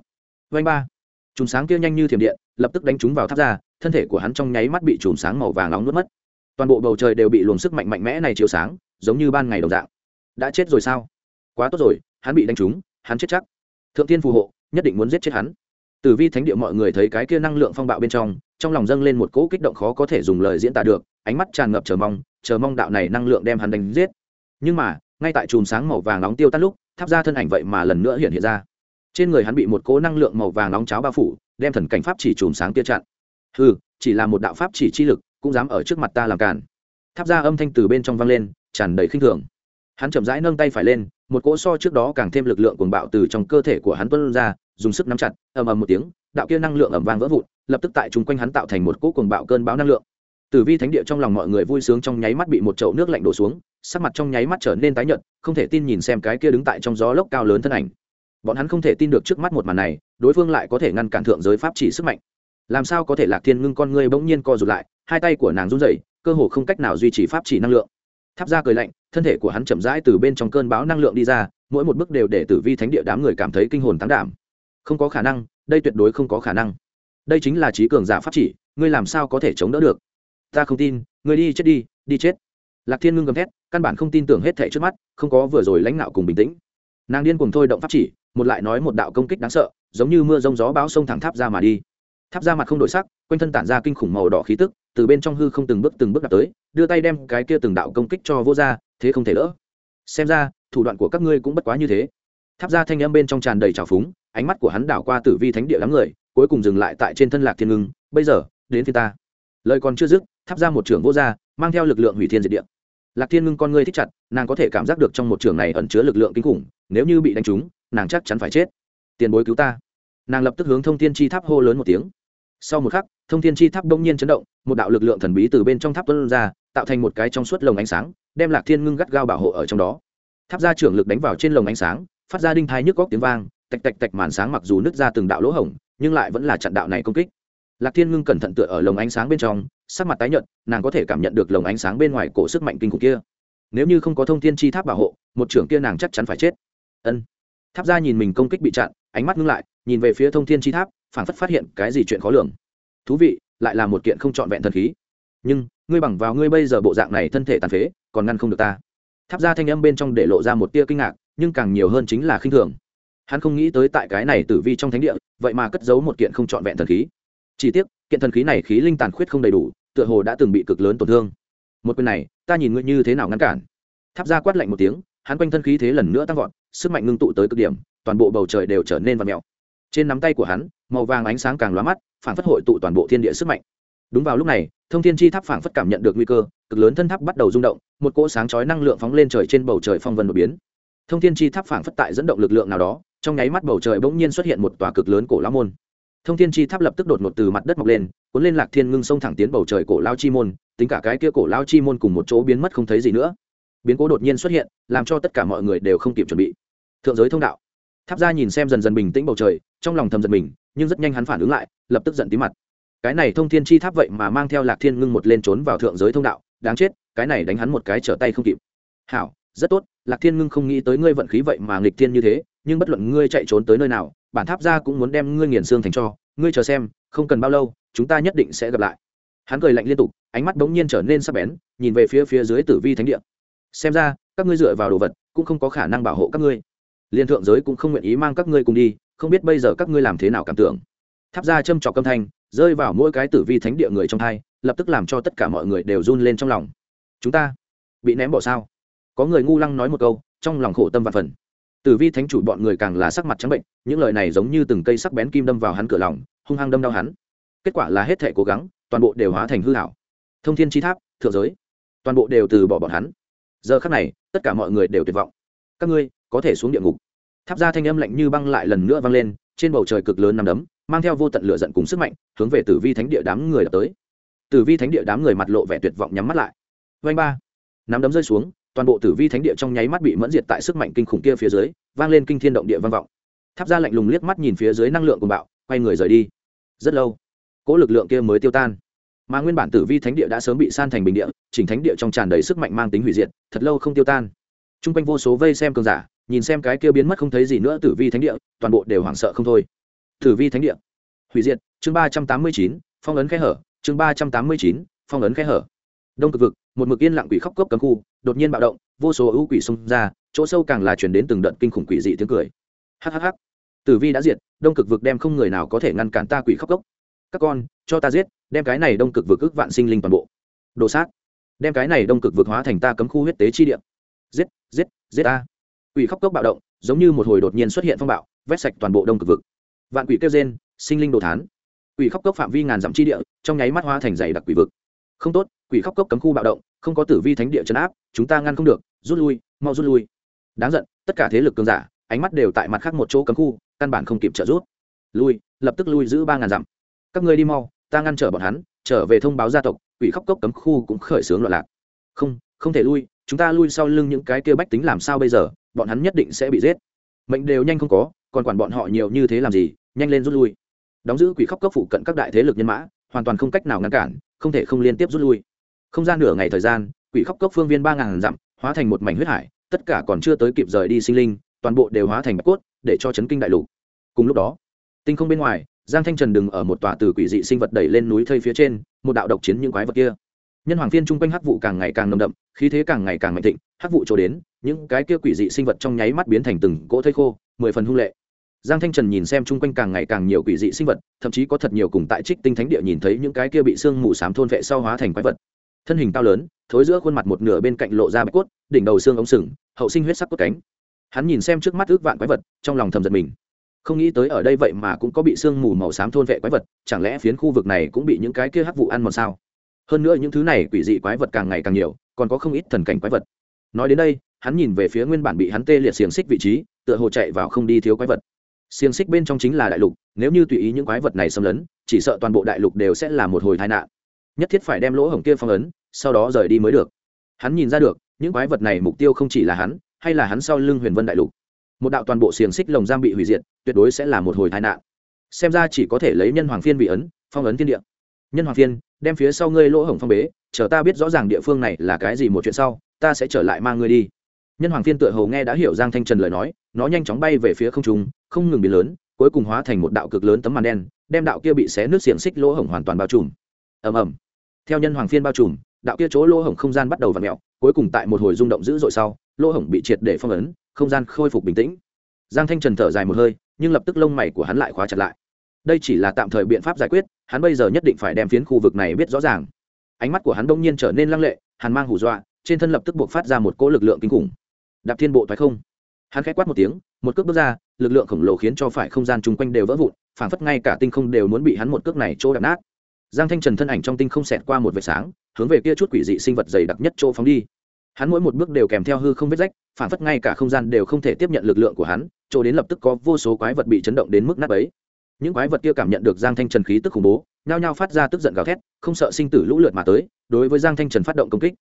Vanh ba. Chùm sáng kia nhanh như thiểm điện, lập tức đánh trúng vào tháp ra, thân thể của hắn trong nháy mắt bị chùm sáng màu vàng nóng nuốt mất. Toàn bộ bầu trời đều bị luồng sức mạnh mạnh mẽ này chiếu sáng, giống như ban ngày đồng dạng. Đã chết rồi sao? Quá tốt rồi, hắn bị đánh trúng hắn chết chắc. Thượng tiên phù hộ, nhất định muốn giết chết hắn. Tử vi thánh địa mọi người thấy cái kia năng lượng phong bạo bên trong trong lòng dâng lên một cỗ kích động khó có thể dùng lời diễn tả được, ánh mắt tràn ngập chờ mong chờ mong đạo này năng lượng đem hắn đánh giết. Nhưng mà, ngay tại chùm sáng màu vàng nóng tiêu tắt lúc, tháp ra thân ảnh vậy mà lần nữa hiện hiện ra. Trên người hắn bị một cỗ năng lượng màu vàng nóng cháo bao phủ, đem thần cảnh pháp chỉ chùm sáng tia chặn. Ừ chỉ là một đạo pháp chỉ chi lực, cũng dám ở trước mặt ta làm cản tháp ra âm thanh từ bên trong vang lên, tràn đầy khinh thường. Hắn chậm rãi nâng tay phải lên một cỗ so trước đó càng thêm lực lượng cuồng bạo từ trong cơ thể của hắn tuân ra, dùng sức nắm chặt, ầm ầm một tiếng, đạo kia năng lượng ầm vang vỡ vụn, lập tức tại chúng quanh hắn tạo thành một cỗ cuồng bạo cơn bão năng lượng. Tử vi thánh địa trong lòng mọi người vui sướng trong nháy mắt bị một chậu nước lạnh đổ xuống, sắc mặt trong nháy mắt trở nên tái nhợt, không thể tin nhìn xem cái kia đứng tại trong gió lốc cao lớn thân ảnh. Bọn hắn không thể tin được trước mắt một màn này, đối phương lại có thể ngăn cản thượng giới pháp chỉ sức mạnh. Làm sao có thể lạc thiên ngưng con ngươi bỗng nhiên co rụt lại, hai tay của nàng run rẩy, cơ hồ không cách nào duy trì pháp chỉ năng lượng. Tháp ra cười lạnh thân thể của hắn chậm rãi từ bên trong cơn bão năng lượng đi ra, mỗi một bước đều để tử vi thánh địa đám người cảm thấy kinh hồn tán đảm. Không có khả năng, đây tuyệt đối không có khả năng. Đây chính là trí cường giả pháp chỉ, ngươi làm sao có thể chống đỡ được? Ta không tin, ngươi đi chết đi đi chết. Lạc thiên ngưng gầm thét, căn bản không tin tưởng hết thảy trước mắt, không có vừa rồi lãnh đạo cùng bình tĩnh. Nàng điên cùng thôi động pháp chỉ, một lại nói một đạo công kích đáng sợ, giống như mưa rông gió bão sông thẳng tháp ra mà đi. Tháp ra mặt không đổi sắc, quanh thân tản ra kinh khủng màu đỏ khí tức từ bên trong hư không từng bước từng bước đặt tới, đưa tay đem cái kia từng đạo công kích cho vô ra thế không thể đỡ xem ra, thủ đoạn của các ngươi cũng bất quá như thế. Tháp ra thanh âm bên trong tràn đầy trào phúng, ánh mắt của hắn đảo qua tử vi thánh địa đám người, cuối cùng dừng lại tại trên thân lạc thiên ngưng, bây giờ, đến phía ta. Lời còn chưa dứt, tháp ra một trưởng vô gia, mang theo lực lượng hủy thiên diệt địa. Lạc thiên ngưng con ngươi thích chặt, nàng có thể cảm giác được trong một trường này ẩn chứa lực lượng kinh khủng, nếu như bị đánh trúng, nàng chắc chắn phải chết. Tiền bối cứu ta. Nàng lập tức hướng thông thiên chi tháp hô lớn một tiếng sau một khắc, thông thiên chi tháp đông nhiên chấn động, một đạo lực lượng thần bí từ bên trong tháp tuân ra, tạo thành một cái trong suốt lồng ánh sáng, đem lạc thiên ngưng gắt gao bảo hộ ở trong đó. Tháp ra trưởng lực đánh vào trên lồng ánh sáng, phát ra đinh thai nhức góc tiếng vang, tạch tạch tạch màn sáng mặc dù nứt ra từng đạo lỗ hổng, nhưng lại vẫn là chặn đạo này công kích. Lạc thiên ngưng cẩn thận tựa ở lồng ánh sáng bên trong, sắc mặt tái nhợt, nàng có thể cảm nhận được lồng ánh sáng bên ngoài cổ sức mạnh kinh khủng kia. Nếu như không có thông thiên chi tháp bảo hộ, một trưởng kia nàng chắc chắn phải chết. Ân. Tháp ra nhìn mình công kích bị chặn, ánh mắt ngưng lại, nhìn về phía thông thiên chi tháp phảng phất phát hiện cái gì chuyện khó lường. Thú vị, lại là một kiện không trọn vẹn thần khí. Nhưng, ngươi bằng vào ngươi bây giờ bộ dạng này thân thể tàn phế, còn ngăn không được ta. Tháp ra thanh âm bên trong để lộ ra một tia kinh ngạc, nhưng càng nhiều hơn chính là khinh thường. Hắn không nghĩ tới tại cái này tử vi trong thánh địa, vậy mà cất giấu một kiện không trọn vẹn thần khí. Chỉ tiếc, kiện thần khí này khí linh tàn khuyết không đầy đủ, tựa hồ đã từng bị cực lớn tổn thương. Một quyền này, ta nhìn ngươi như thế nào ngăn cản? Tháp ra quát lạnh một tiếng, hắn quanh thân khí thế lần nữa tăng vọt, sức mạnh ngưng tụ tới cực điểm, toàn bộ bầu trời đều trở nên vặt mèo. Trên nắm tay của hắn màu vàng ánh sáng càng lóa mắt phản phất hội tụ toàn bộ thiên địa sức mạnh. Đúng vào lúc này, thông thiên chi tháp phản phất cảm nhận được nguy cơ, cực lớn thân tháp bắt đầu rung động, một cỗ sáng chói năng lượng phóng lên trời trên bầu trời phong vân đột biến. Thông thiên chi tháp phản phất tại dẫn động lực lượng nào đó, trong nháy mắt bầu trời bỗng nhiên xuất hiện một tòa cực lớn cổ lão môn. Thông thiên chi tháp lập tức đột ngột từ mặt đất mọc lên, cuốn lên lạc thiên ngưng sông thẳng tiến bầu trời cổ lao chi môn, tính cả cái kia cổ lao chi môn cùng một chỗ biến mất không thấy gì nữa. Biến cố đột nhiên xuất hiện, làm cho tất cả mọi người đều không kịp chuẩn bị. Thượng giới thông đạo tháp ra nhìn xem dần dần bình tĩnh bầu trời, trong lòng thầm giật mình, nhưng rất nhanh hắn phản ứng lại, lập tức giận tí mặt. Cái này thông thiên chi tháp vậy mà mang theo lạc thiên ngưng một lên trốn vào thượng giới thông đạo, đáng chết, cái này đánh hắn một cái trở tay không kịp. Hảo, rất tốt, lạc thiên ngưng không nghĩ tới ngươi vận khí vậy mà nghịch thiên như thế, nhưng bất luận ngươi chạy trốn tới nơi nào, bản tháp ra cũng muốn đem ngươi nghiền xương thành cho, ngươi chờ xem, không cần bao lâu, chúng ta nhất định sẽ gặp lại. Hắn cười lạnh liên tục, ánh mắt bỗng nhiên trở nên sắc bén, nhìn về phía phía dưới tử vi thánh địa. Xem ra, các ngươi dựa vào đồ vật, cũng không có khả năng bảo hộ các ngươi liên thượng giới cũng không nguyện ý mang các ngươi cùng đi, không biết bây giờ các ngươi làm thế nào cảm tưởng. Tháp ra châm trọc âm thanh, rơi vào mỗi cái tử vi thánh địa người trong thai, lập tức làm cho tất cả mọi người đều run lên trong lòng. Chúng ta bị ném bỏ sao? Có người ngu lăng nói một câu, trong lòng khổ tâm và phần. Tử vi thánh chủ bọn người càng là sắc mặt trắng bệnh, những lời này giống như từng cây sắc bén kim đâm vào hắn cửa lòng, hung hăng đâm đau hắn. Kết quả là hết thể cố gắng, toàn bộ đều hóa thành hư hảo thông thiên chi tháp, thượng giới, toàn bộ đều từ bỏ bọn hắn. Giờ khắc này, tất cả mọi người đều tuyệt vọng. Các ngươi có thể xuống địa ngục. Tháp ra thanh âm lạnh như băng lại lần nữa vang lên, trên bầu trời cực lớn nằm đấm, mang theo vô tận lửa giận cùng sức mạnh, hướng về tử vi thánh địa đám người đã tới. Tử vi thánh địa đám người mặt lộ vẻ tuyệt vọng nhắm mắt lại. Vanh ba. Nắm đấm rơi xuống, toàn bộ tử vi thánh địa trong nháy mắt bị mẫn diệt tại sức mạnh kinh khủng kia phía dưới, vang lên kinh thiên động địa vang vọng. Tháp ra lạnh lùng liếc mắt nhìn phía dưới năng lượng của bạo, quay người rời đi. Rất lâu, cỗ lực lượng kia mới tiêu tan. Mà nguyên bản tử vi thánh địa đã sớm bị san thành bình địa, chỉnh thánh địa trong tràn đầy sức mạnh mang tính hủy diệt, thật lâu không tiêu tan. T r u n g quanh vô số vây xem cường giả nhìn xem cái kia biến mất không thấy gì nữa tử vi thánh địa, toàn bộ đều hoảng sợ không thôi. Tử vi thánh địa. Hủy diệt, chương ba trăm tám mươi chín, phong ấn khe hở, chương ba trăm tám mươi chín, phong ấn khe hở. Đông cực vực, một mực yên lặng quỷ khóc cốc cấm khu, đột nhiên bạo động, vô số ưu quỷ xông ra, chỗ sâu càng là chuyển đến từng đợt kinh khủng quỷ dị tiếng cười. Hhh tử vi đã diệt, đông cực vực đem không người nào có thể ngăn cản ta quỷ khóc cốc. Các con, cho ta giết, đem cái này đông cực vực ức vạn sinh linh toàn bộ. Đồ sát. Đem cái này đông cực vực hóa thành ta cấm khu huyết tế chi điện giết giết giết ta quỷ khóc cốc bạo động, giống như một hồi đột nhiên xuất hiện phong bạo, vét sạch toàn bộ đông cực vực. Vạn quỷ kêu gen sinh linh đồ thán. Quỷ khóc cốc phạm vi ngàn dặm chi địa, trong nháy mắt hóa thành dày đặc quỷ vực. Không tốt, quỷ khóc cốc cấm khu bạo động, không có tử vi thánh địa chấn áp, chúng ta ngăn không được, rút lui, mau rút lui. Đáng giận, tất cả thế lực cường giả, ánh mắt đều tại mặt khác một chỗ cấm khu, căn bản không kịp trợ rút lui, lập tức lui giữ ba ngàn dặm. Các ngươi đi mau, ta ngăn trở bọn hắn, trở về thông báo gia tộc, quỷ khóc cốc cấm khu cũng khởi xướng loạn lạc. Không không thể lui, chúng ta lui sau lưng những cái kia bách tính làm sao bây giờ? Bọn hắn nhất định sẽ bị giết. Mệnh đều nhanh không có, còn quản bọn họ nhiều như thế làm gì, nhanh lên rút lui. Đóng giữ quỷ khóc cấp phụ cận các đại thế lực nhân mã, hoàn toàn không cách nào ngăn cản, không thể không liên tiếp rút lui. Không gian nửa ngày thời gian, quỷ khóc cấp phương viên ba ngàn dặm, hóa thành một mảnh huyết hải, tất cả còn chưa tới kịp rời đi sinh linh, toàn bộ đều hóa thành bạch cốt, để cho chấn kinh đại lục. Cùng lúc đó, tinh không bên ngoài, giang thanh trần đừng ở một tòa từ quỷ dị sinh vật đẩy lên núi thây phía trên, một đạo độc chiến những quái vật kia nhân hoàng phiên chung quanh hắc vụ càng ngày càng nồng đậm, khí thế càng ngày càng mạnh thịnh, hắc vụ trổ đến, những cái kia quỷ dị sinh vật trong nháy mắt biến thành từng cỗ thây khô, mười phần hung lệ. Giang thanh trần nhìn xem chung quanh càng ngày càng nhiều quỷ dị sinh vật, thậm chí có thật nhiều cùng tại trích tinh thánh địa nhìn thấy những cái kia bị sương mù s á m thôn vệ sau hóa thành quái vật. Thân hình cao lớn, thối giữa khuôn mặt một nửa bên cạnh lộ ra bạch cốt, đỉnh đầu xương ống sừng, hậu sinh huyết sắc cốt cánh. Hắn nhìn xem trước mắt ước vạn quái vật, trong lòng thầm giật mình. Không nghĩ tới ở đây vậy mà cũng có bị sương mù màu xám thôn vệ quái vật, chẳng lẽ phiến khu vực này cũng bị những cái kia hắc vụ ăn mòn sao? Hơn nữa những thứ này quỷ dị quái vật càng ngày càng nhiều, còn có không ít thần cảnh quái vật. Nói đến đây, hắn nhìn về phía nguyên bản bị hắn tê liệt xiềng xích vị trí, tựa hồ chạy vào không đi thiếu quái vật. Xiềng xích bên trong chính là đại lục, nếu như tùy ý những quái vật này xâm lấn, chỉ sợ toàn bộ đại lục đều sẽ là một hồi tai nạn. Nhất thiết phải đem lỗ hổng kia phong ấn, sau đó rời đi mới được. Hắn nhìn ra được, những quái vật này mục tiêu không chỉ là hắn, hay là hắn sau lưng huyền vân đại lục. Một đạo toàn bộ xiềng xích lồng giam bị hủy diệt, tuyệt đối sẽ là một hồi tai nạn. Xem ra chỉ có thể lấy nhân hoàng phiên bị ấn, phong ấn thiên địa. Nhân hoàng phiên đem phía sau ngươi lỗ hổng phong bế, chờ ta biết rõ ràng địa phương này là cái gì một chuyện sau, ta sẽ trở lại mang ngươi đi. Nhân hoàng phiên tựa hầu nghe đã hiểu giang thanh trần lời nói, nó nhanh chóng bay về phía không trung, không ngừng biến lớn, cuối cùng hóa thành một đạo cực lớn tấm màn đen, đem đạo kia bị xé nước xiềng xích lỗ hổng hoàn toàn bao trùm. Ầm ầm. Theo nhân hoàng phiên bao trùm, đạo kia chỗ lỗ hổng không gian bắt đầu v ặ mẹo cuối cùng tại một hồi rung động dữ dội sau, lỗ hổng bị triệt để phong ấn, không gian khôi phục bình tĩnh. Giang thanh trần thở dài một hơi, nhưng lập tức lông mày của hắn lại khóa chặt lại đây chỉ là tạm thời biện pháp giải quyết, hắn bây giờ nhất định phải đem phiến khu vực này biết rõ ràng. Ánh mắt của hắn đông nhiên trở nên lăng lệ hắn mang hù dọa, trên thân lập tức buộc phát ra một cỗ lực lượng kinh khủng. Đạp thiên bộ thoái không? Hắn k h á quát một tiếng, một cước bước ra, lực lượng khổng lồ khiến cho phải không gian chung quanh đều vỡ vụn, phảng phất ngay cả tinh không đều muốn bị hắn một cước này chỗ đập nát. Giang thanh trần thân ảnh trong tinh không xẹt qua một vệt sáng, hướng về kia chút quỷ dị sinh vật dày đặc nhất chỗ phóng đi. Hắn mỗi một bước đều kèm theo hư không vết rách phản phất ngay cả không gian đều không thể tiếp nhận lực lượng của hắn, chỗ đến lập tức có vô số quái vật bị chấn động đến mức nát ấy những quái vật kia cảm nhận được giang thanh trần khí tức khủng bố, nhao nhao phát ra tức giận gào thét, không sợ sinh tử lũ lượt mà tới, đối với giang thanh trần phát động công kích.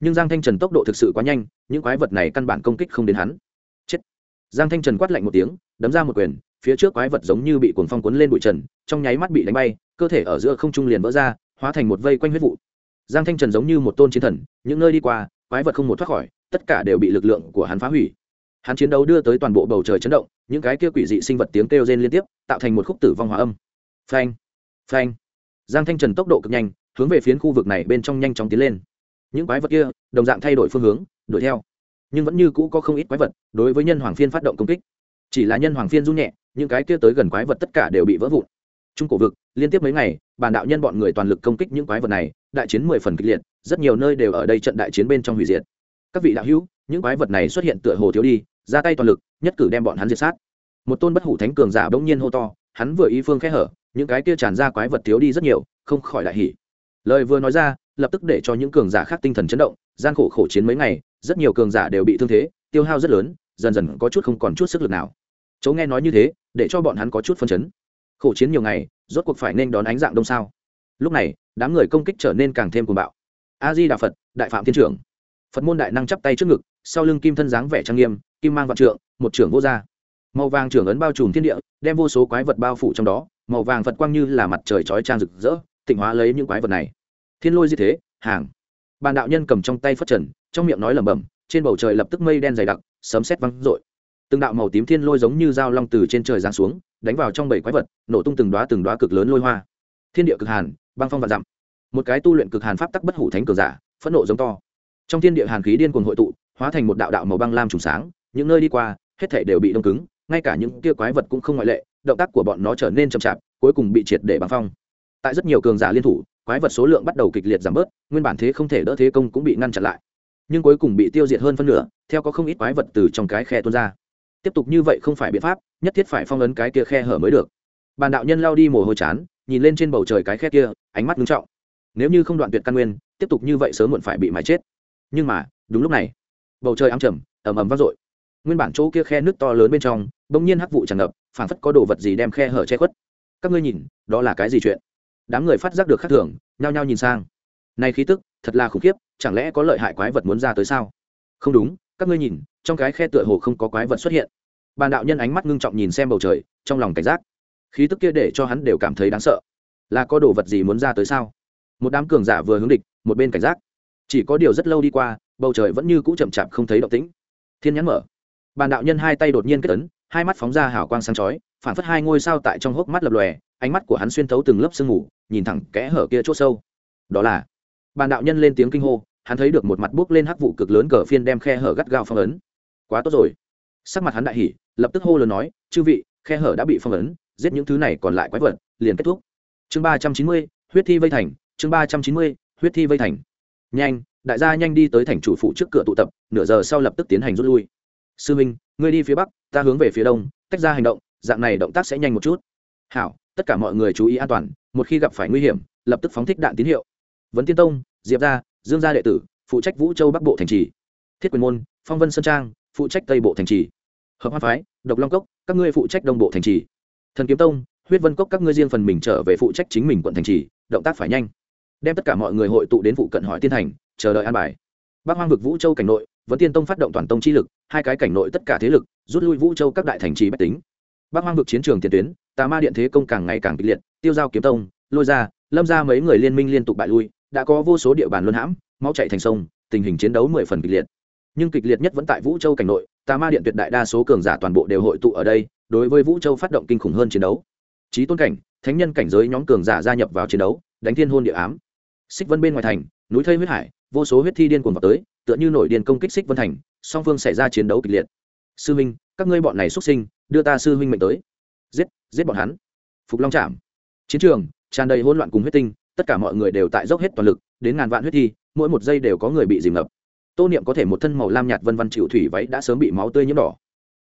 Nhưng giang thanh trần tốc độ thực sự quá nhanh, những quái vật này căn bản công kích không đến hắn. Chết. Giang thanh trần quát lạnh một tiếng, đấm ra một quyền, phía trước quái vật giống như bị cuồng phong cuốn lên bụi trần, trong nháy mắt bị đánh bay, cơ thể ở giữa không trung liền vỡ ra, hóa thành một vây quanh huyết vụ. Giang thanh trần giống như một tôn chiến thần, những nơi đi qua, quái vật không một thoát khỏi, tất cả đều bị lực lượng của hắn phá hủy. Hắn chiến đấu đưa tới toàn bộ bầu trời chấn động những cái kia quỷ dị sinh vật tiếng kêu rên liên tiếp, tạo thành một khúc tử vong hòa âm. Phanh phanh. Giang thanh trần tốc độ cực nhanh, hướng về phiến khu vực này bên trong nhanh chóng tiến lên. Những quái vật kia, đồng dạng thay đổi phương hướng, đuổi theo. Nhưng vẫn như cũ có không ít quái vật, đối với nhân hoàng phiên phát động công kích. Chỉ là nhân hoàng phiên run nhẹ, những cái kia tới gần quái vật tất cả đều bị vỡ vụn. Trung cổ vực, liên tiếp mấy ngày, bản đạo nhân bọn người toàn lực công kích những quái vật này, đại chiến mười phần kịch liệt, rất nhiều nơi đều ở đây trận đại chiến bên trong hủy diệt. Các vị đạo hữu, những quái vật này xuất hiện tựa hồ thiếu đi, ra tay toàn lực nhất cử đem bọn hắn diệt sát. Một tôn bất hủ thánh cường giả bỗng nhiên hô to, hắn vừa ý phương khẽ hở, những cái kia tràn ra quái vật thiếu đi rất nhiều, không khỏi đại hỉ. Lời vừa nói ra, lập tức để cho những cường giả khác tinh thần chấn động, gian khổ khổ chiến mấy ngày, rất nhiều cường giả đều bị thương thế, tiêu hao rất lớn, dần dần có chút không còn chút sức lực nào. Chỗ nghe nói như thế, để cho bọn hắn có chút phân chấn. Khổ chiến nhiều ngày, rốt cuộc phải nên đón ánh dạng đông sao. Lúc này, đám người công kích trở nên càng thêm cuồng bạo. A di đà phật, đại phạm thiên trưởng. Phật môn đại năng chắp tay trước ngực sau lưng kim thân dáng vẻ trang nghiêm, kim mang vạn trượng, một trưởng vô gia. Màu vàng trưởng ấn bao trùm thiên địa, đem vô số quái vật bao phủ trong đó, màu vàng phật quang như là mặt trời chói trang rực rỡ, tịnh hóa lấy những quái vật này. Thiên lôi như thế, hàng. Bàn đạo nhân cầm trong tay phất trần, trong miệng nói lẩm bẩm, trên bầu trời lập tức mây đen dày đặc, sấm sét văng rội từng đạo màu tím thiên lôi giống như dao long từ trên trời giáng xuống, đánh vào trong bảy quái vật, nổ tung từng đoá từng đoá cực lớn lôi hoa. Thiên địa cực hàn, băng phong và dặm. Một cái tu luyện cực hàn pháp tắc bất hủ thánh cường giả, phẫn nộ giống to trong thiên địa hàn khí điên cuồng hội tụ, hóa thành một đạo đạo màu băng lam trùng sáng, những nơi đi qua, hết thể đều bị đông cứng, ngay cả những kia quái vật cũng không ngoại lệ, động tác của bọn nó trở nên chậm chạp, cuối cùng bị triệt để băng phong. Tại rất nhiều cường giả liên thủ, quái vật số lượng bắt đầu kịch liệt giảm bớt, nguyên bản thế không thể đỡ thế công cũng bị ngăn chặn lại. Nhưng cuối cùng bị tiêu diệt hơn phân nửa, theo có không ít quái vật từ trong cái khe tuôn ra. Tiếp tục như vậy không phải biện pháp, nhất thiết phải phong ấn cái kia khe hở mới được. Bàn đạo nhân lao đi mồ hôi chán, nhìn lên trên bầu trời cái khe kia, ánh mắt nghiêm trọng. Nếu như không đoạn tuyệt căn nguyên, tiếp tục như vậy sớm muộn phải bị mái chết nhưng mà, đúng lúc này, bầu trời ám trầm, ầm ầm vang dội. Nguyên bản chỗ kia khe nước to lớn bên trong, bỗng nhiên hắc vụ tràn ngập, phảng phất có đồ vật gì đem khe hở che khuất. Các ngươi nhìn, đó là cái gì chuyện? Đám người phát giác được khắc thường, nhao nhao nhìn sang. Này khí tức, thật là khủng khiếp, chẳng lẽ có lợi hại quái vật muốn ra tới sao? Không đúng, các ngươi nhìn, trong cái khe tựa hồ không có quái vật xuất hiện. Bàn đạo nhân ánh mắt ngưng trọng nhìn xem bầu trời, trong lòng cảnh giác. Khí tức kia để cho hắn đều cảm thấy đáng sợ. Là có đồ vật gì muốn ra tới sao? Một đám cường giả vừa hướng địch, một bên cảnh giác chỉ có điều rất lâu đi qua, bầu trời vẫn như cũ chậm chạp không thấy động tĩnh. Thiên nhãn mở. Bàn đạo nhân hai tay đột nhiên kết ấn, hai mắt phóng ra hào quang sáng chói, phản phất hai ngôi sao tại trong hốc mắt lập lòe, ánh mắt của hắn xuyên thấu từng lớp sương mù, nhìn thẳng kẽ hở kia c h ỗ sâu. Đó là, bàn đạo nhân lên tiếng kinh hô, hắn thấy được một mặt bốc lên hắc vụ cực lớn cờ phiên đem khe hở gắt gao phong ấn. Quá tốt rồi. Sắc mặt hắn đại hỉ, lập tức hô lớn nói, chư vị, khe hở đã bị phong ấn, giết những thứ này còn lại quái vật, liền kết thúc. Chương ba trăm chín mươi, huyết thi vây thành, chương ba trăm chín mươi, huyết thi vây thành nhanh, đại gia nhanh đi tới thành chủ phụ trước cửa tụ tập, nửa giờ sau lập tức tiến hành rút lui. Sư minh, ngươi đi phía bắc, ta hướng về phía đông, tách ra hành động, dạng này động tác sẽ nhanh một chút. Hảo, tất cả mọi người chú ý an toàn, một khi gặp phải nguy hiểm, lập tức phóng thích đạn tín hiệu. Vấn tiên tông, diệp gia, dương gia đệ tử, phụ trách vũ châu bắc bộ thành trì. Thiết quyền môn, phong vân sơn trang, phụ trách tây bộ thành trì. Hợp hoa phái, độc long cốc, các ngươi phụ trách đông bộ thành trì. Thần kiếm tông, huyết vân cốc, các ngươi riêng phần mình trở về phụ trách chính mình quận thành trì, động tác phải nhanh đem tất cả mọi người hội tụ đến phụ cận hỏi tiên thành, chờ đợi an bài. Bắc hoang vực vũ châu cảnh nội vẫn tiên tông phát động toàn tông chi lực, hai cái cảnh nội tất cả thế lực, rút lui vũ châu các đại thành trì bách tính. Bắc hoang vực chiến trường tiền tuyến, tà ma điện thế công càng ngày càng kịch liệt, tiêu giao kiếm tông, lôi ra lâm ra mấy người liên minh liên tục bại lui, đã có vô số địa bàn luân hãm, máu chạy thành sông, tình hình chiến đấu mười phần kịch liệt. Nhưng kịch liệt nhất vẫn tại vũ châu cảnh nội, tà ma điện tuyệt đại đa số cường giả toàn bộ đều hội tụ ở đây, đối với vũ châu phát động kinh khủng hơn chiến đấu. Trí tôn cảnh, thánh nhân cảnh giới nhóm cường giả gia nhập vào chiến đấu, đánh thiên hôn địa ám xích vân bên ngoài thành, núi thây huyết hải, vô số huyết thi điên cuồng vào tới, tựa như nổi điên công kích xích vân thành, song phương xảy ra chiến đấu kịch liệt. Sư huynh các ngươi bọn này xuất sinh, đưa ta sư huynh mệnh tới. Giết giết bọn hắn. Phục long chạm. Chiến trường, tràn đầy hỗn loạn cùng huyết tinh, tất cả mọi người đều tại dốc hết toàn lực, đến ngàn vạn huyết thi, mỗi một giây đều có người bị dìm ngập. Tô niệm có thể một thân màu lam nhạt vân văn chịu thủy váy đã sớm bị máu tươi nhiễm đỏ.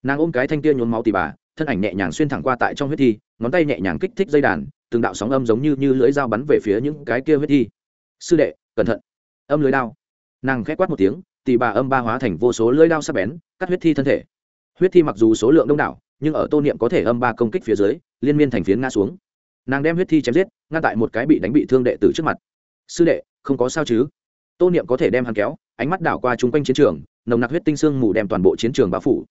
Nàng ôm cái thanh tia nhốn máu tì bà, thân ảnh nhẹ nhàng xuyên thẳng qua tại trong huyết thi, ngón tay nhẹ nhàng kích thích dây đàn, từng đạo sóng âm giống như như lưỡi dao bắn về phía những cái kia huyết thi sư đệ, cẩn thận. Âm lưới đao. Nàng khét quát một tiếng tì bà âm ba hóa thành vô số lưới đao sắc bén, cắt huyết thi thân thể. Huyết thi mặc dù số lượng đông đảo, nhưng ở tô niệm có thể âm ba công kích phía dưới, liên miên thành phiến ngã xuống. Nàng đem huyết thi chém giết, ngăn tại một cái bị đánh bị thương đệ tử trước mặt. Sư đệ, không có sao chứ? Tô niệm có thể đem hắn kéo, ánh mắt đảo qua chung quanh chiến trường, nồng nặc huyết tinh sương mù đem toàn bộ chiến trường bao phủ.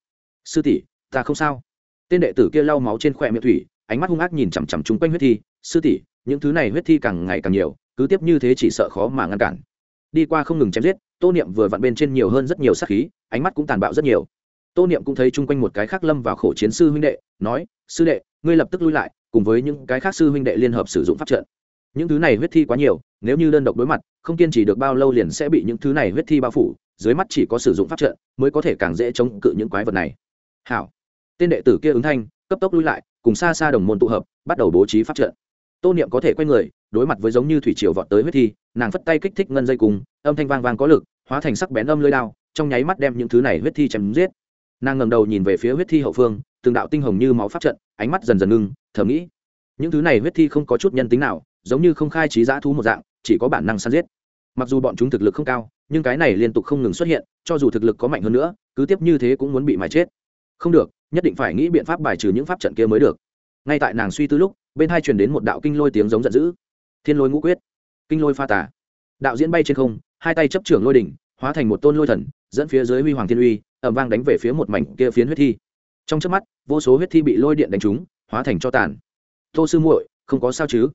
Sư tỷ, ta không sao. Tên đệ tử kia lau máu trên khỏe miệng thủy, ánh mắt hung ác nhìn chằm chằm chung quanh huyết thi. Sư tỷ, những thứ này huyết thi càng ngày càng nhiều cứ tiếp như thế chỉ sợ khó mà ngăn cản. Đi qua không ngừng chém giết, tô niệm vừa vặn bên trên nhiều hơn rất nhiều sát khí, ánh mắt cũng tàn bạo rất nhiều. Tô niệm cũng thấy chung quanh một cái khác lâm vào khổ chiến sư huynh đệ, nói, sư đệ, ngươi lập tức lui lại, cùng với những cái khác sư huynh đệ liên hợp sử dụng pháp trận. Những thứ này huyết thi quá nhiều, nếu như đơn độc đối mặt, không kiên trì được bao lâu liền sẽ bị những thứ này huyết thi bao phủ, dưới mắt chỉ có sử dụng pháp trận mới có thể càng dễ chống cự những quái vật này. Hảo. Tên đệ tử kia ứng thanh, cấp tốc lui lại, cùng xa xa đồng môn tụ hợp, bắt đầu bố trí pháp trận. Tô niệm có thể quay người đối mặt với giống như thủy triều vọt tới huyết thi, nàng phất tay kích thích ngân dây cùng, âm thanh vang vang có lực, hóa thành sắc bén âm lưỡi đao, trong nháy mắt đem những thứ này huyết thi chém giết. Nàng ngẩng đầu nhìn về phía huyết thi hậu phương, từng đạo tinh hồng như máu pháp trận, ánh mắt dần dần ngưng, thầm nghĩ, những thứ này huyết thi không có chút nhân tính nào, giống như không khai trí giã thú một dạng, chỉ có bản năng săn giết. Mặc dù bọn chúng thực lực không cao, nhưng cái này liên tục không ngừng xuất hiện, cho dù thực lực có mạnh hơn nữa, cứ tiếp như thế cũng muốn bị mài chết. Không được, nhất định phải nghĩ biện pháp bài trừ những pháp trận kia mới được. Ngay tại nàng suy tư lúc, bên hai truyền đến một đạo kinh lôi tiếng giống giận dữ thiên lôi ngũ quyết, kinh lôi pha tả đạo diễn bay trên không, hai tay chấp trưởng lôi đỉnh, hóa thành một tôn lôi thần, dẫn phía dưới huy hoàng thiên uy ẩm vang đánh về phía một mảnh kia phiến huyết thi. Trong trước mắt, vô số huyết thi bị lôi điện đánh trúng, hóa thành cho tàn. Tô sư muội, không có sao chứ?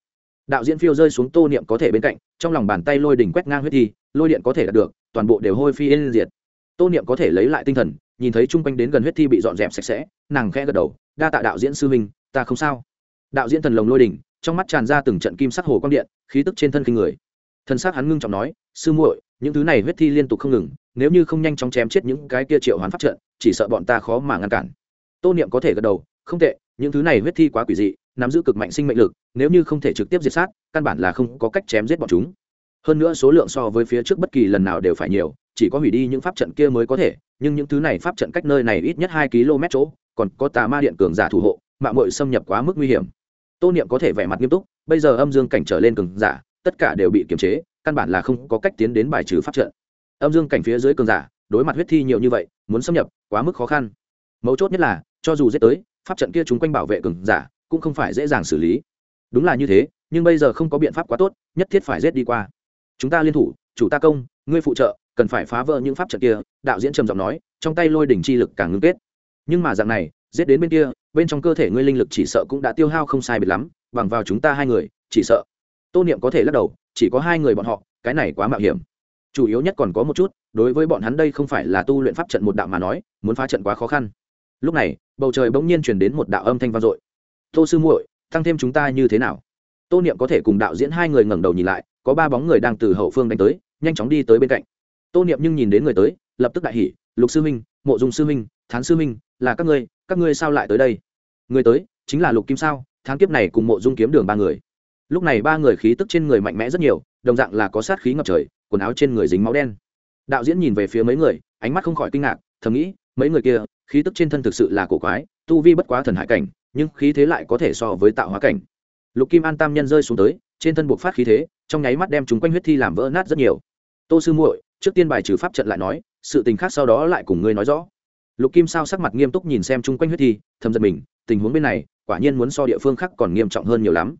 Đạo diễn phiêu rơi xuống tô niệm có thể bên cạnh, trong lòng bàn tay lôi đỉnh quét ngang huyết thi, lôi điện có thể đạt được, toàn bộ đều hôi phi yên diệt. Tô niệm có thể lấy lại tinh thần, nhìn thấy chung quanh đến gần huyết thi bị dọn dẹp sạch sẽ, nàng khẽ gật đầu, đa tạ đạo diễn sư huynh, ta không sao. Đạo diễn thần lồng lôi đỉnh trong mắt tràn ra từng trận kim sắc hồ quang điện, khí tức trên thân kinh người. Thân xác hắn ngưng trọng nói, sư muội, những thứ này huyết thi liên tục không ngừng, nếu như không nhanh chóng chém chết những cái kia triệu hoán pháp trận, chỉ sợ bọn ta khó mà ngăn cản. Tô niệm có thể gật đầu, không tệ, những thứ này huyết thi quá quỷ dị, nắm giữ cực mạnh sinh mệnh lực, nếu như không thể trực tiếp diệt sát, căn bản là không có cách chém giết bọn chúng. Hơn nữa số lượng so với phía trước bất kỳ lần nào đều phải nhiều, chỉ có hủy đi những pháp trận kia mới có thể, nhưng những thứ này pháp trận cách nơi này ít nhất hai km chỗ, còn có tà ma điện cường giả thủ hộ mạng mội xâm nhập quá mức nguy hiểm tô niệm có thể vẻ mặt nghiêm túc, bây giờ âm dương cảnh trở lên cường giả, tất cả đều bị kiềm chế, căn bản là không có cách tiến đến bài trừ pháp trận. Âm dương cảnh phía dưới cường giả, đối mặt huyết thi nhiều như vậy, muốn xâm nhập, quá mức khó khăn. Mấu chốt nhất là, cho dù giết tới, pháp trận kia chúng quanh bảo vệ cường giả, cũng không phải dễ dàng xử lý. Đúng là như thế, nhưng bây giờ không có biện pháp quá tốt, nhất thiết phải giết đi qua. Chúng ta liên thủ, chủ ta công, ngươi phụ trợ, cần phải phá vỡ những pháp trận kia, đạo diễn trầm giọng nói, trong tay lôi đỉnh chi lực càng ngưng kết. Nhưng mà dạng này, giết đến bên kia bên trong cơ thể ngươi linh lực chỉ sợ cũng đã tiêu hao không sai biệt lắm, bằng vào chúng ta hai người, chỉ sợ. Tô niệm có thể lắc đầu, chỉ có hai người bọn họ, cái này quá mạo hiểm. Chủ yếu nhất còn có một chút, đối với bọn hắn đây không phải là tu luyện pháp trận một đạo mà nói, muốn phá trận quá khó khăn. Lúc này, bầu trời bỗng nhiên chuyển đến một đạo âm thanh vang dội. Tô sư muội, tăng thêm chúng ta như thế nào? Tô niệm có thể cùng đạo diễn hai người ngẩng đầu nhìn lại, có ba bóng người đang từ hậu phương đánh tới, nhanh chóng đi tới bên cạnh. Tô niệm nhưng nhìn đến người tới, lập tức đại hỉ, lục sư minh mộ dung sư minh thán sư minh là các ngươi các ngươi sao lại tới đây? Người tới, chính là lục kim sao? Tháng kiếp này cùng mộ dung kiếm đường ba người. Lúc này ba người khí tức trên người mạnh mẽ rất nhiều, đồng dạng là có sát khí ngập trời, quần áo trên người dính máu đen. Đạo diễn nhìn về phía mấy người, ánh mắt không khỏi kinh ngạc, thầm nghĩ, mấy người kia, khí tức trên thân thực sự là cổ quái, tu vi bất quá thần hải cảnh, nhưng khí thế lại có thể so với tạo hóa cảnh. Lục kim an tam nhân rơi xuống tới, trên thân buộc phát khí thế, trong nháy mắt đem chúng quanh huyết thi làm vỡ nát rất nhiều. Tô sư muội, trước tiên bài trừ pháp trận lại nói, sự tình khác sau đó lại cùng ngươi nói rõ lục kim sao sắc mặt nghiêm túc nhìn xem chung quanh huyết thi, thầm giật mình, tình huống bên này, quả nhiên muốn so địa phương khác còn nghiêm trọng hơn nhiều lắm.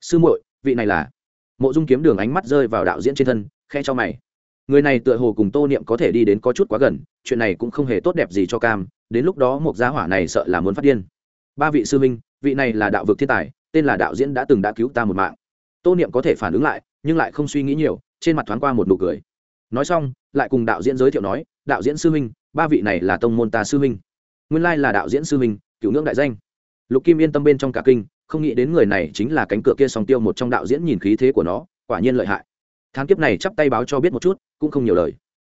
Sư muội, vị này là? Mộ dung kiếm đường ánh mắt rơi vào đạo diễn trên thân khe cho mày. Người này tựa hồ cùng tô niệm có thể đi đến có chút quá gần, chuyện này cũng không hề tốt đẹp gì cho cam, đến lúc đó một giá hỏa này sợ là muốn phát điên. Ba vị sư minh vị này là đạo vực thiên tài, tên là đạo diễn đã từng đã cứu ta một mạng. Tô niệm có thể phản ứng lại, nhưng lại không suy nghĩ nhiều, trên mặt thoáng qua một nụ cười. Nói xong, lại cùng đạo diễn giới thiệu nói đạo diễn sư minh ba vị này là tông môn ta sư minh nguyên lai là đạo diễn sư minh cựu ngưỡng đại danh. Lục kim yên tâm bên trong cả kinh, không nghĩ đến người này chính là cánh cửa kia song tiêu một trong đạo diễn nhìn khí thế của nó, quả nhiên lợi hại. Tháng kiếp này chắp tay báo cho biết một chút, cũng không nhiều lời.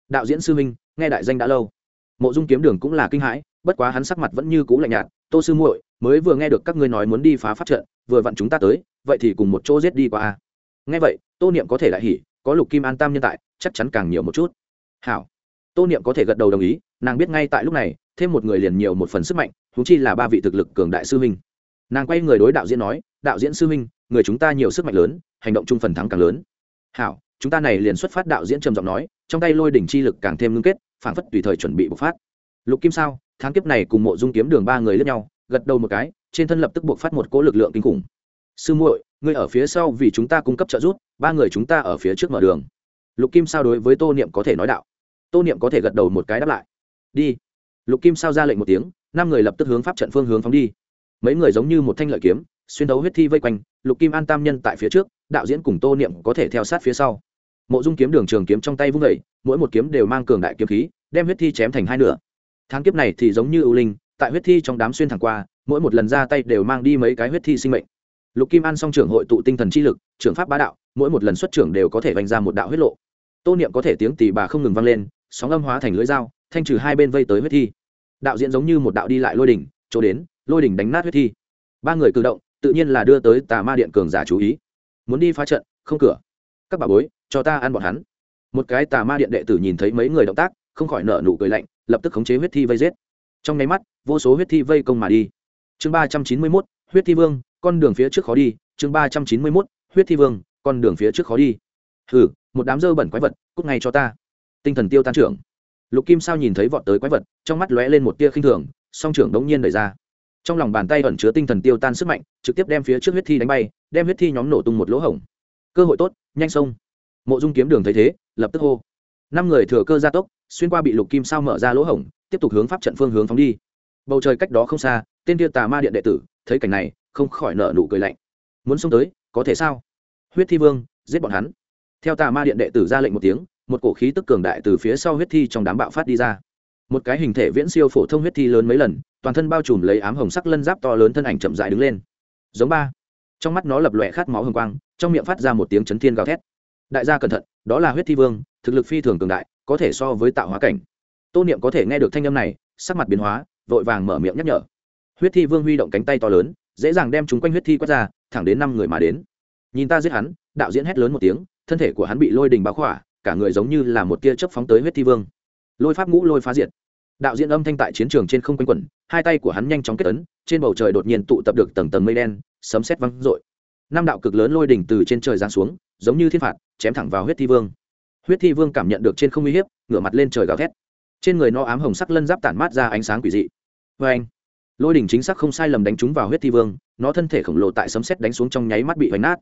Đạo diễn sư minh nghe đại danh đã lâu. Mộ dung kiếm đường cũng là kinh hãi, bất quá hắn sắc mặt vẫn như cũ lạnh nhạt, tô sư muội, mới vừa nghe được các ngươi nói muốn đi phá pháp trận, vừa vặn chúng ta tới, vậy thì cùng một chỗ giết đi qua a. Nghe vậy, tô niệm có thể lại hỉ, có lục kim an tam nhân tại, chắc chắn càng nhiều một chút. Hảo tô niệm có thể gật đầu đồng ý, nàng biết ngay tại lúc này, thêm một người liền nhiều một phần sức mạnh thú chi là ba vị thực lực cường đại sư minh nàng quay người đối đạo diễn nói, đạo diễn sư minh người chúng ta nhiều sức mạnh lớn, hành động chung phần thắng càng lớn. Hảo, chúng ta này liền xuất phát, đạo diễn trầm giọng nói, trong tay lôi đỉnh chi lực càng thêm ngưng kết phản phất tùy thời chuẩn bị bộc phát. Lục kim sao, tháng kiếp này cùng mộ dung kiếm đường ba người lướt nhau, gật đầu một cái, trên thân lập tức buộc phát một cỗ lực lượng kinh khủng. Sư muội, ngươi ở phía sau vì chúng ta cung cấp trợ giúp, ba người chúng ta ở phía trước mở đường. Lục kim sao đối với tô niệm có thể nói đạo tô niệm có thể gật đầu một cái đáp lại. Đi. Lục kim sao ra lệnh một tiếng, năm người lập tức hướng pháp trận phương hướng phóng đi. Mấy người giống như một thanh lợi kiếm, xuyên đấu huyết thi vây quanh, lục kim an tam nhân tại phía trước, đạo diễn cùng tô niệm có thể theo sát phía sau. Mộ dung kiếm đường trường kiếm trong tay vung vẩy mỗi một kiếm đều mang cường đại kiếm khí, đem huyết thi chém thành hai nửa. Tháng kiếp này thì giống như ưu linh, tại huyết thi trong đám xuyên thẳng qua, mỗi một lần ra tay đều mang đi mấy cái huyết thi sinh mệnh. Lục kim an song trưởng hội tụ tinh thần chi lực, trưởng pháp bá đạo, mỗi một lần xuất trưởng đều có thể vành ra một đạo huyết lộ. Tô niệm có thể tiếng tì bà không ngừng vang lên sóng âm hóa thành lưỡi dao, thanh trừ hai bên vây tới huyết thi. Đạo diễn giống như một đạo đi lại lôi đỉnh, chỗ đến, lôi đỉnh đánh nát huyết thi. Ba người cử động, tự nhiên là đưa tới tà ma điện cường giả chú ý. Muốn đi phá trận, không cửa. Các bà bối, cho ta ăn bọn hắn. Một cái tà ma điện đệ tử nhìn thấy mấy người động tác, không khỏi nở nụ cười lạnh, lập tức khống chế huyết thi vây giết. Trong nháy mắt, vô số huyết thi vây công mà đi. Chương ba trăm chín mươi mốt, huyết thi vương, con đường phía trước khó đi. Chương ba trăm chín mươi mốt, huyết thi vương, con đường phía trước khó đi. Hừ, một đám dơ bẩn quái vật, cút ngay cho ta tinh thần tiêu tan trưởng. Lục kim sao nhìn thấy vọt tới quái vật, trong mắt lóe lên một tia khinh thường, song trưởng đống nhiên đẩy ra. Trong lòng bàn tay ẩn chứa tinh thần tiêu tan sức mạnh, trực tiếp đem phía trước huyết thi đánh bay, đem huyết thi nhóm nổ tung một lỗ hổng. Cơ hội tốt, nhanh sông mộ dung kiếm đường thấy thế, lập tức hô. Năm người thừa cơ gia tốc, xuyên qua bị lục kim sao mở ra lỗ hổng, tiếp tục hướng pháp trận phương hướng phóng đi. Bầu trời cách đó không xa, tên tiêu tà ma điện đệ tử, thấy cảnh này, không khỏi nở nụ cười lạnh. Muốn xông tới, có thể sao? Huyết thi vương, giết bọn hắn. Theo tà ma điện đệ tử ra lệnh một tiếng một cổ khí tức cường đại từ phía sau huyết thi trong đám bạo phát đi ra. Một cái hình thể viễn siêu phổ thông huyết thi lớn mấy lần, toàn thân bao trùm lấy ám hồng sắc lân giáp to lớn thân ảnh chậm dại đứng lên. Giống ba. Trong mắt nó lập lòe khát máu hồng quang, trong miệng phát ra một tiếng chấn thiên gào thét. Đại gia cẩn thận, đó là huyết thi vương, thực lực phi thường cường đại, có thể so với tạo hóa cảnh. Tô niệm có thể nghe được thanh âm này, sắc mặt biến hóa, vội vàng mở miệng nhắc nhở. Huyết thi vương huy động cánh tay to lớn, dễ dàng đem chúng quanh huyết thi quét ra, thẳng đến năm người mà đến. Nhìn ta giết hắn, đạo diễn hét lớn một tiếng, thân thể của hắn bị lôi đình báo khỏa cả người giống như là một tia chớp phóng tới huyết thi vương. Lôi pháp ngũ lôi phá diệt. Đạo diễn âm thanh tại chiến trường trên không quanh quẩn, hai tay của hắn nhanh chóng kết ấn, trên bầu trời đột nhiên tụ tập được tầng tầng mây đen, sấm sét văng rội năm đạo cực lớn lôi đỉnh từ trên trời giáng xuống, giống như thiên phạt, chém thẳng vào huyết thi vương. Huyết thi vương cảm nhận được trên không uy hiếp, ngửa mặt lên trời gào thét. Trên người nó ám hồng sắc lân giáp tản mát ra ánh sáng quỷ dị. Vê anh, lôi đỉnh chính xác không sai lầm đánh trúng vào huyết thi vương, nó thân thể khổng lồ tại sấm sét đánh xuống trong nháy mắt bị hoành nát.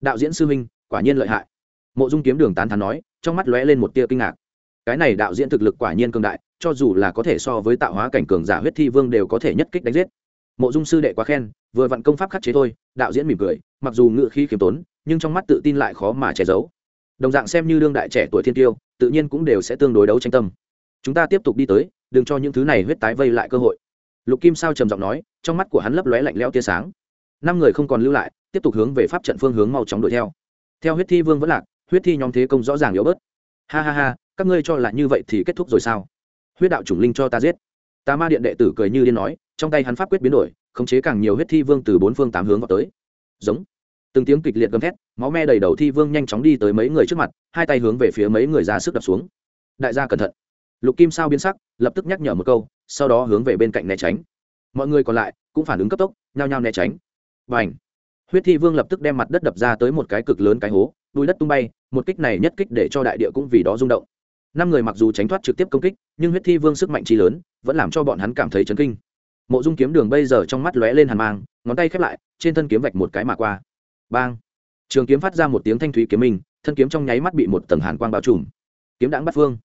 Đạo diễn sư huynh, quả nhiên lợi hại mộ dung kiếm đường tán thán nói, trong mắt lóe lên một tia kinh ngạc. Cái này đạo diễn thực lực quả nhiên cường đại, cho dù là có thể so với tạo hóa cảnh cường giả huyết thi vương đều có thể nhất kích đánh giết. Mộ dung sư đệ quá khen, vừa vặn công pháp khắc chế thôi, đạo diễn mỉm cười, mặc dù ngự khí khiêm tốn, nhưng trong mắt tự tin lại khó mà che giấu. Đồng dạng xem như đương đại trẻ tuổi thiên tiêu, tự nhiên cũng đều sẽ tương đối đấu tranh tâm. Chúng ta tiếp tục đi tới, đừng cho những thứ này huyết tái vây lại cơ hội. Lục kim sao trầm giọng nói, trong mắt của hắn lấp lóe lạnh lẽo tia sáng. Năm người không còn lưu lại, tiếp tục hướng về pháp trận phương hướng mau chóng đuổi theo. Theo huyết thi vương vẫn lạc huyết thi nhóm thế công rõ ràng yếu bớt. Ha ha ha, các ngươi cho là như vậy thì kết thúc rồi sao? Huyết đạo chủng linh cho ta giết. Tà ma điện đệ tử cười như điên nói, trong tay hắn pháp quyết biến đổi, khống chế càng nhiều huyết thi vương từ bốn phương tám hướng vào tới. Giống. Từng tiếng kịch liệt gầm thét, máu me đầy đầu thi vương nhanh chóng đi tới mấy người trước mặt, hai tay hướng về phía mấy người ra sức đập xuống. Đại gia cẩn thận. Lục kim sao biến sắc, lập tức nhắc nhở một câu, sau đó hướng về bên cạnh né tránh. Mọi người còn lại cũng phản ứng cấp tốc, nhao nhao né tránh. Và ảnh huyết thi vương lập tức đem mặt đất đập ra tới một cái cực lớn cái hố đuôi đất tung bay, một kích này nhất kích để cho đại địa cũng vì đó rung động. Năm người mặc dù tránh thoát trực tiếp công kích, nhưng huyết thi vương sức mạnh chi lớn, vẫn làm cho bọn hắn cảm thấy chấn kinh. Mộ dung kiếm đường bây giờ trong mắt lóe lên hàn mang, ngón tay khép lại, trên thân kiếm vạch một cái mà qua. Bang! Trường kiếm phát ra một tiếng thanh thúy kiếm minh, thân kiếm trong nháy mắt bị một tầng hàn quang bao trùm. Kiếm đãng bắt phương.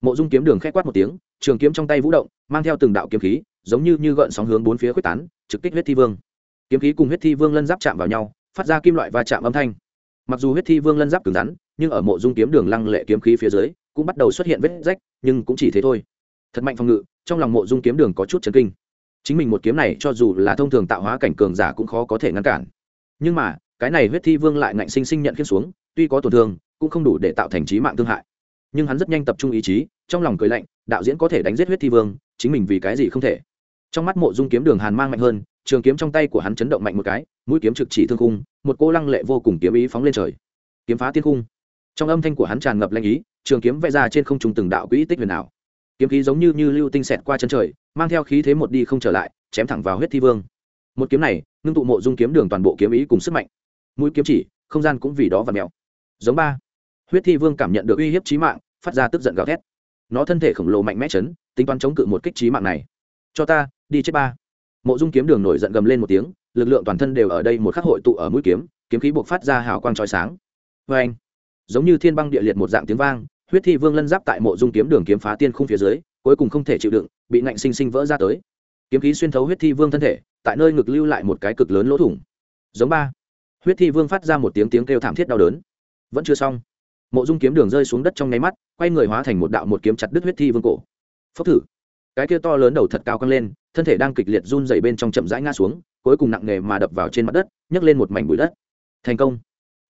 Mộ dung kiếm đường khẽ quát một tiếng, trường kiếm trong tay vũ động, mang theo từng đạo kiếm khí, giống như như gợn sóng hướng bốn phía quyết tán, trực kích huyết thi vương kiếm khí cùng huyết thi vương lân giáp chạm vào nhau, phát ra kim loại và chạm âm thanh. Mặc dù huyết thi vương lân giáp cứng rắn, nhưng ở mộ dung kiếm đường lăng lệ kiếm khí phía dưới, cũng bắt đầu xuất hiện vết rách, nhưng cũng chỉ thế thôi. Thật mạnh phòng ngự, trong lòng mộ dung kiếm đường có chút chấn kinh. Chính mình một kiếm này cho dù là thông thường tạo hóa cảnh cường giả cũng khó có thể ngăn cản. Nhưng mà, cái này huyết thi vương lại ngạnh sinh sinh nhận khiên xuống, tuy có tổn thương, cũng không đủ để tạo thành trí mạng thương hại. Nhưng hắn rất nhanh tập trung ý chí, trong lòng cười lạnh, đạo diễn có thể đánh giết huyết thi vương, chính mình vì cái gì không thể? Trong mắt mộ dung kiếm đường hàn mang mạnh hơn, trường kiếm trong tay của hắn chấn động mạnh một cái, mũi kiếm trực chỉ thương khung, một cô lăng lệ vô cùng kiếm ý phóng lên trời. Kiếm phá tiên khung. Trong âm thanh của hắn tràn ngập lanh ý, trường kiếm vẽ ra trên không trung từng đạo quỹ tích huyền ảo. Kiếm khí giống như như lưu tinh xẹt qua chân trời, mang theo khí thế một đi không trở lại, chém thẳng vào huyết thi vương. Một kiếm này, ngưng tụ mộ dung kiếm đường toàn bộ kiếm ý cùng sức mạnh. Mũi kiếm chỉ, không gian cũng vì đó và mèo. Giống ba. Huyết thi vương cảm nhận được uy hiếp trí mạng, phát ra tức giận gào thét. Nó thân thể khổng lồ mạnh mẽ chấn, tính toán chống cự một kích trí mạng này. Cho ta đi chết ba. Mộ dung kiếm đường nổi giận gầm lên một tiếng, lực lượng toàn thân đều ở đây một khắc hội tụ ở mũi kiếm kiếm khí buộc phát ra hào quang trói sáng. Vê anh giống như thiên băng địa liệt một dạng tiếng vang, huyết thi vương lân giáp tại mộ dung kiếm đường kiếm phá tiên khung phía dưới, cuối cùng không thể chịu đựng, bị ngạnh sinh sinh vỡ ra tới. Kiếm khí xuyên thấu huyết thi vương thân thể, tại nơi ngực lưu lại một cái cực lớn lỗ thủng. Giống ba. Huyết thi vương phát ra một tiếng tiếng kêu thảm thiết đau đớn. Vẫn chưa xong. Mộ dung kiếm đường rơi xuống đất trong nháy mắt, quay người hóa thành một đạo một kiếm chặt đứt huyết thi vương cổ. Phốc thử. Cái kia to lớn đầu thật cao căng lên thân thể đang kịch liệt run dày bên trong chậm rãi ngã xuống, cuối cùng nặng nề mà đập vào trên mặt đất, nhấc lên một mảnh bụi đất. Thành công.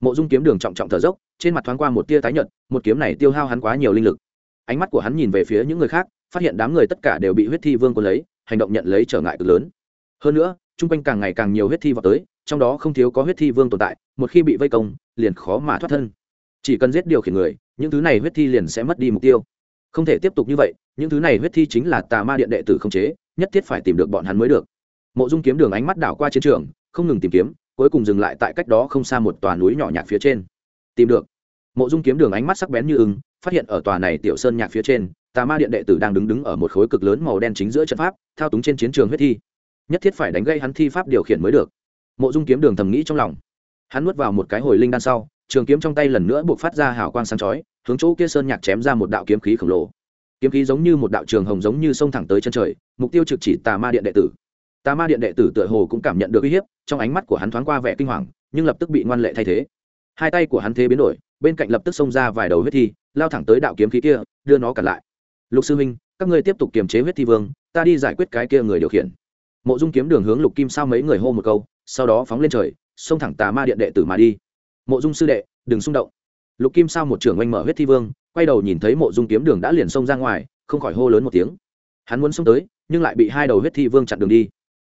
Mộ dung kiếm đường trọng trọng thở dốc, trên mặt thoáng qua một tia tái nhợt, một kiếm này tiêu hao hắn quá nhiều linh lực. Ánh mắt của hắn nhìn về phía những người khác, phát hiện đám người tất cả đều bị huyết thi vương quân lấy, hành động nhận lấy trở ngại cực lớn. Hơn nữa, chung quanh càng ngày càng nhiều huyết thi vào tới, trong đó không thiếu có huyết thi vương tồn tại, một khi bị vây công, liền khó mà thoát thân. Chỉ cần giết điều khiển người, những thứ này huyết thi liền sẽ mất đi mục tiêu không thể tiếp tục như vậy, những thứ này huyết thi chính là tà ma điện đệ tử không chế, nhất thiết phải tìm được bọn hắn mới được. Mộ dung kiếm đường ánh mắt đảo qua chiến trường, không ngừng tìm kiếm, cuối cùng dừng lại tại cách đó không xa một tòa núi nhỏ nhạc phía trên. Tìm được. Mộ dung kiếm đường ánh mắt sắc bén như ưng, phát hiện ở tòa này tiểu sơn nhạc phía trên, tà ma điện đệ tử đang đứng đứng ở một khối cực lớn màu đen chính giữa trận pháp, thao túng trên chiến trường huyết thi. Nhất thiết phải đánh gây hắn thi pháp điều khiển mới được. Mộ dung kiếm đường thầm nghĩ trong lòng. Hắn nuốt vào một cái hồi linh đan sau trường kiếm trong tay lần nữa buộc phát ra hào quang sáng chói, hướng chỗ kia sơn nhạc chém ra một đạo kiếm khí khổng lồ. Kiếm khí giống như một đạo trường hồng giống như sông thẳng tới chân trời, mục tiêu trực chỉ tà ma điện đệ tử. Tà ma điện đệ tử tựa hồ cũng cảm nhận được uy hiếp, trong ánh mắt của hắn thoáng qua vẻ kinh hoàng, nhưng lập tức bị ngoan lệ thay thế. Hai tay của hắn thế biến đổi, bên cạnh lập tức xông ra vài đầu huyết thi, lao thẳng tới đạo kiếm khí kia, đưa nó cản lại. Lục sư minh các ngươi tiếp tục kiềm chế huyết thi vương, ta đi giải quyết cái kia người điều khiển. Mộ dung kiếm đường hướng lục kim sao mấy người hô một câu, sau đó phóng lên trời, xông thẳng tà ma điện đệ tử mà đi mộ dung sư đệ, đừng xung động. Lục kim sao một trưởng oanh mở huyết thi vương, quay đầu nhìn thấy mộ dung kiếm đường đã liền xông ra ngoài, không khỏi hô lớn một tiếng. Hắn muốn xông tới, nhưng lại bị hai đầu huyết thi vương chặn đường đi.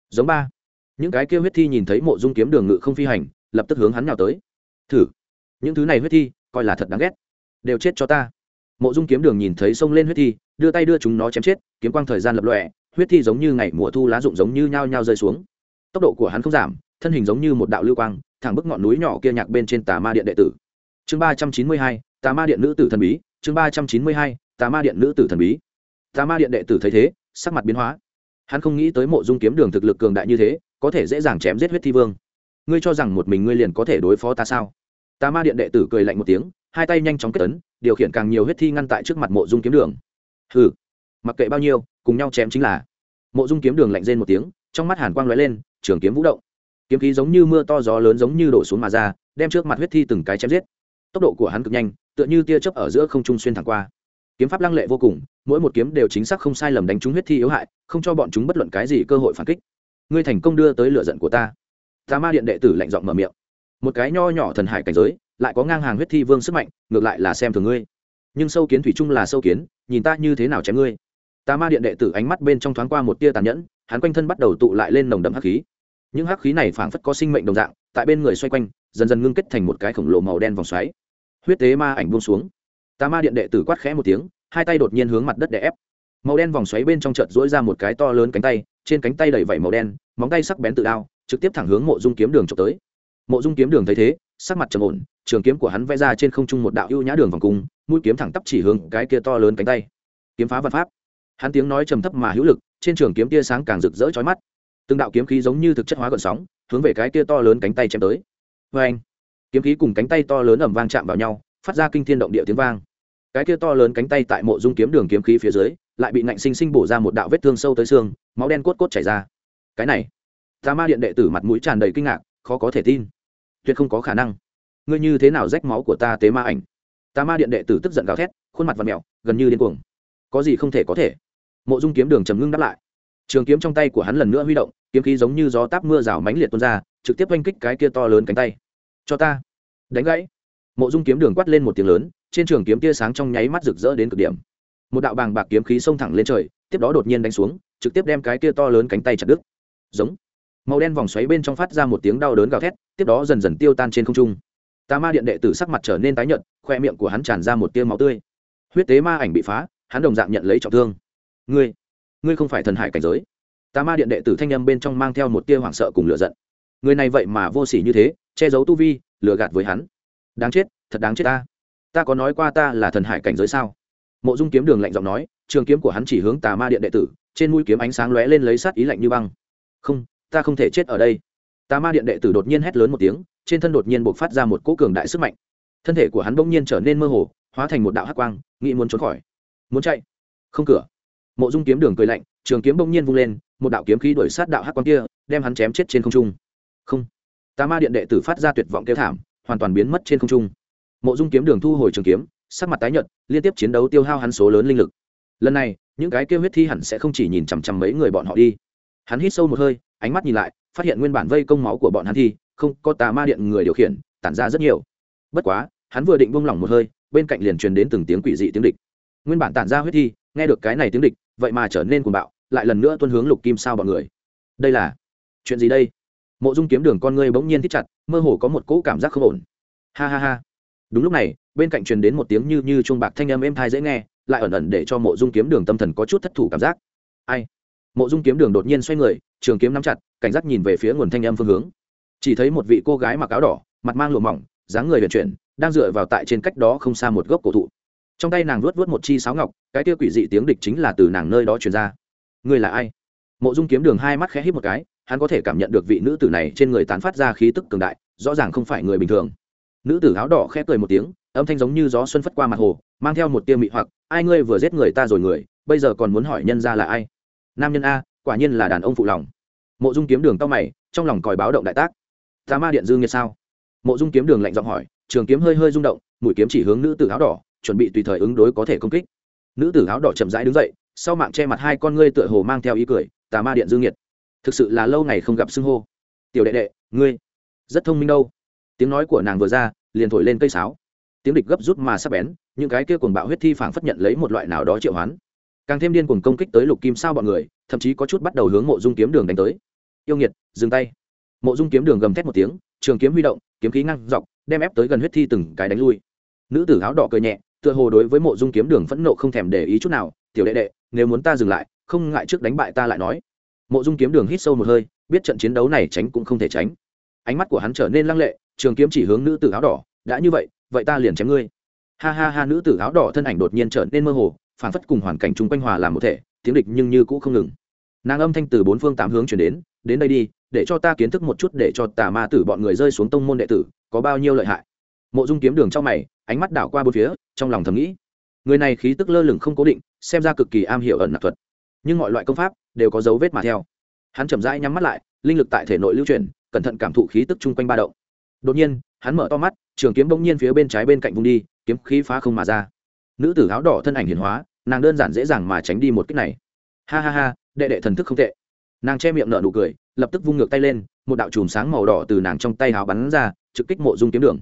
Giống ba. Những cái kia huyết thi nhìn thấy mộ dung kiếm đường ngự không phi hành, lập tức hướng hắn nhào tới. Thử. Những thứ này huyết thi, coi là thật đáng ghét. Đều chết cho ta. Mộ dung kiếm đường nhìn thấy xông lên huyết thi, đưa tay đưa chúng nó chém chết, kiếm quang thời gian lập lọe huyết thi giống như ngày mùa thu lá rụng giống như nhao nhao rơi xuống. Tốc độ của hắn không giảm thân hình giống như một đạo lưu quang, thẳng bức ngọn núi nhỏ kia nhạc bên trên tà ma điện đệ tử. Chương ba trăm chín mươi hai, tà ma điện nữ tử thần bí. Chương ba trăm chín mươi hai, tà ma điện nữ tử thần bí. Tà ma điện đệ tử thấy thế, sắc mặt biến hóa. Hắn không nghĩ tới mộ dung kiếm đường thực lực cường đại như thế, có thể dễ dàng chém giết huyết thi vương. Ngươi cho rằng một mình ngươi liền có thể đối phó ta sao? Tà ma điện đệ tử cười lạnh một tiếng, hai tay nhanh chóng kết tấn điều khiển càng nhiều huyết thi ngăn tại trước mặt mộ dung kiếm đường. Hừ, mặc kệ bao nhiêu, cùng nhau chém chính là. Mộ dung kiếm đường lạnh rên một tiếng, trong mắt hàn quang lóe lên, trường kiếm vũ động kiếm khí giống như mưa to gió lớn giống như đổ xuống mà ra, đem trước mặt huyết thi từng cái chém giết. Tốc độ của hắn cực nhanh, tựa như tia chớp ở giữa không trung xuyên thẳng qua. Kiếm pháp lăng lệ vô cùng, mỗi một kiếm đều chính xác không sai lầm đánh trúng huyết thi yếu hại, không cho bọn chúng bất luận cái gì cơ hội phản kích. Ngươi thành công đưa tới lửa giận của ta. Tà ma điện đệ tử lạnh giọng mở miệng. Một cái nho nhỏ thần hải cảnh giới, lại có ngang hàng huyết thi vương sức mạnh, ngược lại là xem thường ngươi. Nhưng sâu kiến thủy chung là sâu kiến, nhìn ta như thế nào chém ngươi? Tà ma điện đệ tử ánh mắt bên trong thoáng qua một tia tàn nhẫn, hắn quanh thân bắt đầu tụ lại lên nồng đậm hắc khí những hắc khí này phảng phất có sinh mệnh đồng dạng, tại bên người xoay quanh, dần dần ngưng kết thành một cái khổng lồ màu đen vòng xoáy. Huyết tế ma ảnh buông xuống. Tà ma điện đệ tử quát khẽ một tiếng, hai tay đột nhiên hướng mặt đất đè ép. Màu đen vòng xoáy bên trong chợt dỗi ra một cái to lớn cánh tay, trên cánh tay đầy vẩy màu đen, móng tay sắc bén tự đao, trực tiếp thẳng hướng mộ dung kiếm đường trộm tới. Mộ dung kiếm đường thấy thế, sắc mặt trầm ổn, trường kiếm của hắn vẽ ra trên không trung một đạo ưu nhã đường vòng cung, mũi kiếm thẳng tắp chỉ hướng cái kia to lớn cánh tay. Kiếm phá văn pháp. Hắn tiếng nói trầm thấp mà hữu lực, trên trường kiếm tia sáng càng rực rỡ chói mắt từng đạo kiếm khí giống như thực chất hóa gợn sóng, hướng về cái kia to lớn cánh tay chém tới. Vê anh, kiếm khí cùng cánh tay to lớn ẩm vang chạm vào nhau, phát ra kinh thiên động địa tiếng vang. Cái kia to lớn cánh tay tại mộ dung kiếm đường kiếm khí phía dưới, lại bị nạnh sinh sinh bổ ra một đạo vết thương sâu tới xương, máu đen cốt cốt chảy ra. Cái này, tà ma điện đệ tử mặt mũi tràn đầy kinh ngạc, khó có thể tin. Tuyệt không có khả năng. Ngươi như thế nào rách máu của ta tế ma ảnh? Tà ma điện đệ tử tức giận gào thét, khuôn mặt và mẹo gần như điên cuồng. Có gì không thể có thể? Mộ dung kiếm đường trầm ngưng đáp lại. Trường kiếm trong tay của hắn lần nữa huy động kiếm khí giống như gió táp mưa rào mánh liệt tuôn ra, trực tiếp oanh kích cái kia to lớn cánh tay. Cho ta! Đánh gãy. Mộ dung kiếm đường quát lên một tiếng lớn, trên trường kiếm tia sáng trong nháy mắt rực rỡ đến cực điểm. Một đạo bàng bạc kiếm khí xông thẳng lên trời, tiếp đó đột nhiên đánh xuống, trực tiếp đem cái kia to lớn cánh tay chặt đứt. Giống. Màu đen vòng xoáy bên trong phát ra một tiếng đau đớn gào thét, tiếp đó dần dần tiêu tan trên không trung. Tà ma điện đệ tử sắc mặt trở nên tái nhợt, khoe miệng của hắn tràn ra một tia máu tươi. Huyết tế ma ảnh bị phá, hắn đồng dạng nhận lấy trọng thương. Ngươi ngươi không phải thần hải cảnh giới tà ma điện đệ tử thanh âm bên trong mang theo một tia hoảng sợ cùng lựa giận. Người này vậy mà vô s ỉ như thế, che giấu tu vi, lừa gạt với hắn. Đáng chết, thật đáng chết ta. Ta có nói qua ta là thần hải cảnh giới sao? Mộ dung kiếm đường lạnh giọng nói, trường kiếm của hắn chỉ hướng tà ma điện đệ tử, trên mũi kiếm ánh sáng lóe lên lấy sát ý lạnh như băng. Không, ta không thể chết ở đây. Tà ma điện đệ tử đột nhiên hét lớn một tiếng, trên thân đột nhiên buộc phát ra một cỗ cường đại sức mạnh. Thân thể của hắn bỗng nhiên trở nên mơ hồ, hóa thành một đạo hắc quang, nghĩ muốn trốn khỏi. Muốn chạy? Không cửa. Mộ dung kiếm đường cười lạnh, trường kiếm bỗng nhiên vung lên một đạo kiếm khí đuổi sát đạo hắc quan kia, đem hắn chém chết trên không trung. Không. Tà ma điện đệ tử phát ra tuyệt vọng kêu thảm, hoàn toàn biến mất trên không trung. Mộ dung kiếm đường thu hồi trường kiếm, sắc mặt tái nhợt, liên tiếp chiến đấu tiêu hao hắn số lớn linh lực. Lần này, những cái kêu huyết thi hẳn sẽ không chỉ nhìn chằm chằm mấy người bọn họ đi. Hắn hít sâu một hơi, ánh mắt nhìn lại, phát hiện nguyên bản vây công máu của bọn hắn thi không, có tà ma điện người điều khiển, tản ra rất nhiều. Bất quá, hắn vừa định buông lỏng một hơi, bên cạnh liền truyền đến từng tiếng quỷ dị tiếng địch. Nguyên bản tản ra huyết thi, nghe được cái này tiếng địch, vậy mà trở nên cuồng bạo lại lần nữa tuân hướng lục kim sao bọn người. Đây là chuyện gì đây? Mộ dung kiếm đường con ngươi bỗng nhiên thích chặt, mơ hồ có một cỗ cảm giác không ổn. Ha ha ha. Đúng lúc này, bên cạnh truyền đến một tiếng như như chuông bạc thanh âm êm thai dễ nghe, lại ẩn ẩn để cho mộ dung kiếm đường tâm thần có chút thất thủ cảm giác. Ai? Mộ dung kiếm đường đột nhiên xoay người, trường kiếm nắm chặt, cảnh giác nhìn về phía nguồn thanh âm phương hướng. Chỉ thấy một vị cô gái mặc áo đỏ, mặt mang lụa mỏng, dáng người vận chuyển, đang dựa vào tại trên cách đó không xa một gốc cổ thụ. Trong tay nàng vuốt vuốt một chi sáo ngọc, cái tia quỷ dị tiếng địch chính là từ nàng nơi đó truyền ra. Ngươi là ai? Mộ dung kiếm đường hai mắt khẽ hít một cái, hắn có thể cảm nhận được vị nữ tử này trên người tán phát ra khí tức cường đại, rõ ràng không phải người bình thường. Nữ tử áo đỏ khẽ cười một tiếng, âm thanh giống như gió xuân phất qua mặt hồ, mang theo một tia mị hoặc, ai ngươi vừa giết người ta rồi người, bây giờ còn muốn hỏi nhân ra là ai? Nam nhân a, quả nhiên là đàn ông phụ lòng. Mộ dung kiếm đường tao mày, trong lòng còi báo động đại tác. Ta ma điện dương nghiệt sao? Mộ dung kiếm đường lạnh giọng hỏi, trường kiếm hơi hơi rung động, mũi kiếm chỉ hướng nữ tử áo đỏ, chuẩn bị tùy thời ứng đối có thể công kích. Nữ tử áo đỏ chậm rãi đứng dậy sau mạng che mặt hai con ngươi tựa hồ mang theo ý cười, tà ma điện dương nhiệt. Thực sự là lâu ngày không gặp xưng hô. Tiểu đệ đệ, ngươi, rất thông minh đâu. Tiếng nói của nàng vừa ra, liền thổi lên cây sáo. Tiếng địch gấp rút mà sắp bén, những cái kia cuồng bạo huyết thi phảng phất nhận lấy một loại nào đó triệu hoán. Càng thêm điên cuồng công kích tới lục kim sao bọn người, thậm chí có chút bắt đầu hướng mộ dung kiếm đường đánh tới. Yêu nghiệt, dừng tay. Mộ dung kiếm đường gầm thét một tiếng, trường kiếm huy động, kiếm khí ngăn dọc, đem ép tới gần huyết thi từng cái đánh lui. Nữ tử áo đỏ cười nhẹ, tựa hồ đối với mộ dung kiếm đường phẫn nộ không thèm để ý chút nào tiểu đệ đệ, nếu muốn ta dừng lại, không ngại trước đánh bại ta lại nói. Mộ dung kiếm đường hít sâu một hơi, biết trận chiến đấu này tránh cũng không thể tránh. Ánh mắt của hắn trở nên lăng lệ, trường kiếm chỉ hướng nữ tử áo đỏ, đã như vậy vậy ta liền chém ngươi. Ha ha ha, nữ tử áo đỏ thân ảnh đột nhiên trở nên mơ hồ, phản phất cùng hoàn cảnh chung quanh hòa làm một thể, tiếng địch nhưng như cũ không ngừng. Nàng âm thanh từ bốn phương tám hướng chuyển đến đến đây đi, để cho ta kiến thức một chút, để cho tà ma tử bọn người rơi xuống tông môn đệ tử, có bao nhiêu lợi hại? Mộ dung kiếm đường trong mày, ánh mắt đảo qua bốn phía, trong lòng thầm nghĩ. Người này khí tức lơ lửng không cố định xem ra cực kỳ am hiểu ẩn nạp thuật. Nhưng mọi loại công pháp đều có dấu vết mà theo. Hắn chậm rãi nhắm mắt lại, linh lực tại thể nội lưu chuyển, cẩn thận cảm thụ khí tức chung quanh ba động. Đột nhiên, hắn mở to mắt, trường kiếm bỗng nhiên phía bên trái bên cạnh vùng đi, kiếm khí phá không mà ra. Nữ tử áo đỏ thân ảnh hiển hóa, nàng đơn giản dễ dàng mà tránh đi một cách này. Ha ha ha, đệ đệ thần thức không tệ. Nàng che miệng nở nụ cười, lập tức vung ngược tay lên, một đạo chùm sáng màu đỏ từ nàng trong tay hào bắn ra, trực kích mộ dung kiếm đường.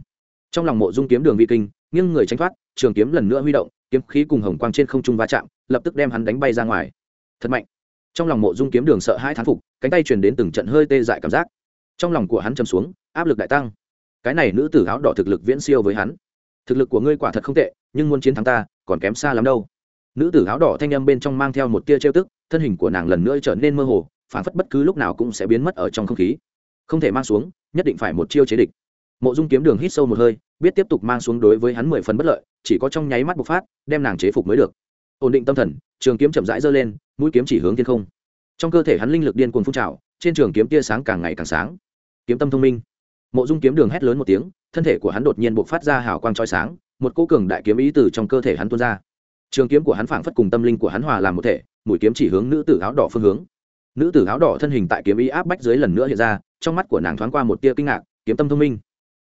Trong lòng mộ dung kiếm đường vi kinh, nghiêng người tránh thoát, trường kiếm lần nữa huy động kiếm khí cùng hồng quang trên không trung va chạm, lập tức đem hắn đánh bay ra ngoài. Thật mạnh. Trong lòng mộ dung kiếm đường sợ hai thán phục, cánh tay truyền đến từng trận hơi tê dại cảm giác. Trong lòng của hắn chầm xuống, áp lực đại tăng. Cái này nữ tử áo đỏ thực lực viễn siêu với hắn. Thực lực của ngươi quả thật không tệ, nhưng muốn chiến thắng ta, còn kém xa lắm đâu. Nữ tử áo đỏ thanh âm bên trong mang theo một tia trêu tức, thân hình của nàng lần nữa trở nên mơ hồ, phản phất bất cứ lúc nào cũng sẽ biến mất ở trong không khí. Không thể mang xuống, nhất định phải một chiêu chế địch mộ dung kiếm đường hít sâu một hơi, biết tiếp tục mang xuống đối với hắn mười phần bất lợi, chỉ có trong nháy mắt bộc phát, đem nàng chế phục mới được. Ổn định tâm thần, trường kiếm chậm rãi giơ lên, mũi kiếm chỉ hướng thiên không. Trong cơ thể hắn linh lực điên cuồng phun trào, trên trường kiếm tia sáng càng ngày càng sáng. Kiếm tâm thông minh. Mộ dung kiếm đường hét lớn một tiếng, thân thể của hắn đột nhiên bộc phát ra hào quang trói sáng, một cô cường đại kiếm ý từ trong cơ thể hắn tuôn ra. Trường kiếm của hắn phảng phất cùng tâm linh của hắn hòa làm một thể, mũi kiếm chỉ hướng nữ tử áo đỏ phương hướng. Nữ tử áo đỏ thân hình tại kiếm ý áp bách dưới lần nữa hiện ra, trong mắt của nàng thoáng qua một tia kinh ngạc, kiếm tâm thông minh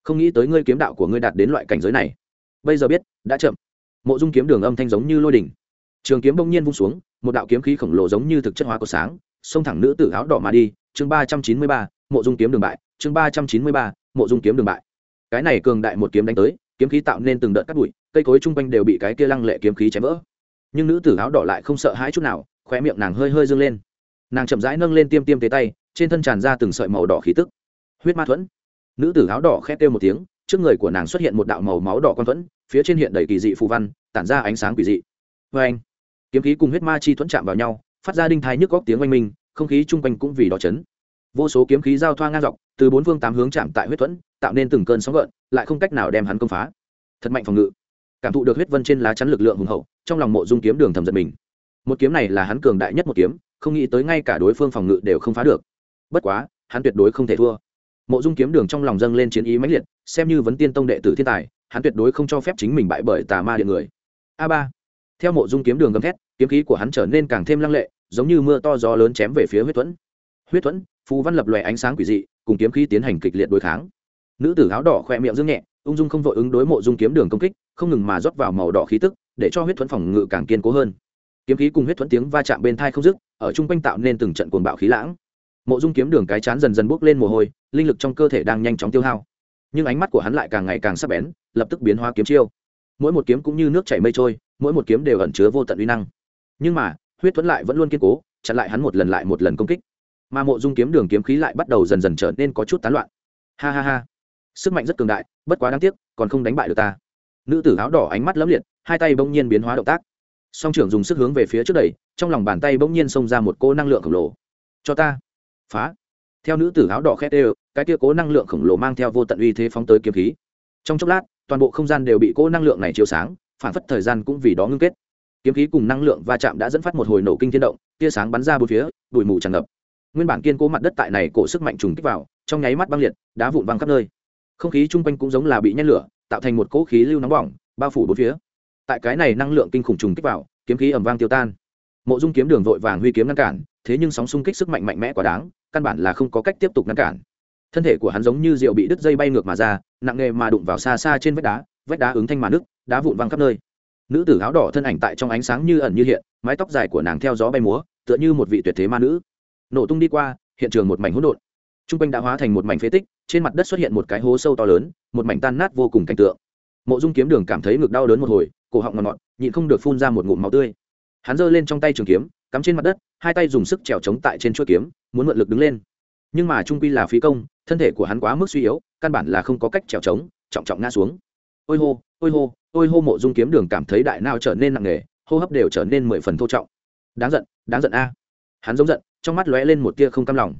không nghĩ tới ngươi kiếm đạo của ngươi đạt đến loại cảnh giới này. Bây giờ biết, đã chậm. Mộ dung kiếm đường âm thanh giống như lôi đỉnh. Trường kiếm bỗng nhiên vung xuống, một đạo kiếm khí khổng lồ giống như thực chất hóa của sáng, xông thẳng nữ tử áo đỏ mà đi. Chương ba trăm chín mươi ba, mộ dung kiếm đường bại. Chương ba trăm chín mươi ba, mộ dung kiếm đường bại. Cái này cường đại một kiếm đánh tới, kiếm khí tạo nên từng đợt cắt bụi, cây cối chung quanh đều bị cái kia lăng lệ kiếm khí chém vỡ. Nhưng nữ tử áo đỏ lại không sợ hãi chút nào, khóe miệng nàng hơi hơi dâng lên. Nàng chậm rãi nâng lên tiêm tiêm tế tay, trên thân tràn ra từng sợi màu đỏ khí tức. Huyết ma thuẫn nữ tử áo đỏ khét kêu một tiếng, trước người của nàng xuất hiện một đạo màu máu đỏ con thuẫn, phía trên hiện đầy kỳ dị phù văn, tản ra ánh sáng kỳ dị. Vê anh, kiếm khí cùng huyết ma chi thuẫn chạm vào nhau, phát ra đinh thái nhức góc tiếng oanh minh, không khí chung quanh cũng vì đó chấn. Vô số kiếm khí giao thoa ngang dọc, từ bốn phương tám hướng chạm tại huyết thuẫn, tạo nên từng cơn sóng gợn, lại không cách nào đem hắn công phá. Thật mạnh phòng ngự. Cảm thụ được huyết vân trên lá chắn lực lượng hùng hậu, trong lòng mộ dung kiếm đường thầm giật mình. Một kiếm này là hắn cường đại nhất một kiếm, không nghĩ tới ngay cả đối phương phòng ngự đều không phá được. Bất quá, hắn tuyệt đối không thể thua mộ dung kiếm đường trong lòng dâng lên chiến ý mãnh liệt, xem như vấn tiên tông đệ tử thiên tài, hắn tuyệt đối không cho phép chính mình bại bởi tà ma điện người. A ba. Theo mộ dung kiếm đường gầm thét, kiếm khí của hắn trở nên càng thêm lăng lệ, giống như mưa to gió lớn chém về phía huyết thuẫn. Huyết thuẫn, phù văn lập lòe ánh sáng quỷ dị, cùng kiếm khí tiến hành kịch liệt đối kháng. Nữ tử áo đỏ khỏe miệng dương nhẹ, ung dung không vội ứng đối mộ dung kiếm đường công kích, không ngừng mà rót vào màu đỏ khí tức, để cho huyết thuẫn phòng ngự càng kiên cố hơn. Kiếm khí cùng huyết thuẫn tiếng va chạm bên thai không dứt, ở chung quanh tạo nên từng trận cuồng bạo khí lãng mộ dung kiếm đường cái chán dần dần bốc lên mồ hôi, linh lực trong cơ thể đang nhanh chóng tiêu hao. Nhưng ánh mắt của hắn lại càng ngày càng sắc bén, lập tức biến hóa kiếm chiêu. Mỗi một kiếm cũng như nước chảy mây trôi, mỗi một kiếm đều ẩn chứa vô tận uy năng. Nhưng mà, huyết thuẫn lại vẫn luôn kiên cố, chặn lại hắn một lần lại một lần công kích. Mà mộ dung kiếm đường kiếm khí lại bắt đầu dần dần trở nên có chút tán loạn. Ha ha ha. Sức mạnh rất cường đại, bất quá đáng tiếc, còn không đánh bại được ta. Nữ tử áo đỏ ánh mắt lấm liệt, hai tay bỗng nhiên biến hóa động tác. Song trưởng dùng sức hướng về phía trước đẩy, trong lòng bàn tay bỗng nhiên xông ra một cô năng lượng khổng lồ. Cho ta phá. Theo nữ tử áo đỏ khét đều, cái kia cố năng lượng khổng lồ mang theo vô tận uy thế phóng tới kiếm khí. Trong chốc lát, toàn bộ không gian đều bị cố năng lượng này chiếu sáng, phản phất thời gian cũng vì đó ngưng kết. Kiếm khí cùng năng lượng va chạm đã dẫn phát một hồi nổ kinh thiên động, tia sáng bắn ra bốn phía, bụi mù tràn ngập. Nguyên bản kiên cố mặt đất tại này cổ sức mạnh trùng kích vào, trong nháy mắt băng liệt, đá vụn văng khắp nơi. Không khí chung quanh cũng giống là bị nhét lửa, tạo thành một cỗ khí lưu nóng bỏng, bao phủ bốn phía. Tại cái này năng lượng kinh khủng trùng kích vào, kiếm khí ẩm vang tiêu tan. Mộ dung kiếm đường vội vàng huy kiếm ngăn cản, thế nhưng sóng xung kích sức mạnh mạnh mẽ quá đáng căn bản là không có cách tiếp tục ngăn cản. Thân thể của hắn giống như rượu bị đứt dây bay ngược mà ra, nặng nghề mà đụng vào xa xa trên vách đá vách đá ứng thanh mà nước đá vụn văng khắp nơi. Nữ tử áo đỏ thân ảnh tại trong ánh sáng như ẩn như hiện, mái tóc dài của nàng theo gió bay múa, tựa như một vị tuyệt thế ma nữ. Nổ tung đi qua, hiện trường một mảnh hỗn độn. T r u n g quanh đã hóa thành một mảnh phế tích, trên mặt đất xuất hiện một cái hố sâu to lớn, một mảnh tan nát vô cùng cảnh tượng. Mộ dung kiếm đường cảm thấy ngực đau đớn một hồi, cổ họng ngọt ngọt, nhịn không được phun ra một ngụm máu tươi. Hắn giơ lên trong tay trường kiếm cắm trên mặt đất, hai tay dùng sức trèo trống tại trên chuỗi kiếm, muốn mượn lực đứng lên. Nhưng mà trung quy là phí công, thân thể của hắn quá mức suy yếu, căn bản là không có cách trèo trống trọng trọng ngã xuống. Ôi hô ôi hô ôi hô mộ dung kiếm đường cảm thấy đại nao trở nên nặng nề, hô hấp đều trở nên mười phần thô trọng. Đáng giận đáng giận a. Hắn giống giận, trong mắt lóe lên một tia không cam lòng.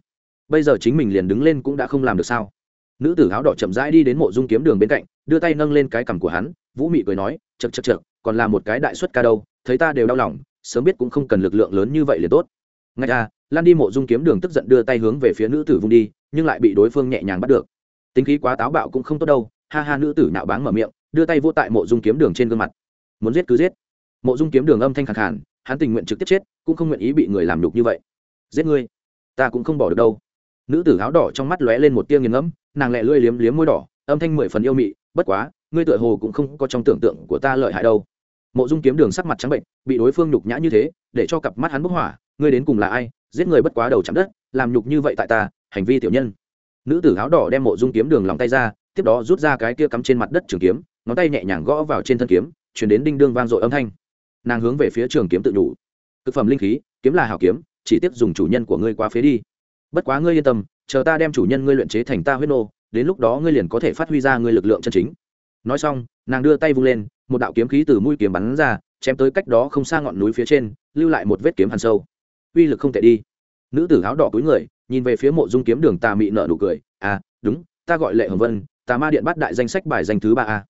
Bây giờ chính mình liền đứng lên cũng đã không làm được sao? Nữ tử áo đỏ chậm rãi đi đến mộ dung kiếm đường bên cạnh, đưa tay nâng lên cái cằm của hắn, vũ mị cười nói chật chật chật còn là một cái đại xuất ca đâu, thấy ta đều đau lòng sớm biết cũng không cần lực lượng lớn như vậy liền tốt. Ngay ra lan đi mộ dung kiếm đường tức giận đưa tay hướng về phía nữ tử vung đi nhưng lại bị đối phương nhẹ nhàng bắt được. Tính khí quá táo bạo cũng không tốt đâu ha ha nữ tử nạo báng mở miệng đưa tay vô tại mộ dung kiếm đường trên gương mặt. Muốn giết cứ giết. Mộ dung kiếm đường âm thanh khẳng khàn, hắn tình nguyện trực tiếp chết cũng không nguyện ý bị người làm đục như vậy. Giết ngươi. Ta cũng không bỏ được đâu. Nữ tử áo đỏ trong mắt lóe lên một tia nghiền ngẫm nàng lẹ lưỡi liếm liếm môi đỏ âm thanh mười phần yêu mị bất quá ngươi tựa hồ cũng không có trong tưởng tượng của ta lợi hại đâu mộ dung kiếm đường sắc mặt trắng bệnh, bị đối phương nhục nhã như thế, để cho cặp mắt hắn bốc hỏa, ngươi đến cùng là ai, giết người bất quá đầu chạm đất, làm nhục như vậy tại ta, hành vi tiểu nhân. Nữ tử áo đỏ đem mộ dung kiếm đường lòng tay ra, tiếp đó rút ra cái kia cắm trên mặt đất trường kiếm, ngón tay nhẹ nhàng gõ vào trên thân kiếm chuyển đến đinh đương vang dội âm thanh. Nàng hướng về phía trường kiếm tự đủ thực phẩm linh khí, kiếm là hảo kiếm, chỉ tiếp dùng chủ nhân của ngươi qua phế đi. Bất quá ngươi yên tâm, chờ ta đem chủ nhân ngươi luyện chế thành ta huyết nô, đến lúc đó ngươi liền có thể phát huy ra ngươi lực lượng chân chính. Nói xong, nàng đưa tay vung lên một đạo kiếm khí từ mũi kiếm bắn ra, chém tới cách đó không xa ngọn núi phía trên, lưu lại một vết kiếm hằn sâu. Uy lực không tệ đi. Nữ tử áo đỏ cúi người, nhìn về phía mộ dung kiếm đường tà mị nợ nụ cười à đúng, ta gọi lệ hồng vân, tà ma điện bắt đại danh sách bài danh thứ ba a.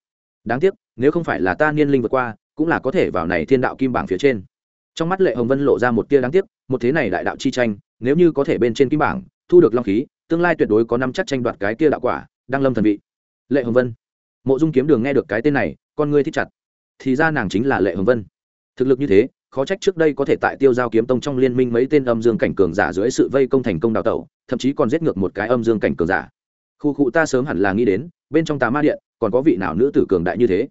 Đáng tiếc, nếu không phải là ta niên linh vượt qua, cũng là có thể vào này thiên đạo kim bảng phía trên. Trong mắt lệ hồng vân lộ ra một tia đáng tiếc, một thế này đại đạo chi tranh, nếu như có thể bên trên kim bảng, thu được long khí, tương lai tuyệt đối có năm chắc tranh đoạt cái tia đạo quả đang lâm thần vị. Lệ hồng vân mộ dung kiếm đường nghe được cái tên này, con ngươi thích chặt. Thì ra nàng chính là lệ hồng vân. Thực lực như thế, khó trách trước đây có thể tại tiêu giao kiếm tông trong liên minh mấy tên âm dương cảnh cường giả dưới sự vây công thành công đào tẩu, thậm chí còn giết ngược một cái âm dương cảnh cường giả. Khu cụ ta sớm hẳn là nghĩ đến, bên trong tà ma điện, còn có vị nào nữ tử cường đại như thế?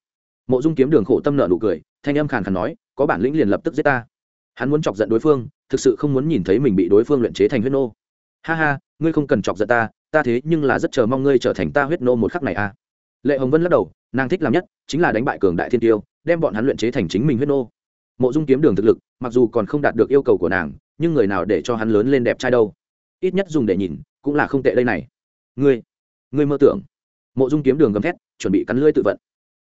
Mộ dung kiếm đường khổ tâm nợ nụ cười, thanh âm khàn khàn nói, có bản lĩnh liền lập tức giết ta. Hắn muốn chọc giận đối phương, thực sự không muốn nhìn thấy mình bị đối phương luyện chế thành huyết nô. Ha ha, ngươi không cần chọc giận ta ta thế nhưng là rất chờ mong ngươi trở thành ta huyết nô một khắc này à lệ hồng vân lắc đầu, nàng thích làm nhất chính là đánh bại cường đại thiên tiêu, đem bọn hắn luyện chế thành chính mình huyết nô. Mộ dung kiếm đường thực lực, mặc dù còn không đạt được yêu cầu của nàng, nhưng người nào để cho hắn lớn lên đẹp trai đâu. Ít nhất dùng để nhìn, cũng là không tệ đây này. Ngươi ngươi mơ tưởng. Mộ dung kiếm đường gầm thét, chuẩn bị cắn lưỡi tự vận.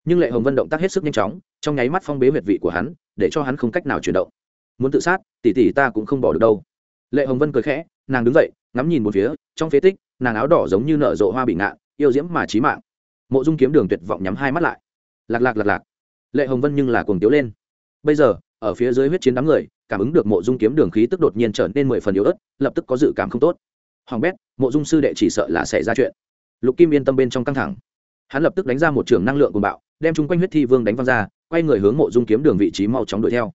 Nhưng lệ hồng vân động tác hết sức nhanh chóng, trong nháy mắt phong bế huyệt vị của hắn, để cho hắn không cách nào chuyển động. Muốn tự sát tỉ tỉ ta cũng không bỏ được đâu. Lệ hồng vân cười khẽ, nàng đứng dậy, ngắm nhìn một phía, trong phế tích, nàng áo đỏ giống như nở rộ hoa bị ngạn, yêu diễm mà trí mạng mộ dung kiếm đường tuyệt vọng nhắm hai mắt lại. Lạc lạc lạc lạc. Lệ hồng vân nhưng là cuồng tiếu lên. Bây giờ, ở phía dưới huyết chiến đám người, cảm ứng được mộ dung kiếm đường khí tức đột nhiên trở nên mười phần yếu ớt, lập tức có dự cảm không tốt. Hoàng bét, mộ dung sư đệ chỉ sợ là xảy ra chuyện. Lục kim yên tâm bên trong căng thẳng. Hắn lập tức đánh ra một trường năng lượng cùng bạo, đem chung quanh huyết thi vương đánh văng ra, quay người hướng mộ dung kiếm đường vị trí mau chóng đuổi theo.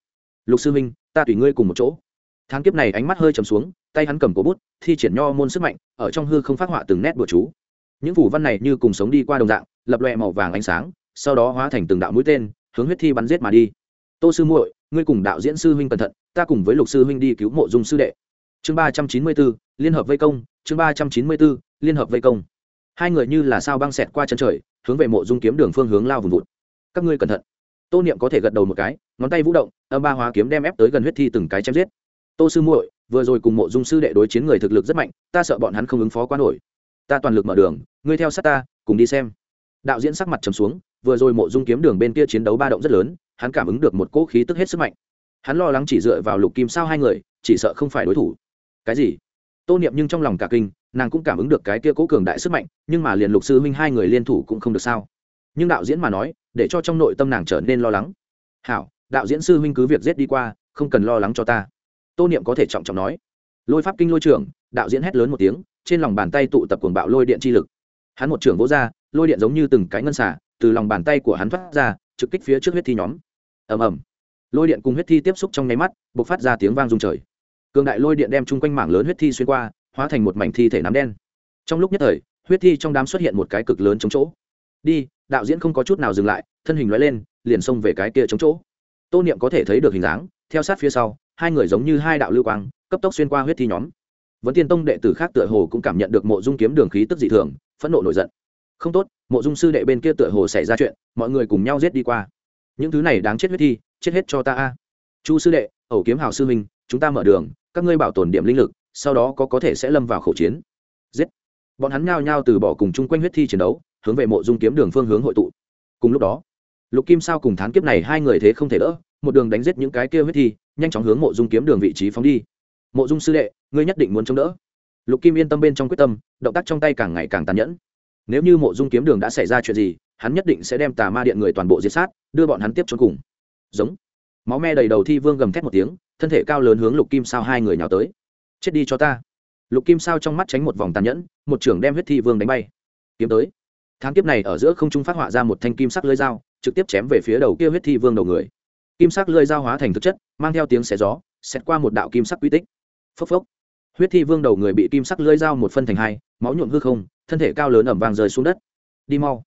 Lục sư minh ta tùy ngươi cùng một chỗ. Tháng kiếp này ánh mắt hơi chầm xuống, tay hắn cầm cổ bút, thi triển nho môn sức mạnh, ở trong hư không phát họa từng nét bừa chú những phủ văn này như cùng sống đi qua đồng dạng, lập loẹ màu vàng ánh sáng, sau đó hóa thành từng đạo mũi tên, hướng huyết thi bắn giết mà đi. Tô sư muội, ngươi cùng đạo diễn sư huynh cẩn thận, ta cùng với lục sư huynh đi cứu mộ dung sư đệ. Chương ba trăm chín mươi bốn, liên hợp vây công, chương ba trăm chín mươi bốn, liên hợp vây công. Hai người như là sao băng xẹt qua chân trời, hướng về mộ dung kiếm đường phương hướng lao vùng vụt. Các ngươi cẩn thận. Tô niệm có thể gật đầu một cái, ngón tay vũ động, âm ba hóa kiếm đem ép tới gần huyết thi từng cái chém giết. Tô sư muội, vừa rồi cùng mộ dung sư đệ đối chiến người thực lực rất mạnh, ta sợ bọn hắn không ứng phó quá nổi ta toàn lực mở đường, ngươi theo sát ta, cùng đi xem. Đạo diễn sắc mặt trầm xuống, vừa rồi mộ dung kiếm đường bên kia chiến đấu ba động rất lớn, hắn cảm ứng được một cỗ khí tức hết sức mạnh. Hắn lo lắng chỉ dựa vào lục kim sao hai người, chỉ sợ không phải đối thủ. Cái gì? Tô niệm nhưng trong lòng cả kinh, nàng cũng cảm ứng được cái kia cố cường đại sức mạnh, nhưng mà liền lục sư huynh hai người liên thủ cũng không được sao. Nhưng đạo diễn mà nói, để cho trong nội tâm nàng trở nên lo lắng. Hảo, đạo diễn sư huynh cứ việc giết đi qua, không cần lo lắng cho ta. Tô niệm có thể trọng trọng nói. Lôi pháp kinh lôi trưởng, đạo diễn hét lớn một tiếng trên lòng bàn tay tụ tập cuồng bạo lôi điện chi lực. Hắn một trưởng vỗ ra, lôi điện giống như từng cái ngân xả từ lòng bàn tay của hắn thoát ra, trực kích phía trước huyết thi nhóm. Ầm ầm. Lôi điện cùng huyết thi tiếp xúc trong nháy mắt b ộ c phát ra tiếng vang rung trời. Cường đại lôi điện đem chung quanh mảng lớn huyết thi xuyên qua, hóa thành một mảnh thi thể nám đen. Trong lúc nhất thời, huyết thi trong đám xuất hiện một cái cực lớn chống chỗ. Đi, đạo diễn không có chút nào dừng lại, thân hình loại lên, liền xông về cái kia chống chỗ. Tô niệm có thể thấy được hình dáng, theo sát phía sau, hai người giống như hai đạo lưu quang, cấp tốc xuyên qua huyết thi nhóm vẫn tiên tông đệ tử khác tựa hồ cũng cảm nhận được mộ dung kiếm đường khí tức dị thường, phẫn nộ nổi giận. Không tốt, mộ dung sư đệ bên kia tựa hồ xảy ra chuyện, mọi người cùng nhau giết đi qua. Những thứ này đáng chết huyết thi, chết hết cho ta a. Chu sư đệ, ẩu kiếm hào sư minh chúng ta mở đường, các ngươi bảo tồn điểm linh lực, sau đó có có thể sẽ lâm vào khẩu chiến. Giết. Bọn hắn nhao nhao từ bỏ cùng chung quanh huyết thi chiến đấu, hướng về mộ dung kiếm đường phương hướng hội tụ. Cùng lúc đó, lục kim sao cùng thán kiếp này hai người thế không thể đỡ, một đường đánh giết những cái kia huyết thi, nhanh chóng hướng mộ dung kiếm đường vị trí phóng đi mộ dung sư đệ, ngươi nhất định muốn chống đỡ. Lục kim yên tâm bên trong quyết tâm, động tác trong tay càng ngày càng tàn nhẫn. Nếu như mộ dung kiếm đường đã xảy ra chuyện gì, hắn nhất định sẽ đem tà ma điện người toàn bộ diệt sát, đưa bọn hắn tiếp cho cùng. Giống. Máu me đầy đầu thi vương gầm thét một tiếng, thân thể cao lớn hướng lục kim sao hai người nhào tới. Chết đi cho ta. Lục kim sao trong mắt tránh một vòng tàn nhẫn, một trưởng đem huyết thi vương đánh bay. Kiếm tới. Tháng kiếp này ở giữa không trung phát họa ra một thanh kim sắc lưỡi dao, trực tiếp chém về phía đầu kia huyết thi vương đầu người. Kim sắc lưỡi dao hóa thành thực chất, mang theo tiếng xé gió xét qua một đạo kim sắc quy tích phốc phốc. Huyết thi vương đầu người bị kim sắc lưỡi dao một phân thành hai, máu nhuộm hư không, thân thể cao lớn ẩm vàng rơi xuống đất. Đi mau.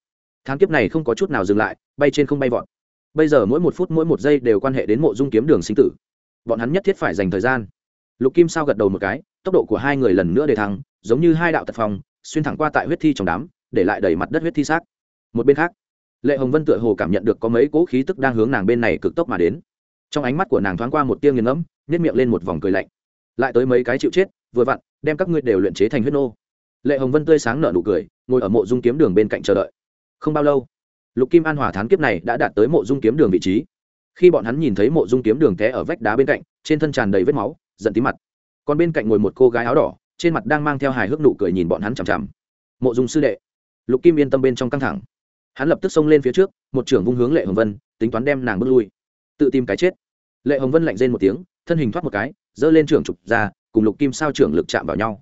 Tháng kiếp này không có chút nào dừng lại, bay trên không bay vọt. Bây giờ mỗi một phút mỗi một giây đều quan hệ đến mộ dung kiếm đường sinh tử. Bọn hắn nhất thiết phải dành thời gian. Lục kim sao gật đầu một cái, tốc độ của hai người lần nữa để thăng, giống như hai đạo tật phòng xuyên thẳng qua tại huyết thi trong đám, để lại đầy mặt đất huyết thi xác. Một bên khác, lệ hồng vân tựa hồ cảm nhận được có mấy cỗ khí tức đang hướng nàng bên này cực tốc mà đến. Trong ánh mắt của nàng thoáng qua một tia nghiền ngẫm nhét miệng lên một vòng cười lạnh lại tới mấy cái chịu chết, vừa vặn, đem các ngươi đều luyện chế thành huyết nô. Lệ hồng vân tươi sáng nở nụ cười, ngồi ở mộ dung kiếm đường bên cạnh chờ đợi. Không bao lâu, lục kim an hòa thán kiếp này đã đạt tới mộ dung kiếm đường vị trí. Khi bọn hắn nhìn thấy mộ dung kiếm đường té ở vách đá bên cạnh, trên thân tràn đầy vết máu, giận tí mặt. Còn bên cạnh ngồi một cô gái áo đỏ, trên mặt đang mang theo hài hước nụ cười nhìn bọn hắn chằm chằm. Mộ dung sư đệ. Lục kim yên tâm bên trong căng thẳng. Hắn lập tức xông lên phía trước, một trưởng vung hướng lệ hồng vân, tính toán đem nàng bước lui. Tự tìm cái chết. Lệ hồng vân lạnh rên một tiếng, thân hình thoát một cái giơ lên trưởng trục ra, cùng lục kim sao trưởng lực chạm vào nhau.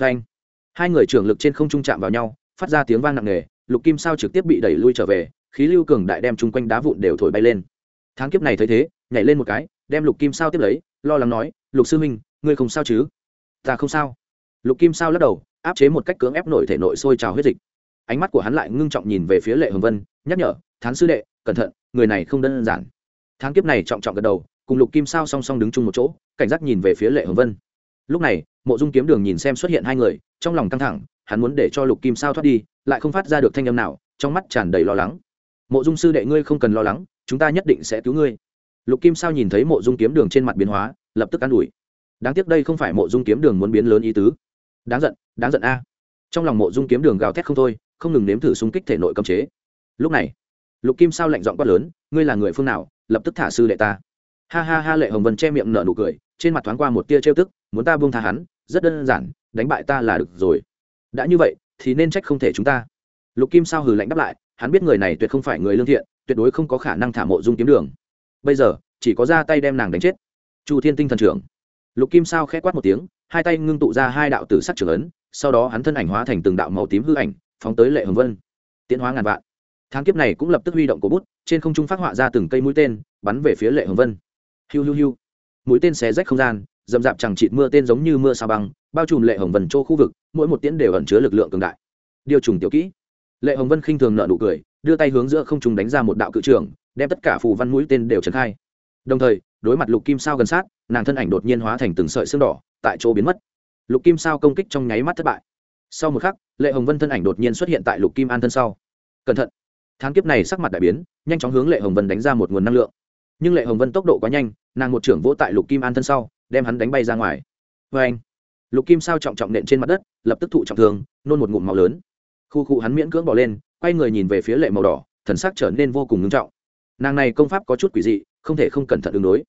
Phanh. Hai người trưởng lực trên không trung chạm vào nhau, phát ra tiếng vang nặng nề, lục kim sao trực tiếp bị đẩy lui trở về, khí lưu cường đại đem chung quanh đá vụn đều thổi bay lên. Tháng kiếp này thấy thế, nhảy lên một cái, đem lục kim sao tiếp lấy, lo lắng nói, lục sư huynh, ngươi không sao chứ? Ta không sao. Lục kim sao lắc đầu, áp chế một cách cưỡng ép nổi thể nội sôi trào huyết dịch. Ánh mắt của hắn lại ngưng trọng nhìn về phía lệ hồng vân, nhắc nhở, thán sư đệ, cẩn thận, người này không đơn giản. Tháng kiếp này trọng trọng gật đầu cùng lục kim sao song song đứng chung một chỗ, cảnh giác nhìn về phía lệ hồng vân. Lúc này, mộ dung kiếm đường nhìn xem xuất hiện hai người, trong lòng căng thẳng, hắn muốn để cho lục kim sao thoát đi, lại không phát ra được thanh âm nào, trong mắt tràn đầy lo lắng. Mộ dung sư đệ ngươi không cần lo lắng, chúng ta nhất định sẽ cứu ngươi. Lục kim sao nhìn thấy mộ dung kiếm đường trên mặt biến hóa, lập tức an ủi. Đáng tiếc đây không phải mộ dung kiếm đường muốn biến lớn ý tứ. Đáng giận đáng giận a. Trong lòng mộ dung kiếm đường gào thét không thôi, không ngừng nếm thử xung kích thể nội cấm chế. Lúc này, lục kim sao lạnh giọng quát lớn, ngươi là người phương nào, lập tức thả sư đệ ta ha ha ha lệ hồng vân che miệng nở nụ cười, trên mặt thoáng qua một tia trêu tức, muốn ta buông tha hắn, rất đơn giản, đánh bại ta là được rồi. Đã như vậy, thì nên trách không thể chúng ta. Lục kim sao hừ lạnh đáp lại, hắn biết người này tuyệt không phải người lương thiện, tuyệt đối không có khả năng thả mộ dung kiếm đường. Bây giờ, chỉ có ra tay đem nàng đánh chết. Chu thiên tinh thần trưởng. Lục kim sao khẽ quát một tiếng, hai tay ngưng tụ ra hai đạo tử sắc trưởng ấn, sau đó hắn thân ảnh hóa thành từng đạo màu tím hư ảnh, phóng tới lệ hồng vân. Tiến hóa ngàn vạn. Tháng kiếp này cũng lập tức huy động cổ bút, trên không trung phát họa ra từng cây mũi tên, bắn về phía lệ hồng vân hiu hiu hiu. Mũi tên xé rách không gian, dầm dạp chẳng chịt mưa tên giống như mưa sa băng, bao trùm lệ hồng vân chỗ khu vực, mỗi một tiễn đều ẩn chứa lực lượng cường đại. Điều trùng tiểu kỹ. Lệ hồng vân khinh thường nợ nụ cười, đưa tay hướng giữa không trung đánh ra một đạo cự trường đem tất cả phù văn mũi tên đều trấn khai. Đồng thời, đối mặt lục kim sao gần sát, nàng thân ảnh đột nhiên hóa thành từng sợi xương đỏ, tại chỗ biến mất. Lục kim sao công kích trong nháy mắt thất bại. Sau một khắc, lệ hồng vân thân ảnh đột nhiên xuất hiện tại lục kim an thân sau. Cẩn thận. Tháng kiếp này sắc mặt đại biến, nhanh chóng hướng lệ hồng vân đánh ra một nguồn năng lượng nhưng lệ hồng vân tốc độ quá nhanh, nàng một trưởng vỗ tại lục kim an thân sau, đem hắn đánh bay ra ngoài. Vê anh, lục kim sao trọng trọng nện trên mặt đất, lập tức thụ trọng thương, nôn một ngụm màu lớn. Khu khu hắn miễn cưỡng bỏ lên, quay người nhìn về phía lệ màu đỏ, thần sắc trở nên vô cùng ngưng trọng. Nàng này công pháp có chút quỷ dị, không thể không cẩn thận ứng đối.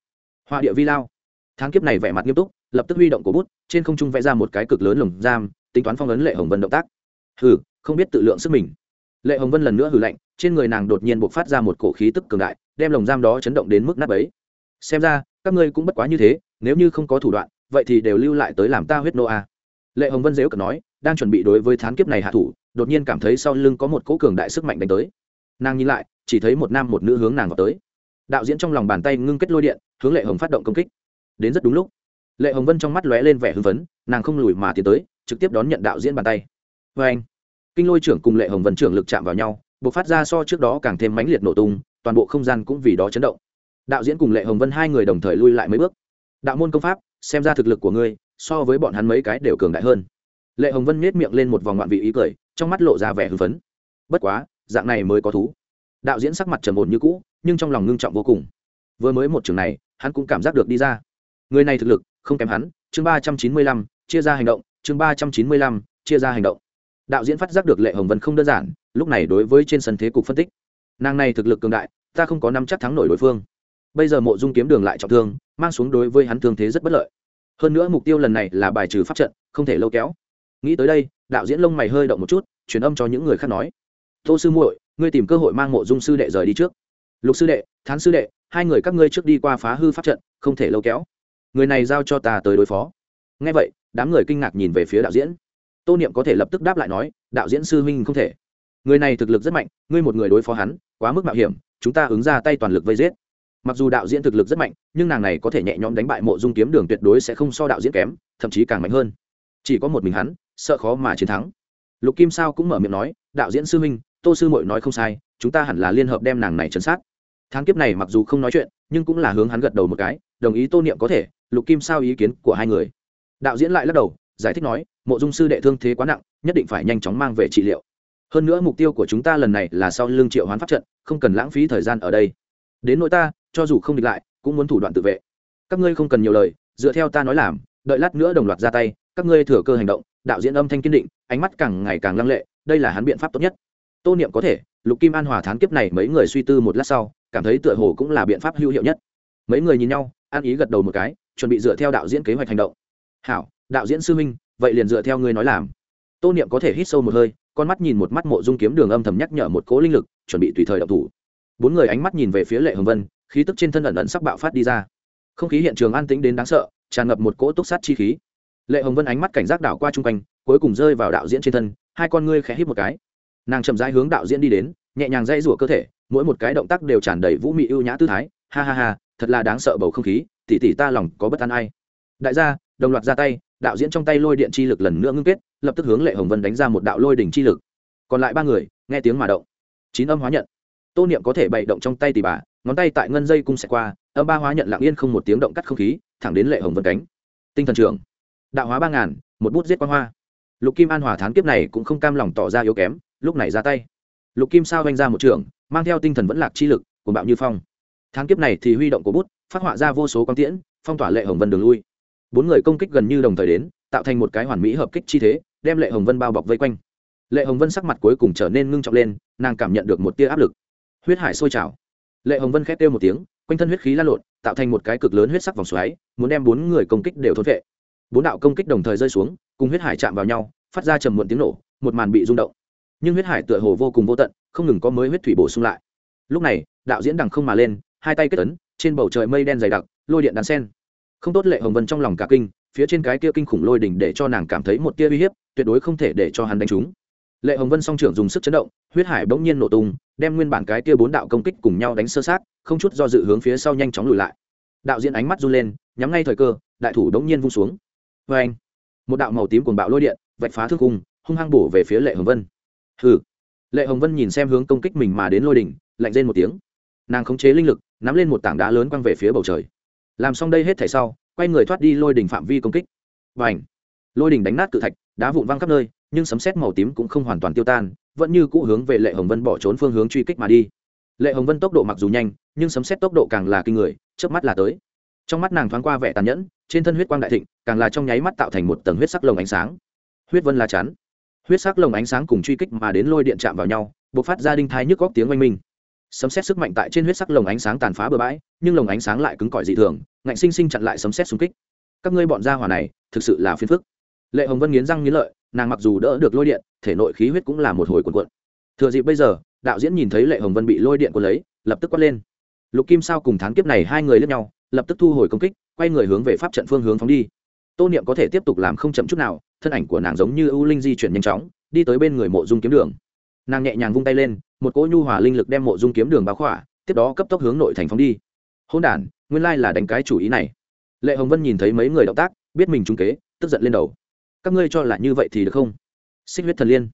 Họa địa vi lao. Tháng kiếp này vẻ mặt nghiêm túc, lập tức huy động cổ bút, trên không trung vẽ ra một cái cực lớn lồng giam, tính toán phong ấn lệ hồng vân động tác. Hừ, không biết tự lượng sức mình lệ hồng vân lần nữa hừ lạnh, trên người nàng đột nhiên buộc phát ra một cổ khí tức cường đại, đem lồng giam đó chấn động đến mức nát ấy xem ra, các ngươi cũng bất quá như thế, nếu như không có thủ đoạn, vậy thì đều lưu lại tới làm ta huyết nô a. Lệ hồng vân dếu cờ nói, đang chuẩn bị đối với thán kiếp này hạ thủ, đột nhiên cảm thấy sau lưng có một cỗ cường đại sức mạnh đánh tới. Nàng nhìn lại, chỉ thấy một nam một nữ hướng nàng vào tới. Đạo diễn trong lòng bàn tay ngưng kết lôi điện, hướng lệ hồng phát động công kích. Đến rất đúng lúc, lệ hồng vân trong mắt lóe lên vẻ hưng phấn, nàng không lùi mà tiến tới, trực tiếp đón nhận đạo diễn bàn tay. Vê anh kinh lôi trưởng cùng lệ hồng vân trưởng lực chạm vào nhau b ộ c phát ra so trước đó càng thêm mãnh liệt nổ tung, toàn bộ không gian cũng vì đó chấn động. Đạo diễn cùng lệ hồng vân hai người đồng thời lui lại mấy bước. Đạo môn công pháp, xem ra thực lực của ngươi, so với bọn hắn mấy cái đều cường đại hơn. Lệ hồng vân nhét miệng lên một vòng ngoạn vị ý cười, trong mắt lộ ra vẻ hưng phấn. Bất quá, dạng này mới có thú. Đạo diễn sắc mặt trầm ổn như cũ, nhưng trong lòng ngưng trọng vô cùng. Vừa mới một trường này, hắn cũng cảm giác được đi ra. Người này thực lực, không kém hắn. Chương ba trăm chín mươi lăm, chia ra hành động. Chương ba trăm chín mươi lăm, chia ra hành động đạo diễn phát giác được lệ hồng vân không đơn giản, lúc này đối với trên sân thế cục phân tích. Nàng này thực lực cường đại, ta không có năm chắc thắng nổi đối phương. Bây giờ mộ dung kiếm đường lại trọng thương, mang xuống đối với hắn thương thế rất bất lợi. Hơn nữa mục tiêu lần này là bài trừ pháp trận, không thể lâu kéo. Nghĩ tới đây, đạo diễn lông mày hơi động một chút, truyền âm cho những người khác nói. Tô sư muội, ngươi tìm cơ hội mang mộ dung sư đệ rời đi trước. Lục sư đệ, thán sư đệ, hai người các ngươi trước đi qua phá hư pháp trận, không thể lâu kéo. Người này giao cho ta tới đối phó. Ngay vậy, đám người kinh ngạc nhìn về phía đạo diễn tô niệm có thể lập tức đáp lại nói, đạo diễn sư huynh không thể. Người này thực lực rất mạnh, ngươi một người đối phó hắn, quá mức mạo hiểm, chúng ta ứng ra tay toàn lực vây giết. Mặc dù đạo diễn thực lực rất mạnh, nhưng nàng này có thể nhẹ nhõm đánh bại mộ dung kiếm đường tuyệt đối sẽ không so đạo diễn kém, thậm chí càng mạnh hơn. Chỉ có một mình hắn, sợ khó mà chiến thắng. Lục kim sao cũng mở miệng nói, đạo diễn sư huynh, tô sư mội nói không sai, chúng ta hẳn là liên hợp đem nàng này chấn sát. Tháng kiếp này mặc dù không nói chuyện, nhưng cũng là hướng hắn gật đầu một cái, đồng ý tô niệm có thể, lục kim sao ý kiến của hai người. Đạo diễn lại lắc đầu giải thích nói, mộ dung sư đệ thương thế quá nặng, nhất định phải nhanh chóng mang về trị liệu. Hơn nữa mục tiêu của chúng ta lần này là sau lưng triệu hoán pháp trận, không cần lãng phí thời gian ở đây. Đến nỗi ta, cho dù không địch lại, cũng muốn thủ đoạn tự vệ. Các ngươi không cần nhiều lời, dựa theo ta nói làm, đợi lát nữa đồng loạt ra tay, các ngươi thừa cơ hành động, đạo diễn âm thanh kiên định, ánh mắt càng ngày càng lăng lệ, đây là hắn biện pháp tốt nhất. Tô niệm có thể, lục kim an hòa thán kiếp này mấy người suy tư một lát sau, cảm thấy tựa hồ cũng là biện pháp hữu hiệu nhất. Mấy người nhìn nhau an ý gật đầu một cái, chuẩn bị dựa theo đạo diễn kế hoạch hành động. Hảo đạo diễn sư minh vậy liền dựa theo ngươi nói làm. Tô niệm có thể hít sâu một hơi, con mắt nhìn một mắt mộ dung kiếm đường âm thầm nhắc nhở một cố linh lực, chuẩn bị tùy thời động thủ. Bốn người ánh mắt nhìn về phía lệ hồng vân, khí tức trên thân ẩn ẩn sắc bạo phát đi ra. Không khí hiện trường an tĩnh đến đáng sợ, tràn ngập một cỗ túc sát chi khí. Lệ hồng vân ánh mắt cảnh giác đảo qua chung quanh, cuối cùng rơi vào đạo diễn trên thân, hai con ngươi khẽ hít một cái. Nàng chậm rãi hướng đạo diễn đi đến, nhẹ nhàng dây rủa cơ thể, mỗi một cái động tác đều tràn đầy vũ mị ưu nhã tư thái. Ha ha ha, thật là đáng sợ bầu không khí tỉ tỉ ta lòng có bất an ai. Đại gia, đồng loạt ra tay đạo diễn trong tay lôi điện chi lực lần nữa ngưng kết, lập tức hướng lệ hồng vân đánh ra một đạo lôi đỉnh chi lực. Còn lại ba người, nghe tiếng mà động. Chín âm hóa nhận. Tô niệm có thể bậy động trong tay tỷ bà, ngón tay tại ngân dây cung xẹt qua, âm ba hóa nhận lặng yên không một tiếng động cắt không khí, thẳng đến lệ hồng vân cánh. Tinh thần trưởng. Đạo hóa ba ngàn, một bút giết quang hoa. Lục kim an hòa thán kiếp này cũng không cam lòng tỏ ra yếu kém, lúc này ra tay. Lục kim sao vanh ra một trường, mang theo tinh thần vẫn lạc chi lực của bạo như phong. Tháng kiếp này thì huy động của bút, phát họa ra vô số con tiễn, phong tỏa lệ hồng vân đường lui bốn người công kích gần như đồng thời đến, tạo thành một cái hoàn mỹ hợp kích chi thế, đem lệ hồng vân bao bọc vây quanh. Lệ hồng vân sắc mặt cuối cùng trở nên ngưng trọng lên, nàng cảm nhận được một tia áp lực. Huyết hải sôi trào. Lệ hồng vân khét kêu một tiếng, quanh thân huyết khí lan lộn, tạo thành một cái cực lớn huyết sắc vòng xoáy, muốn đem bốn người công kích đều thốt vệ. Bốn đạo công kích đồng thời rơi xuống, cùng huyết hải chạm vào nhau, phát ra trầm muộn tiếng nổ, một màn bị rung động. Nhưng huyết hải tựa hồ vô cùng vô tận, không ngừng có mới huyết thủy bổ sung lại. Lúc này, đạo diễn đằng không mà lên, hai tay kết ấn, trên bầu trời mây đen dày đặc, lôi điện đàn sen không tốt lệ hồng vân trong lòng cả kinh, phía trên cái kia kinh khủng lôi đỉnh để cho nàng cảm thấy một tia uy hiếp, tuyệt đối không thể để cho hắn đánh trúng. Lệ hồng vân song trưởng dùng sức chấn động, huyết hải bỗng nhiên nổ tung, đem nguyên bản cái kia bốn đạo công kích cùng nhau đánh sơ sát, không chút do dự hướng phía sau nhanh chóng lùi lại. Đạo diễn ánh mắt run lên, nhắm ngay thời cơ, đại thủ bỗng nhiên vung xuống. Vê anh, một đạo màu tím cuồng bạo lôi điện, vạch phá thương cung hung hăng bổ về phía lệ hồng vân. Hừ. Lệ hồng vân nhìn xem hướng công kích mình mà đến lôi đỉnh, lạnh rên một tiếng. Nàng khống chế linh lực, nắm lên một tảng đá lớn quăng về phía bầu trời làm xong đây hết thảy sau, quay người thoát đi lôi đỉnh phạm vi công kích. Và ảnh lôi đỉnh đánh nát cự thạch, đá vụn văng khắp nơi, nhưng sấm sét màu tím cũng không hoàn toàn tiêu tan, vẫn như cũ hướng về lệ hồng vân bỏ trốn phương hướng truy kích mà đi. Lệ hồng vân tốc độ mặc dù nhanh, nhưng sấm sét tốc độ càng là kinh người, chớp mắt là tới. Trong mắt nàng thoáng qua vẻ tàn nhẫn, trên thân huyết quang đại thịnh, càng là trong nháy mắt tạo thành một tầng huyết sắc lồng ánh sáng. Huyết vân la chắn. Huyết sắc lồng ánh sáng cùng truy kích mà đến lôi điện chạm vào nhau b ộ c phát ra đinh thai nhức góc tiếng oanh minh sấm xét sức mạnh tại trên huyết sắc lồng ánh sáng tàn phá bừa bãi, nhưng lồng ánh sáng lại cứng cỏi dị thường, ngạnh sinh sinh chặn lại sấm xét xung kích. Các ngươi bọn gia hỏa này, thực sự là phiền phức. Lệ hồng vân nghiến răng nghiến lợi, nàng mặc dù đỡ được lôi điện, thể nội khí huyết cũng là một hồi cuộn cuộn. Thừa dịp bây giờ, đạo diễn nhìn thấy lệ hồng vân bị lôi điện cuốn lấy, lập tức quát lên. Lục kim sao cùng thán kiếp này hai người lướt nhau, lập tức thu hồi công kích, quay người hướng về pháp trận phương hướng phóng đi. Tô niệm có thể tiếp tục làm không chậm chút nào, thân ảnh của nàng giống như ưu linh di chuyển nhanh chóng, đi tới bên người mộ dung kiếm đường. Nàng nhẹ nhàng vung tay lên một cỗ nhu hòa linh lực đem mộ dung kiếm đường báo khỏa, tiếp đó cấp tốc hướng nội thành phóng đi. Hôn đản, nguyên lai là đánh cái chủ ý này. Lệ hồng vân nhìn thấy mấy người động tác, biết mình trúng kế, tức giận lên đầu. Các ngươi cho là như vậy thì được không? Xích huyết thần liên.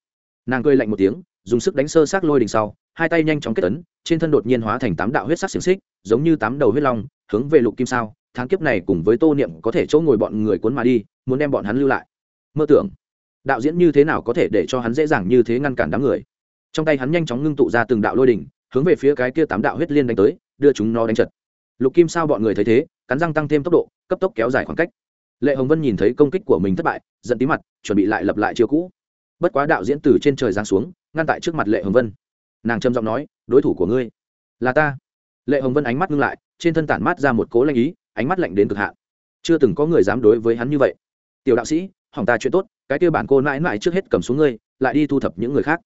Nàng cười lạnh một tiếng, dùng sức đánh sơ sát lôi đình sau, hai tay nhanh chóng kết tấn trên thân đột nhiên hóa thành tám đạo huyết sắc xiềng xích, giống như tám đầu huyết long, hướng về lục kim sao. Tháng kiếp này cùng với tô niệm có thể chỗ ngồi bọn người cuốn mà đi, muốn đem bọn hắn lưu lại. Mơ tưởng. Đạo diễn như thế nào có thể để cho hắn dễ dàng như thế ngăn cản đám người? Trong tay hắn nhanh chóng ngưng tụ ra từng đạo lôi đỉnh, hướng về phía cái kia tám đạo huyết liên đánh tới, đưa chúng nó đánh chật. Lục kim sao bọn người thấy thế, cắn răng tăng thêm tốc độ, cấp tốc kéo dài khoảng cách. Lệ hồng vân nhìn thấy công kích của mình thất bại, giận tí mặt, chuẩn bị lại lập lại chiêu cũ. Bất quá đạo diễn từ trên trời giáng xuống, ngăn tại trước mặt lệ hồng vân. Nàng trầm giọng nói, đối thủ của ngươi là ta. Lệ hồng vân ánh mắt ngưng lại, trên thân tản mát ra một cố lanh ý, ánh mắt lạnh đến cực hạn. Chưa từng có người dám đối với hắn như vậy. Tiểu đạo sĩ, hỏng ta chuyện tốt, cái kia bản cô mãi mãi trước hết cầm xuống ngươi, lại đi thu thập những người khác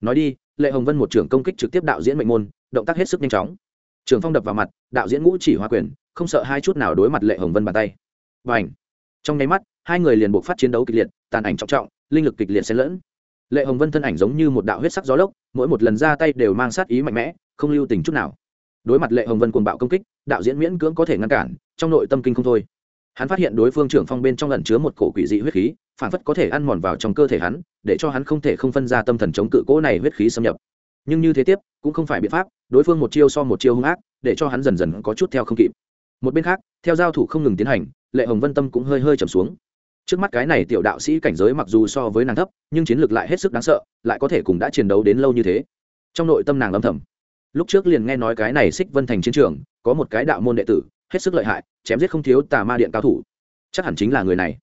nói đi, lệ hồng vân một trưởng công kích trực tiếp đạo diễn mệnh môn, động tác hết sức nhanh chóng. Trường phong đập vào mặt, đạo diễn ngũ chỉ hoa quyền, không sợ hai chút nào đối mặt lệ hồng vân bàn tay. Và ảnh trong nháy mắt, hai người liền buộc phát chiến đấu kịch liệt, tàn ảnh trọng trọng, linh lực kịch liệt xen lẫn. Lệ hồng vân thân ảnh giống như một đạo huyết sắc gió lốc, mỗi một lần ra tay đều mang sát ý mạnh mẽ, không lưu tình chút nào. Đối mặt lệ hồng vân cuồng bạo công kích, đạo diễn miễn cưỡng có thể ngăn cản, trong nội tâm kinh không thôi. Hắn phát hiện đối phương trưởng phong bên trong lần chứa một cổ quỷ dị huyết khí phản phất có thể ăn mòn vào trong cơ thể hắn, để cho hắn không thể không phân ra tâm thần chống cự cỗ này huyết khí xâm nhập. Nhưng như thế tiếp, cũng không phải biện pháp, đối phương một chiêu so một chiêu hung ác, để cho hắn dần dần có chút theo không kịp. Một bên khác, theo giao thủ không ngừng tiến hành, lệ hồng vân tâm cũng hơi hơi trầm xuống. Trước mắt cái này tiểu đạo sĩ cảnh giới mặc dù so với nàng thấp, nhưng chiến lược lại hết sức đáng sợ, lại có thể cùng đã chiến đấu đến lâu như thế. Trong nội tâm nàng âm thầm. Lúc trước liền nghe nói cái này xích vân thành chiến trường, có một cái đạo môn đệ tử, hết sức lợi hại, chém giết không thiếu tà ma điện cao thủ. Chắc hẳn chính là người này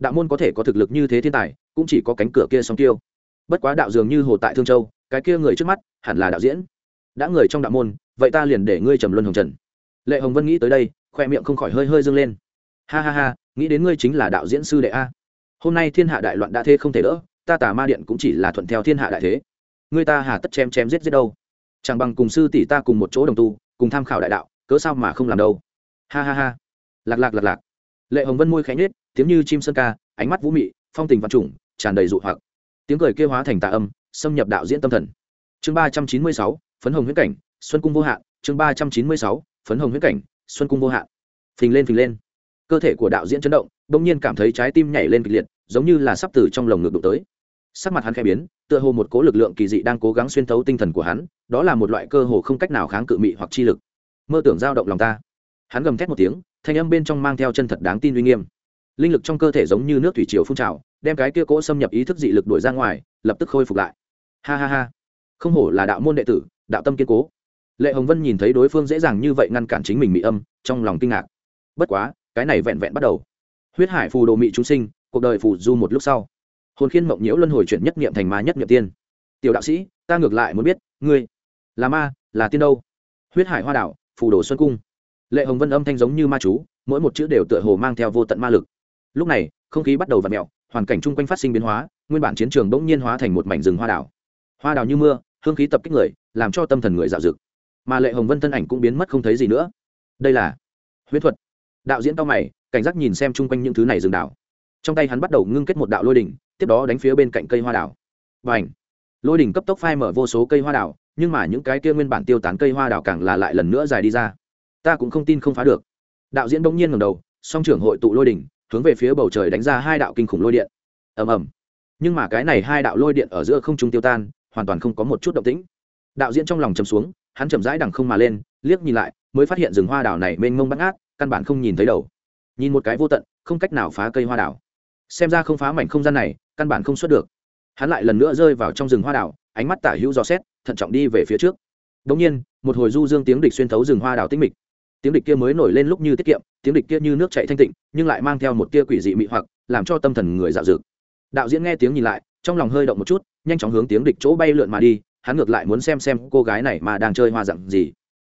đạo môn có thể có thực lực như thế thiên tài, cũng chỉ có cánh cửa kia song tiêu. Bất quá đạo dường như hồ tại thương châu, cái kia người trước mắt, hẳn là đạo diễn. Đã người trong đạo môn, vậy ta liền để ngươi trầm luân hồng trần. Lệ hồng vân nghĩ tới đây, khoe miệng không khỏi hơi hơi dâng lên. Ha ha ha, nghĩ đến ngươi chính là đạo diễn sư đệ a. Hôm nay thiên hạ đại loạn đã thế không thể đỡ, ta tà ma điện cũng chỉ là thuận theo thiên hạ đại thế. Ngươi ta hà tất chém chém giết giết đâu? Chẳng bằng cùng sư tỷ ta cùng một chỗ đồng tu, cùng tham khảo đại đạo, cớ sao mà không làm đâu? Ha ha ha. Lạc lạc lạc lạc lệ hồng vân môi khẽ nhết tiếng như chim sơn ca, ánh mắt vũ mị, phong tình văn trùng, tràn đầy dụ hoặc. Tiếng cười kêu hóa thành tà âm, xâm nhập đạo diễn tâm thần. Chương ba trăm chín mươi sáu, phấn hồng huyết cảnh, xuân cung vô hạn. Chương ba trăm chín mươi sáu, phấn hồng huyết cảnh, xuân cung vô hạn. Phình lên phình lên. Cơ thể của đạo diễn chấn động đ ỗ n g nhiên cảm thấy trái tim nhảy lên kịch liệt, giống như là sắp từ trong lồng ngực đụng tới. Sắc mặt hắn khẽ biến, tựa hồ một cố lực lượng kỳ dị đang cố gắng xuyên thấu tinh thần của hắn, đó là một loại cơ hồ không cách nào kháng cự mị hoặc chi lực. Mơ tưởng giao động lòng ta hắn gầm thét một tiếng, thanh âm bên trong mang theo chân thật đáng tin uy nghiêm. Linh lực trong cơ thể giống như nước thủy triều phun trào, đem cái kia cỗ xâm nhập ý thức dị lực đuổi ra ngoài, lập tức khôi phục lại. Ha ha ha. Không hổ là đạo môn đệ tử, đạo tâm kiên cố. Lệ hồng vân nhìn thấy đối phương dễ dàng như vậy ngăn cản chính mình mỹ âm, trong lòng kinh ngạc. Bất quá, cái này vẹn vẹn bắt đầu. Huyết hải phù đồ mị chúng sinh, cuộc đời phù du một lúc sau. Hồn khiên mộng nhiễu luân hồi chuyển nhất niệm thành ma nhất niệm tiên. Tiểu đạo sĩ, ta ngược lại muốn biết, ngươi là ma, là tiên đâu? Huyết hải hoa đảo, phù đồ xuân cung lệ hồng vân âm thanh giống như ma chú, mỗi một chữ đều tựa hồ mang theo vô tận ma lực. Lúc này, không khí bắt đầu v ặ mẹo hoàn cảnh chung quanh phát sinh biến hóa, nguyên bản chiến trường bỗng nhiên hóa thành một mảnh rừng hoa đảo hoa đào như mưa, hương khí tập kích người, làm cho tâm thần người dạo dực. Mà lệ hồng vân thân ảnh cũng biến mất không thấy gì nữa. Đây là huyễn thuật. Đạo diễn tao mày, cảnh giác nhìn xem chung quanh những thứ này rừng đảo trong tay hắn bắt đầu ngưng kết một đạo lôi đỉnh, tiếp đó đánh phía bên cạnh cây hoa đảo và ảnh lôi đỉnh cấp tốc phai mở vô số cây hoa đảo nhưng mà những cái kia nguyên bản tiêu tán cây hoa đảo càng là lại lần nữa dài đi ra ta cũng không tin không phá được. Đạo diễn bỗng nhiên ngầm đầu, song trưởng hội tụ lôi đỉnh, hướng về phía bầu trời đánh ra hai đạo kinh khủng lôi điện. Ầm ầm. Nhưng mà cái này hai đạo lôi điện ở giữa không trung tiêu tan, hoàn toàn không có một chút động tĩnh. Đạo diễn trong lòng chầm xuống, hắn chầm rãi đằng không mà lên, liếc nhìn lại, mới phát hiện rừng hoa đảo này mênh mông bắt ngát, căn bản không nhìn thấy đầu. Nhìn một cái vô tận, không cách nào phá cây hoa đảo. Xem ra không phá mảnh không gian này, căn bản không xuất được. Hắn lại lần nữa rơi vào trong rừng hoa đảo, ánh mắt tả hữu dò xét, thận trọng đi về phía trước. Đ ỗ n g nhiên, một hồi du dương tiếng địch xuyên thấu rừng hoa đảo tinh mịch tiếng địch kia mới nổi lên lúc như tiết kiệm, tiếng địch kia như nước chạy thanh tịnh, nhưng lại mang theo một tia quỷ dị mị hoặc, làm cho tâm thần người dạo dực. Đạo diễn nghe tiếng nhìn lại, trong lòng hơi động một chút, nhanh chóng hướng tiếng địch chỗ bay lượn mà đi, hắn ngược lại muốn xem xem cô gái này mà đang chơi hoa dặn gì.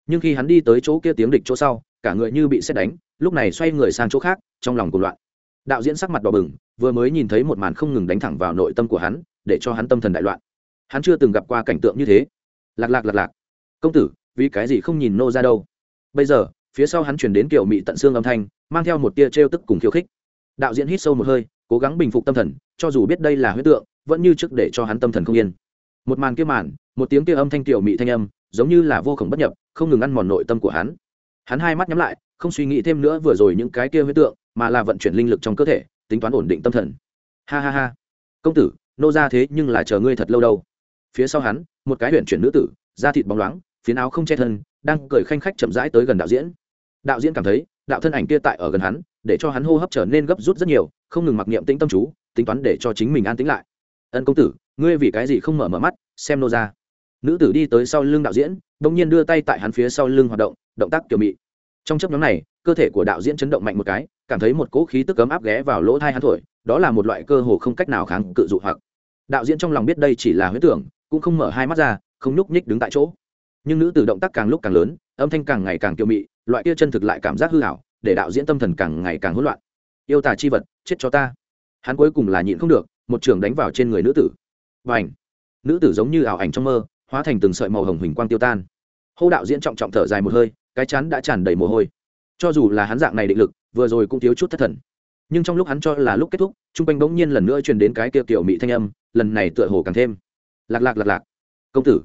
Nhưng khi hắn đi tới chỗ kia tiếng địch chỗ sau, cả người như bị xét đánh, lúc này xoay người sang chỗ khác, trong lòng cùng loạn. Đạo diễn sắc mặt đỏ bừng, vừa mới nhìn thấy một màn không ngừng đánh thẳng vào nội tâm của hắn, để cho hắn tâm thần đại loạn. Hắn chưa từng gặp qua cảnh tượng như thế. Lạc lạc lạc lạc. Công tử, vì cái gì không nhìn nô ra đâu? Bây giờ, phía sau hắn chuyển đến kiểu mị tận xương âm thanh, mang theo một tia trêu tức cùng khiêu khích. Đạo diễn hít sâu một hơi, cố gắng bình phục tâm thần, cho dù biết đây là huyết tượng, vẫn như trước để cho hắn tâm thần không yên. Một màn kia màn, một tiếng kia âm thanh tiểu mị thanh âm, giống như là vô khổng bất nhập, không ngừng ăn mòn nội tâm của hắn. Hắn hai mắt nhắm lại, không suy nghĩ thêm nữa vừa rồi những cái kia huyết tượng, mà là vận chuyển linh lực trong cơ thể, tính toán ổn định tâm thần. Ha ha ha. Công tử, nô ra thế nhưng là chờ ngươi thật lâu đâu. Phía sau hắn, một cái huyện chuyển nữ tử, da thịt bóng loáng, phiến áo không che thân đang cười khanh khách chậm rãi tới gần đạo diễn. Đạo diễn cảm thấy, đạo thân ảnh kia tại ở gần hắn, để cho hắn hô hấp trở nên gấp rút rất nhiều, không ngừng mặc niệm tĩnh tâm chú, tính toán để cho chính mình an tĩnh lại. Ân công tử, ngươi vì cái gì không mở mở mắt, xem nô ra. Nữ tử đi tới sau lưng đạo diễn đ ỗ n g nhiên đưa tay tại hắn phía sau lưng hoạt động động tác kiểu mị. Trong chấp nhóm này, cơ thể của đạo diễn chấn động mạnh một cái, cảm thấy một cỗ khí tức cấm áp ghé vào lỗ thai hắn thổi, đó là một loại cơ hồ không cách nào kháng cự dụ hoặc. Đạo diễn trong lòng biết đây chỉ là huyết tưởng, cũng không mở hai mắt ra, không nhúc nhích đứng tại chỗ nhưng nữ tử động tác càng lúc càng lớn, âm thanh càng ngày càng kiêu mị, loại kia chân thực lại cảm giác hư hảo để đạo diễn tâm thần càng ngày càng hỗn loạn. Yêu tà chi vật, chết cho ta. Hắn cuối cùng là nhịn không được, một trường đánh vào trên người nữ tử. Và ảnh nữ tử giống như ảo ảnh trong mơ, hóa thành từng sợi màu hồng huỳnh quang tiêu tan. Hô đạo diễn trọng trọng thở dài một hơi, cái chắn đã tràn đầy mồ hôi. Cho dù là hắn dạng này định lực, vừa rồi cũng thiếu chút thất thần. Nhưng trong lúc hắn cho là lúc kết thúc chung quanh bỗng nhiên lần nữa truyền đến cái kia kiểu mị thanh âm, lần này tựa hồ càng thêm. Lạc lạc lạc lạc. Công tử!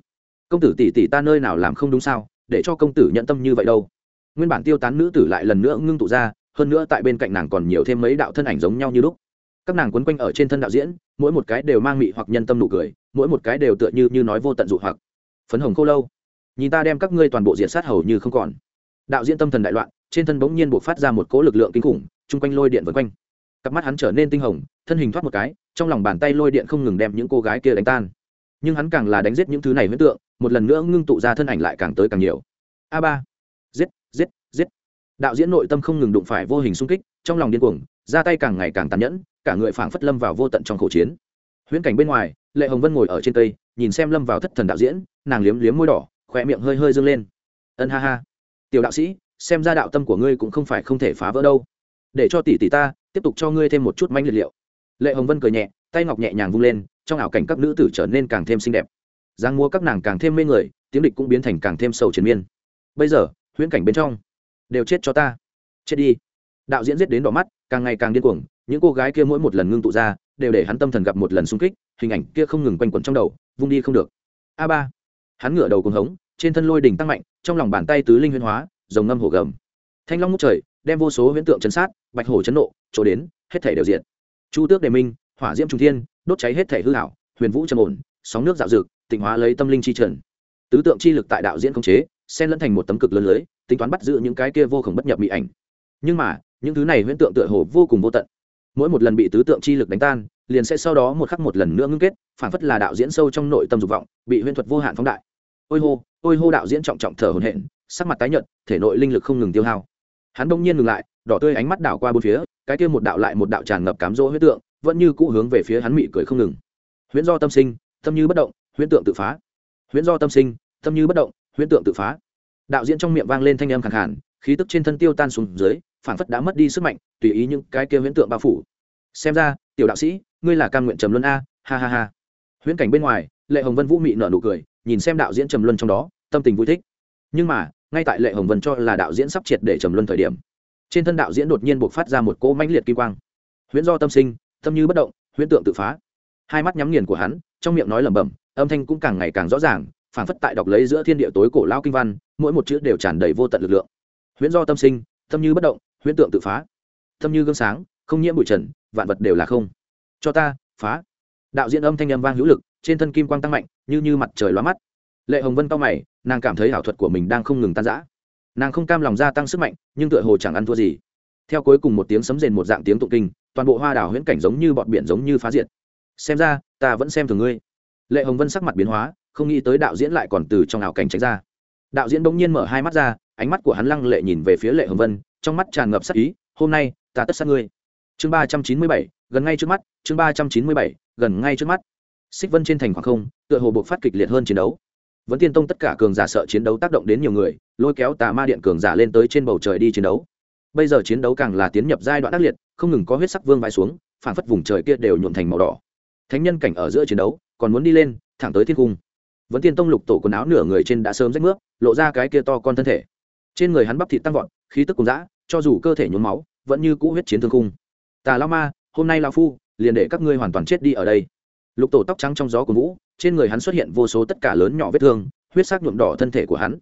Công tử tỷ tỷ ta nơi nào làm không đúng sao, để cho công tử nhận tâm như vậy đâu. Nguyên bản tiêu tán nữ tử lại lần nữa ngưng tụ ra, hơn nữa tại bên cạnh nàng còn nhiều thêm mấy đạo thân ảnh giống nhau như lúc. Các nàng quấn quanh ở trên thân đạo diễn, mỗi một cái đều mang mị hoặc nhân tâm nụ cười, mỗi một cái đều tựa như như nói vô tận dụ hoặc. Phấn hồng khô lâu, nhìn ta đem các ngươi toàn bộ diện sát hầu như không còn. Đạo diễn tâm thần đại loạn, trên thân bỗng nhiên buộc phát ra một cỗ lực lượng kinh khủng, chung quanh lôi điện vân quanh. Cặp mắt hắn trở nên tinh hồng, thân hình thoát một cái, trong lòng bàn tay lôi điện không ngừng đem những cô gái kia đánh tan nhưng hắn càng là đánh giết những thứ này huyễn tượng, một lần nữa ngưng tụ ra thân ảnh lại càng tới càng nhiều. A ba, giết giết giết. Đạo diễn nội tâm không ngừng đụng phải vô hình xung kích, trong lòng điên cuồng, ra tay càng ngày càng tàn nhẫn, cả người phảng phất lâm vào vô tận trong khẩu chiến. Huyễn cảnh bên ngoài, lệ hồng vân ngồi ở trên cây, nhìn xem lâm vào thất thần đạo diễn, nàng liếm liếm môi đỏ khỏe miệng hơi hơi dâng lên. Ân ha ha. Tiểu đạo sĩ, xem ra đạo tâm của ngươi cũng không phải không thể phá vỡ đâu. Để cho tỷ tỷ ta tiếp tục cho ngươi thêm một chút manh liệt liệu. Lệ hồng vân cười nhẹ tay ngọc nhẹ nhàng vung lên, trong ảo cảnh các nữ tử trở nên càng thêm xinh đẹp. Giang mua các nàng càng thêm mê người, tiếng địch cũng biến thành càng thêm sầu triền miên. Bây giờ, huyễn cảnh bên trong, đều chết cho ta. Chết đi. Đạo diễn giết đến đỏ mắt, càng ngày càng điên cuồng, những cô gái kia mỗi một lần ngưng tụ ra, đều để hắn tâm thần gặp một lần xung kích, hình ảnh kia không ngừng quanh quẩn trong đầu, vung đi không được. A ba. Hắn ngửa đầu cuồng hống, trên thân lôi đỉnh tăng mạnh, trong lòng bàn tay tứ linh huyên hóa dòng ngâm hổ gầm. Thanh long ngút trời, đem vô số huyễn tượng chấn sát, bạch hổ chấn nộ, chỗ đến, hết thể đều diện chu tước đề minh hỏa diễm trung thiên, đốt cháy hết thể hư hảo, huyền vũ trầm ổn, sóng nước dạo dực, tịnh hóa lấy tâm linh chi trần. Tứ tượng chi lực tại đạo diễn công chế, xen lẫn thành một tấm cực lớn lưới, tính toán bắt giữ những cái kia vô khổng bất nhập bị ảnh. Nhưng mà, những thứ này huyễn tượng tựa hồ vô cùng vô tận. Mỗi một lần bị tứ tượng chi lực đánh tan, liền sẽ sau đó một khắc một lần nữa ngưng kết, phản phất là đạo diễn sâu trong nội tâm dục vọng, bị huyễn thuật vô hạn phóng đại. Ôi hô ôi hô đạo diễn trọng trọng thở hồn hển, sắc mặt tái nhợt, thể nội linh lực không ngừng tiêu hao. Hắn đông nhiên ngừng lại, đỏ tươi ánh mắt đảo qua bốn phía, cái kia một đạo lại một đạo tràn ngập cám dỗ huyết tượng vẫn như cũ hướng về phía hắn mị cười không ngừng. Huyễn do tâm sinh, tâm như bất động, huyễn tượng tự phá. Huyễn do tâm sinh, tâm như bất động, huyễn tượng tự phá. Đạo diễn trong miệng vang lên thanh âm khẳng hẳn khí tức trên thân tiêu tan xuống dưới phản phất đã mất đi sức mạnh, tùy ý những cái kia huyễn tượng bao phủ. Xem ra, tiểu đạo sĩ, ngươi là cam nguyện trầm luân a, ha ha ha. Huyễn cảnh bên ngoài, lệ hồng vân vũ mị nở nụ cười, nhìn xem đạo diễn trầm luân trong đó, tâm tình vui thích. Nhưng mà, ngay tại lệ hồng vân cho là đạo diễn sắp triệt để trầm luân thời điểm, trên thân đạo diễn đột nhiên buộc phát ra một cỗ mãnh liệt kim quang. Huyễn do tâm sinh tâm như bất động, huyễn tượng tự phá. Hai mắt nhắm nghiền của hắn, trong miệng nói lẩm bẩm, âm thanh cũng càng ngày càng rõ ràng phản phất tại đọc lấy giữa thiên địa tối cổ lao kinh văn, mỗi một chữ đều tràn đầy vô tận lực lượng. Huyễn do tâm sinh, tâm như bất động, huyễn tượng tự phá. Tâm như gương sáng, không nhiễm bụi trần, vạn vật đều là không. Cho ta, phá. Đạo diễn âm thanh âm vang hữu lực, trên thân kim quang tăng mạnh, như như mặt trời lóa mắt. Lệ hồng vân cao mày, nàng cảm thấy ảo thuật của mình đang không ngừng tan rã. Nàng không cam lòng gia tăng sức mạnh, nhưng tựa hồ chẳng ăn thua gì. Theo cuối cùng một tiếng sấm rền một dạng tiếng tụng kinh toàn bộ hoa đảo huyễn cảnh giống như bọn biển giống như phá diệt. Xem ra, ta vẫn xem thường ngươi. Lệ hồng vân sắc mặt biến hóa, không nghĩ tới đạo diễn lại còn từ trong ảo cảnh tránh ra. Đạo diễn bỗng nhiên mở hai mắt ra, ánh mắt của hắn lăng lệ nhìn về phía lệ hồng vân, trong mắt tràn ngập sắc ý, hôm nay, ta tất sát ngươi. Chương ba trăm chín mươi bảy, gần ngay trước mắt, chương ba trăm chín mươi bảy, gần ngay trước mắt. Xích vân trên thành khoảng không, tựa hồ buộc phát kịch liệt hơn chiến đấu. Vẫn tiên tông tất cả cường giả sợ chiến đấu tác động đến nhiều người, lôi kéo tà ma điện cường giả lên tới trên bầu trời đi chiến đấu. Bây giờ chiến đấu càng là tiến nhập giai đoạn ác liệt không ngừng có huyết sắc vương vai xuống phản phất vùng trời kia đều nhuộm thành màu đỏ. Thánh nhân cảnh ở giữa chiến đấu, còn muốn đi lên, thẳng tới thiên cung. Vẫn tiên tông lục tổ quần áo nửa người trên đã sớm rách nước lộ ra cái kia to con thân thể. Trên người hắn bắp thịt tăng vọt, khí tức cùng dã, cho dù cơ thể nhuốm máu, vẫn như cũ huyết chiến thương cung tà lao ma, hôm nay lao phu, liền để các ngươi hoàn toàn chết đi ở đây. Lục tổ tóc trắng trong gió của vũ, trên người hắn xuất hiện vô số tất cả lớn nhỏ vết thương, huyết sắc nhuộm đỏ thân thể của hắn.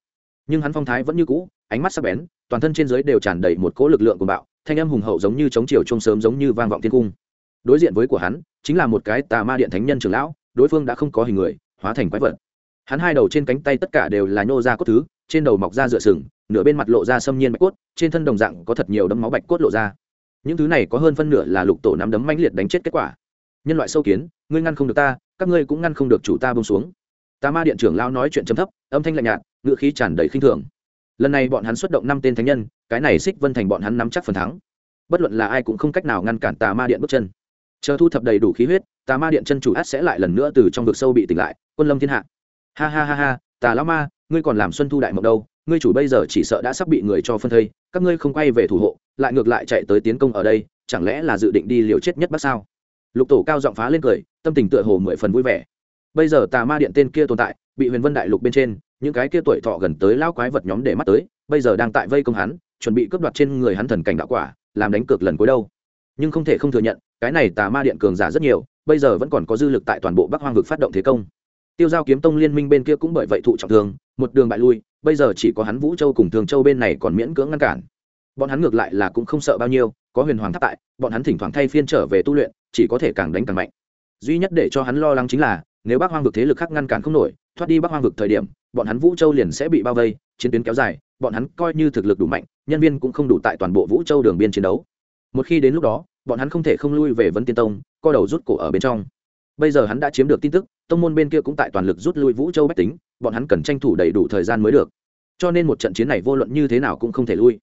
Nhưng hắn phong thái vẫn như cũ, ánh mắt sắc bén, toàn thân trên dưới đều tràn đầy một cỗ lực lượng cuồng bạo thanh âm hùng hậu giống như chống chiều trông sớm giống như vang vọng thiên cung. Đối diện với của hắn, chính là một cái tà ma điện thánh nhân trưởng lão, đối phương đã không có hình người, hóa thành quái vật. Hắn hai đầu trên cánh tay tất cả đều là nhô ra cốt thứ, trên đầu mọc ra dựa sừng, nửa bên mặt lộ ra xâm nhiên bạch cốt, trên thân đồng dạng có thật nhiều đấm máu bạch cốt lộ ra. Những thứ này có hơn phân nửa là lục tổ nắm đấm mãnh liệt đánh chết kết quả. Nhân loại sâu kiến, ngươi ngăn không được ta, các ngươi cũng ngăn không được chủ ta bông xuống. Tà ma điện trưởng lao nói chuyện chấm thấp, âm thanh lạnh nhạt ngựa khí tràn đầy khinh thường. Lần này bọn hắn xuất động năm tên thánh nhân cái này xích vân thành bọn hắn nắm chắc phần thắng. Bất luận là ai cũng không cách nào ngăn cản tà ma điện bước chân. Chờ thu thập đầy đủ khí huyết, tà ma điện chân chủ át sẽ lại lần nữa từ trong vực sâu bị tỉnh lại, quân lâm thiên hạ. Ha ha ha ha, tà lão ma, ngươi còn làm xuân thu đại mộng đâu, ngươi chủ bây giờ chỉ sợ đã sắp bị người cho phân thây, các ngươi không quay về thủ hộ, lại ngược lại chạy tới tiến công ở đây, chẳng lẽ là dự định đi liều chết nhất bác sao? Lục tổ cao giọng phá lên cười, tâm tình tựa hồ mười phần vui vẻ. Bây giờ tà ma điện tên kia tồn tại, bị huyền vân đại lục bên trên, những cái kia tuổi thọ gần tới lao quái vật nhóm để mắt tới, bây giờ đang tại vây công hắn chuẩn bị cướp đoạt trên người hắn thần cảnh đạo quả, làm đánh cược lần cuối đâu. Nhưng không thể không thừa nhận, cái này tà ma điện cường giả rất nhiều, bây giờ vẫn còn có dư lực tại toàn bộ bắc hoang vực phát động thế công. Tiêu giao kiếm tông liên minh bên kia cũng bởi vậy thụ trọng thương, một đường bại lui, bây giờ chỉ có hắn vũ châu cùng thường châu bên này còn miễn cưỡng ngăn cản. Bọn hắn ngược lại là cũng không sợ bao nhiêu, có huyền hoàng tháp tại, bọn hắn thỉnh thoảng thay phiên trở về tu luyện, chỉ có thể càng đánh càng mạnh. Duy nhất để cho hắn lo lắng chính là, nếu bắc hoang vực thế lực khác ngăn cản không nổi, thoát đi bắc hoang vực thời điểm, bọn hắn vũ châu liền sẽ bị bao vây, chiến tuyến kéo dài bọn hắn coi như thực lực đủ mạnh, nhân viên cũng không đủ tại toàn bộ vũ châu đường biên chiến đấu. Một khi đến lúc đó, bọn hắn không thể không lui về vấn tiên tông, co đầu rút cổ ở bên trong. Bây giờ hắn đã chiếm được tin tức, tông môn bên kia cũng tại toàn lực rút lui vũ châu bách tính, bọn hắn cần tranh thủ đầy đủ thời gian mới được. Cho nên một trận chiến này vô luận như thế nào cũng không thể lui.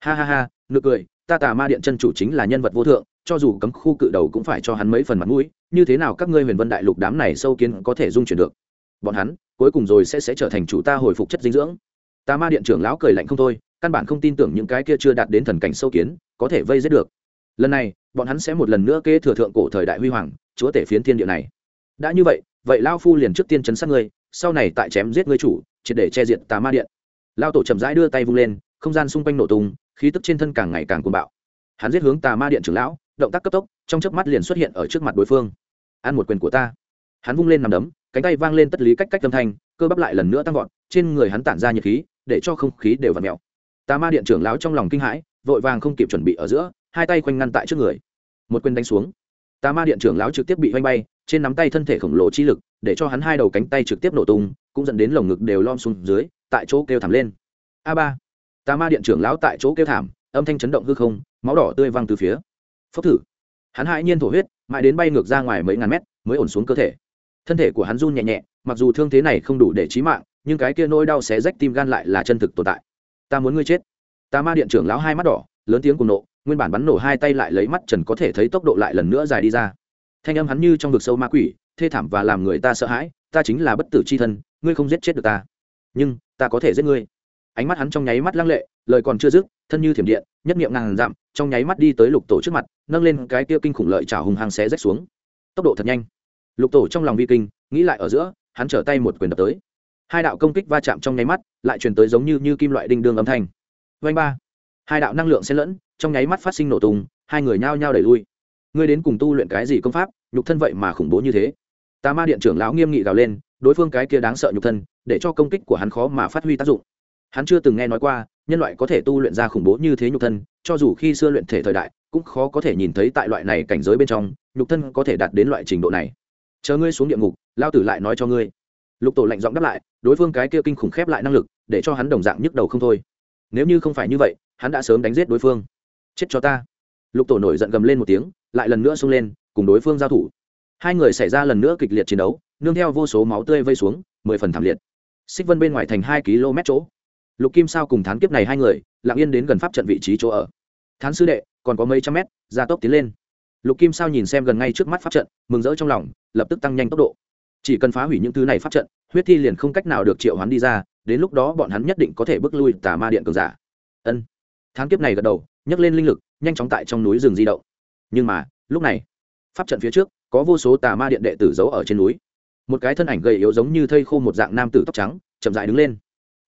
Ha ha ha, nực cười, ta tà ma điện chân chủ chính là nhân vật vô thượng, cho dù cấm khu cự đầu cũng phải cho hắn mấy phần mặt mũi, như thế nào các ngươi huyền vân đại lục đám này sâu kiến có thể dung chuyển được? Bọn hắn, cuối cùng rồi sẽ sẽ trở thành chủ ta hồi phục chất dinh dưỡng tà ma điện trưởng lão cười lạnh không thôi, căn bản không tin tưởng những cái kia chưa đạt đến thần cảnh sâu kiến, có thể vây giết được. Lần này, bọn hắn sẽ một lần nữa kế thừa thượng cổ thời đại huy hoàng, chúa tể phiến thiên địa này. Đã như vậy vậy lao phu liền trước tiên chấn sát ngươi, sau này tại chém giết ngươi chủ, triệt để che diện tà ma điện. Lao tổ chậm rãi đưa tay vung lên, không gian xung quanh nổ tung, khí tức trên thân càng ngày càng cuồng bạo. Hắn giết hướng tà ma điện trưởng lão, động tác cấp tốc, trong chớp mắt liền xuất hiện ở trước mặt đối phương. Ăn một quyền của ta. Hắn vung lên nằm đấm, cánh tay vang lên tất lý cách cách âm thanh, cơ bắp lại lần nữa tăng vọt trên người hắn tản ra nhiệt khí, để cho không khí đều vặn mèo. Tà ma điện trưởng lão trong lòng kinh hãi, vội vàng không kịp chuẩn bị ở giữa, hai tay khoanh ngăn tại trước người. Một quyền đánh xuống. Tà ma điện trưởng lão trực tiếp bị oanh bay, trên nắm tay thân thể khổng lồ chi lực, để cho hắn hai đầu cánh tay trực tiếp nổ tung, cũng dẫn đến lồng ngực đều lom xuống dưới, tại chỗ kêu thảm lên. A ba. Tà ma điện trưởng lão tại chỗ kêu thảm, âm thanh chấn động hư không, máu đỏ tươi văng từ phía. Phốc thử. Hắn hãi nhiên thổ huyết, mãi đến bay ngược ra ngoài mấy ngàn mét, mới ổn xuống cơ thể. Thân thể của hắn run nhẹ nhẹ, mặc dù thương thế này không đủ để trí mạng nhưng cái kia nỗi đau xé rách tim gan lại là chân thực tồn tại. Ta muốn ngươi chết. Tà ma điện trưởng lão hai mắt đỏ, lớn tiếng cùng nộ, nguyên bản bắn nổ hai tay lại lấy mắt trần có thể thấy tốc độ lại lần nữa dài đi ra. Thanh âm hắn như trong vực sâu ma quỷ, thê thảm và làm người ta sợ hãi, ta chính là bất tử c h i thân, ngươi không giết chết được ta. Nhưng, ta có thể giết ngươi. Ánh mắt hắn trong nháy mắt lăng lệ, lời còn chưa dứt, thân như thiểm điện, nhất nghiệm ngàn dặm, trong nháy mắt đi tới lục tổ trước mặt, nâng lên cái kia kinh khủng lợi trào hùng hàng xé rách xuống. Tốc độ thật nhanh. Lục tổ trong lòng vi kinh, nghĩ lại ở giữa, hắn trở tay một quyền đập tới hai đạo công kích va chạm trong nháy mắt lại truyền tới giống như, như kim loại đinh đương âm thanh. Vanh ba hai đạo năng lượng xen lẫn trong nháy mắt phát sinh nổ tung hai người nhao nhao đẩy lui. Ngươi đến cùng tu luyện cái gì công pháp nhục thân vậy mà khủng bố như thế? Tà ma điện trưởng lão nghiêm nghị gào lên đối phương cái kia đáng sợ nhục thân để cho công kích của hắn khó mà phát huy tác dụng. Hắn chưa từng nghe nói qua nhân loại có thể tu luyện ra khủng bố như thế nhục thân cho dù khi xưa luyện thể thời đại cũng khó có thể nhìn thấy tại loại này cảnh giới bên trong nhục thân có thể đạt đến loại trình độ này. Chờ ngươi xuống địa ngục lao tử lại nói cho ngươi lục tổ lạnh giọng đáp lại, đối phương cái kia kinh khủng khép lại năng lực, để cho hắn đồng dạng nhức đầu không thôi. Nếu như không phải như vậy, hắn đã sớm đánh giết đối phương. Chết cho ta. Lục tổ nổi giận gầm lên một tiếng, lại lần nữa xông lên, cùng đối phương giao thủ. Hai người xảy ra lần nữa kịch liệt chiến đấu, nương theo vô số máu tươi vây xuống, mười phần thảm liệt. Xích vân bên ngoài thành hai km chỗ. Lục kim sao cùng thán kiếp này hai người, lặng yên đến gần pháp trận vị trí chỗ ở. Thán sư đệ, còn có mấy trăm mét, gia tốc tiến lên. Lục kim sao nhìn xem gần ngay trước mắt pháp trận, mừng rỡ trong lòng, lập tức tăng nhanh tốc độ chỉ cần phá hủy những thứ này pháp trận, huyết thi liền không cách nào được triệu hoán đi ra, đến lúc đó bọn hắn nhất định có thể bước lui tà ma điện cường giả. Ân. Thán kiếp này gật đầu, nhấc lên linh lực, nhanh chóng tại trong núi rừng di động. Nhưng mà, lúc này, pháp trận phía trước, có vô số tà ma điện đệ tử giấu ở trên núi. Một cái thân ảnh gầy yếu giống như thây khô một dạng nam tử tóc trắng, chậm dại đứng lên.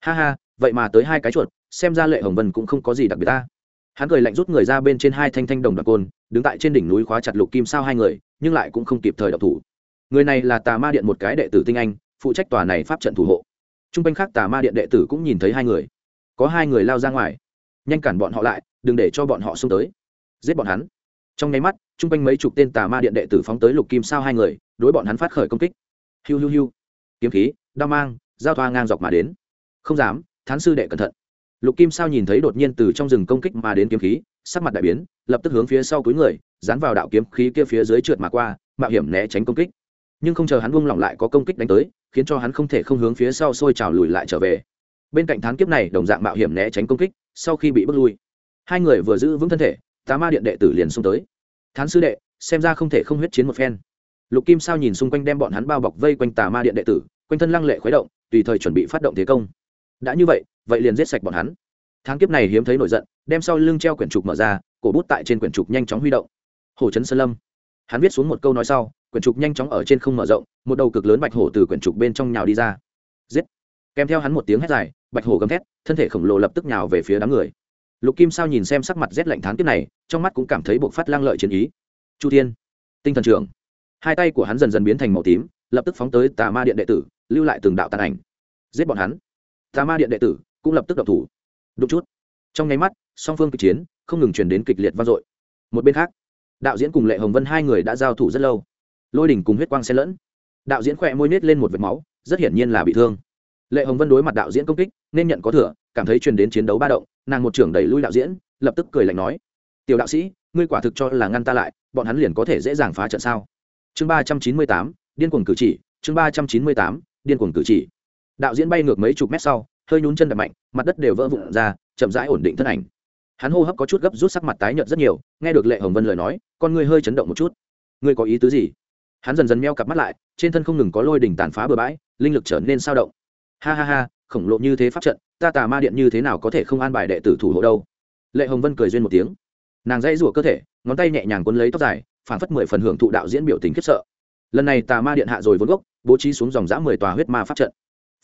Ha ha, vậy mà tới hai cái chuột, xem ra lệ hồng vân cũng không có gì đặc biệt ta. Hắn cười lạnh rút người ra bên trên hai thanh thanh đồng đặc côn, đứng tại trên đỉnh núi khóa chặt lục kim sao hai người, nhưng lại cũng không kịp thời đọc thủ người này là tà ma điện một cái đệ tử tinh anh, phụ trách tòa này pháp trận thủ hộ. T r u n g quanh khác tà ma điện đệ tử cũng nhìn thấy hai người. Có hai người lao ra ngoài. Nhanh cản bọn họ lại, đừng để cho bọn họ xông tới. Giết bọn hắn. Trong nháy mắt t r u n g quanh mấy chục tên tà ma điện đệ tử phóng tới lục kim sao hai người, đối bọn hắn phát khởi công kích. Hiu hiu hiu. Kiếm khí, đao mang, giao thoa ngang dọc mà đến. Không dám, thán sư đệ cẩn thận. Lục kim sao nhìn thấy đột nhiên từ trong rừng công kích mà đến kiếm khí, sắc mặt đại biến, lập tức hướng phía sau cuối người, dán vào đạo kiếm khí kia phía dưới trượt mà qua, mạo hiểm né tránh công kích nhưng không chờ hắn buông lỏng lại có công kích đánh tới, khiến cho hắn không thể không hướng phía sau sôi trào lùi lại trở về. Bên cạnh thán kiếp này, đồng dạng mạo hiểm né tránh công kích, sau khi bị bước lui, hai người vừa giữ vững thân thể, tá ma điện đệ tử liền xông tới. Thán sư đệ, xem ra không thể không huyết chiến một phen. Lục kim sao nhìn xung quanh đem bọn hắn bao bọc vây quanh tà ma điện đệ tử, quanh thân lăng lệ khuấy động, tùy thời chuẩn bị phát động thế công. Đã như vậy vậy liền giết sạch bọn hắn. Tháng kiếp này hiếm thấy nổi giận, đem sau lưng treo quyển trục mở ra, cổ bút tại trên quyển trục nhanh chóng huy động. Hồ trấn sơn lâm. Hắn viết xuống một câu nói sau quyển trục nhanh chóng ở trên không mở rộng, một đầu cực lớn bạch hổ từ quyển trục bên trong nhào đi ra. Giết! Kèm theo hắn một tiếng hét dài, bạch hổ gầm thét, thân thể khổng lồ lập tức nhào về phía đám người. Lục kim sao nhìn xem sắc mặt rét lạnh thán tiếp này, trong mắt cũng cảm thấy buộc phát lang lợi chiến ý. Chu thiên, tinh thần trưởng. Hai tay của hắn dần dần biến thành màu tím, lập tức phóng tới tà ma điện đệ tử, lưu lại từng đạo tàn ảnh. Giết bọn hắn. Tà ma điện đệ tử cũng lập tức đập thủ. Đúng chút. Trong nháy mắt, song phương kịch chiến không ngừng chuyển đến kịch liệt vang dội. Một bên khác, đạo diễn cùng lệ hồng vân hai người đã giao thủ rất lâu lôi đỉnh cùng huyết quang xen lẫn. Đạo diễn khỏe môi nết lên một vệt máu, rất hiển nhiên là bị thương. Lệ hồng vân đối mặt đạo diễn công kích, nên nhận có thừa, cảm thấy truyền đến chiến đấu ba động, nàng một trưởng đẩy lui đạo diễn, lập tức cười lạnh nói, tiểu đạo sĩ, ngươi quả thực cho là ngăn ta lại, bọn hắn liền có thể dễ dàng phá trận sao? Chương ba trăm chín mươi tám, điên cuồng cử chỉ, chương ba trăm chín mươi tám, điên cuồng cử chỉ. Đạo diễn bay ngược mấy chục mét sau, hơi nhún chân đập mạnh, mặt đất đều vỡ vụn ra, chậm rãi ổn định thân ảnh. Hắn hô hấp có chút gấp rút sắc mặt tái nhợt rất nhiều, nghe được lệ hồng vân lời nói, con ngươi hơi chấn động một chút. Ngươi có ý tứ gì? Hắn dần dần meo cặp mắt lại, trên thân không ngừng có lôi đỉnh tàn phá bừa bãi, linh lực trở nên sao động. Ha ha ha, khổng lộ như thế pháp trận, ta tà ma điện như thế nào có thể không an bài đệ tử thủ hộ đâu? Lệ hồng vân cười duyên một tiếng. Nàng dãy rủa cơ thể, ngón tay nhẹ nhàng quấn lấy tóc dài phản phất mười phần hưởng thụ đạo diễn biểu tình khiếp sợ. Lần này tà ma điện hạ rồi vốn gốc, bố trí xuống dòng dã mười tòa huyết ma pháp trận.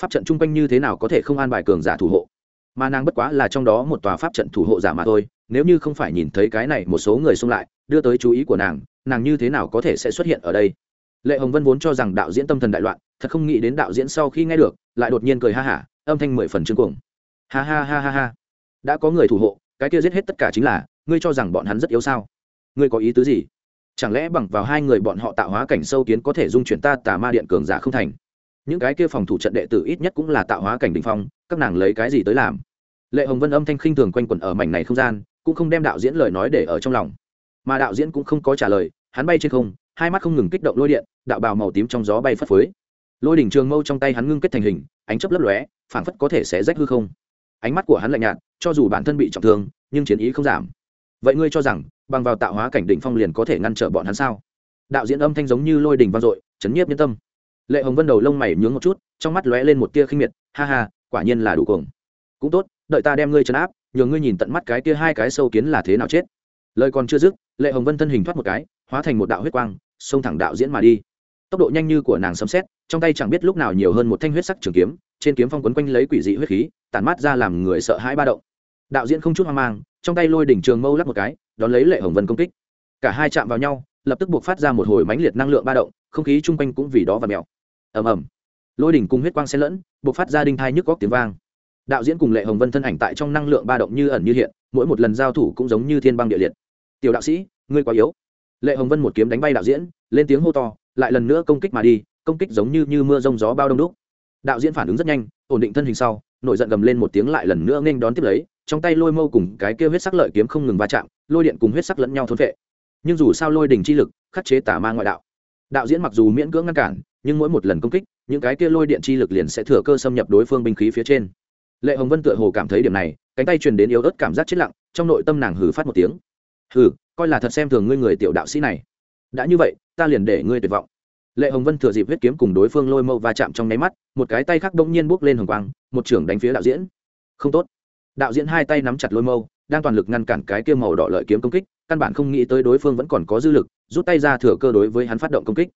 Pháp trận chung quanh như thế nào có thể không an bài cường giả thủ hộ? Mà nàng bất quá là trong đó một tòa pháp trận thủ hộ giả mà thôi, nếu như không phải nhìn thấy cái này một số người xung lại, đưa tới chú ý của nàng nàng như thế nào có thể sẽ xuất hiện ở đây? Lệ hồng vân vốn cho rằng đạo diễn tâm thần đại loạn, thật không nghĩ đến đạo diễn sau khi nghe được, lại đột nhiên cười ha hả, âm thanh mười phần chương cuồng. Ha ha ha ha ha. Đã có người thủ hộ, cái kia giết hết tất cả chính là, ngươi cho rằng bọn hắn rất yếu sao? Ngươi có ý tứ gì? Chẳng lẽ bằng vào hai người bọn họ tạo hóa cảnh sâu kiến có thể dung chuyển ta tà ma điện cường giả không thành? Những cái kia phòng thủ trận đệ tử ít nhất cũng là tạo hóa cảnh đ ỉ n h phong, các nàng lấy cái gì tới làm? Lệ hồng vân âm thanh khinh thường quanh quẩn ở mảnh này không gian, cũng không đem đạo diễn lời nói để ở trong lòng. Mà đạo diễn cũng không có trả lời, hắn bay trên không hai mắt không ngừng kích động lôi điện, đạo bào màu tím trong gió bay phất phới. Lôi đỉnh trường mâu trong tay hắn ngưng kết thành hình, ánh chấp lấp lóe, phảng phất có thể sẽ rách hư không. Ánh mắt của hắn lạnh nhạt, cho dù bản thân bị trọng thương, nhưng chiến ý không giảm. Vậy ngươi cho rằng, bằng vào tạo hóa cảnh đỉnh phong liền có thể ngăn trở bọn hắn sao? Đạo diễn âm thanh giống như lôi đỉnh vang dội, chấn nhiếp nhân tâm. Lệ hồng vân đầu lông mày nhướng một chút, trong mắt lóe lên một tia khinh miệt, ha ha, quả nhiên là đủ cuồng. Cũng tốt, đợi ta đem ngươi chấn áp nhờ ngươi nhìn tận mắt cái kia hai cái sâu kiến là thế nào chết. Lời còn chưa dứt, lệ hồng vân thân hình thoát một cái, hóa thành một đạo huyết quang xông thẳng đạo diễn mà đi. Tốc độ nhanh như của nàng sấm xét trong tay chẳng biết lúc nào nhiều hơn một thanh huyết sắc trường kiếm, trên kiếm phong quấn quanh lấy quỷ dị huyết khí, tản mát ra làm người sợ hãi ba động. Đạo diễn không chút hoang mang, trong tay lôi đỉnh trường mâu lắc một cái, đón lấy lệ hồng vân công kích. Cả hai chạm vào nhau, lập tức buộc phát ra một hồi mãnh liệt năng lượng ba động, không khí chung quanh cũng vì đó và mèo. Ầm ầm. Lôi đỉnh cùng huyết quang xen lẫn, buộc phát ra đinh thai nhức góc tiếng vang. Đạo diễn cùng lệ hồng vân thân ảnh tại trong năng lượng ba động như ẩn như hiện, mỗi một lần giao thủ cũng giống như thiên băng địa liệt. Tiểu đạo sĩ, ngươi quá yếu lệ hồng vân một kiếm đánh bay đạo diễn lên tiếng hô to lại lần nữa công kích mà đi công kích giống như, như mưa rông gió bao đông đúc. Đạo diễn phản ứng rất nhanh ổn định thân hình sau nổi giận gầm lên một tiếng lại lần nữa nghênh đón tiếp lấy trong tay lôi mâu cùng cái kia huyết sắc lợi kiếm không ngừng va chạm lôi điện cùng huyết sắc lẫn nhau thốn vệ nhưng dù sao lôi đình chi lực khắc chế tà ma ngoại đạo. Đạo diễn mặc dù miễn cưỡng ngăn cản nhưng mỗi một lần công kích những cái kia lôi điện chi lực liền sẽ thừa cơ xâm nhập đối phương binh khí phía trên. Lệ hồng vân tựa hồ cảm thấy điểm này cánh tay truyền đến yếu ớt cảm giác chết lặng trong nội tâm nàng hừ phát một tiếng hừ, coi là thật xem thường ngươi người tiểu đạo sĩ này. Đã như vậy, ta liền để ngươi tuyệt vọng. Lệ hồng vân thừa dịp huyết kiếm cùng đối phương lôi mâu va chạm trong nháy mắt, một cái tay khác đông nhiên buốc lên hồng quang, một trưởng đánh phía đạo diễn. Không tốt. Đạo diễn hai tay nắm chặt lôi mâu, đang toàn lực ngăn cản cái kia màu đỏ lợi kiếm công kích, căn bản không nghĩ tới đối phương vẫn còn có dư lực, rút tay ra thừa cơ đối với hắn phát động công kích.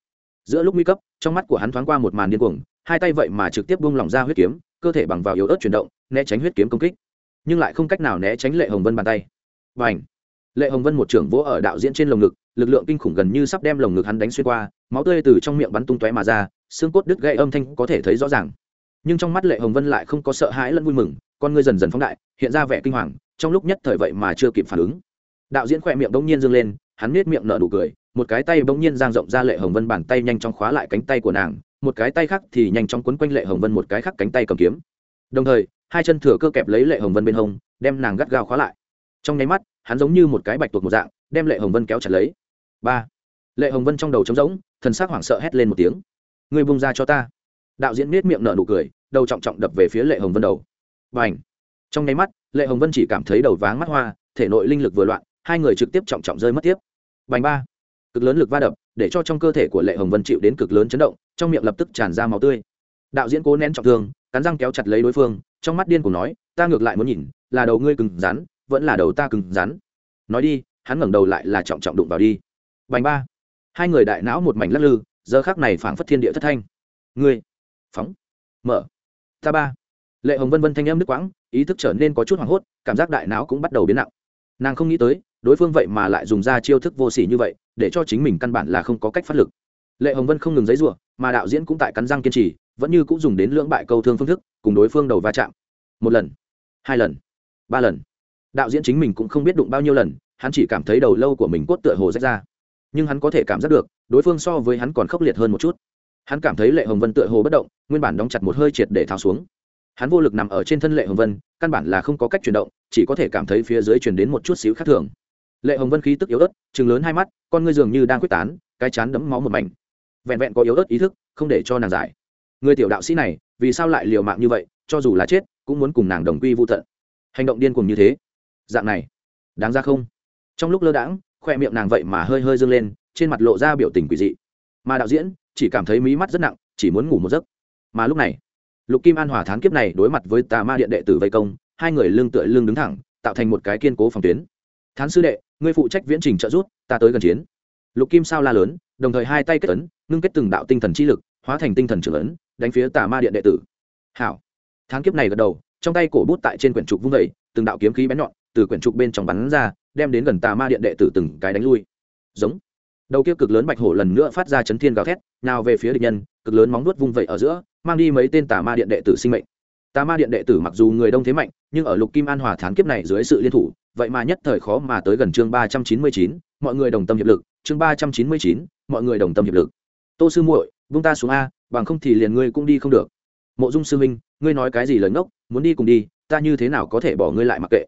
Giữa lúc nguy cấp, trong mắt của hắn thoáng qua một màn điên cuồng, hai tay vậy mà trực tiếp buông lỏng ra huyết kiếm, cơ thể bằng vào yếu ớt chuyển động, né tránh huyết kiếm công kích. Nhưng lại không cách nào né tránh lệ hồng vân bàn tay. Và ảnh lệ hồng vân một trưởng vỗ ở đạo diễn trên lồng ngực, lực lượng kinh khủng gần như sắp đem lồng ngực hắn đánh xuyên qua, máu tươi từ trong miệng bắn tung tóe mà ra, xương cốt đứt gãy âm thanh có thể thấy rõ ràng. Nhưng trong mắt lệ hồng vân lại không có sợ hãi lẫn vui mừng, con ngươi dần dần phóng đại, hiện ra vẻ kinh hoàng, trong lúc nhất thời vậy mà chưa kịp phản ứng. Đạo diễn khỏe miệng bỗng nhiên dâng lên, hắn nết miệng nở nụ cười, một cái tay bỗng nhiên giang rộng ra lệ hồng vân bàn tay nhanh chóng khóa lại cánh tay của nàng, một cái tay khác thì nhanh chóng quấn quanh lệ hồng vân một cái khác cánh tay cầm kiếm. Đồng thời, hai chân thừa cơ kẹp lấy lệ hồng vân bên hông, đem nàng gắt gao khóa lại. Trong nháy mắt hắn giống như một cái bạch tuộc một dạng, đem lệ hồng vân kéo chặt lấy. Ba. Lệ hồng vân trong đầu trống rỗng, thần sắc hoảng sợ hét lên một tiếng. Người bung ra cho ta. Đạo diễn nết miệng nở nụ cười, đầu trọng trọng đập về phía lệ hồng vân đầu. B à n h trong nháy mắt, lệ hồng vân chỉ cảm thấy đầu váng mắt hoa, thể nội linh lực vừa loạn, hai người trực tiếp trọng trọng rơi mất tiếp. Bành ba. Cực lớn lực va đập, để cho trong cơ thể của lệ hồng vân chịu đến cực lớn chấn động, trong miệng lập tức tràn ra máu tươi. Đạo diễn cố nén trọng thương, cắn răng kéo chặt lấy đối phương, trong mắt điên của nói, ta ngược lại muốn nhìn, là đầu ngươi cứng rắn vẫn là đầu ta cứng rắn. Nói đi, hắn ngẩng đầu lại là trọng trọng đụng vào đi. Bành ba. Hai người đại não một mảnh lắc lư, giờ khác này phảng phất thiên địa thất thanh. Ngươi. Phóng. Mở. Ta ba. Lệ hồng vân vân thanh em nước quãng, ý thức trở nên có chút hoảng hốt, cảm giác đại não cũng bắt đầu biến nặng. Nàng không nghĩ tới, đối phương vậy mà lại dùng ra chiêu thức vô sỉ như vậy, để cho chính mình căn bản là không có cách phát lực. Lệ hồng vân không ngừng giấy ruộng mà đạo diễn cũng tại cắn răng kiên trì, vẫn như cũng dùng đến lưỡng bại câu thương phương thức, cùng đối phương đầu va chạm. Một lần, hai lần, ba lần đạo diễn chính mình cũng không biết đụng bao nhiêu lần, hắn chỉ cảm thấy đầu lâu của mình cốt tựa hồ rách ra. Nhưng hắn có thể cảm giác được, đối phương so với hắn còn khốc liệt hơn một chút. Hắn cảm thấy lệ hồng vân tựa hồ bất động, nguyên bản đóng chặt một hơi triệt để tháo xuống. Hắn vô lực nằm ở trên thân lệ hồng vân, căn bản là không có cách chuyển động, chỉ có thể cảm thấy phía dưới chuyển đến một chút xíu khác thường. Lệ hồng vân khí tức yếu ớt chừng lớn hai mắt, con ngươi dường như đang quyết tán, cái chán đấm máu một mảnh. Vẹn vẹn có yếu ớt ý thức, không để cho nàng giải. Người tiểu đạo sĩ này, vì sao lại liều mạng như vậy, cho dù là chết, cũng muốn cùng nàng đồng quy vô tận. Hành động điên cuồng như thế dạng này. Đáng ra không? Trong lúc lơ đãng, khoe miệng nàng vậy mà hơi hơi dâng lên, trên mặt lộ ra biểu tình quỷ dị. Mà đạo diễn chỉ cảm thấy mí mắt rất nặng, chỉ muốn ngủ một giấc. Mà lúc này, lục kim an hòa thán kiếp này đối mặt với tà ma điện đệ tử vây công, hai người lưng tựa lưng đứng thẳng, tạo thành một cái kiên cố phòng tuyến. Thán sư đệ, ngươi phụ trách viễn trình trợ rút ta tới gần chiến. Lục kim sao la lớn, đồng thời hai tay kết ấn, ngưng kết từng đạo tinh thần chi lực, hóa thành tinh thần trưởng ấn, đánh phía tà ma điện đệ tử. Hảo. Thán kiếp này gật đầu trong tay cổ bút tại trên quyển trục vung vẩy, từng đạo kiếm khí bén nhọn từ quyển trục bên trong bắn ra, đem đến gần tà ma điện đệ tử từng cái đánh lui. Giống. Đầu kia cực lớn bạch hổ lần nữa phát ra chấn thiên gào thét, nào về phía địch nhân, cực lớn móng nuốt vung vẩy ở giữa, mang đi mấy tên tà ma điện đệ tử sinh mệnh. Tà ma điện đệ tử mặc dù người đông thế mạnh, nhưng ở lục kim an hòa thán kiếp này dưới sự liên thủ, vậy mà nhất thời khó mà tới gần chương ba trăm chín mươi chín, mọi người đồng tâm hiệp lực. Chương ba trăm chín mươi chín, mọi người đồng tâm hiệp lực. Tô sư muội, vung ta xuống a, bằng không thì liền ngươi cũng đi không được. Mộ dung sư minh, ngươi nói cái gì lớn ngốc? Muốn đi cùng đi, ta như thế nào có thể bỏ ngươi lại mặc kệ.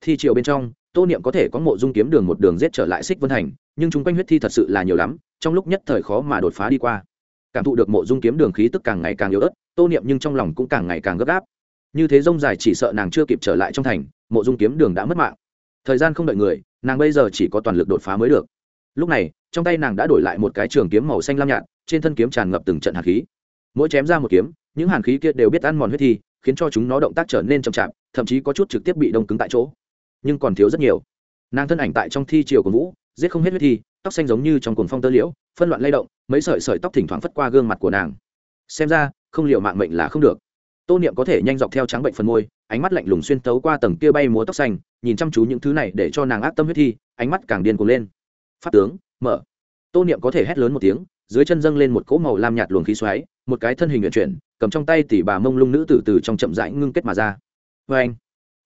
Thi triều bên trong, tô niệm có thể có mộ dung kiếm đường một đường giết trở lại xích vân thành, nhưng chúng quanh huyết thi thật sự là nhiều lắm, trong lúc nhất thời khó mà đột phá đi qua. Cảm thụ được mộ dung kiếm đường khí tức càng ngày càng yếu ớt, tô niệm nhưng trong lòng cũng càng ngày càng gấp gáp. Như thế rông dài chỉ sợ nàng chưa kịp trở lại trong thành, mộ dung kiếm đường đã mất mạng. Thời gian không đợi người, nàng bây giờ chỉ có toàn lực đột phá mới được. Lúc này, trong tay nàng đã đổi lại một cái trường kiếm màu xanh lam nhạt, trên thân kiếm tràn ngập từng trận hàn khí. Mỗi chém ra một kiếm, những hàn khí kia đều biết ăn mòn huyết thi khiến cho chúng nó động tác trở nên chậm chạp, thậm chí có chút trực tiếp bị đông cứng tại chỗ. Nhưng còn thiếu rất nhiều. Nàng thân ảnh tại trong thi triều của vũ, giết không hết huyết thi, tóc xanh giống như trong cuồng phong tơ liễu, phân loạn lay động, mấy sợi sợi tóc thỉnh thoảng phất qua gương mặt của nàng. Xem ra, không liệu mạng mệnh là không được. Tô niệm có thể nhanh dọc theo trắng bệnh phần môi, ánh mắt lạnh lùng xuyên tấu qua tầng kia bay múa tóc xanh, nhìn chăm chú những thứ này để cho nàng ác tâm huyết thi, ánh mắt càng điên cuồng lên. Pháp tướng, mở. Tô niệm có thể hét lớn một tiếng, dưới chân dâng lên một cỗ màu lam nhạt luồng khí xoáy, một cái thân hình nguyện chuyển cầm trong tay tỷ bà mông lung nữ tử từ trong chậm rãi ngưng kết mà ra. Vê anh,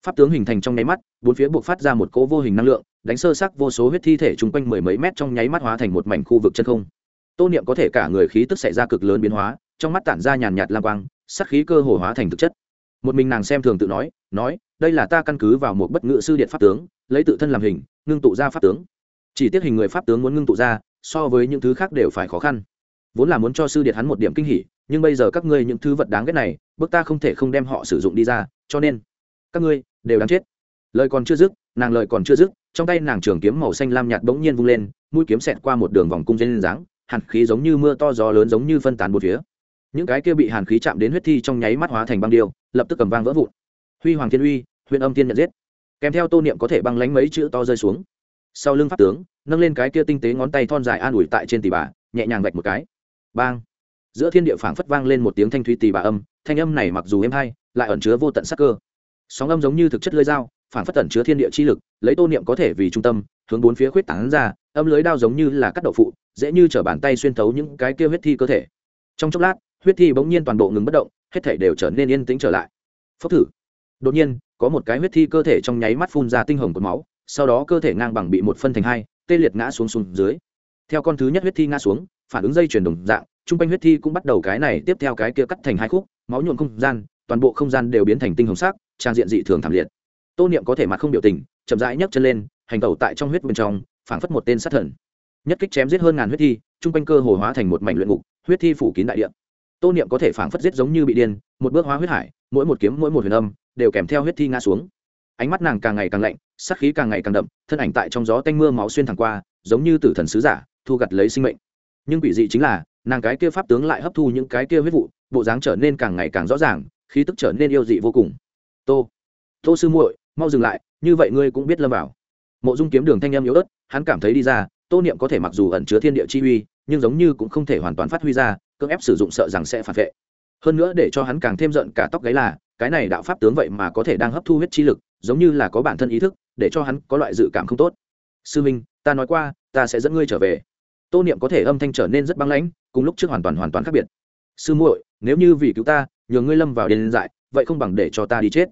pháp tướng hình thành trong nháy mắt, bốn phía buộc phát ra một cỗ vô hình năng lượng, đánh sơ sắc vô số huyết thi thể chung quanh mười mấy mét trong nháy mắt hóa thành một mảnh khu vực chân không. Tô niệm có thể cả người khí tức xảy ra cực lớn biến hóa, trong mắt tản ra nhàn nhạt lam quang sắc khí cơ hồ hóa thành thực chất. Một mình nàng xem thường tự nói nói, đây là ta căn cứ vào một bất ngự sư điện pháp tướng, lấy tự thân làm hình, ngưng tụ ra pháp tướng. Chỉ tiếc hình người pháp tướng muốn ngưng tụ ra, so với những thứ khác đều phải khó khăn. Vốn là muốn cho sư điện hắn một điểm kinh hỉ nhưng bây giờ các ngươi những thứ vật đáng ghét này, bước ta không thể không đem họ sử dụng đi ra, cho nên, các ngươi đều đáng chết. Lời còn chưa dứt, nàng lời còn chưa dứt, trong tay nàng trường kiếm màu xanh lam nhạt bỗng nhiên vung lên, mũi kiếm xẹt qua một đường vòng cung trên dáng, hàn khí giống như mưa to gió lớn giống như phân tán một phía. Những cái kia bị hàn khí chạm đến huyết thi trong nháy mắt hóa thành băng điêu, lập tức cầm vang vỡ vụn. Huy hoàng thiên uy huyện âm tiên nhận giết. Kèm theo tô niệm có thể băng lánh mấy chữ to rơi xuống. Sau lưng pháp tướng, nâng lên cái kia tinh tế ngón tay thon dài an ủi tại trên tỉ bà, nhẹ nhàng vạch một cái. Bang! Giữa thiên địa phảng phất vang lên một tiếng thanh thúy tì bà âm, thanh âm này mặc dù êm hay, lại ẩn chứa vô tận sắc cơ. Sóng âm giống như thực chất lưới dao, phảng phất ẩn chứa thiên địa chi lực, lấy tô niệm có thể vì trung tâm, hướng bốn phía khuyết tảng ra, âm lưới đao giống như là cắt đậu phụ, dễ như chở bàn tay xuyên thấu những cái kia huyết thi cơ thể. Trong chốc lát, huyết thi bỗng nhiên toàn bộ ngừng bất động, hết thể đều trở nên yên tĩnh trở lại. Phốc thử. Đột nhiên, có một cái huyết thi cơ thể trong nháy mắt phun ra tinh hồng của máu, sau đó cơ thể ngang bằng bị một phân thành hai, tê liệt ngã xuống xuống dưới. Theo con thứ nhất huyết thi ngã xuống, phản ứng dây chuyển đồng dạng Trung quanh huyết thi cũng bắt đầu cái này tiếp theo cái kia cắt thành hai khúc, máu nhuộm không gian, toàn bộ không gian đều biến thành tinh hồng sắc, trang diện dị thường thảm liệt. Tô niệm có thể mặt không biểu tình, chậm rãi nhấc chân lên, hành tẩu tại trong huyết bên trong, phảng phất một tên sát thần. Nhất kích chém giết hơn ngàn huyết thi Trung quanh cơ hồ hóa thành một mảnh luyện ngục, huyết thi phủ kín đại địa. Tô niệm có thể phảng phất giết giống như bị điên, một bước hóa huyết hải, mỗi một kiếm, mỗi một huyền âm, đều kèm theo huyết thi ngã xuống. Ánh mắt nàng càng ngày càng lạnh sắc khí càng ngày càng đậm, thân ảnh tại trong gió tanh mưa máu xuyên thẳng qua, giống như tử thần sứ giả, thu gặt lấy sinh mệnh. Nhưng quỷ dị chính là nàng cái kia pháp tướng lại hấp thu những cái kia huyết vụ, bộ dáng trở nên càng ngày càng rõ ràng, khí tức trở nên yêu dị vô cùng. Tô tô sư muội, mau dừng lại, như vậy ngươi cũng biết lâm vào. Mộ dung kiếm đường thanh em yếu ớt, hắn cảm thấy đi ra, tô niệm có thể mặc dù ẩn chứa thiên địa chi uy, nhưng giống như cũng không thể hoàn toàn phát huy ra, cưỡng ép sử dụng sợ rằng sẽ phản vệ. Hơn nữa để cho hắn càng thêm giận cả tóc gáy là, cái này đạo pháp tướng vậy mà có thể đang hấp thu huyết chi lực, giống như là có bản thân ý thức, để cho hắn có loại dự cảm không tốt. Sư minh, ta nói qua, ta sẽ dẫn ngươi trở về tô niệm có thể âm thanh trở nên rất băng lãnh, cùng lúc trước hoàn toàn hoàn toàn khác biệt. Sư muội, nếu như vì cứu ta nhờ ngươi lâm vào đền dại, vậy không bằng để cho ta đi chết.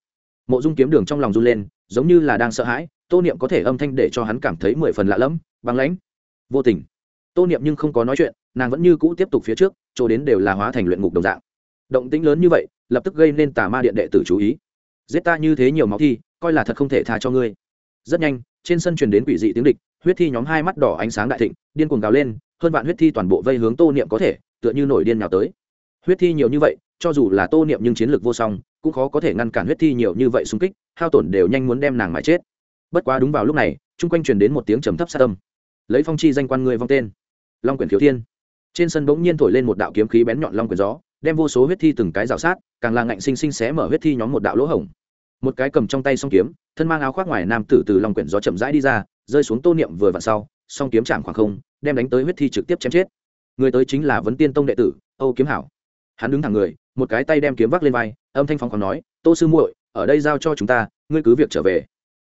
Mộ dung kiếm đường trong lòng run lên, giống như là đang sợ hãi, tô niệm có thể âm thanh để cho hắn cảm thấy mười phần lạ lẫm, băng lãnh. Vô tình, tô niệm nhưng không có nói chuyện, nàng vẫn như cũ tiếp tục phía trước, chỗ đến đều là hóa thành luyện ngục đồng dạng. Động tĩnh lớn như vậy, lập tức gây nên tà ma điện đệ tử chú ý. Giết ta như thế nhiều máu thi, coi là thật không thể tha cho ngươi. Rất nhanh, trên sân truyền đến quỷ dị tiếng địch, huyết thi nhóm hai mắt đỏ ánh sáng đại thịnh điên cuồng gào lên, hơn vạn huyết thi toàn bộ vây hướng tô niệm có thể, tựa như nổi điên nào tới. Huyết thi nhiều như vậy, cho dù là tô niệm nhưng chiến lược vô song, cũng khó có thể ngăn cản huyết thi nhiều như vậy xung kích, hao tổn đều nhanh muốn đem nàng mà chết. Bất quá đúng vào lúc này, chung quanh truyền đến một tiếng trầm thấp sát tâm lấy phong chi danh quan người vong tên. Long quyển thiếu thiên. Trên sân bỗng nhiên thổi lên một đạo kiếm khí bén nhọn long quyển gió, đem vô số huyết thi từng cái rào sát, càng là ngạnh sinh sinh xé mở huyết thi nhóm một đạo lỗ hổng. Một cái cầm trong tay song kiếm, thân mang áo khoác ngoài nam tử từ long quyển gió chậm rãi đi ra, rơi xuống tô niệm vừa vặn sau song kiếm chạm khoảng không, đem đánh tới huyết thi trực tiếp chém chết. Người tới chính là vấn tiên tông đệ tử, âu kiếm hảo. Hắn đứng thẳng người, một cái tay đem kiếm vác lên vai, âm thanh phóng còn nói, tô sư muội, ở đây giao cho chúng ta, ngươi cứ việc trở về.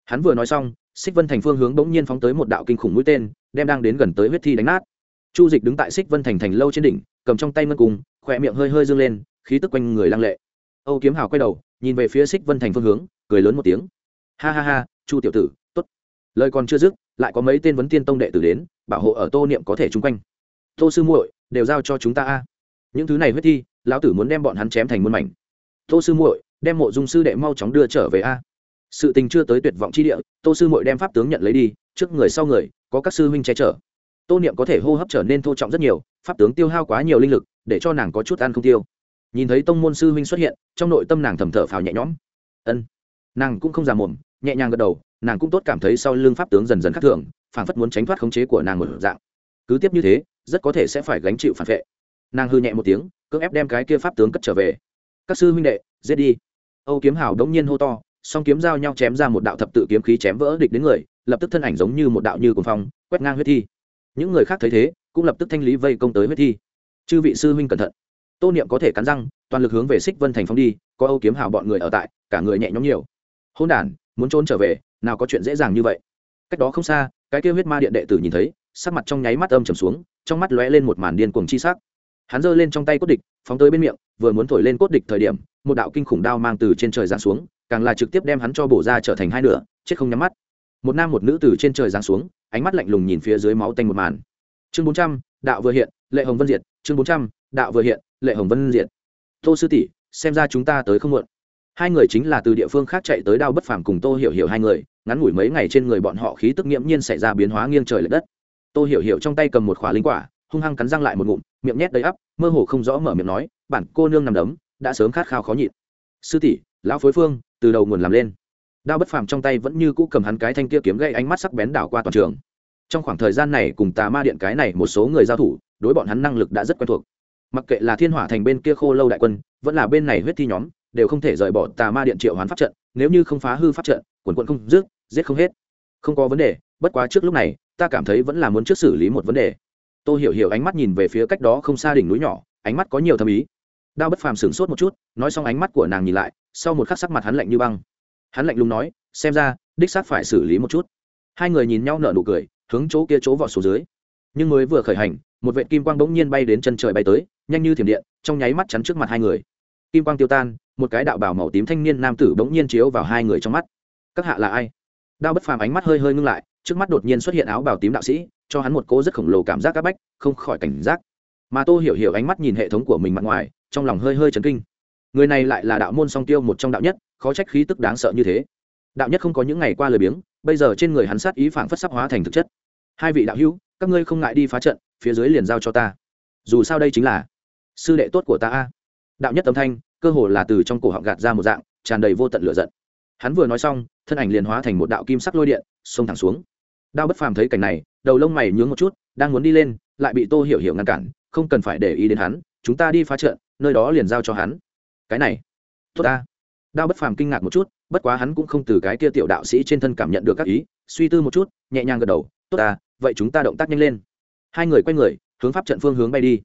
Hắn vừa nói xong xích vân thành phương hướng bỗng nhiên phóng tới một đạo kinh khủng mũi tên, đem đang đến gần tới huyết thi đánh nát. Chu dịch đứng tại xích vân thành thành lâu trên đỉnh, cầm trong tay ngân cùng, khỏe miệng hơi hơi dương lên, khí tức quanh người lăng lệ. Âu kiếm hào quay đầu, nhìn về phía xích vân thành phương hướng, cười lớn một tiếng. Ha ha ha, chu tiểu tử lời còn chưa dứt, lại có mấy tên vấn tiên tông đệ tử đến, bảo hộ ở tô niệm có thể chung quanh. Tô sư muội, đều giao cho chúng ta a. Những thứ này huyết thi, lão tử muốn đem bọn hắn chém thành muôn mảnh. Tô sư muội, đem mộ dung sư đệ mau chóng đưa trở về a. Sự tình chưa tới tuyệt vọng chi địa, tô sư muội đem pháp tướng nhận lấy đi, trước người sau người, có các sư huynh che chở. Tô niệm có thể hô hấp trở nên thô trọng rất nhiều, pháp tướng tiêu hao quá nhiều linh lực, để cho nàng có chút ăn không tiêu. Nhìn thấy tông môn sư huynh xuất hiện, trong nội tâm nàng thầm thở phào nhẹ nhõm. Ân, nàng cũng không già mồm nhẹ nhàng gật đầu, nàng cũng tốt cảm thấy sau lưng pháp tướng dần dần khắc thường, phảng phất muốn tránh thoát khống chế của nàng một dạng. Cứ tiếp như thế, rất có thể sẽ phải gánh chịu phản vệ. Nàng hư nhẹ một tiếng, cưỡng ép đem cái kia pháp tướng cất trở về. Các sư huynh đệ, giết đi. Âu kiếm hào đống nhiên hô to, song kiếm giao nhau chém ra một đạo thập tự kiếm khí chém vỡ địch đến người, lập tức thân ảnh giống như một đạo như cuồng phong, quét ngang huyết thi. Những người khác thấy thế, cũng lập tức thanh lý vây công tới huyết thi. Chư vị sư huynh cẩn thận. Tô niệm có thể cắn răng, toàn lực hướng về xích vân thành phong đi, có âu kiếm hào bọn người ở tại, cả người nhẹ nhõm nhiều. Hôn đản muốn trốn trở về, nào có chuyện dễ dàng như vậy. Cách đó không xa, cái kêu huyết ma điện đệ tử nhìn thấy, sắc mặt trong nháy mắt âm trầm xuống, trong mắt lóe lên một màn điên cuồng chi sắc. Hắn giơ lên trong tay cốt địch, phóng tới bên miệng, vừa muốn thổi lên cốt địch thời điểm, một đạo kinh khủng đao mang từ trên trời giáng xuống, càng là trực tiếp đem hắn cho bổ ra trở thành hai nửa, chết không nhắm mắt. Một nam một nữ từ trên trời giáng xuống, ánh mắt lạnh lùng nhìn phía dưới máu tanh một màn. Chương bốn trăm, đạo vừa hiện, lệ hồng vân diệt. Chương bốn trăm, đạo vừa hiện, lệ hồng vân diệt. Tô sư tỷ, xem ra chúng ta tới không muộn hai người chính là từ địa phương khác chạy tới đao bất phàm cùng tô hiểu hiểu hai người, ngắn ngủi mấy ngày trên người bọn họ khí tức nghiễm nhiên xảy ra biến hóa nghiêng trời l ệ đất. Tô hiểu hiểu trong tay cầm một khỏa linh quả, hung hăng cắn răng lại một ngụm, miệng nhét đầy ắp, mơ hồ không rõ mở miệng nói, bản cô nương nằm đấm, đã sớm khát khao khó nhịn. Sư tỷ, lão phối phương, từ đầu nguồn làm lên. Đao bất phàm trong tay vẫn như cũ cầm hắn cái thanh kia kiếm gây ánh mắt sắc bén đảo qua toàn trường. Trong khoảng thời gian này cùng tà ma điện cái này một số người giao thủ, đối bọn hắn năng lực đã rất quen thuộc. Mặc kệ là thiên hỏa thành bên kia khô lâu đại quân, vẫn là bên này huyết thi nhóm đều không thể rời bỏ tà ma điện triệu hoán pháp trận, nếu như không phá hư pháp trận, quần quận không dứt giết không hết. Không có vấn đề, bất quá trước lúc này, ta cảm thấy vẫn là muốn trước xử lý một vấn đề. Tôi hiểu hiểu ánh mắt nhìn về phía cách đó không xa đỉnh núi nhỏ, ánh mắt có nhiều thâm ý. Đao bất phàm sửng sốt một chút, nói xong ánh mắt của nàng nhìn lại, sau một khắc sắc mặt hắn lạnh như băng. Hắn lạnh lùng nói, xem ra, đích xác phải xử lý một chút. Hai người nhìn nhau nở nụ cười, hướng chỗ kia chỗ vọt xuống dưới. Nhưng mới vừa khởi hành, một vệ kim quang bỗng nhiên bay đến chân trời bay tới, nhanh như thiểm điện, trong nháy mắt chắn trước mặt hai người. Kim quang tiêu tan một cái đạo bào màu tím thanh niên nam tử bỗng nhiên chiếu vào hai người trong mắt. Các hạ là ai? Đao bất phàm ánh mắt hơi hơi ngưng lại, trước mắt đột nhiên xuất hiện áo bào tím đạo sĩ, cho hắn một cố rất khổng lồ cảm giác áp bách, không khỏi cảnh giác. Mà tô hiểu hiểu ánh mắt nhìn hệ thống của mình mặt ngoài, trong lòng hơi hơi chấn kinh. Người này lại là đạo môn song tiêu một trong đạo nhất, khó trách khí tức đáng sợ như thế. Đạo nhất không có những ngày qua lời biếng, bây giờ trên người hắn sát ý phảng phất sắp hóa thành thực chất. Hai vị đạo hữu, các ngươi không ngại đi phá trận, phía dưới liền giao cho ta. Dù sao đây chính là sư đệ tốt của ta a. Đạo nhất âm thanh cơ hồ là từ trong cổ họng gạt ra một dạng, tràn đầy vô tận lửa giận. Hắn vừa nói xong, thân ảnh liền hóa thành một đạo kim sắc lôi điện, xông thẳng xuống. Đao bất phàm thấy cảnh này, đầu lông mày nhướng một chút, đang muốn đi lên, lại bị tô hiểu hiểu ngăn cản, không cần phải để ý đến hắn, chúng ta đi phá trận, nơi đó liền giao cho hắn. Cái này, tốt ta. Đao bất phàm kinh ngạc một chút, bất quá hắn cũng không từ cái kia tiểu đạo sĩ trên thân cảm nhận được các ý, suy tư một chút, nhẹ nhàng gật đầu, tốt ta, vậy chúng ta động tác nhanh lên. Hai người quay người, hướng pháp trận phương hướng bay đi.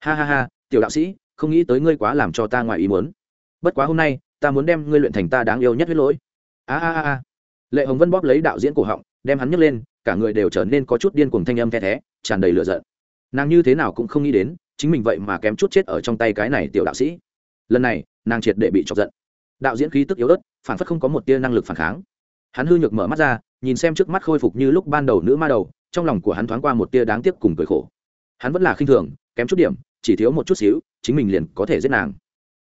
Ha ha ha, tiểu đạo sĩ không nghĩ tới ngươi quá làm cho ta ngoài ý muốn. Bất quá hôm nay, ta muốn đem ngươi luyện thành ta đáng yêu nhất huyết lỗi. A a a lệ hồng vân bóp lấy đạo diễn cổ họng, đem hắn nhấc lên, cả người đều trở nên có chút điên cuồng thanh âm the thé, tràn đầy lửa giận. Nàng như thế nào cũng không nghĩ đến, chính mình vậy mà kém chút chết ở trong tay cái này tiểu đạo sĩ. Lần này, nàng triệt để bị chọc giận. Đạo diễn khí tức yếu ớt, phản phất không có một tia năng lực phản kháng. Hắn hư nhược mở mắt ra, nhìn xem trước mắt khôi phục như lúc ban đầu nữ ma đầu, trong lòng của hắn thoáng qua một tia đáng tiếc cùng cười khổ. Hắn vẫn là khinh thường, kém chút điểm, chỉ thiếu một chút xíu chính mình liền có thể giết nàng.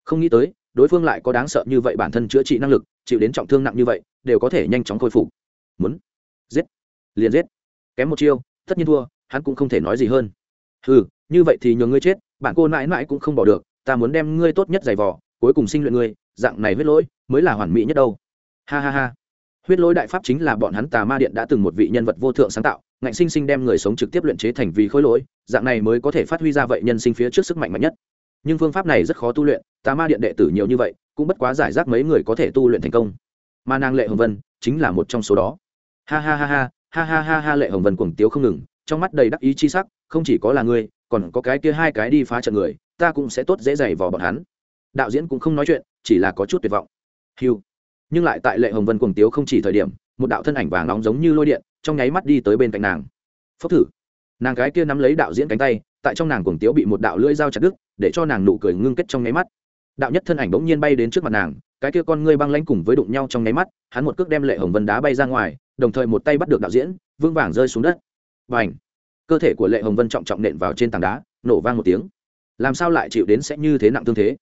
Không nghĩ tới, đối phương lại có đáng sợ như vậy bản thân chữa trị năng lực, chịu đến trọng thương nặng như vậy, đều có thể nhanh chóng khôi phục. Muốn giết, liền giết. Kém một chiêu, tất nhiên thua, hắn cũng không thể nói gì hơn. Ừ như vậy thì nhờ ngươi chết, bạn cô mãi mãi cũng không bỏ được, ta muốn đem ngươi tốt nhất giày vò, cuối cùng sinh luyện ngươi, dạng này huyết lỗi mới là hoàn mỹ nhất đâu. Ha ha ha. Huyết lỗi đại pháp chính là bọn hắn tà ma điện đã từng một vị nhân vật vô thượng sáng tạo, ngạnh sinh sinh đem người sống trực tiếp luyện chế thành vì khối lỗi, dạng này mới có thể phát huy ra vậy nhân sinh phía trước sức mạnh mạnh nhất nhưng phương pháp này rất khó tu luyện, tà ma điện đệ tử nhiều như vậy, cũng bất quá giải rác mấy người có thể tu luyện thành công. Mà nàng lệ hồng vân chính là một trong số đó. Ha ha ha ha ha ha ha ha lệ hồng vân cuồng tiếu không ngừng, trong mắt đầy đắc ý chi sắc, không chỉ có là ngươi, còn có cái kia hai cái đi phá trận người, ta cũng sẽ tốt dễ dày vò bọn hắn. Đạo diễn cũng không nói chuyện, chỉ là có chút tuyệt vọng. Hiu nhưng lại tại lệ hồng vân cuồng tiếu không chỉ thời điểm, một đạo thân ảnh vàng nóng giống như lôi điện, trong nháy mắt đi tới bên cạnh nàng. Phốc thử. Nàng gái kia nắm lấy đạo diễn cánh tay, tại trong nàng cuồng tiếu bị một đạo lưỡi dao chặt đứt để cho nàng nụ cười ngưng kết trong nháy mắt. Đạo nhất thân ảnh bỗng nhiên bay đến trước mặt nàng, cái kia con ngươi băng lãnh cùng với đụng nhau trong nháy mắt, hắn một cước đem lệ hồng vân đá bay ra ngoài, đồng thời một tay bắt được đạo diễn vương vàng rơi xuống đất. Và ảnh cơ thể của lệ hồng vân trọng trọng nện vào trên tảng đá, nổ vang một tiếng. Làm sao lại chịu đến sẽ như thế nặng thương thế?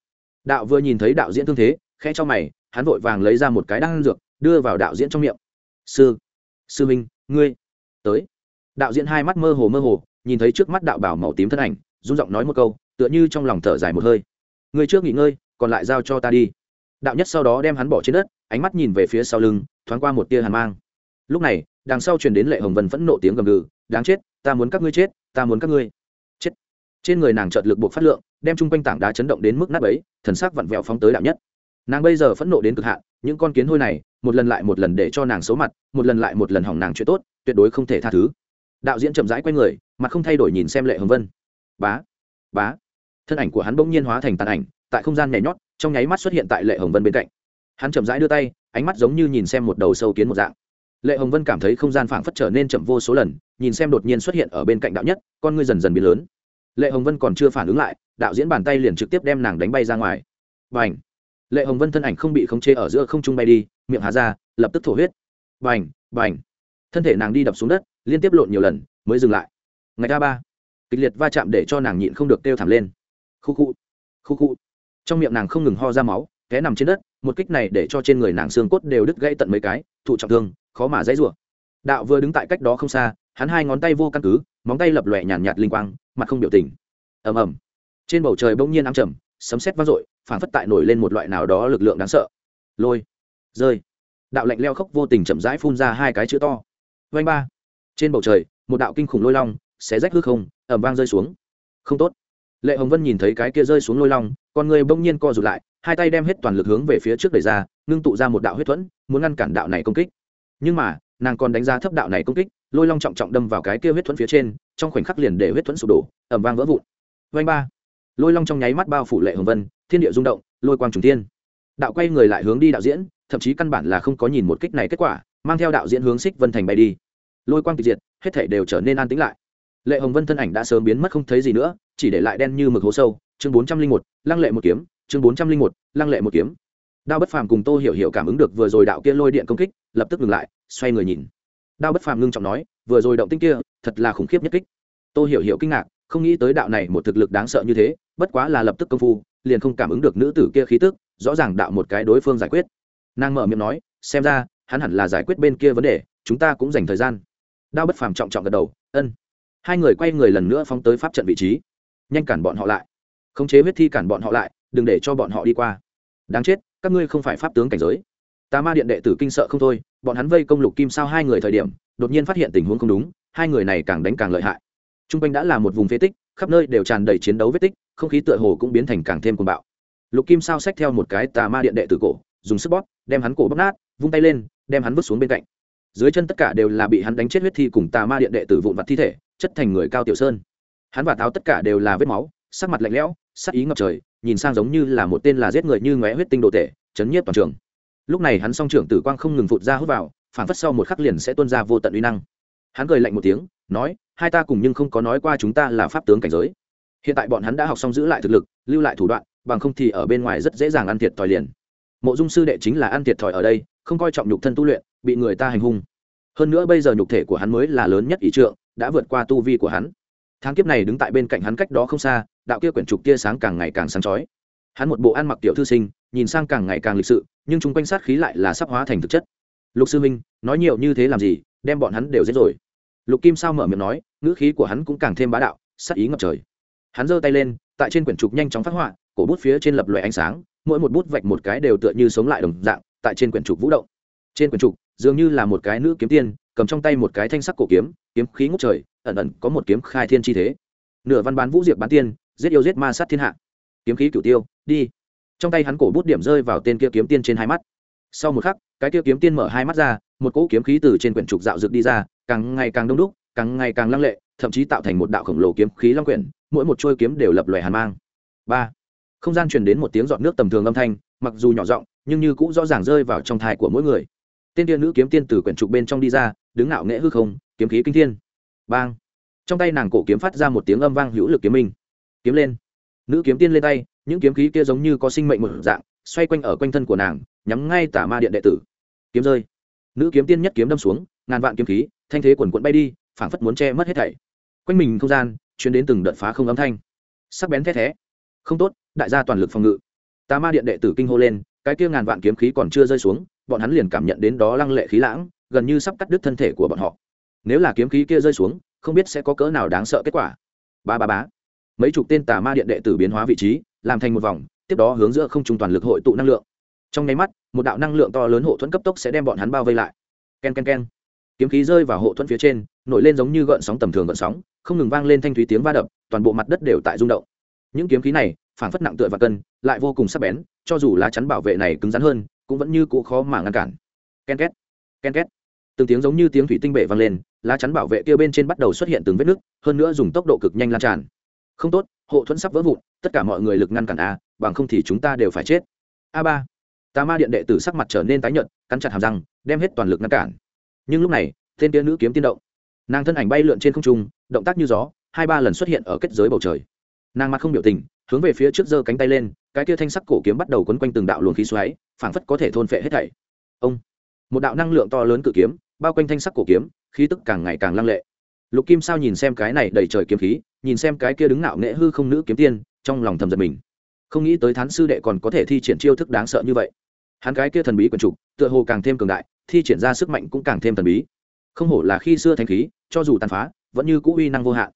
Đạo vừa nhìn thấy đạo diễn thương thế, khẽ cho mày, hắn vội vàng lấy ra một cái đan dược, đưa vào đạo diễn trong miệng. Sư! Sư minh, ngươi! Tới! Đạo diễn hai mắt mơ hồ mơ hồ, nhìn thấy trước mắt đạo bảo màu tím thân ảnh, run giọng nói một câu tựa như trong lòng thở dài một hơi. Ngươi trước nghỉ ngơi, còn lại giao cho ta đi. Đạo nhất sau đó đem hắn bỏ trên đất, ánh mắt nhìn về phía sau lưng, thoáng qua một tia hàn mang. Lúc này, đằng sau truyền đến lệ hồng vân phẫn nộ tiếng gầm gừ, đáng chết, ta muốn các ngươi chết, ta muốn các ngươi chết. Trên người nàng trợt lực buộc phát lượng, đem chung quanh tảng đá chấn động đến mức nát ấy thần sắc vặn vẹo phóng tới đạo nhất. Nàng bây giờ phẫn nộ đến cực hạn, những con kiến hôi này, một lần lại một lần để cho nàng xấu mặt, một lần lại một lần hỏng nàng chuyện tốt, tuyệt đối không thể tha thứ. Đạo diễn chậm rãi q u a y người, mặt không thay đổi nhìn xem lệ hồng vân. Bá bá thân ảnh của hắn bỗng nhiên hóa thành tàn ảnh, tại không gian nhảy nhót, trong nháy mắt xuất hiện tại lệ hồng vân bên cạnh. Hắn chậm rãi đưa tay, ánh mắt giống như nhìn xem một đầu sâu kiến một dạng. Lệ hồng vân cảm thấy không gian phảng phất trở nên chậm vô số lần, nhìn xem đột nhiên xuất hiện ở bên cạnh đạo nhất, con ngươi dần dần biến lớn. Lệ hồng vân còn chưa phản ứng lại, đạo diễn bàn tay liền trực tiếp đem nàng đánh bay ra ngoài. B à n h lệ hồng vân thân ảnh không bị khống chế ở giữa không trung bay đi, miệng hà ra, lập tức thổ huyết. B à n h b à n h thân thể nàng đi đập xuống đất, liên tiếp lộn nhiều lần, mới dừng lại. Ngày ca ba, kịch liệt va chạm để cho nàng nhịn không được kêu thảm lên khu khu. Khu khu. Trong miệng nàng không ngừng ho ra máu té nằm trên đất một kích này để cho trên người nàng xương cốt đều đứt gãy tận mấy cái thụ trọng thương khó mà dãy rủa. Đạo vừa đứng tại cách đó không xa hắn hai ngón tay vô căn cứ móng tay lập lòe nhàn nhạt, nhạt linh quang mặt không biểu tình. Ầm ầm. Trên bầu trời bỗng nhiên ám trầm sấm sét vang dội phản phất tại nổi lên một loại nào đó lực lượng đáng sợ. Lôi. Rơi. Đạo lạnh leo khốc vô tình chậm rãi phun ra hai cái chữ to. Vanh ba. Trên bầu trời một đạo kinh khủng lôi long xé rách hư không ẩm vang rơi xuống. Không tốt lệ hồng vân nhìn thấy cái kia rơi xuống lôi long, con người bỗng nhiên co rụt lại, hai tay đem hết toàn lực hướng về phía trước đẩy ra, ngưng tụ ra một đạo huyết thuẫn, muốn ngăn cản đạo này công kích. Nhưng mà, nàng còn đánh giá thấp đạo này công kích, lôi long trọng trọng đâm vào cái kia huyết thuẫn phía trên, trong khoảnh khắc liền để huyết thuẫn sụp đổ ẩm vang vỡ vụn. Vanh ba. Lôi long trong nháy mắt bao phủ lệ hồng vân, thiên địa rung động, lôi quang trùng tiên đạo quay người lại hướng đi đạo diễn, thậm chí căn bản là không có nhìn một kích này kết quả, mang theo đạo diễn hướng xích vân thành bay đi. Lôi quang tịch diệt, hết thể đều trở nên an tĩnh lại lệ hồng vân thân ảnh đã sớm biến mất không thấy gì nữa, chỉ để lại đen như mực hố sâu. Chương bốn trăm linh một, lăng lệ một kiếm. Chương bốn trăm linh một, lăng lệ một kiếm. Đao bất phàm cùng tô hiểu hiểu cảm ứng được vừa rồi đạo kia lôi điện công kích, lập tức ngừng lại, xoay người nhìn. Đao bất phàm ngưng trọng nói, vừa rồi động tinh kia, thật là khủng khiếp nhất kích. Tô hiểu hiểu kinh ngạc, không nghĩ tới đạo này một thực lực đáng sợ như thế, bất quá là lập tức công phu, liền không cảm ứng được nữ tử kia khí tức, rõ ràng đạo một cái đối phương giải quyết. Nàng mở miệng nói, xem ra, hắn hẳn là giải quyết bên kia vấn đề, chúng ta cũng dành thời gian. Đao bất phàm trọng trọng gật đầu, ân hai người quay người lần nữa phóng tới pháp trận vị trí. Nhanh cản bọn họ lại. Khống chế huyết thi cản bọn họ lại, đừng để cho bọn họ đi qua. Đáng chết, các ngươi không phải pháp tướng cảnh giới. Tà ma điện đệ tử kinh sợ không thôi, bọn hắn vây công lục kim sao hai người thời điểm, đột nhiên phát hiện tình huống không đúng, hai người này càng đánh càng lợi hại. T r u n g quanh đã là một vùng phế tích, khắp nơi đều tràn đầy chiến đấu vết tích, không khí tựa hồ cũng biến thành càng thêm cuồng bạo. Lục kim sao xách theo một cái tà ma điện đệ tử cổ, dùng sức bóp, đem hắn cổ bóp nát, vung tay lên, đem hắn vứt xuống bên cạnh. Dưới chân tất cả đều là bị hắn đánh chết huyết thi cùng tà ma điện đệ tử vụn vặt thi thể chất thành người cao tiểu sơn. Hắn và táo tất cả đều là vết máu, sắc mặt lạnh lẽo, sắc ý ngập trời, nhìn sang giống như là một tên là giết người như ngóe huyết tinh đồ tể, chấn nhiếp toàn trường. Lúc này hắn song trưởng tử quang không ngừng phụt ra hút vào, phản phất sau một khắc liền sẽ tuôn ra vô tận uy năng. Hắn cười lạnh một tiếng, nói, hai ta cùng nhưng không có nói qua chúng ta là pháp tướng cảnh giới. Hiện tại bọn hắn đã học xong giữ lại thực lực, lưu lại thủ đoạn, bằng không thì ở bên ngoài rất dễ dàng ăn thiệt thòi liền. Mộ dung sư đệ chính là ăn thiệt thòi ở đây, không coi trọng nhục thân tu luyện, bị người ta hành hung hơn nữa bây giờ nhục thể của hắn mới là lớn nhất ý trượng, đã vượt qua tu vi của hắn. Tháng kiếp này đứng tại bên cạnh hắn cách đó không xa, đạo kia quyển trục tia sáng càng ngày càng sáng chói. Hắn một bộ ăn mặc tiểu thư sinh, nhìn sang càng ngày càng lịch sự, nhưng chúng quanh sát khí lại là sắp hóa thành thực chất. Lục sư minh nói nhiều như thế làm gì, đem bọn hắn đều giết rồi. Lục kim sao mở miệng nói, ngữ khí của hắn cũng càng thêm bá đạo sắc ý ngập trời. Hắn giơ tay lên, tại trên quyển trục nhanh chóng phát họa, cổ bút phía trên lập loại ánh sáng, mỗi một bút vạch một cái đều tựa như sống lại đồng dạng, tại trên quyển trục vũ động. Trên quyển trục dường như là một cái nữ kiếm tiên, cầm trong tay một cái thanh sắc cổ kiếm kiếm khí ngút trời, ẩn ẩn có một kiếm khai thiên chi thế. Nửa văn bán vũ diệp bán tiên, giết yêu giết ma sát thiên hạ. Kiếm khí cửu tiêu, đi. Trong tay hắn cổ bút điểm rơi vào tên kia kiếm tiên trên hai mắt. Sau một khắc, cái kia kiếm tiên mở hai mắt ra, một cỗ kiếm khí từ trên quyển trục dạo rực đi ra, càng ngày càng đông đúc, càng ngày càng lăng lệ, thậm chí tạo thành một đạo khổng lồ kiếm khí long quyển, mỗi một trôi kiếm đều lập lòe hàn mang. Ba. Không gian truyền đến một tiếng giọt nước tầm thường âm thanh, mặc dù nhỏ giọng, nhưng như cũng rõ ràng rơi vào trong thai của mỗi người tên tiên nữ kiếm tiên từ quyển trục bên trong đi ra, đứng ngạo nghễ hư không, kiếm khí kinh thiên. Bang! Trong tay nàng cổ kiếm phát ra một tiếng âm vang hữu lực kiếm minh. Kiếm lên. Nữ kiếm tiên lên tay, những kiếm khí kia giống như có sinh mệnh một dạng, xoay quanh ở quanh thân của nàng, nhắm ngay tả ma điện đệ tử. Kiếm rơi. Nữ kiếm tiên nhất kiếm đâm xuống, ngàn vạn kiếm khí, thanh thế quần quận bay đi, phảng phất muốn che mất hết thảy. Quanh mình không gian chuyến đến từng đợt phá không âm thanh. Sắc bén thét thé. Không tốt, đại gia toàn lực phòng ngự. Tà ma điện đệ tử kinh hô lên, cái kia ngàn vạn kiếm khí còn chưa rơi xuống bọn hắn liền cảm nhận đến đó lăng lệ khí lãng, gần như sắp cắt đứt thân thể của bọn họ. Nếu là kiếm khí kia rơi xuống, không biết sẽ có cỡ nào đáng sợ kết quả. Ba ba bá mấy chục tên tà ma điện đệ tử biến hóa vị trí, làm thành một vòng, tiếp đó hướng giữa không trung toàn lực hội tụ năng lượng. Trong nháy mắt, một đạo năng lượng to lớn hộ thuẫn cấp tốc sẽ đem bọn hắn bao vây lại. K e n k e n k e n kiếm khí rơi vào hộ thuẫn phía trên, nổi lên giống như gợn sóng tầm thường gợn sóng, không ngừng vang lên thanh thúy tiếng va đập, toàn bộ mặt đất đều tại rung động. Những kiếm khí này phản phất nặng tựa và cân, lại vô cùng sắc bén, cho dù lá chắn bảo vệ này cứng rắn hơn cũng vẫn như cũ khó mà ngăn cản. Ken két ken két. Từng tiếng giống như tiếng thủy tinh bể vang lên, lá chắn bảo vệ kia bên trên bắt đầu xuất hiện từng vết nứt, hơn nữa dùng tốc độ cực nhanh lan tràn. Không tốt, hộ thuẫn sắp vỡ vụn, tất cả mọi người lực ngăn cản a, bằng không thì chúng ta đều phải chết. A ba, tà ma điện đệ tử sắc mặt trở nên tái nhợt, cắn chặt hàm răng, đem hết toàn lực ngăn cản. Nhưng lúc này, tên tia nữ kiếm tiên động. Nàng thân ảnh bay lượn trên không trung, động tác như gió, hai ba lần xuất hiện ở kết giới bầu trời. Nàng mặt không biểu tình, hướng về phía trước giơ cánh tay lên cái kia thanh sắc cổ kiếm bắt đầu quấn quanh từng đạo luồng khí xoáy, phảng phất có thể thôn phệ hết thảy. Ông, một đạo năng lượng to lớn cự kiếm, bao quanh thanh sắc cổ kiếm, khí tức càng ngày càng lăng lệ. Lục kim sao nhìn xem cái này đầy trời kiếm khí, nhìn xem cái kia đứng nạo nghệ hư không nữ kiếm tiên, trong lòng thầm giật mình. Không nghĩ tới thán sư đệ còn có thể thi triển chiêu thức đáng sợ như vậy. Hắn cái kia thần bí quần trục, tựa hồ càng thêm cường đại, thi triển ra sức mạnh cũng càng thêm thần bí. Không hổ là khi xưa thanh khí, cho dù tàn phá, vẫn như cũ uy năng vô hạn.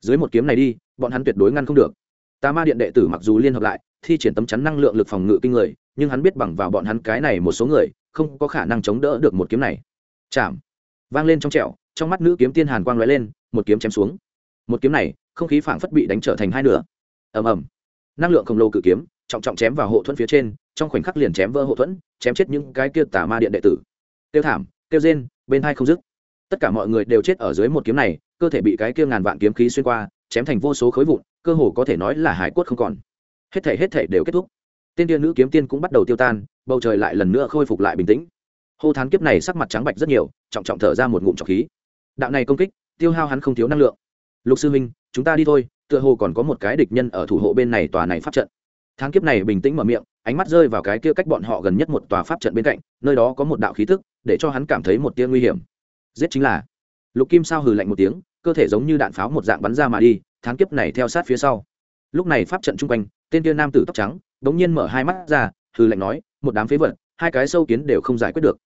Dưới một kiếm này đi, bọn hắn tuyệt đối ngăn không được tà ma điện đệ tử mặc dù liên hợp lại, thi triển tấm chắn năng lượng lực phòng ngự kinh người, nhưng hắn biết bằng vào bọn hắn cái này một số người, không có khả năng chống đỡ được một kiếm này. Chạm. Vang lên trong trẹo trong mắt nữ kiếm tiên hàn quang lóe lên, một kiếm chém xuống. Một kiếm này, không khí phảng phất bị đánh trở thành hai nửa. Ầm ầm. Năng lượng khổng lồ cự kiếm, trọng trọng chém vào hộ thuẫn phía trên, trong khoảnh khắc liền chém vỡ hộ thuẫn, chém chết những cái kia tà ma điện đệ tử. Tiêu thảm, tiêu rên, bên hai không dứt. Tất cả mọi người đều chết ở dưới một kiếm này, cơ thể bị cái kia ngàn vạn kiếm khí xuyên qua, chém thành vô số khối vụn cơ hồ có thể nói là hải quất không còn. Hết thể hết thể đều kết thúc. Tiên tiên nữ kiếm tiên cũng bắt đầu tiêu tan, bầu trời lại lần nữa khôi phục lại bình tĩnh. Hô thán kiếp này sắc mặt trắng bạch rất nhiều, trọng trọng thở ra một ngụm trọc khí. Đạo này công kích, tiêu hao hắn không thiếu năng lượng. Lục sư minh chúng ta đi thôi, tựa hồ còn có một cái địch nhân ở thủ hộ bên này tòa này pháp trận. Tháng kiếp này bình tĩnh mở miệng, ánh mắt rơi vào cái kia cách bọn họ gần nhất một tòa pháp trận bên cạnh, nơi đó có một đạo khí thức, để cho hắn cảm thấy một tia nguy hiểm. Giết chính là. Lục kim sao hừ lạnh một tiếng, cơ thể giống như đạn pháo một dạng bắn ra mà đi tháng kiếp này theo sát phía sau. Lúc này pháp trận chung quanh, tên kia nam tử tóc trắng đ ố n g nhiên mở hai mắt ra hư lạnh nói, một đám phế vật, hai cái sâu kiến đều không giải quyết được.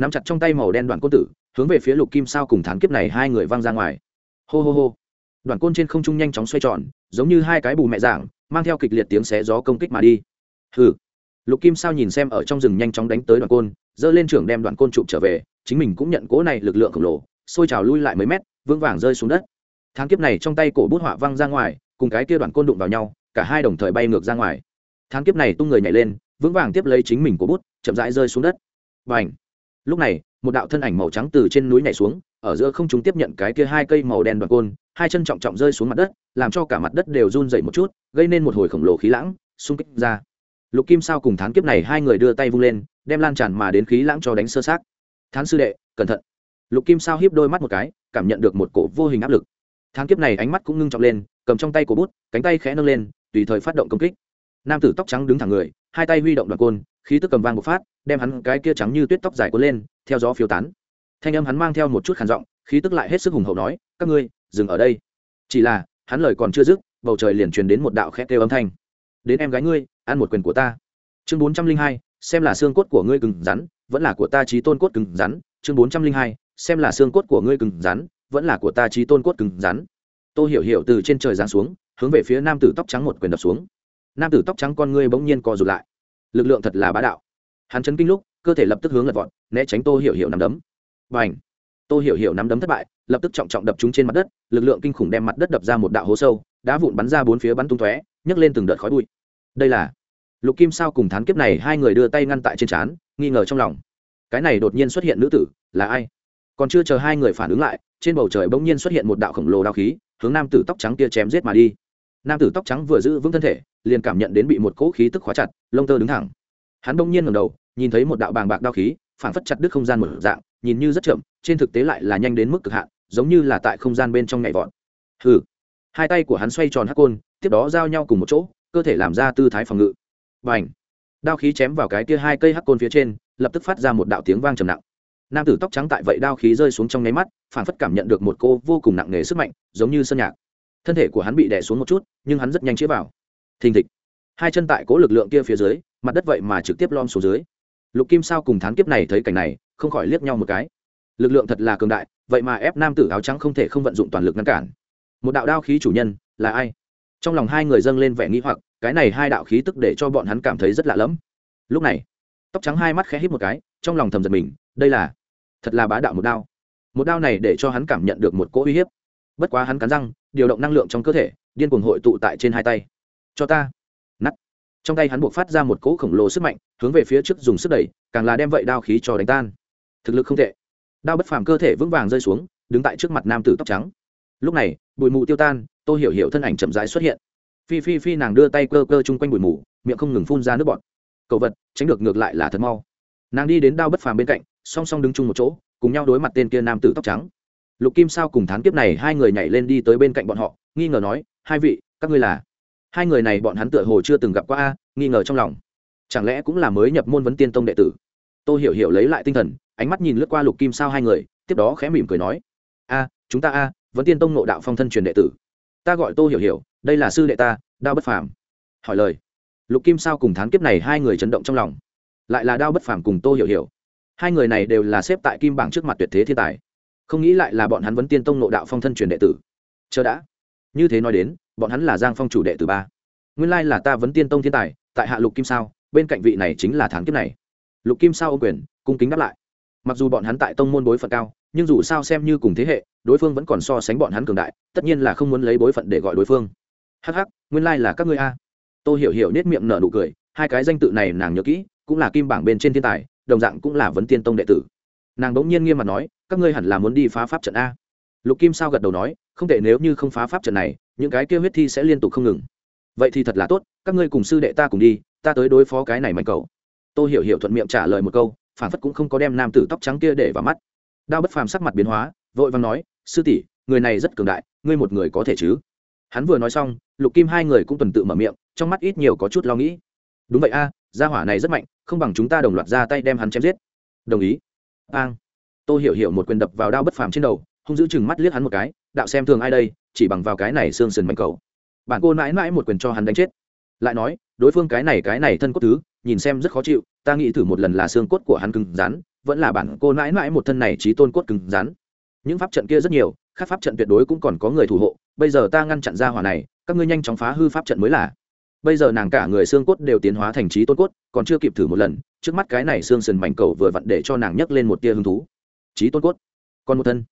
Nắm chặt trong tay màu đen đoạn côn tử, hướng về phía lục kim sao cùng tháng kiếp này hai người văng ra ngoài. Hô hô hô. Đoạn côn trên không trung nhanh chóng xoay tròn, giống như hai cái bù mẹ giảng mang theo kịch liệt tiếng xé gió công kích mà đi. Hừ. Lục kim sao nhìn xem ở trong rừng nhanh chóng đánh tới đoạn côn, giơ lên trưởng đem đoạn côn trụ trở về, chính mình cũng nhận cố này lực lượng khổng lồ, xôi trào lui lại mấy mét, vững vàng rơi xuống đất tháng kiếp này trong tay cổ bút họa văng ra ngoài, cùng cái kia đoạn côn đụng vào nhau, cả hai đồng thời bay ngược ra ngoài. Tháng kiếp này tung người nhảy lên, vững vàng tiếp lấy chính mình của bút, chậm rãi rơi xuống đất. Và ảnh lúc này, một đạo thân ảnh màu trắng từ trên núi nhảy xuống, ở giữa không chúng tiếp nhận cái kia hai cây màu đen đoạn côn, hai chân trọng trọng rơi xuống mặt đất, làm cho cả mặt đất đều run dậy một chút, gây nên một hồi khổng lồ khí lãng, xung kích ra. Lục kim sao cùng thán kiếp này hai người đưa tay vung lên, đem lan tràn mà đến khí lãng cho đánh sơ sát thán sư đệ, cẩn thận. Lục kim sao hiếp đôi mắt một cái, cảm nhận được một cổ vô hình áp lực thán kiếp này ánh mắt cũng ngưng trọng lên, cầm trong tay cổ bút, cánh tay khẽ nâng lên, tùy thời phát động công kích. Nam tử tóc trắng đứng thẳng người, hai tay huy động đoàn côn, khí tức cầm vang một phát, đem hắn cái kia trắng như tuyết tóc dài cuốn lên, theo gió phiêu tán. Thanh âm hắn mang theo một chút khản giọng, khí tức lại hết sức hùng hậu nói, các ngươi, dừng ở đây. Chỉ là, hắn lời còn chưa dứt, bầu trời liền truyền đến một đạo khét kêu âm thanh. Đến em gái ngươi, ăn một quyền của ta. Chương bốn trăm linh hai, xem là xương cốt của ngươi cứng rắn, vẫn là của ta trí tôn cốt cứng rắn. Chương bốn trăm linh hai, xem là xương cốt của ngươi cứng rắn vẫn là của ta trí tôn cốt cứng rắn. Tôi hiểu hiểu từ trên trời giáng xuống, hướng về phía nam tử tóc trắng một quyền đập xuống. Nam tử tóc trắng con ngươi bỗng nhiên co rụt lại. Lực lượng thật là bá đạo. Hắn chấn kinh lúc, cơ thể lập tức hướng lật vọt, né tránh tô hiểu hiểu nắm đấm. Và ảnh tô hiểu hiểu nắm đấm thất bại, lập tức trọng trọng đập chúng trên mặt đất, lực lượng kinh khủng đem mặt đất đập ra một đạo hố sâu, đá vụn bắn ra bốn phía bắn tung tóe, nhấc lên từng đợt khói bụi. Đây là lục kim sao cùng thán kiếp này, hai người đưa tay ngăn tại trên trán, nghi ngờ trong lòng. Cái này đột nhiên xuất hiện nữ tử, là ai? Còn chưa chờ hai người phản ứng lại trên bầu trời bỗng nhiên xuất hiện một đạo khổng lồ đao khí, hướng nam tử tóc trắng kia chém giết mà đi. Nam tử tóc trắng vừa giữ vững thân thể, liền cảm nhận đến bị một cỗ khí tức khóa chặt, lông tơ đứng thẳng. Hắn bỗng nhiên ngầm đầu, nhìn thấy một đạo bàng bạc đao khí phản phất chặt đứt không gian một dạng, nhìn như rất chậm, trên thực tế lại là nhanh đến mức cực hạn, giống như là tại không gian bên trong nhảy vọt. Hừ. Hai tay của hắn xoay tròn hắc côn, tiếp đó giao nhau cùng một chỗ, cơ thể làm ra tư thái phòng ngự. Và đao khí chém vào cái kia hai cây hắc côn phía trên, lập tức phát ra một đạo tiếng vang trầm nặng. Nam tử tóc trắng tại vậy đao khí rơi xuống trong nháy mắt phản phất cảm nhận được một cô vô cùng nặng nề sức mạnh, giống như sơn nhạc. Thân thể của hắn bị đè xuống một chút, nhưng hắn rất nhanh chĩa vào. Thình thịch. Hai chân tại cố lực lượng kia phía dưới, mặt đất vậy mà trực tiếp lom xuống dưới. Lục kim sao cùng thán kiếp này thấy cảnh này, không khỏi liếc nhau một cái. Lực lượng thật là cường đại, vậy mà ép nam tử áo trắng không thể không vận dụng toàn lực ngăn cản. Một đạo đao khí chủ nhân, là ai? Trong lòng hai người dâng lên vẻ nghĩ hoặc, cái này hai đạo khí tức để cho bọn hắn cảm thấy rất lạ lẫm. Lúc này, tóc trắng hai mắt khẽ hít một cái, trong lòng thầm giật mình, đây là, thật là bá đạo một đao một đao này để cho hắn cảm nhận được một cỗ uy hiếp. Bất quá hắn cắn răng, điều động năng lượng trong cơ thể, điên cuồng hội tụ tại trên hai tay. Cho ta. Nắt trong tay hắn buộc phát ra một cỗ khổng lồ sức mạnh, hướng về phía trước dùng sức đẩy, càng là đem vậy đao khí cho đánh tan. Thực lực không tệ. Đao bất phàm cơ thể vững vàng rơi xuống, đứng tại trước mặt nam tử tóc trắng. Lúc này, bụi mù tiêu tan tôi hiểu hiểu thân ảnh chậm rãi xuất hiện. Phi phi phi nàng đưa tay cơ cơ chung quanh bụi mù, miệng không ngừng phun ra nước bọt. Cậu vật, tránh được ngược lại là thật mau. Nàng đi đến đao bất phàm bên cạnh, song song đứng chung một chỗ cùng nhau đối mặt tên kia nam tử tóc trắng. Lục kim sao cùng thán kiếp này hai người nhảy lên đi tới bên cạnh bọn họ, nghi ngờ nói, hai vị, các ngươi là? Hai người này bọn hắn tựa hồ chưa từng gặp qua a, nghi ngờ trong lòng. Chẳng lẽ cũng là mới nhập môn vấn tiên tông đệ tử? Tôi hiểu hiểu lấy lại tinh thần, ánh mắt nhìn lướt qua lục kim sao hai người, tiếp đó khẽ mỉm cười nói, a, chúng ta a, vấn tiên tông nộ đạo phong thân truyền đệ tử. Ta gọi tô hiểu hiểu, đây là sư đệ ta, đao bất phàm. Hỏi lời, lục kim sao cùng thán kiếp này hai người chấn động trong lòng. Lại là đao bất phàm cùng tô hiểu hiểu hai người này đều là xếp tại kim bảng trước mặt tuyệt thế thiên tài. Không nghĩ lại là bọn hắn vấn tiên tông nộ đạo phong thân truyền đệ tử. Chờ đã. Như thế nói đến, bọn hắn là giang phong chủ đệ tử ba. Nguyên lai là ta vấn tiên tông thiên tài, tại hạ lục kim sao, bên cạnh vị này chính là thán kiếp này. Lục kim sao ô quyền, cung kính đáp lại. Mặc dù bọn hắn tại tông môn bối phận cao, nhưng dù sao xem như cùng thế hệ, đối phương vẫn còn so sánh bọn hắn cường đại, tất nhiên là không muốn lấy bối phận để gọi đối phương. Hh nguyên lai là các ngươi a. Tôi hiểu hiểu nết miệng nở nụ cười, hai cái danh tự này nàng nhớ kỹ, cũng là kim bảng bên trên thiên tài đồng dạng cũng là vấn tiên tông đệ tử. Nàng bỗng nhiên nghiêm mặt nói, các ngươi hẳn là muốn đi phá pháp trận a. Lục kim sao gật đầu nói, không thể nếu như không phá pháp trận này, những cái kêu huyết thi sẽ liên tục không ngừng. Vậy thì thật là tốt, các ngươi cùng sư đệ ta cùng đi, ta tới đối phó cái này mạnh cầu. Tôi hiểu hiểu thuận miệng trả lời một câu, phản phất cũng không có đem nam tử tóc trắng kia để vào mắt. Đao bất phàm sắc mặt biến hóa, vội vàng nói, sư tỷ, người này rất cường đại, ngươi một người có thể chứ? Hắn vừa nói xong, lục kim hai người cũng tuần tự mở miệng, trong mắt ít nhiều có chút lo nghĩ. Đúng vậy a gia hỏa này rất mạnh, không bằng chúng ta đồng loạt ra tay đem hắn chém giết. Đồng ý. Ang tôi hiểu hiểu một quyền đập vào đao bất phàm trên đầu không giữ chừng mắt liếc hắn một cái, đạo xem thường ai đây, chỉ bằng vào cái này xương sườn mạnh cầu. Bản cô mãi mãi một quyền cho hắn đánh chết. Lại nói, đối phương cái này cái này thân cốt thứ, nhìn xem rất khó chịu, ta nghĩ thử một lần là xương cốt của hắn cứng rắn, vẫn là bản cô mãi mãi một thân này trí tôn cốt cứng rắn. Những pháp trận kia rất nhiều các pháp trận tuyệt đối cũng còn có người thủ hộ, bây giờ ta ngăn chặn ra hỏa này, các ngươi nhanh chóng phá hư pháp trận mới là bây giờ nàng cả người xương cốt đều tiến hóa thành trí tôn cốt, còn chưa kịp thử một lần, trước mắt cái này xương sườn mảnh cầu vừa vặn để cho nàng nhấc lên một tia hứng thú. Trí tôn cốt. Còn một thân.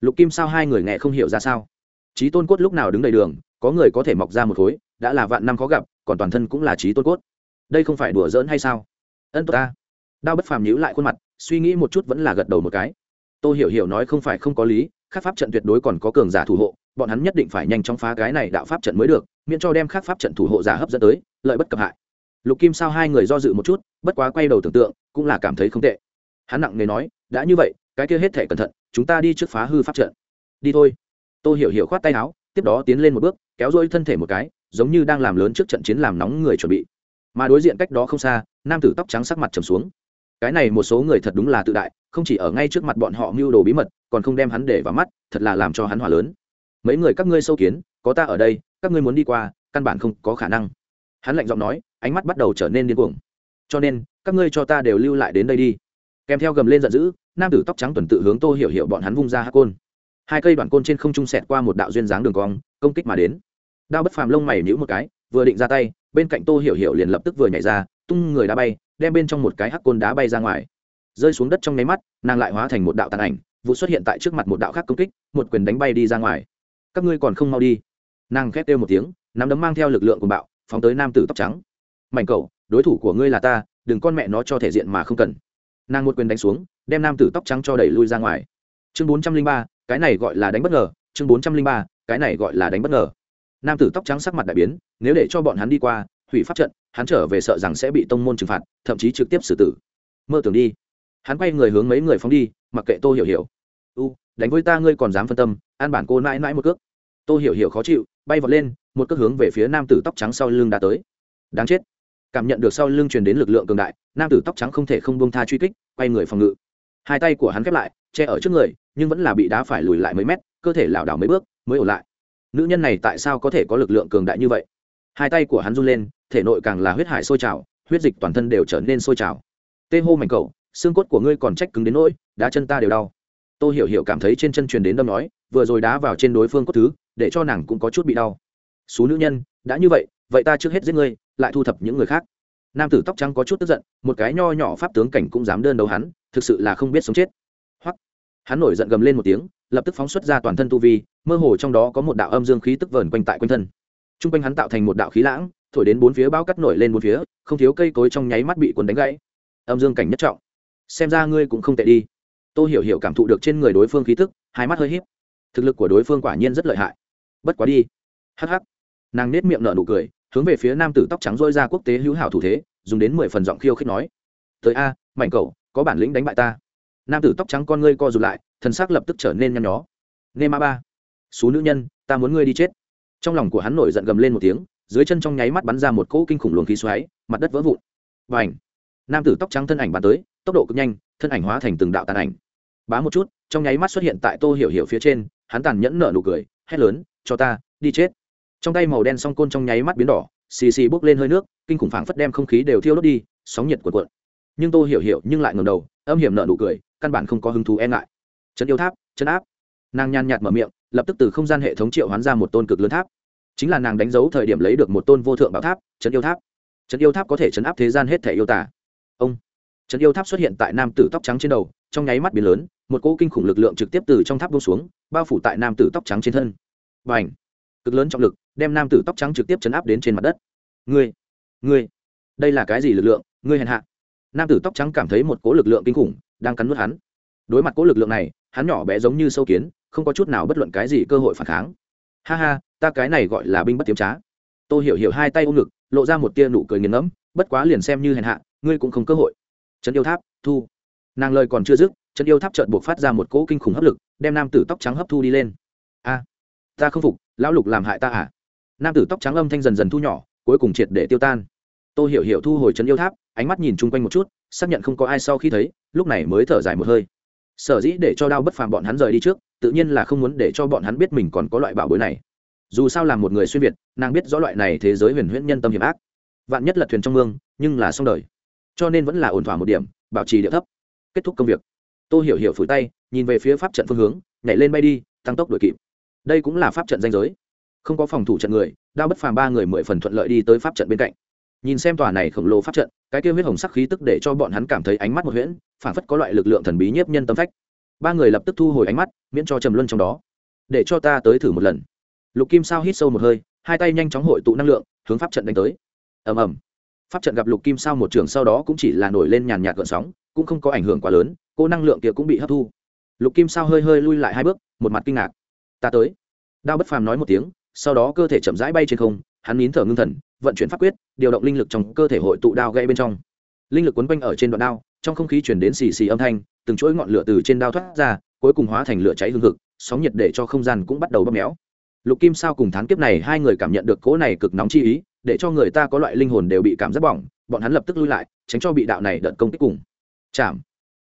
Lục kim sao hai người nghe không hiểu ra sao. Trí tôn cốt lúc nào đứng đầy đường, có người có thể mọc ra một khối, đã là vạn năm khó gặp, còn toàn thân cũng là trí tôn cốt. Đây không phải đùa giỡn hay sao? Ân tốt ta. Đao bất phàm nhíu lại khuôn mặt, suy nghĩ một chút vẫn là gật đầu một cái. Tôi hiểu hiểu nói không phải không có lý khắc pháp trận tuyệt đối còn có cường giả thủ hộ bọn hắn nhất định phải nhanh chóng phá cái này đạo pháp trận mới được, miễn cho đem khắc pháp trận thủ hộ giả hấp dẫn tới, lợi bất cập hại. Lục kim sao hai người do dự một chút, bất quá quay đầu tưởng tượng, cũng là cảm thấy không tệ. Hắn nặng nề nói, đã như vậy, cái kia hết thể cẩn thận, chúng ta đi trước phá hư pháp trận. Đi thôi. Tôi hiểu hiểu khoát tay áo, tiếp đó tiến lên một bước, kéo dôi thân thể một cái, giống như đang làm lớn trước trận chiến làm nóng người chuẩn bị. Mà đối diện cách đó không xa, nam tử tóc trắng sắc mặt trầm xuống. Cái này một số người thật đúng là tự đại, không chỉ ở ngay trước mặt bọn họ mưu đồ bí mật, còn không đem hắn để vào mắt, thật là làm cho hắn hỏa lớn mấy người các ngươi sâu kiến, có ta ở đây, các ngươi muốn đi qua, căn bản không có khả năng. Hắn lạnh giọng nói, ánh mắt bắt đầu trở nên điên cuồng. Cho nên, các ngươi cho ta đều lưu lại đến đây đi. Kèm theo gầm lên giận dữ, nam tử tóc trắng tuần tự hướng tô hiểu hiểu bọn hắn vung ra hát côn. Hai cây đoạn côn trên không trung sẹt qua một đạo duyên dáng đường cong, công kích mà đến. Đao bất phàm lông mày nhữ một cái, vừa định ra tay, bên cạnh tô hiểu hiểu liền lập tức vừa nhảy ra, tung người đá bay, đem bên trong một cái hắc côn đá bay ra ngoài. Rơi xuống đất trong nháy mắt, nàng lại hóa thành một đạo tàn ảnh, vụ xuất hiện tại trước mặt một đạo khác công kích, một quyền đánh bay đi ra ngoài các ngươi còn không mau đi. Nàng khét kêu một tiếng, nắm đấm mang theo lực lượng của bạo, phóng tới nam tử tóc trắng. Mảnh cậu, đối thủ của ngươi là ta, đừng con mẹ nó cho thể diện mà không cần. Nàng một quyền đánh xuống, đem nam tử tóc trắng cho đẩy lui ra ngoài. Chương bốn trăm linh ba, cái này gọi là đánh bất ngờ. Chương bốn trăm linh ba, cái này gọi là đánh bất ngờ. Nam tử tóc trắng sắc mặt đại biến, nếu để cho bọn hắn đi qua, hủy pháp trận, hắn trở về sợ rằng sẽ bị tông môn trừng phạt, thậm chí trực tiếp xử tử. Mơ tưởng đi. Hắn quay người hướng mấy người phóng đi, mặc kệ tô hiểu hiểu. U, đánh với ta ngươi còn dám phân tâm an bản cô mãi mãi một cước. Tô hiểu hiểu khó chịu, bay vọt lên, một cước hướng về phía nam tử tóc trắng sau lưng đã tới. Đáng chết. Cảm nhận được sau lưng truyền đến lực lượng cường đại, nam tử tóc trắng không thể không buông tha truy kích, quay người phòng ngự. Hai tay của hắn khép lại, che ở trước người, nhưng vẫn là bị đá phải lùi lại mấy mét, cơ thể lảo đảo mấy bước, mới ổn lại. Nữ nhân này tại sao có thể có lực lượng cường đại như vậy? Hai tay của hắn run lên, thể nội càng là huyết hải sôi trào, huyết dịch toàn thân đều trở nên sôi trào. Tê hô mảnh cầu xương cốt của ngươi còn trách cứng đến nỗi, đá chân ta đều đau. Tôi hiểu hiểu cảm thấy trên chân truyền đến đâm nói vừa rồi đá vào trên đối phương cốt thứ, để cho nàng cũng có chút bị đau. Số nữ nhân, đã như vậy vậy ta trước hết giết ngươi, lại thu thập những người khác. Nam tử tóc trắng có chút tức giận, một cái nho nhỏ pháp tướng cảnh cũng dám đơn đấu hắn, thực sự là không biết sống chết. Hoặc hắn nổi giận gầm lên một tiếng, lập tức phóng xuất ra toàn thân tu vi, mơ hồ trong đó có một đạo âm dương khí tức vờn quanh tại quanh thân. T r u n g quanh hắn tạo thành một đạo khí lãng, thổi đến bốn phía bao cắt nổi lên bốn phía, không thiếu cây cối trong nháy mắt bị quần đánh gãy. Âm dương cảnh nhất trọng. Xem ra ngươi cũng không tệ đi. Tôi hiểu hiểu cảm thụ được trên người đối phương khí tức, hai mắt hơi h í p thực lực của đối phương quả nhiên rất lợi hại. Bất quá đi. Hh nàng nết miệng nở nụ cười, hướng về phía nam tử tóc trắng dôi ra quốc tế hữu hảo thủ thế, dùng đến mười phần giọng khiêu khích nói. Tới a mạnh cậu, có bản lĩnh đánh bại ta. Nam tử tóc trắng con ngươi co rụt lại thân xác lập tức trở nên nhăn nhó. Nê ma ba. Số nữ nhân, ta muốn ngươi đi chết. Trong lòng của hắn nổi giận gầm lên một tiếng, dưới chân trong nháy mắt bắn ra một cỗ kinh khủng luồng khí xoáy, mặt đất vỡ vụn. Và ảnh nam tử tóc trắng thân ảnh bắn tới, tốc độ cực nhanh, thân ảnh hóa thành từng đạo tàn ảnh. Bá một chút, trong nháy mắt xuất hiện tại tô hiểu hiểu phía trên hắn tàn nhẫn nở nụ cười, hét lớn, cho ta, đi chết. Trong tay màu đen song côn trong nháy mắt biến đỏ, xì xì bốc lên hơi nước, kinh khủng phảng phất đem không khí đều thiêu đốt đi, sóng nhiệt cuộn cuộn. Nhưng tô hiểu hiểu nhưng lại ngầm đầu, âm hiểm nở nụ cười, căn bản không có hứng thú e ngại. Trấn yêu tháp, trấn áp. Nàng nhàn nhạt mở miệng, lập tức từ không gian hệ thống triệu hoán ra một tôn cực lớn tháp. Chính là nàng đánh dấu thời điểm lấy được một tôn vô thượng bảo tháp, trấn yêu tháp. Trấn yêu tháp có thể trấn áp thế gian hết thể yêu tả ông. Trấn yêu tháp xuất hiện tại nam tử tóc trắng trên đầu trong nháy mắt biến lớn, một cỗ kinh khủng lực lượng trực tiếp từ trong tháp bông xuống, bao phủ tại nam tử tóc trắng trên thân. Và ảnh cực lớn trọng lực, đem nam tử tóc trắng trực tiếp chấn áp đến trên mặt đất. Ngươi! Ngươi! Đây là cái gì lực lượng? Ngươi hèn hạ! Nam tử tóc trắng cảm thấy một cỗ lực lượng kinh khủng đang cắn nuốt hắn. Đối mặt cỗ lực lượng này, hắn nhỏ bé giống như sâu kiến, không có chút nào bất luận cái gì cơ hội phản kháng. Ha ha, ta cái này gọi là binh bất tiếm trá. Tôi hiểu hiểu hai tay ôm ngực, lộ ra một tia nụ cười nghiền ngẫm, bất quá liền xem như hèn hạ, ngươi cũng không cơ hội. Trấn yêu tháp, thu nàng lời còn chưa dứt chân yêu tháp trợn buộc phát ra một cỗ kinh khủng hấp lực, đem nam tử tóc trắng hấp thu đi lên. A, ta không phục, lão lục làm hại ta à? Nam tử tóc trắng âm thanh dần dần thu nhỏ, cuối cùng triệt để tiêu tan. Tôi hiểu hiểu thu hồi chân yêu tháp, ánh mắt nhìn chung quanh một chút, xác nhận không có ai sau khi thấy, lúc này mới thở dài một hơi. Sở dĩ để cho đao bất phàm bọn hắn rời đi trước, tự nhiên là không muốn để cho bọn hắn biết mình còn có loại bảo bối này. Dù sao là một người xuyên việt, nàng biết rõ loại này thế giới huyền huyễn nhân tâm hiểm ác. Vạn nhất là thuyền trong mương, nhưng là xong đời. Cho nên vẫn là ổn thỏa một điểm, bảo trì địa thấp kết thúc công việc. Tôi hiểu hiểu phủi tay, nhìn về phía pháp trận phương hướng, nhảy lên bay đi, tăng tốc đuổi kịp. Đây cũng là pháp trận danh giới. Không có phòng thủ trận người, đao bất phàm ba người mười phần thuận lợi đi tới pháp trận bên cạnh. Nhìn xem tòa này khổng lồ pháp trận, cái kêu huyết hồng sắc khí tức để cho bọn hắn cảm thấy ánh mắt một huyễn, phản phất có loại lực lượng thần bí nhiếp nhân tâm phách. Ba người lập tức thu hồi ánh mắt, miễn cho trầm luân trong đó. Để cho ta tới thử một lần. Lục kim sao hít sâu một hơi, hai tay nhanh chóng hội tụ năng lượng, hướng pháp trận đánh tới. Ầm ầm. Pháp trận gặp lục kim sao một trường sau đó cũng chỉ là nổi lên nhàn nhạt gợn sóng cũng không có ảnh hưởng quá lớn cô năng lượng kia cũng bị hấp thu. Lục kim sao hơi hơi lui lại hai bước, một mặt kinh ngạc. Ta tới. Đao bất phàm nói một tiếng, sau đó cơ thể chậm rãi bay trên không, hắn nín thở ngưng thần, vận chuyển pháp quyết, điều động linh lực trong cơ thể hội tụ đao gãy bên trong. Linh lực quấn quanh ở trên đoạn đao, trong không khí chuyển đến xì xì âm thanh, từng chuỗi ngọn lửa từ trên đao thoát ra, cuối cùng hóa thành lửa cháy hương thực sóng nhiệt để cho không gian cũng bắt đầu bóp méo. Lục kim sao cùng thán kiếp này hai người cảm nhận được cỗ này cực nóng chi ý, để cho người ta có loại linh hồn đều bị cảm giác bỏng, bọn hắn lập tức lui lại, tránh cho bị đạo này đợt công kích cùng chạm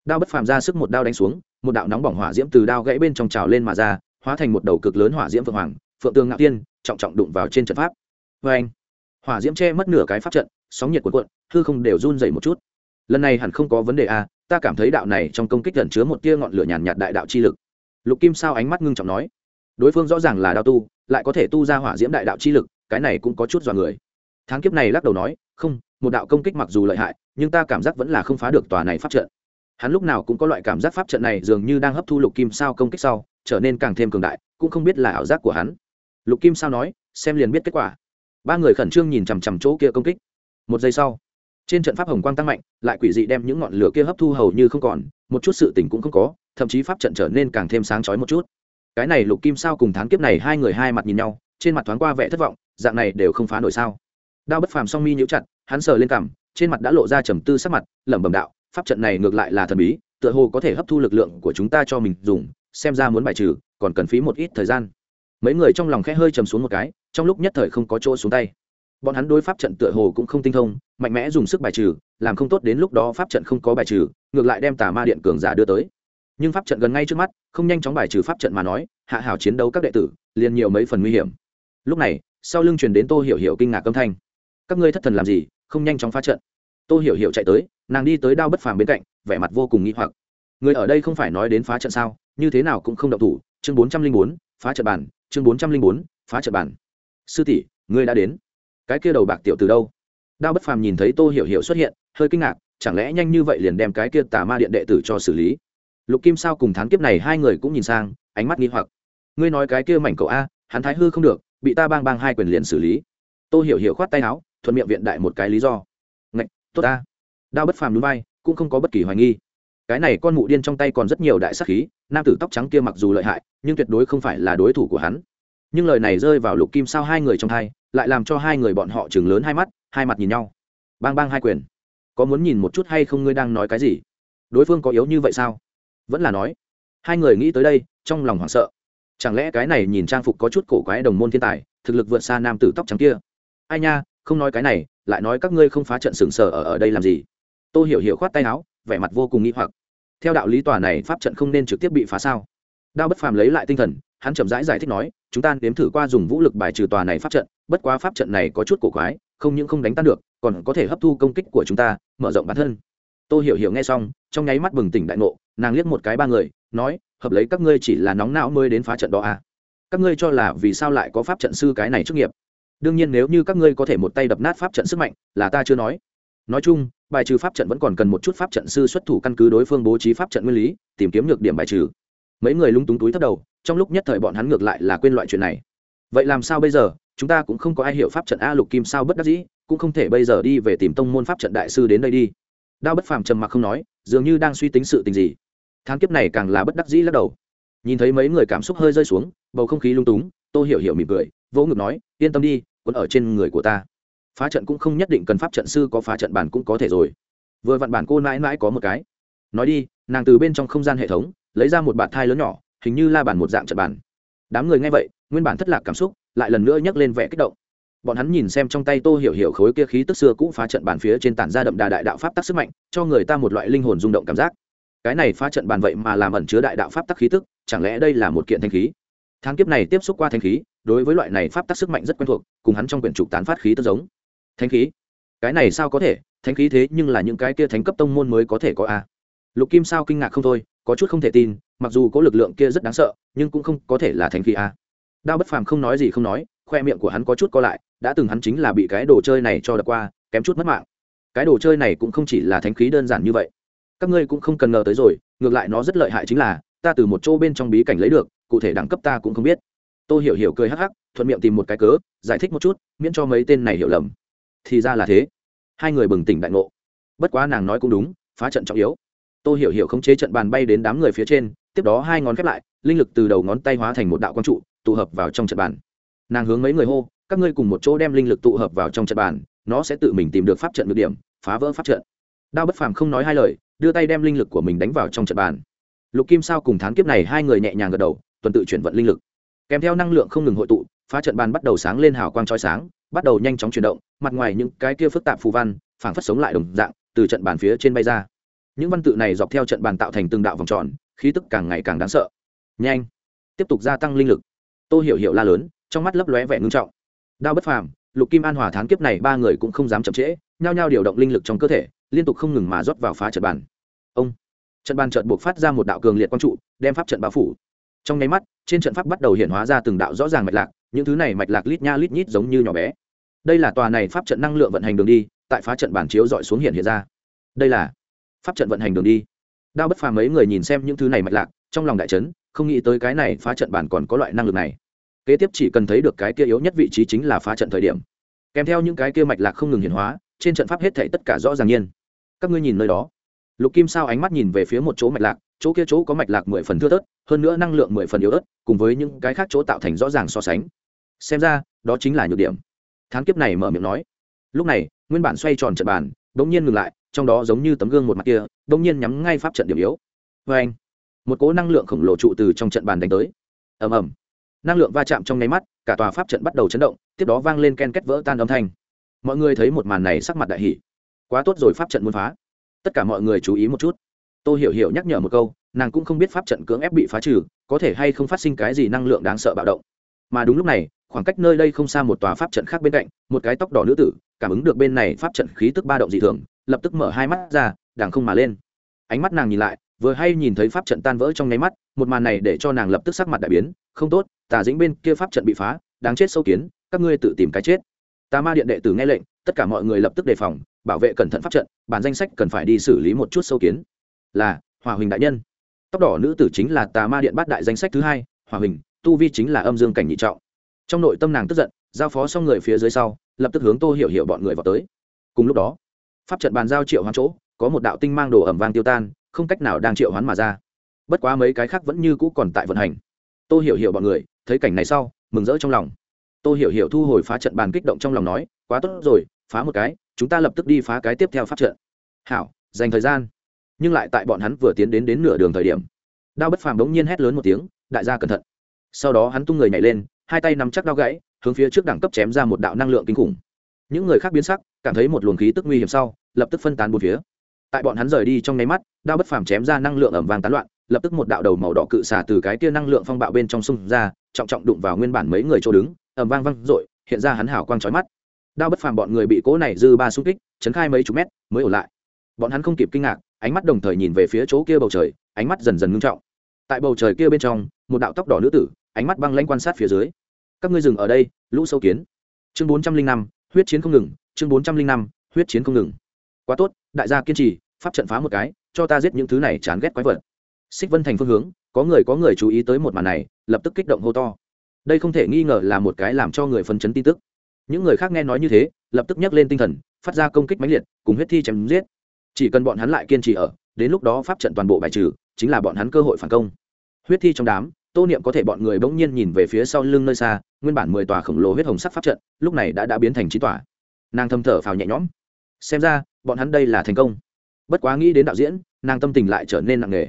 đao bất phàm ra sức một đao đánh xuống một đạo nóng bỏng hỏa diễm từ đao gãy bên trong trào lên mà ra hóa thành một đầu cực lớn hỏa diễm phượng hoàng phượng tương ngạo tiên trọng trọng đụng vào trên trận pháp. Vê anh hỏa diễm che mất nửa cái pháp trận sóng nhiệt cuộn cuộn hư không đều run dày một chút. Lần này hẳn không có vấn đề a à, ta cảm thấy đạo này trong công kích gần chứa một tia ngọn lửa nhàn nhạt đại đạo chi lực. Lục kim sao ánh mắt ngưng trọng nói. Đối phương rõ ràng là đao tu lại có thể tu ra hỏa diễm đại đạo chi lực cái này cũng có chút dọa người. Tháng kiếp này lắc đầu nói không một đạo công kích mặc dù lợi hại nhưng ta cảm giác vẫn là không phá được tòa này pháp trận. Hắn lúc nào cũng có loại cảm giác pháp trận này dường như đang hấp thu lục kim sao công kích sau, trở nên càng thêm cường đại, cũng không biết là ảo giác của hắn. Lục kim sao nói, xem liền biết kết quả. Ba người khẩn trương nhìn chằm chằm chỗ kia công kích. Một giây sau, trên trận pháp hồng quang tăng mạnh, lại quỷ dị đem những ngọn lửa kia hấp thu hầu như không còn, một chút sự tình cũng không có, thậm chí pháp trận trở nên càng thêm sáng chói một chút. Cái này lục kim sao cùng thán kiếp này hai người hai mặt nhìn nhau, trên mặt thoáng qua vẻ thất vọng, dạng này đều không phá nổi sao. Đao bất phàm song mi nhíu chặt, hắn sờ lên cằm trên mặt đã lộ ra trầm tư sắc mặt, lẩm bẩm đạo, pháp trận này ngược lại là thần bí, tựa hồ có thể hấp thu lực lượng của chúng ta cho mình dùng, xem ra muốn bài trừ, còn cần phí một ít thời gian. Mấy người trong lòng khẽ hơi trầm xuống một cái, trong lúc nhất thời không có chỗ xuống tay. Bọn hắn đối pháp trận tựa hồ cũng không tinh thông, mạnh mẽ dùng sức bài trừ, làm không tốt đến lúc đó pháp trận không có bài trừ, ngược lại đem tà ma điện cường giả đưa tới. Nhưng pháp trận gần ngay trước mắt, không nhanh chóng bài trừ pháp trận mà nói, hạ hảo chiến đấu các đệ tử, liền nhiều mấy phần nguy hiểm. Lúc này, sau lưng truyền đến tô hiểu hiểu kinh ngạc âm thanh các ngươi thất thần làm gì, không nhanh chóng phá trận. Tô hiểu hiểu chạy tới, nàng đi tới đao bất phàm bên cạnh, vẻ mặt vô cùng nghi hoặc. Người ở đây không phải nói đến phá trận sao? Như thế nào cũng không động thủ. Chương bốn trăm linh bốn, phá trận bản. Chương bốn trăm linh bốn, phá trận bản. Sư tỷ, ngươi đã đến. Cái kia đầu bạc tiểu từ đâu? Đao bất phàm nhìn thấy tô hiểu hiểu xuất hiện, hơi kinh ngạc, chẳng lẽ nhanh như vậy liền đem cái kia tà ma điện đệ tử cho xử lý? Lục kim sao cùng thán kiếp này hai người cũng nhìn sang, ánh mắt nghi hoặc. Ngươi nói cái kia mảnh cậu a, hắn thái hư không được, bị ta bang bang hai quyền liền xử lý. Tô hiểu hiểu khoát tay áo thuận miệng viện đại một cái lý do. Ngạch, tốt ta. Đao bất phàm núi vai, cũng không có bất kỳ hoài nghi. Cái này con mụ điên trong tay còn rất nhiều đại sắc khí, nam tử tóc trắng kia mặc dù lợi hại, nhưng tuyệt đối không phải là đối thủ của hắn. Nhưng lời này rơi vào lục kim sao hai người trong thai lại làm cho hai người bọn họ chừng lớn hai mắt, hai mặt nhìn nhau. Bang bang hai quyền. Có muốn nhìn một chút hay không ngươi đang nói cái gì? Đối phương có yếu như vậy sao? Vẫn là nói. Hai người nghĩ tới đây, trong lòng hoảng sợ. Chẳng lẽ cái này nhìn trang phục có chút cổ quái đồng môn thiên tài, thực lực vượt xa nam tử tóc trắng kia? Ai nha không nói cái này lại nói các ngươi không phá trận sừng sờ ở ở đây làm gì? Tôi hiểu hiểu khoát tay áo vẻ mặt vô cùng nghĩ hoặc. Theo đạo lý tòa này pháp trận không nên trực tiếp bị phá sao? Đao bất phàm lấy lại tinh thần hắn chậm rãi giải, giải thích nói chúng ta nếm thử qua dùng vũ lực bài trừ tòa này pháp trận bất quá pháp trận này có chút cổ quái không những không đánh tan được còn có thể hấp thu công kích của chúng ta mở rộng bản thân. Tôi hiểu hiểu nghe xong trong nháy mắt bừng tỉnh đại ngộ nàng liếc một cái ba người nói hợp lấy các ngươi chỉ là nóng não mới đến phá trận đó à? Các ngươi cho là vì sao lại có pháp trận sư cái này chức nghiệp? Đương nhiên nếu như các ngươi có thể một tay đập nát pháp trận sức mạnh, là ta chưa nói. Nói chung, bài trừ pháp trận vẫn còn cần một chút pháp trận sư xuất thủ căn cứ đối phương bố trí pháp trận nguyên lý, tìm kiếm nhược điểm bài trừ. Mấy người lung túng túi thấp đầu, trong lúc nhất thời bọn hắn ngược lại là quên loại chuyện này. Vậy làm sao bây giờ? Chúng ta cũng không có ai hiểu pháp trận a lục kim sao bất đắc dĩ, cũng không thể bây giờ đi về tìm tông môn pháp trận đại sư đến đây đi. Đao bất phàm trầm mặc không nói, dường như đang suy tính sự tình gì. Tháng kiếp này càng là bất đắc dĩ lắc đầu. Nhìn thấy mấy người cảm xúc hơi rơi xuống, bầu không khí lung túng, tô hiểu hiểu mỉm cười, vỗ ngực nói, yên tâm đi quân ở trên người của ta. Phá trận cũng không nhất định cần pháp trận sư có phá trận bản cũng có thể rồi. Vừa vặn bản cô mãi mãi có một cái. Nói đi, nàng từ bên trong không gian hệ thống, lấy ra một bạt thai lớn nhỏ, hình như la bàn một dạng trận bản. Đám người nghe vậy, nguyên bản thất lạc cảm xúc, lại lần nữa nhấc lên vẻ kích động. Bọn hắn nhìn xem trong tay tô hiểu hiểu khối kia khí tức xưa cũ phá trận bàn phía trên tản ra đậm đà đại đạo pháp tắc sức mạnh, cho người ta một loại linh hồn rung động cảm giác. Cái này phá trận bàn vậy mà làm ẩn chứa đại đạo pháp tắc khí tức, chẳng lẽ đây là một kiện thanh khí? Tháng kiếp này tiếp xúc qua thanh khí, đối với loại này pháp tắc sức mạnh rất quen thuộc, cùng hắn trong quyển trục tán phát khí tức giống. Thanh khí? Cái này sao có thể? Thanh khí thế nhưng là những cái kia thánh cấp tông môn mới có thể có a lục kim sao kinh ngạc không thôi, có chút không thể tin, mặc dù có lực lượng kia rất đáng sợ, nhưng cũng không có thể là thanh khí a đao bất phàm không nói gì không nói, khoe miệng của hắn có chút co lại, đã từng hắn chính là bị cái đồ chơi này cho đập qua, kém chút mất mạng. Cái đồ chơi này cũng không chỉ là thánh khí đơn giản như vậy. Các ngươi cũng không cần ngờ tới rồi, ngược lại nó rất lợi hại chính là, ta từ một chỗ bên trong bí cảnh lấy được cụ thể đẳng cấp ta cũng không biết. Tôi hiểu hiểu cười hắc hắc, thuận miệng tìm một cái cớ, giải thích một chút, miễn cho mấy tên này hiểu lầm. Thì ra là thế. Hai người bừng tỉnh đại ngộ. Bất quá nàng nói cũng đúng, phá trận trọng yếu. Tôi hiểu hiểu khống chế trận bàn bay đến đám người phía trên, tiếp đó hai ngón khép lại, linh lực từ đầu ngón tay hóa thành một đạo quang trụ, tụ hợp vào trong trận bàn. Nàng hướng mấy người hô, các ngươi cùng một chỗ đem linh lực tụ hợp vào trong trận bàn, nó sẽ tự mình tìm được pháp trận được điểm, phá vỡ pháp trận. Đao bất phàm không nói hai lời, đưa tay đem linh lực của mình đánh vào trong trận bàn. Lục kim sao cùng thán kiếp này hai người nhẹ nhàng gật đầu tuần tự chuyển vận linh lực. Kèm theo năng lượng không ngừng hội tụ, phá trận bàn bắt đầu sáng lên hào quang trói sáng, bắt đầu nhanh chóng chuyển động, mặt ngoài những cái kia phức tạp phù văn, phảng phất sống lại đồng dạng, từ trận bàn phía trên bay ra. Những văn tự này dọc theo trận bàn tạo thành từng đạo vòng tròn, khí tức càng ngày càng đáng sợ. Nhanh, tiếp tục gia tăng linh lực. Tô hiểu hiểu la lớn, trong mắt lấp lóe vẻ ngưng trọng. Đao bất phàm, lục kim an hòa thán kiếp này ba người cũng không dám chậm trễ, nhao nhao điều động linh lực trong cơ thể, liên tục không ngừng mà rót vào phá trận bàn. Ông, trận bàn trận buộc phát ra một đạo cường liệt quang trụ, đem pháp trận bao phủ trong nháy mắt, trên trận pháp bắt đầu hiện hóa ra từng đạo rõ ràng mạch lạc, những thứ này mạch lạc lít nha lít nhít giống như nhỏ bé. Đây là tòa này pháp trận năng lượng vận hành đường đi, tại phá trận bản chiếu dọi xuống hiện hiện ra. Đây là pháp trận vận hành đường đi. Đao bất phàm mấy người nhìn xem những thứ này mạch lạc, trong lòng đại trấn không nghĩ tới cái này phá trận bản còn có loại năng lực này. Kế tiếp chỉ cần thấy được cái kia yếu nhất vị trí chính là phá trận thời điểm. Kèm theo những cái kia mạch lạc không ngừng hiển hóa, trên trận pháp hết thể tất cả rõ ràng nhiên. Các ngươi nhìn nơi đó lục kim sao ánh mắt nhìn về phía một chỗ mạch lạc, chỗ kia chỗ có mạch lạc mười phần thưa thớt, hơn nữa năng lượng mười phần yếu ớt, cùng với những cái khác chỗ tạo thành rõ ràng so sánh. Xem ra, đó chính là nhược điểm. Thán kiếp này mở miệng nói. Lúc này, nguyên bản xoay tròn trận bàn đ ỗ n g nhiên ngừng lại, trong đó giống như tấm gương một mặt kia đ ỗ n g nhiên nhắm ngay pháp trận điểm yếu. Vê anh, một cỗ năng lượng khổng lồ trụ từ trong trận bàn đánh tới. Ầm ầm. Năng lượng va chạm trong nháy mắt, cả tòa pháp trận bắt đầu chấn động, tiếp đó vang lên ken kết vỡ tan âm thanh. Mọi người thấy một màn này sắc mặt đại hỷ quá tốt rồi, pháp trận muốn phá tất cả mọi người chú ý một chút. Tôi hiểu hiểu nhắc nhở một câu, nàng cũng không biết pháp trận cưỡng ép bị phá trừ, có thể hay không phát sinh cái gì năng lượng đáng sợ bạo động. Mà đúng lúc này, khoảng cách nơi đây không xa một tòa pháp trận khác bên cạnh, một cái tóc đỏ nữ tử, cảm ứng được bên này pháp trận khí tức ba động dị thường, lập tức mở hai mắt ra đàng không mà lên. Ánh mắt nàng nhìn lại, vừa hay nhìn thấy pháp trận tan vỡ trong nháy mắt, một màn này để cho nàng lập tức sắc mặt đại biến, không tốt, tà dĩnh bên kia pháp trận bị phá, đáng chết sâu kiến, các ngươi tự tìm cái chết tà ma điện đệ tử nghe lệnh, tất cả mọi người lập tức đề phòng, bảo vệ cẩn thận pháp trận, bản danh sách cần phải đi xử lý một chút sâu kiến. Là hòa huỳnh đại nhân. Tóc đỏ nữ tử chính là tà ma điện bát đại danh sách thứ hai hòa huỳnh, tu vi chính là âm dương cảnh nhị trọng. Trong nội tâm nàng tức giận, giao phó xong người phía dưới sau, lập tức hướng tô hiểu hiểu bọn người vào tới. Cùng lúc đó, pháp trận bàn giao triệu hoán chỗ, có một đạo tinh mang đồ ẩm vang tiêu tan, không cách nào đang triệu hoán mà ra. Bất quá mấy cái khác vẫn như cũ còn tại vận hành. Tô hiểu hiểu bọn người, thấy cảnh này sau, mừng rỡ trong lòng tô hiểu hiểu thu hồi phá trận bàn kích động trong lòng nói, quá tốt rồi, phá một cái, chúng ta lập tức đi phá cái tiếp theo pháp trận. Hảo, dành thời gian. Nhưng lại tại bọn hắn vừa tiến đến đến nửa đường thời điểm, đao bất phàm đống nhiên hét lớn một tiếng, đại gia cẩn thận. Sau đó hắn tung người nhảy lên, hai tay nắm chắc đao gãy, hướng phía trước đẳng cấp chém ra một đạo năng lượng kinh khủng. Những người khác biến sắc, cảm thấy một luồng khí tức nguy hiểm sau, lập tức phân tán bốn phía. Tại bọn hắn rời đi trong nháy mắt, đao bất phàm chém ra năng lượng ẩm vàng tán loạn, lập tức một đạo đầu màu đỏ cự xả từ cái kia năng lượng phong bạo bên trong sông ra, trọng trọng đụng vào nguyên bản mấy người chỗ đứng ầm vang vang dội, hiện ra hắn hảo quang chói mắt. Đao bất phàm bọn người bị cỗ này dư ba xung kích, chấn khai mấy chục mét, mới ổn lại. Bọn hắn không kịp kinh ngạc, ánh mắt đồng thời nhìn về phía chỗ kia bầu trời, ánh mắt dần dần ngưng trọng. Tại bầu trời kia bên trong, một đạo tóc đỏ nữ tử, ánh mắt băng lãnh quan sát phía dưới. Các ngươi dừng ở đây, lũ sâu kiến. Chương bốn trăm linh năm, huyết chiến không ngừng, chương bốn trăm linh năm, huyết chiến không ngừng. Quá tốt, đại gia kiên trì, pháp trận phá một cái, cho ta giết những thứ này chán ghét quái vật. Xích vân thành phương hướng, có người có người chú ý tới một màn này, lập tức kích động hô to đây không thể nghi ngờ là một cái làm cho người phấn chấn tin tức. Những người khác nghe nói như thế, lập tức nhắc lên tinh thần, phát ra công kích mãnh liệt, cùng huyết thi chém giết. Chỉ cần bọn hắn lại kiên trì ở, đến lúc đó pháp trận toàn bộ bài trừ, chính là bọn hắn cơ hội phản công. Huyết thi trong đám, tô niệm có thể bọn người bỗng nhiên nhìn về phía sau lưng nơi xa, nguyên bản mười tòa khổng lồ huyết hồng sắc pháp trận, lúc này đã đã biến thành chín tòa. Nàng thâm thở phào nhẹ nhõm. Xem ra, bọn hắn đây là thành công. Bất quá nghĩ đến đạo diễn, nàng tâm tình lại trở nên nặng nề.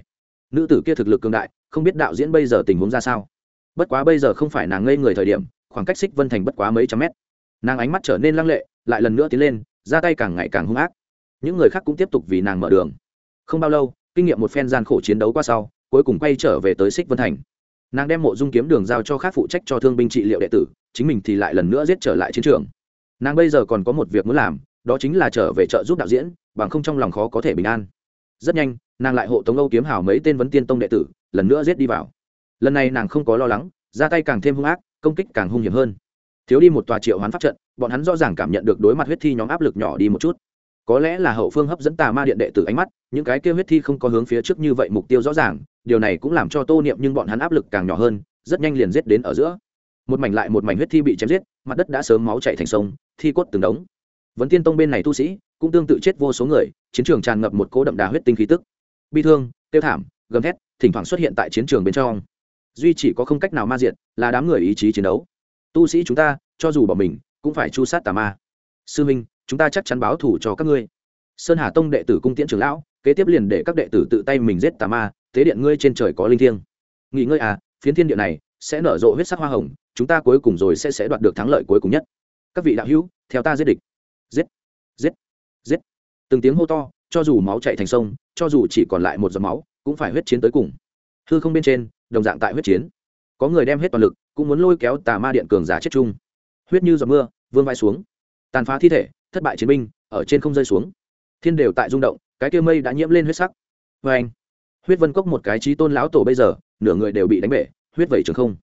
Nữ tử kia thực lực cường đại, không biết đạo diễn bây giờ tình huống ra sao bất quá bây giờ không phải nàng ngây người thời điểm, khoảng cách xích vân thành bất quá mấy trăm mét. Nàng ánh mắt trở nên lăng lệ, lại lần nữa tiến lên, ra tay càng ngày càng hung ác. Những người khác cũng tiếp tục vì nàng mở đường. Không bao lâu, kinh nghiệm một phen gian khổ chiến đấu qua sau, cuối cùng quay trở về tới xích vân thành. Nàng đem mộ dung kiếm đường giao cho khác phụ trách cho thương binh trị liệu đệ tử, chính mình thì lại lần nữa giết trở lại chiến trường. Nàng bây giờ còn có một việc muốn làm, đó chính là trở về trợ giúp đạo diễn, bằng không trong lòng khó có thể bình an. Rất nhanh, nàng lại hộ tống âu kiếm hào mấy tên vấn tiên tông đệ tử, lần nữa giết đi vào lần này nàng không có lo lắng, ra tay càng thêm hung ác, công kích càng hung hiểm hơn. Thiếu đi một tòa triệu hoán pháp trận, bọn hắn rõ ràng cảm nhận được đối mặt huyết thi nhóm áp lực nhỏ đi một chút. Có lẽ là hậu phương hấp dẫn tà ma điện đệ tử ánh mắt, những cái kêu huyết thi không có hướng phía trước như vậy mục tiêu rõ ràng, điều này cũng làm cho tô niệm nhưng bọn hắn áp lực càng nhỏ hơn, rất nhanh liền giết đến ở giữa. Một mảnh lại một mảnh huyết thi bị chém giết, mặt đất đã sớm máu chạy thành sông, thi cốt từng đống. Vấn tiên tông bên này tu sĩ, cũng tương tự chết vô số người, chiến trường tràn ngập một cỗ đậm đà huyết tinh khí tức. Bi thương, tiêu thảm, gầm thét, thỉnh thoảng xuất hiện tại chiến trường bên trong duy chỉ có không cách nào ma diện là đám người ý chí chiến đấu. Tu sĩ chúng ta, cho dù bỏ mình, cũng phải chu sát tà ma. Sư minh, chúng ta chắc chắn báo thủ cho các ngươi. Sơn hà tông đệ tử cung tiễn trưởng lão, kế tiếp liền để các đệ tử tự tay mình giết tà ma, thế điện ngươi trên trời có linh thiêng. Nghỉ ngơi à phiến thiên địa này sẽ nở rộ huyết sắc hoa hồng, chúng ta cuối cùng rồi sẽ sẽ đoạt được thắng lợi cuối cùng nhất. Các vị đạo hữu, theo ta giết địch. Giết giết giết. Từng tiếng hô to, cho dù máu chạy thành sông, cho dù chỉ còn lại một giọt máu, cũng phải huyết chiến tới cùng. Hư không bên trên đồng dạng tại huyết chiến. Có người đem hết toàn lực, cũng muốn lôi kéo tà ma điện cường giả chết chung. Huyết như giọt mưa, vương vai xuống. Tàn phá thi thể, thất bại chiến binh, ở trên không rơi xuống. Thiên đều tại rung động, cái kia mây đã nhiễm lên huyết sắc. Vê anh. Huyết vân cốc một cái trí tôn lão tổ bây giờ, nửa người đều bị đánh bể, huyết vẩy trường không.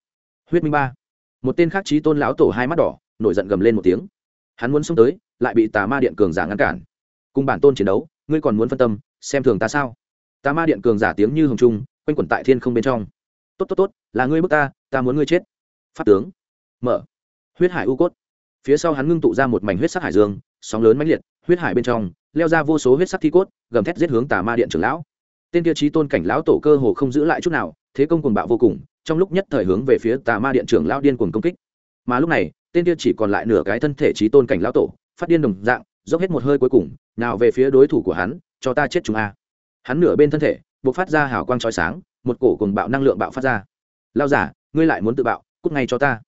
Huyết minh ba. Một tên khác trí tôn lão tổ hai mắt đỏ, nổi giận gầm lên một tiếng. Hắn muốn xông tới, lại bị tà ma điện cường giả ngăn cản. Cùng bản tôn chiến đấu, ngươi còn muốn phân tâm, xem thường ta sao? Tà ma điện cường giả tiếng như hồng trung, quanh quẩn tại thiên không bên trong tốt tốt tốt, là ngươi bước ta ta muốn ngươi chết. Pháp tướng. Mở. Huyết hải u cốt. Phía sau hắn ngưng tụ ra một mảnh huyết sắc hải dương, sóng lớn mãnh liệt, huyết hải bên trong, leo ra vô số huyết sắc thi cốt, gầm thét giết hướng tà ma điện trưởng lão. Tên tiêu chí tôn cảnh lão tổ cơ hồ không giữ lại chút nào, thế công cuồng bạo vô cùng, trong lúc nhất thời hướng về phía tà ma điện trưởng lão điên cuồng công kích. Mà lúc này, tên kia chỉ còn lại nửa cái thân thể trí tôn cảnh lão tổ, phát điên đồng dạng, dốc hết một hơi cuối cùng, nào về phía đối thủ của hắn, cho ta chết chúng a. Hắn nửa bên thân thể bộc phát ra hào quang chói sáng, một cổ cùng bạo năng lượng bạo phát ra. Lao giả, ngươi lại muốn tự bạo, cút ngay cho ta.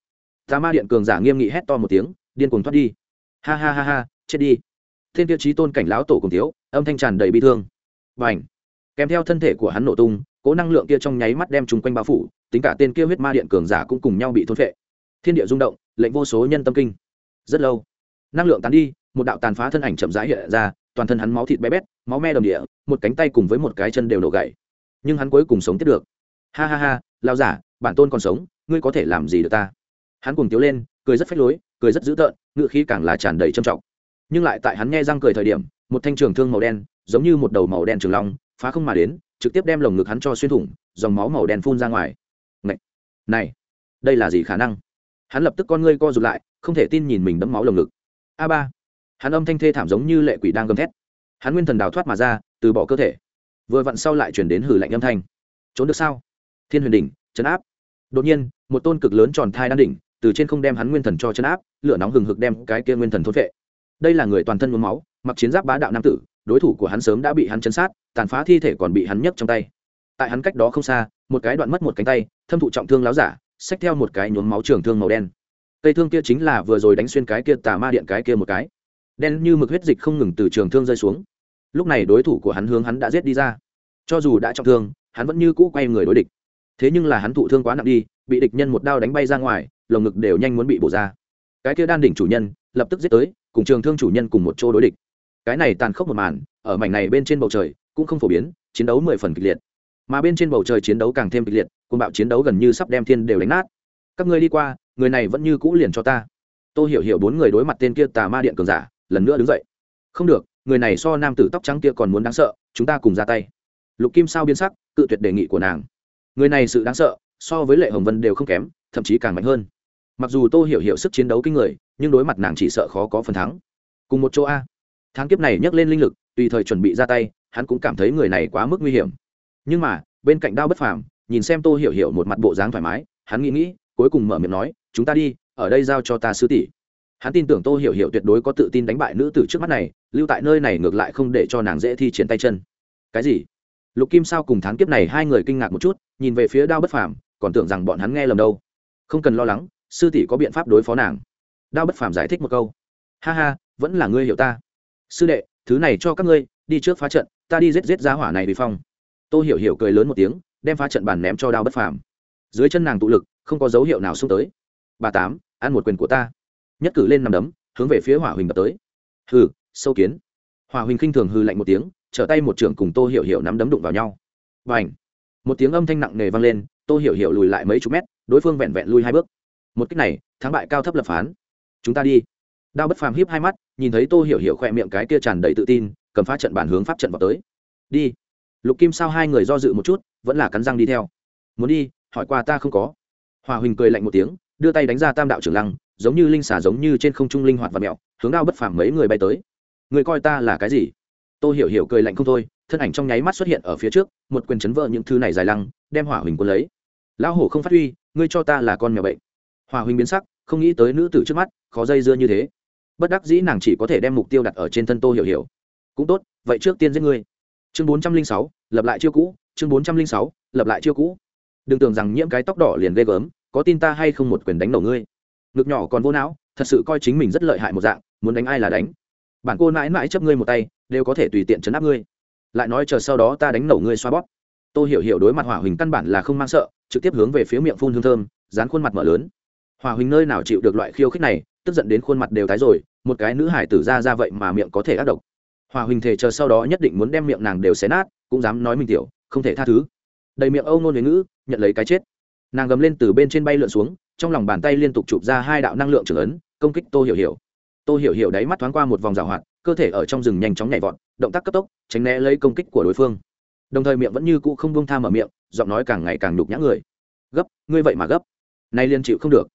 Tà ma điện cường giả nghiêm nghị hét to một tiếng, điên cuồng thoát đi. Ha ha ha ha, chết đi. Thiên tiêu chí tôn cảnh lão tổ cùng thiếu, âm thanh tràn đầy bi thương. Và ảnh kèm theo thân thể của hắn nổ tung, cố năng lượng kia trong nháy mắt đem chung quanh bao phủ, tính cả tên kia huyết ma điện cường giả cũng cùng nhau bị thôn phệ. Thiên địa rung động, lệnh vô số nhân tâm kinh. Rất lâu, năng lượng tán đi, một đạo tàn phá thân ảnh chậm rãi hiện ra toàn thân hắn máu thịt bé bét máu me đầm địa một cánh tay cùng với một cái chân đều nổ gãy. Nhưng hắn cuối cùng sống tiếp được. Ha ha ha lao giả bản tôn còn sống ngươi có thể làm gì được ta? Hắn cùng tiếu lên cười rất phách lối cười rất dữ tợn ngựa khí càng là tràn đầy trầm trọng. Nhưng lại tại hắn nghe răng cười thời điểm một thanh trường thương màu đen giống như một đầu màu đen trường long phá không mà đến trực tiếp đem lồng ngực hắn cho xuyên thủng dòng máu màu đen phun ra ngoài. Này, này! Đây là gì khả năng? Hắn lập tức con ngươi co rụt lại không thể tin nhìn mình đẫm máu lồng ngực. A ba! Hắn âm thanh thê thảm giống như lệ quỷ đang gầm thét. Hắn nguyên thần đào thoát mà ra, từ bỏ cơ thể. Vừa vặn sau lại chuyển đến hử lạnh âm thanh. Trốn được sao? Thiên huyền đỉnh, chấn áp. Đột nhiên, một tôn cực lớn tròn thai đan đỉnh, từ trên không đem hắn nguyên thần cho chấn áp, lửa nóng hừng hực đem cái kia nguyên thần thốt vệ đây là người toàn thân nhuốm máu, mặc chiến giáp bá đạo nam tử, đối thủ của hắn sớm đã bị hắn chấn sát, tàn phá thi thể còn bị hắn nhấc trong tay. Tại hắn cách đó không xa, một cái đoạn mất một cánh tay, thâm thụ trọng thương láo giả, xách theo một cái nhuốm máu trường thương màu đen. Cây thương kia chính là vừa rồi đánh xuyên cái kia tà ma điện cái kia một cái đen như mực huyết dịch không ngừng từ trường thương rơi xuống. Lúc này đối thủ của hắn hướng hắn đã giết đi ra. Cho dù đã trọng thương, hắn vẫn như cũ quay người đối địch. Thế nhưng là hắn thụ thương quá nặng đi, bị địch nhân một đao đánh bay ra ngoài, lồng ngực đều nhanh muốn bị bổ ra. Cái kia đan đỉnh chủ nhân, lập tức giết tới, cùng trường thương chủ nhân cùng một chỗ đối địch. Cái này tàn khốc một màn, ở mảnh này bên trên bầu trời, cũng không phổ biến, chiến đấu mười phần kịch liệt. Mà bên trên bầu trời chiến đấu càng thêm kịch liệt cùng bạo chiến đấu gần như sắp đem thiên đều đánh nát. Các ngươi đi qua, người này vẫn như cũ liền cho ta. Tôi hiểu hiểu bốn người đối mặt tên kia tà ma điện cường giả lần nữa đứng dậy. Không được, người này so nam tử tóc trắng kia còn muốn đáng sợ, chúng ta cùng ra tay. Lục kim sao biến sắc, cự tuyệt đề nghị của nàng. Người này sự đáng sợ, so với lệ hồng vân đều không kém, thậm chí càng mạnh hơn. Mặc dù tô hiểu hiểu sức chiến đấu kinh người, nhưng đối mặt nàng chỉ sợ khó có phần thắng. Cùng một chỗ a. Tháng kiếp này nhấc lên linh lực, tùy thời chuẩn bị ra tay, hắn cũng cảm thấy người này quá mức nguy hiểm. Nhưng mà, bên cạnh đao bất phàm, nhìn xem tô hiểu hiểu một mặt bộ dáng thoải mái, hắn nghĩ nghĩ, cuối cùng mở miệng nói, chúng ta đi, ở đây giao cho ta sư tỷ hắn tin tưởng tô hiểu hiểu tuyệt đối có tự tin đánh bại nữ tử trước mắt này, lưu tại nơi này ngược lại không để cho nàng dễ thi triển tay chân. Cái gì? Lục kim sao cùng thán kiếp này hai người kinh ngạc một chút, nhìn về phía đao bất phàm, còn tưởng rằng bọn hắn nghe lầm đâu. Không cần lo lắng, sư tỷ có biện pháp đối phó nàng. Đao bất phàm giải thích một câu. Ha ha, vẫn là ngươi hiểu ta. Sư đệ, thứ này cho các ngươi, đi trước phá trận, ta đi giết giết giá hỏa này vì phong. Tô hiểu hiểu cười lớn một tiếng, đem phá trận bàn ném cho đao bất phàm. Dưới chân nàng tụ lực, không có dấu hiệu nào xông tới. Bà tám, ăn một quyền của ta nhất cử lên nằm đấm, hướng về phía hỏa huỳnh đập tới. Hừ, sâu kiến. Hỏa huỳnh khinh thường hư lạnh một tiếng, trở tay một trưởng cùng tô hiểu hiểu nắm đấm đụng vào nhau. Và ảnh một tiếng âm thanh nặng nề vang lên, tô hiểu hiểu lùi lại mấy chục mét, đối phương vẹn vẹn lui hai bước. Một cách này, thắng bại cao thấp lập phán. Chúng ta đi. Đao bất phàm hiếp hai mắt, nhìn thấy tô hiểu hiểu khỏe miệng cái kia tràn đầy tự tin, cầm phá trận bản hướng pháp trận vào tới. Đi. Lục kim sao hai người do dự một chút, vẫn là cắn răng đi theo. Muốn đi, hỏi qua ta không có. Hòa huỳnh cười lạnh một tiếng, đưa tay đánh ra tam đạo trưởng lăng giống như linh xả giống như trên không trung linh hoạt và mẹo, hướng đao bất phàm mấy người bay tới. Người coi ta là cái gì? Tô hiểu hiểu cười lạnh không thôi, thân ảnh trong nháy mắt xuất hiện ở phía trước, một quyền chấn vỡ những thứ này dài lăng, đem hỏa huỳnh quân lấy. Lão hổ không phát huy, ngươi cho ta là con mèo bệnh. Hỏa huỳnh biến sắc, không nghĩ tới nữ tử trước mắt, khó dây dưa như thế. Bất đắc dĩ nàng chỉ có thể đem mục tiêu đặt ở trên thân tô hiểu hiểu. Cũng tốt, vậy trước tiên giết ngươi. Chương bốn trăm linh sáu, lập lại chiêu cũ, chương bốn trăm linh sáu, lập lại chiêu cũ. Đừng tưởng rằng nhiễm cái tóc đỏ liền ghê gớm, có tin ta hay không một quyền đánh đầu ngươi ngực nhỏ còn vô não, thật sự coi chính mình rất lợi hại một dạng, muốn đánh ai là đánh. Bản cô mãi mãi chấp ngươi một tay, đều có thể tùy tiện chấn áp ngươi. Lại nói chờ sau đó ta đánh nổ ngươi xoa bóp. Tôi hiểu hiểu đối mặt hỏa huỳnh căn bản là không mang sợ, trực tiếp hướng về phía miệng phun hương thơm, dán khuôn mặt mở lớn. Hỏa huỳnh nơi nào chịu được loại khiêu khích này, tức giận đến khuôn mặt đều tái rồi, một cái nữ hải tử ra ra vậy mà miệng có thể ác độc. Hòa huỳnh thể chờ sau đó nhất định muốn đem miệng nàng đều xé nát, cũng dám nói mình tiểu, không thể tha thứ. Đầy miệng âu nôn huế ngữ, nhận lấy cái chết. Nàng gầm lên từ bên trên bay lượn xuống trong lòng bàn tay liên tục chụp ra hai đạo năng lượng trưởng ấn, công kích tô hiểu hiểu. Tô hiểu hiểu đáy mắt thoáng qua một vòng rào hoạt, cơ thể ở trong rừng nhanh chóng nhảy vọt, động tác cấp tốc, tránh né lấy công kích của đối phương. Đồng thời miệng vẫn như cũ không buông tha mở miệng, giọng nói càng ngày càng đục nhã người. Gấp, ngươi vậy mà gấp. Nay liên chịu không được.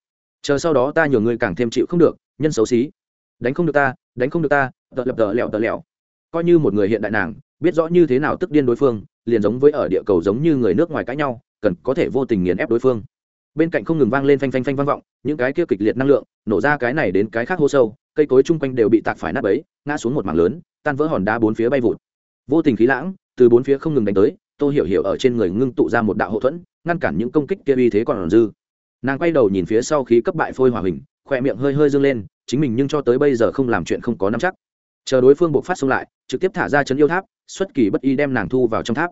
Chờ sau đó ta nhường ngươi càng thêm chịu không được, nhân xấu xí. Đánh không được ta, đánh không được ta, tợ lập tợ lẹo tợ lẹo. Coi như một người hiện đại nàng, biết rõ như thế nào tức điên đối phương, liền giống với ở địa cầu giống như người nước ngoài cãi nhau, cần có thể vô tình nghiền ép đối phương bên cạnh không ngừng vang lên phanh phanh phanh vang vọng, những cái kia kịch liệt năng lượng nổ ra cái này đến cái khác hô sâu, cây cối chung quanh đều bị tạc phải nát bấy, ngã xuống một mảng lớn, tan vỡ hòn đá bốn phía bay vụt. Vô tình khí lãng, từ bốn phía không ngừng đánh tới, tô hiểu hiểu ở trên người ngưng tụ ra một đạo hậu thuẫn, ngăn cản những công kích kia uy thế còn dư. Nàng quay đầu nhìn phía sau khí cấp bại phôi hòa hình khoe miệng hơi hơi dâng lên, chính mình nhưng cho tới bây giờ không làm chuyện không có nắm chắc. Chờ đối phương buộc phát xông lại, trực tiếp thả ra chấn yêu tháp, xuất kỳ bất y đem nàng thu vào trong tháp.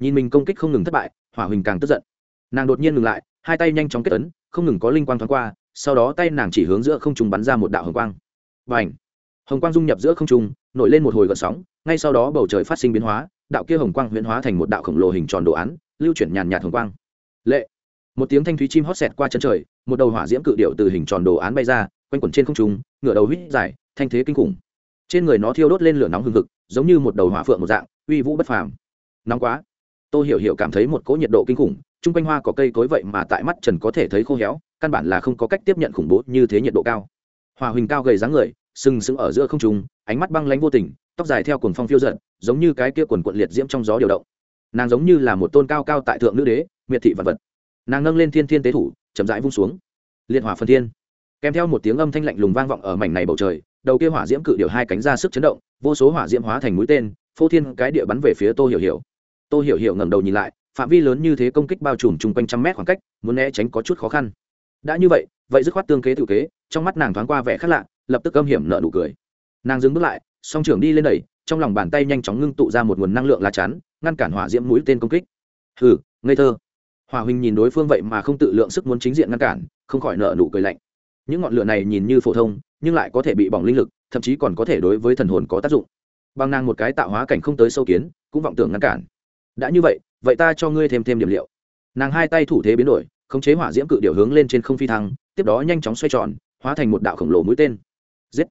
Nhìn mình công kích không ngừng thất bại, hỏa huỳnh càng tức giận. Nàng đột nhiên ngừng lại hai tay nhanh chóng kết ấn, không ngừng có linh quang thoáng qua, sau đó tay nàng chỉ hướng giữa không trung bắn ra một đạo hồng quang. Và ảnh hồng quang dung nhập giữa không trung, nổi lên một hồi gợn sóng, ngay sau đó bầu trời phát sinh biến hóa, đạo kia hồng quang huyễn hóa thành một đạo khổng lồ hình tròn đồ án, lưu chuyển nhàn nhạt hồng quang. Lệ! Một tiếng thanh thúy chim hót xẹt qua chân trời, một đầu hỏa diễm cự điệu từ hình tròn đồ án bay ra, quanh quẩn trên không trung, ngửa đầu hít dài, thanh thế kinh khủng. Trên người nó thiêu đốt lên lửa nóng hừng hực, giống như một đầu hỏa phượng một dạng, uy vũ bất phàm. Nóng quá! Tôi hiểu hiểu cảm thấy một cỗ nhiệt độ kinh khủng chung quanh hoa có cây cối vậy mà tại mắt trần có thể thấy khô héo, căn bản là không có cách tiếp nhận khủng bố như thế nhiệt độ cao. Hòa huỳnh cao gầy dáng người, sừng sững ở giữa không trung, ánh mắt băng lánh vô tình, tóc dài theo cuồng phong phiêu giận giống như cái kia quần quận liệt diễm trong gió điều động. Nàng giống như là một tôn cao cao tại thượng nữ đế, miệt thị vật vật. Nàng nâng lên thiên thiên tế thủ, chậm rãi vung xuống. Liệt hỏa phân thiên. Kèm theo một tiếng âm thanh lạnh lùng vang vọng ở mảnh này bầu trời, đầu kia hỏa diễm cự điều hai cánh ra sức chấn động, vô số hỏa diễm hóa thành mũi tên, phô thiên cái địa bắn về phía tô hiểu hiểu. Tô hiểu hiểu ngẩng đầu nhìn lại phạm vi lớn như thế công kích bao trùm chung quanh trăm mét khoảng cách, muốn né tránh có chút khó khăn. Đã như vậy vậy dứt khoát tương kế tự kế, trong mắt nàng thoáng qua vẻ khác lạ, lập tức âm hiểm nợ nụ cười. Nàng dừng bước lại, song trưởng đi lên đẩy, trong lòng bàn tay nhanh chóng ngưng tụ ra một nguồn năng lượng lá chắn, ngăn cản hỏa diễm mũi tên công kích. Hừ, ngây thơ. Hòa huynh nhìn đối phương vậy mà không tự lượng sức muốn chính diện ngăn cản, không khỏi nợ nụ cười lạnh. Những ngọn lửa này nhìn như phổ thông, nhưng lại có thể bị bỏng linh lực, thậm chí còn có thể đối với thần hồn có tác dụng. Bằng nàng một cái tạo hóa cảnh không tới sâu kiến, cũng vọng tưởng ngăn cản. Đã như vậy vậy ta cho ngươi thêm thêm điểm liệu. Nàng hai tay thủ thế biến đổi, khống chế hỏa diễm cự điệu hướng lên trên không phi thăng, tiếp đó nhanh chóng xoay tròn, hóa thành một đạo khổng lồ mũi tên. Giết!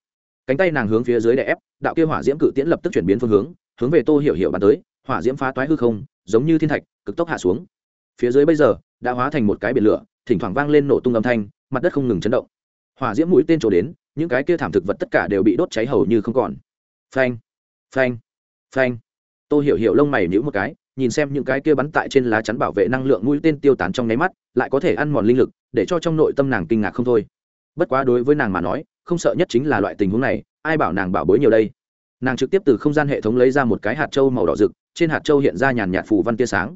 Cánh tay nàng hướng phía dưới đè ép, đạo kia hỏa diễm cự tiễn lập tức chuyển biến phương hướng hướng về tô hiểu hiểu bàn tới, hỏa diễm phá toái hư không, giống như thiên thạch, cực tốc hạ xuống. Phía dưới bây giờ, đã hóa thành một cái biển lửa, thỉnh thoảng vang lên nổ tung âm thanh, mặt đất không ngừng chấn động. Hỏa diễm mũi tên trổ đến, những cái kia thảm thực vật tất cả đều bị đốt cháy hầu như không còn. Phanh! Phanh! Phanh! Tô hiểu hiểu lông mày nhíu một cái nhìn xem những cái kia bắn tại trên lá chắn bảo vệ năng lượng mũi tên tiêu tán trong nháy mắt, lại có thể ăn mòn linh lực, để cho trong nội tâm nàng kinh ngạc không thôi. Bất quá đối với nàng mà nói, không sợ nhất chính là loại tình huống này, ai bảo nàng bảo bối nhiều đây? Nàng trực tiếp từ không gian hệ thống lấy ra một cái hạt trâu màu đỏ rực, trên hạt trâu hiện ra nhàn nhạt phù văn tia sáng.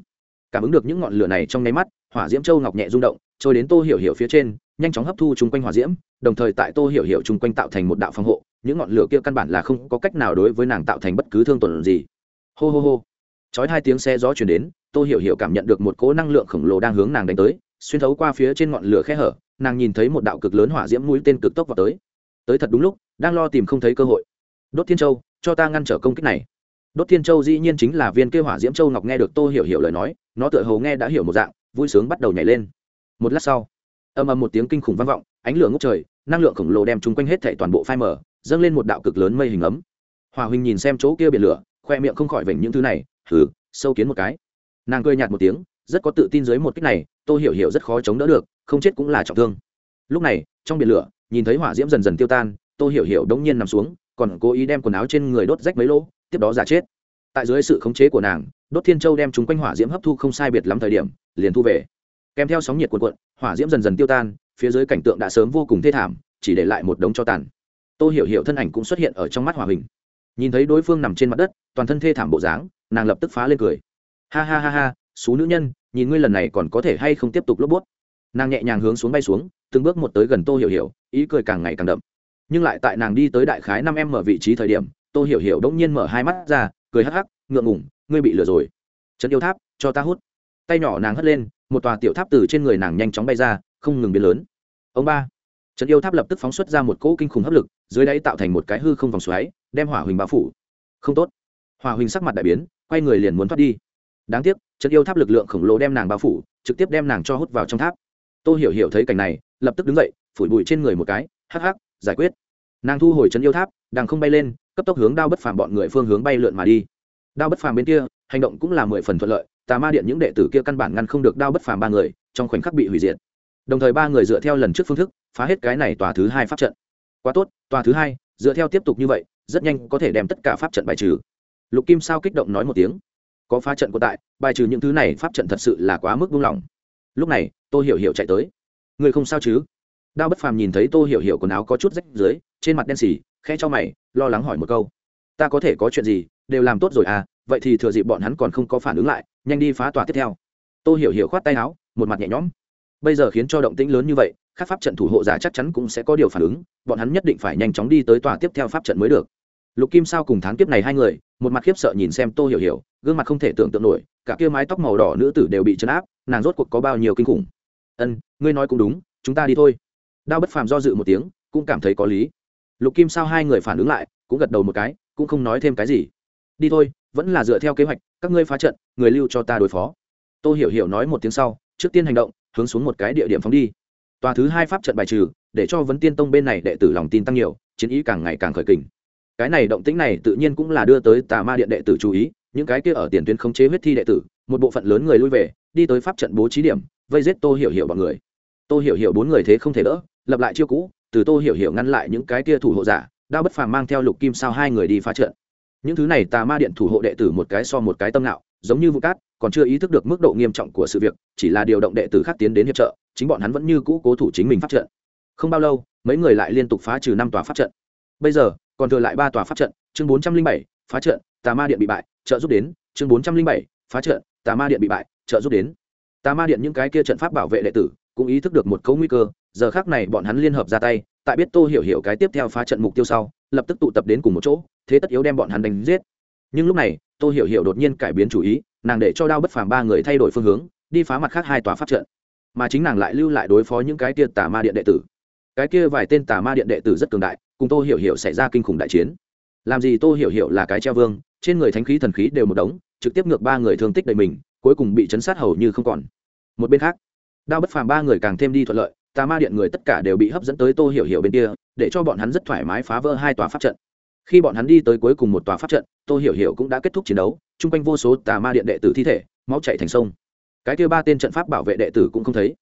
Cảm ứng được những ngọn lửa này trong nháy mắt, hỏa diễm châu ngọc nhẹ rung động, trôi đến tô hiểu hiểu phía trên, nhanh chóng hấp thu chung quanh hỏa diễm, đồng thời tại tô hiểu hiểu chung quanh tạo thành một đạo phòng hộ, những ngọn lửa kia căn bản là không có cách nào đối với nàng tạo thành bất cứ thương tổn gì. Hô hô hô chói hai tiếng xe gió chuyển đến, tô hiểu hiểu cảm nhận được một cỗ năng lượng khổng lồ đang hướng nàng đánh tới, xuyên thấu qua phía trên ngọn lửa khe hở, nàng nhìn thấy một đạo cực lớn hỏa diễm mũi tên cực tốc vào tới. Tới thật đúng lúc, đang lo tìm không thấy cơ hội. Đốt thiên châu, cho ta ngăn trở công kích này. Đốt thiên châu dĩ nhiên chính là viên kêu hỏa diễm châu ngọc nghe được tô hiểu hiểu lời nói, nó tựa hồ nghe đã hiểu một dạng, vui sướng bắt đầu nhảy lên. Một lát sau âm âm một tiếng kinh khủng vang vọng, ánh lửa ngốc trời, năng lượng khổng lồ đem chung quanh hết thảy toàn bộ phai mở dâng lên một đạo cực lớn mây hình ấm. Hòa huynh nhìn xem chỗ kia biển lửa, khoe miệng không khỏi vểnh những thứ này thử sâu kiến một cái. Nàng cười nhạt một tiếng, rất có tự tin dưới một cách này tôi hiểu hiểu rất khó chống đỡ được, không chết cũng là trọng thương. Lúc này, trong biển lửa, nhìn thấy hỏa diễm dần dần tiêu tan tôi hiểu hiểu đống nhiên nằm xuống, còn cố ý đem quần áo trên người đốt rách mấy lỗ, tiếp đó giả chết. Tại dưới sự khống chế của nàng, đốt thiên châu đem chúng quanh hỏa diễm hấp thu không sai biệt lắm thời điểm, liền thu về. Kèm theo sóng nhiệt cuộn cuộn, hỏa diễm dần dần tiêu tan, phía dưới cảnh tượng đã sớm vô cùng thê thảm, chỉ để lại một đống cho tàn. Tô hiểu hiểu thân ảnh cũng xuất hiện ở trong mắt hỏa hình nhìn thấy đối phương nằm trên mặt đất, toàn thân thê thảm bộ dáng, nàng lập tức phá lên cười. Ha ha ha ha, xú nữ nhân, nhìn ngươi lần này còn có thể hay không tiếp tục lốp bút nàng nhẹ nhàng hướng xuống bay xuống, từng bước một tới gần tô hiểu hiểu, ý cười càng ngày càng đậm. Nhưng lại tại nàng đi tới đại khái năm em mở vị trí thời điểm, tô hiểu hiểu đống nhiên mở hai mắt ra, cười hắc hắc, ngượng ngủng ngươi bị lừa rồi. Trấn yêu tháp, cho ta hút. Tay nhỏ nàng hất lên, một tòa tiểu tháp từ trên người nàng nhanh chóng bay ra, không ngừng biến lớn. Ông ba. Trấn yêu tháp lập tức phóng xuất ra một cỗ kinh khủng hấp lực, dưới đáy tạo thành một cái hư không vòng xoáy đem hỏa huỳnh bao phủ. Không tốt. Hỏa huỳnh sắc mặt đại biến, quay người liền muốn thoát đi. Đáng tiếc, trận yêu tháp lực lượng khổng lồ đem nàng bao phủ, trực tiếp đem nàng cho hút vào trong tháp. Tôi hiểu hiểu thấy cảnh này, lập tức đứng dậy, phủi bụi trên người một cái, hắc hắc, giải quyết. Nàng thu hồi trận yêu tháp đang không bay lên, cấp tốc hướng đao bất phàm bọn người phương hướng bay lượn mà đi. Đao bất phàm bên kia, hành động cũng là mười phần thuận lợi, tà ma điện những đệ tử kia căn bản ngăn không được đao bất phàm ba người, trong khoảnh khắc bị hủy diệt. Đồng thời ba người dựa theo lần trước phương thức, phá hết cái này tòa thứ hai pháp trận. Quá tốt, tòa thứ hai, dựa theo tiếp tục như vậy rất nhanh có thể đem tất cả pháp trận bài trừ. Lục kim sao kích động nói một tiếng. Có phá trận của tại, bài trừ những thứ này pháp trận thật sự là quá mức buông lỏng. Lúc này tôi hiểu hiểu chạy tới. Người không sao chứ? Đao bất phàm nhìn thấy tô hiểu hiểu quần áo có chút rách dưới, trên mặt đen xì khe cho mày, lo lắng hỏi một câu. Ta có thể có chuyện gì? Đều làm tốt rồi à vậy thì thừa dịp bọn hắn còn không có phản ứng lại, nhanh đi phá tòa tiếp theo. Tô hiểu hiểu khoát tay áo, một mặt nhẹ nhõm. Bây giờ khiến cho động tĩnh lớn như vậy, các pháp trận thủ hộ giả chắc chắn cũng sẽ có điều phản ứng, bọn hắn nhất định phải nhanh chóng đi tới tòa tiếp theo pháp trận mới được lục kim sao cùng tháng kiếp này hai người, một mặt khiếp sợ nhìn xem tô hiểu hiểu, gương mặt không thể tưởng tượng nổi, cả kia mái tóc màu đỏ nữ tử đều bị chấn áp, nàng rốt cuộc có bao nhiêu kinh khủng. Ân, ngươi nói cũng đúng, chúng ta đi thôi. Đao bất phàm do dự một tiếng, cũng cảm thấy có lý. Lục kim sao hai người phản ứng lại, cũng gật đầu một cái, cũng không nói thêm cái gì. Đi thôi, vẫn là dựa theo kế hoạch, các ngươi phá trận, người lưu cho ta đối phó. Tôi hiểu hiểu nói một tiếng sau, trước tiên hành động, hướng xuống một cái địa điểm phóng đi. Tòa thứ hai pháp trận bài trừ, để cho vấn tiên tông bên này đệ tử lòng tin tăng nhiều, chiến ý càng ngày càng khởi kình cái này động tĩnh này tự nhiên cũng là đưa tới tà ma điện đệ tử chú ý, những cái kia ở tiền tuyến khống chế huyết thi đệ tử, một bộ phận lớn người lui về, đi tới pháp trận bố trí điểm, vây giết tô hiểu hiểu bọn người. Tô hiểu hiểu bốn người thế không thể đỡ, lập lại chiêu cũ, từ tô hiểu hiểu ngăn lại những cái kia thủ hộ giả, đao bất phàm mang theo lục kim sao hai người đi phá trận. Những thứ này tà ma điện thủ hộ đệ tử một cái so một cái tâm nạo, giống như vụ cát, còn chưa ý thức được mức độ nghiêm trọng của sự việc, chỉ là điều động đệ tử khác tiến đến hiệp trợ, chính bọn hắn vẫn như cũ cố thủ chính mình phát trận. Không bao lâu, mấy người lại liên tục phá trừ năm tòa pháp trận. Bây giờ còn thừa lại ba tòa pháp trận, chương bốn trăm linh bảy, phá trận, tà ma điện bị bại, trợ giúp đến, chương bốn trăm linh bảy, phá trận, tà ma điện bị bại, trợ giúp đến. Tà ma điện những cái kia trận pháp bảo vệ đệ tử, cũng ý thức được một cấu nguy cơ, giờ khác này bọn hắn liên hợp ra tay, tại biết tô hiểu hiểu cái tiếp theo phá trận mục tiêu sau, lập tức tụ tập đến cùng một chỗ, thế tất yếu đem bọn hắn đánh giết. Nhưng lúc này, tô hiểu hiểu đột nhiên cải biến chủ ý, nàng để cho đao bất phàm ba người thay đổi phương hướng, đi phá mặt khác hai tòa pháp trận. Mà chính nàng lại lưu lại đối phó những cái kia tà ma điện đệ tử cái kia vài tên tà ma điện đệ tử rất cường đại, cùng tô hiểu hiểu xảy ra kinh khủng đại chiến. Làm gì tô hiểu hiểu là cái treo vương, trên người thánh khí thần khí đều một đống, trực tiếp ngược ba người thương tích đầy mình, cuối cùng bị chấn sát hầu như không còn. Một bên khác, đao bất phàm ba người càng thêm đi thuận lợi, tà ma điện người tất cả đều bị hấp dẫn tới tô hiểu hiểu bên kia, để cho bọn hắn rất thoải mái phá vỡ hai tòa pháp trận. Khi bọn hắn đi tới cuối cùng một tòa pháp trận, tô hiểu hiểu cũng đã kết thúc chiến đấu, chung quanh vô số tà ma điện đệ tử thi thể, máu chạy thành sông. Cái kia ba tên trận pháp bảo vệ đệ tử cũng không thấy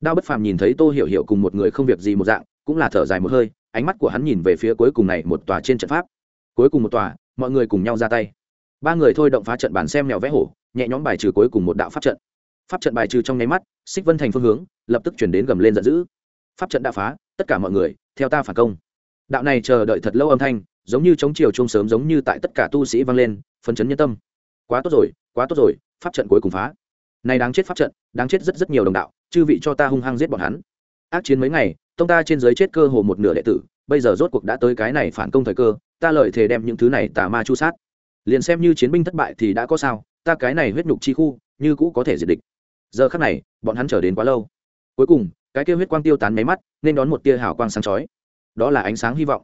đao bất phàm nhìn thấy tô hiểu hiểu cùng một người không việc gì một dạng, cũng là thở dài một hơi, ánh mắt của hắn nhìn về phía cuối cùng này một tòa trên trận pháp. Cuối cùng một tòa, mọi người cùng nhau ra tay. Ba người thôi động phá trận bàn xem mèo vẽ hổ, nhẹ nhõm bài trừ cuối cùng một đạo pháp trận. Pháp trận bài trừ trong nháy mắt, xích vân thành phương hướng, lập tức chuyển đến gầm lên giận dữ. Pháp trận đã phá, tất cả mọi người, theo ta phản công. Đạo này chờ đợi thật lâu âm thanh, giống như chống chiều chung sớm giống như tại tất cả tu sĩ vang lên, phấn chấn nhân tâm. Quá tốt rồi, quá tốt rồi, pháp trận cuối cùng phá. Này đáng chết pháp trận, đáng chết rất rất nhiều đồng đạo chư vị cho ta hung hăng giết bọn hắn. Ác chiến mấy ngày, tông ta trên giới chết cơ hồ một nửa đệ tử, bây giờ rốt cuộc đã tới cái này phản công thời cơ, ta lợi thề đem những thứ này tà ma chu sát. Liền xem như chiến binh thất bại thì đã có sao, ta cái này huyết nhục chi khu, như cũ có thể diệt địch. Giờ khắc này, bọn hắn chờ đến quá lâu. Cuối cùng, cái kia huyết quang tiêu tán máy mắt, nên đón một tia hào quang sáng chói. Đó là ánh sáng hy vọng.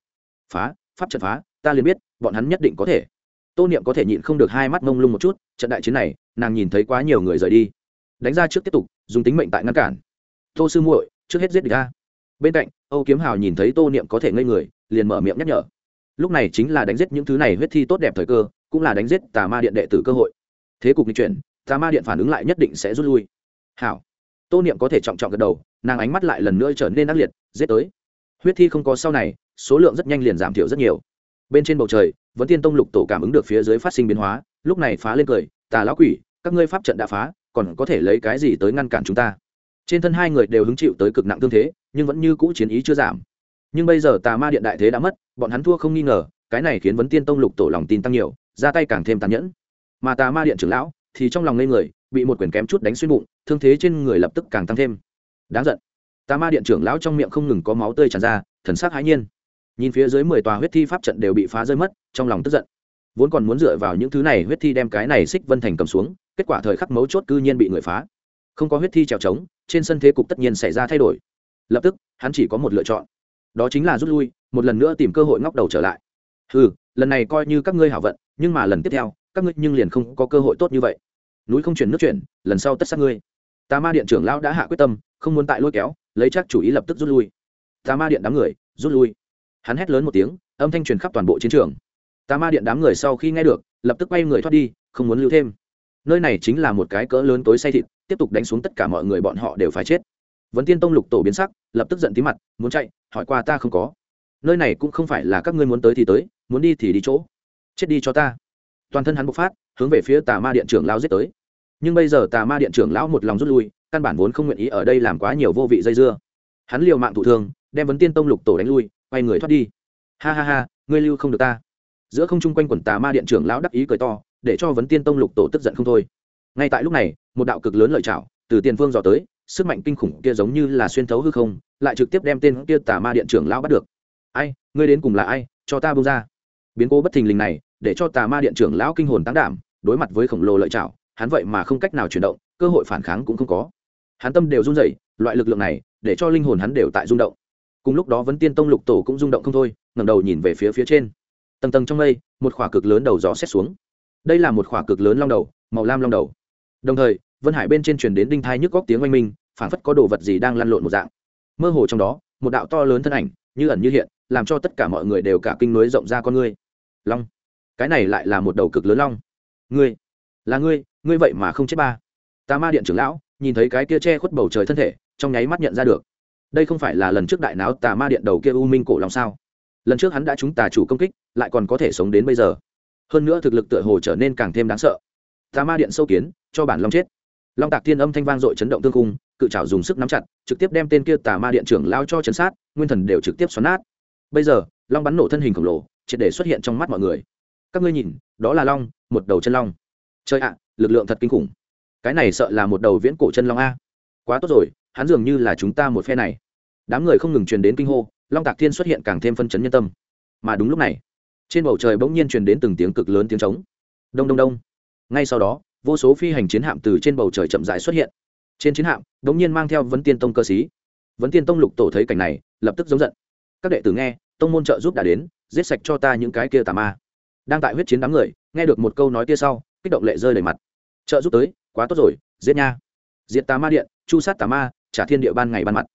Phá, pháp trận phá, ta liền biết, bọn hắn nhất định có thể. Tô niệm có thể nhịn không được hai mắt mông lung một chút, trận đại chiến này, nàng nhìn thấy quá nhiều người rời đi đánh ra trước tiếp tục, dùng tính mệnh tại ngăn cản. Tô sư muội, trước hết giết địch ra bên cạnh, âu kiếm hào nhìn thấy tô niệm có thể ngây người, liền mở miệng nhắc nhở. Lúc này chính là đánh giết những thứ này huyết thi tốt đẹp thời cơ, cũng là đánh giết tà ma điện đệ tử cơ hội. Thế cục nghịch chuyển, tà ma điện phản ứng lại nhất định sẽ rút lui. Hảo. Tô niệm có thể trọng trọng gật đầu, nàng ánh mắt lại lần nữa trở nên ác liệt, giết tới. Huyết thi không có sau này, số lượng rất nhanh liền giảm thiểu rất nhiều. Bên trên bầu trời vẫn tiên tông lục tổ cảm ứng được phía dưới phát sinh biến hóa, lúc này phá lên cười, tà lão quỷ, các ngươi pháp trận đã phá còn có thể lấy cái gì tới ngăn cản chúng ta? Trên thân hai người đều hứng chịu tới cực nặng tương thế, nhưng vẫn như cũ chiến ý chưa giảm. Nhưng bây giờ tà ma điện đại thế đã mất, bọn hắn thua không nghi ngờ, cái này khiến vấn tiên tông lục tổ lòng tin tăng nhiều, ra tay càng thêm tàn nhẫn. Mà tà ma điện trưởng lão thì trong lòng ngây người, bị một quyển kém chút đánh xuyên bụng, thương thế trên người lập tức càng tăng thêm. Đáng giận. Tà ma điện trưởng lão trong miệng không ngừng có máu tươi tràn ra, thần sắc hãi nhiên. Nhìn phía dưới mười tòa huyết thi pháp trận đều bị phá rơi mất, trong lòng tức giận. Vốn còn muốn dựa vào những thứ này huyết thi đem cái này xích vân thành cầm xuống kết quả thời khắc mấu chốt cư nhiên bị người phá. Không có huyết thi trèo trống, trên sân thế cục tất nhiên xảy ra thay đổi. Lập tức, hắn chỉ có một lựa chọn. Đó chính là rút lui, một lần nữa tìm cơ hội ngóc đầu trở lại. Ừ lần này coi như các ngươi hảo vận, nhưng mà lần tiếp theo, các ngươi nhưng liền không có cơ hội tốt như vậy. Núi không chuyển nước chuyển, lần sau tất sát ngươi. Tà ma điện trưởng lão đã hạ quyết tâm, không muốn tại lôi kéo, lấy chắc chủ ý lập tức rút lui. Tà ma điện đám người, rút lui. Hắn hét lớn một tiếng, âm thanh truyền khắp toàn bộ chiến trường. Tà ma điện đám người sau khi nghe được, lập tức quay người thoát đi, không muốn lưu thêm nơi này chính là một cái cỡ lớn tối say thịt, tiếp tục đánh xuống tất cả mọi người bọn họ đều phải chết. Vấn tiên tông lục tổ biến sắc, lập tức giận tí mặt, muốn chạy, hỏi qua ta không có. Nơi này cũng không phải là các ngươi muốn tới thì tới, muốn đi thì đi chỗ. Chết đi cho ta. Toàn thân hắn bộc phát, hướng về phía tà ma điện trưởng lão giết tới. Nhưng bây giờ tà ma điện trưởng lão một lòng rút lui, căn bản vốn không nguyện ý ở đây làm quá nhiều vô vị dây dưa. Hắn liều mạng thụ thương, đem vấn tiên tông lục tổ đánh lui, quay người thoát đi. Ha ha ha, ngươi lưu không được ta. Giữa không trung quanh quần tà ma điện trưởng lão đắc ý cười to để cho vấn tiên tông lục tổ tức giận không thôi. Ngay tại lúc này, một đạo cực lớn lợi chảo từ tiền phương dò tới, sức mạnh kinh khủng kia giống như là xuyên thấu hư không, lại trực tiếp đem tên kia tà ma điện trưởng lão bắt được. Ai, ngươi đến cùng là ai? Cho ta bông ra. Biến cố bất thình lình này, để cho tà ma điện trưởng lão kinh hồn tăng đảm, đối mặt với khổng lồ lợi chảo hắn vậy mà không cách nào chuyển động, cơ hội phản kháng cũng không có. Hắn tâm đều run rẩy, loại lực lượng này, để cho linh hồn hắn đều tại rung động. Cùng lúc đó vấn tiên tông lục tổ cũng rung động không thôi, ngẩng đầu nhìn về phía phía trên. Tầng tầng trong mây, một khỏa cực lớn đầu gió xét xuống đây là một khỏa cực lớn long đầu, màu lam long đầu. Đồng thời, vân hải bên trên truyền đến đinh thai nhức góc tiếng oanh minh, phảng phất có đồ vật gì đang lăn lộn một dạng. Mơ hồ trong đó, một đạo to lớn thân ảnh, như ẩn như hiện, làm cho tất cả mọi người đều cả kinh núi rộng ra con ngươi. Long. Cái này lại là một đầu cực lớn long. Ngươi. Là ngươi ngươi vậy mà không chết ba. Tà ma điện trưởng lão, nhìn thấy cái kia che khuất bầu trời thân thể, trong nháy mắt nhận ra được. Đây không phải là lần trước đại náo tà ma điện đầu kia u minh cổ long sao? Lần trước hắn đã trúng tà chủ công kích, lại còn có thể sống đến bây giờ hơn nữa thực lực tựa hồ trở nên càng thêm đáng sợ. Tà ma điện sâu kiến, cho bản long chết. Long tạc thiên âm thanh vang dội chấn động tương cung, cự trào dùng sức nắm chặt, trực tiếp đem tên kia tà ma điện trưởng lao cho chấn sát, nguyên thần đều trực tiếp xoắn nát. Bây giờ, long bắn nổ thân hình khổng lồ, triệt để xuất hiện trong mắt mọi người. Các ngươi nhìn, đó là long, một đầu chân long. Chơi ạ, lực lượng thật kinh khủng. Cái này sợ là một đầu viễn cổ chân long a. Quá tốt rồi, hắn dường như là chúng ta một phe này. Đám người không ngừng truyền đến kinh hô, long tạc thiên xuất hiện càng thêm phân chấn nhân tâm. Mà đúng lúc này trên bầu trời bỗng nhiên truyền đến từng tiếng cực lớn tiếng trống. Đông đông đông. Ngay sau đó, vô số phi hành chiến hạm từ trên bầu trời chậm rãi xuất hiện. Trên chiến hạm, bỗng nhiên mang theo vấn tiên tông cơ sĩ. Vấn tiên tông lục tổ thấy cảnh này, lập tức giống giận. Các đệ tử nghe, tông môn trợ giúp đã đến, giết sạch cho ta những cái kia tà ma. Đang tại huyết chiến đám người, nghe được một câu nói kia sau, kích động lệ rơi đầy mặt. Trợ giúp tới, quá tốt rồi, giết nha. Diệt tà ma điện, chu sát tà ma, trả thiên địa ban ngày ban mặt.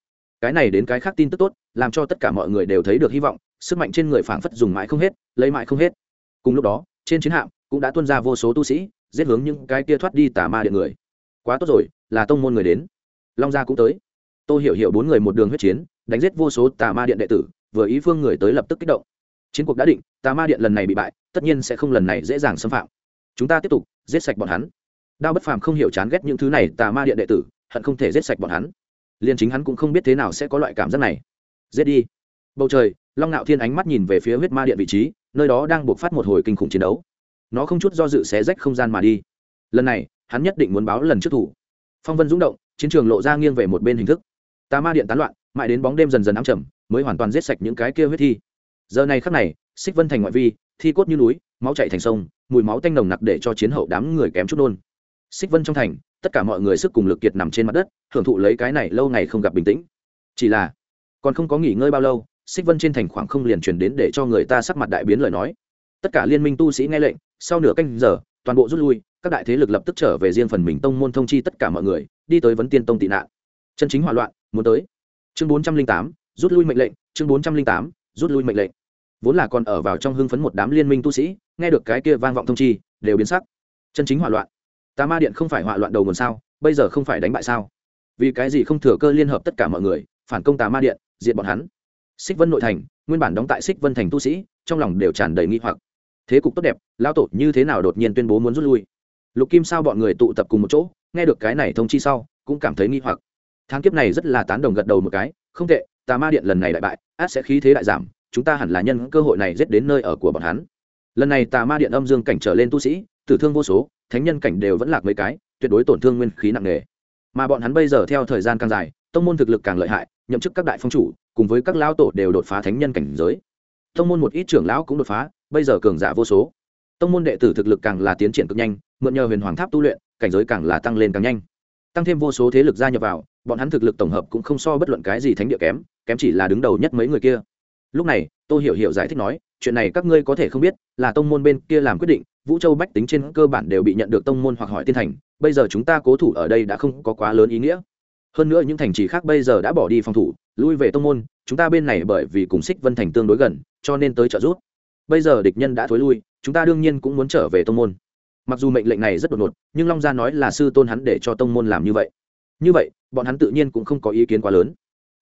Cái này đến cái khác tin tức tốt, làm cho tất cả mọi người đều thấy được hy vọng sức mạnh trên người phảng phất dùng mãi không hết, lấy mãi không hết. Cùng lúc đó, trên chiến hạm cũng đã tuân ra vô số tu sĩ, giết hướng những cái kia thoát đi tà ma điện người. Quá tốt rồi, là tông môn người đến. Long gia cũng tới. Tôi hiểu hiểu bốn người một đường huyết chiến, đánh giết vô số tà ma điện đệ tử, vừa ý phương người tới lập tức kích động. Chiến cuộc đã định, tà ma điện lần này bị bại, tất nhiên sẽ không lần này dễ dàng xâm phạm. Chúng ta tiếp tục, giết sạch bọn hắn. Đao bất phàm không hiểu chán ghét những thứ này, tà ma điện đệ tử, hận không thể giết sạch bọn hắn. Liền chính hắn cũng không biết thế nào sẽ có loại cảm giác này. Giết đi. Bầu trời long ngạo thiên ánh mắt nhìn về phía huyết ma điện vị trí, nơi đó đang buộc phát một hồi kinh khủng chiến đấu. Nó không chút do dự xé rách không gian mà đi. Lần này, hắn nhất định muốn báo lần trước thủ. Phong vân rung động, chiến trường lộ ra nghiêng về một bên hình thức. Tà ma điện tán loạn, mãi đến bóng đêm dần dần ám trầm, mới hoàn toàn giết sạch những cái kia huyết thi. Giờ này khắc này, xích vân thành ngoại vi, thi cốt như núi, máu chạy thành sông, mùi máu tanh nồng nặc để cho chiến hậu đám người kém chút nôn. Xích vân trong thành, tất cả mọi người sức cùng lực kiệt nằm trên mặt đất, hưởng thụ lấy cái này lâu ngày không gặp bình tĩnh. Chỉ là, còn không có nghỉ ngơi bao lâu xích vân trên thành khoảng không liền truyền đến để cho người ta sắc mặt đại biến lời nói. Tất cả liên minh tu sĩ nghe lệnh, sau nửa canh giờ, toàn bộ rút lui, các đại thế lực lập tức trở về riêng phần mình tông môn thông chi tất cả mọi người, đi tới vấn tiên tông tị nạn. Chân chính hỏa loạn, muốn tới. Chương bốn trăm linh tám, rút lui mệnh lệnh, chương bốn trăm linh tám, rút lui mệnh lệnh. Vốn là còn ở vào trong hưng phấn một đám liên minh tu sĩ, nghe được cái kia vang vọng thông chi, đều biến sắc. Chân chính hỏa loạn. Tà ma điện không phải hỏa loạn đầu nguồn sao, bây giờ không phải đánh bại sao? Vì cái gì không thừa cơ liên hợp tất cả mọi người, phản công tà ma điện, diệt bọn hắn? Xích vân nội thành, nguyên bản đóng tại xích vân thành tu sĩ, trong lòng đều tràn đầy nghi hoặc. Thế cục tốt đẹp lao tổ như thế nào đột nhiên tuyên bố muốn rút lui? Lục kim sao bọn người tụ tập cùng một chỗ, nghe được cái này thông chi sau, cũng cảm thấy nghi hoặc. Tháng kiếp này rất là tán đồng gật đầu một cái, không tệ, tà ma điện lần này đại bại, át sẽ khí thế đại giảm, chúng ta hẳn là nhân cơ hội này giết đến nơi ở của bọn hắn. Lần này tà ma điện âm dương cảnh trở lên tu sĩ, tử thương vô số, thánh nhân cảnh đều vẫn lạc mấy cái, tuyệt đối tổn thương nguyên khí nặng nề. Mà bọn hắn bây giờ theo thời gian càng dài, tông môn thực lực càng lợi hại, nhậm chức các đại phong chủ cùng với các lão tổ đều đột phá thánh nhân cảnh giới. Tông môn một ít trưởng lão cũng đột phá, bây giờ cường giả vô số. Tông môn đệ tử thực lực càng là tiến triển cực nhanh, mượn nhờ huyền hoàng tháp tu luyện, cảnh giới càng là tăng lên càng nhanh. Tăng thêm vô số thế lực gia nhập vào, bọn hắn thực lực tổng hợp cũng không so bất luận cái gì thánh địa kém kém chỉ là đứng đầu nhất mấy người kia. Lúc này tôi hiểu hiểu giải thích nói, chuyện này các ngươi có thể không biết, là tông môn bên kia làm quyết định, vũ châu bách tính trên cơ bản đều bị nhận được tông môn hoặc hỏi tiên thành, bây giờ chúng ta cố thủ ở đây đã không có quá lớn ý nghĩa hơn nữa những thành trì khác bây giờ đã bỏ đi phòng thủ, lui về tông môn, chúng ta bên này bởi vì cùng xích vân thành tương đối gần, cho nên tới trợ giúp. Bây giờ địch nhân đã thối lui, chúng ta đương nhiên cũng muốn trở về tông môn. Mặc dù mệnh lệnh này rất đột ngột, nhưng long gia nói là sư tôn hắn để cho tông môn làm như vậy. Như vậy, bọn hắn tự nhiên cũng không có ý kiến quá lớn.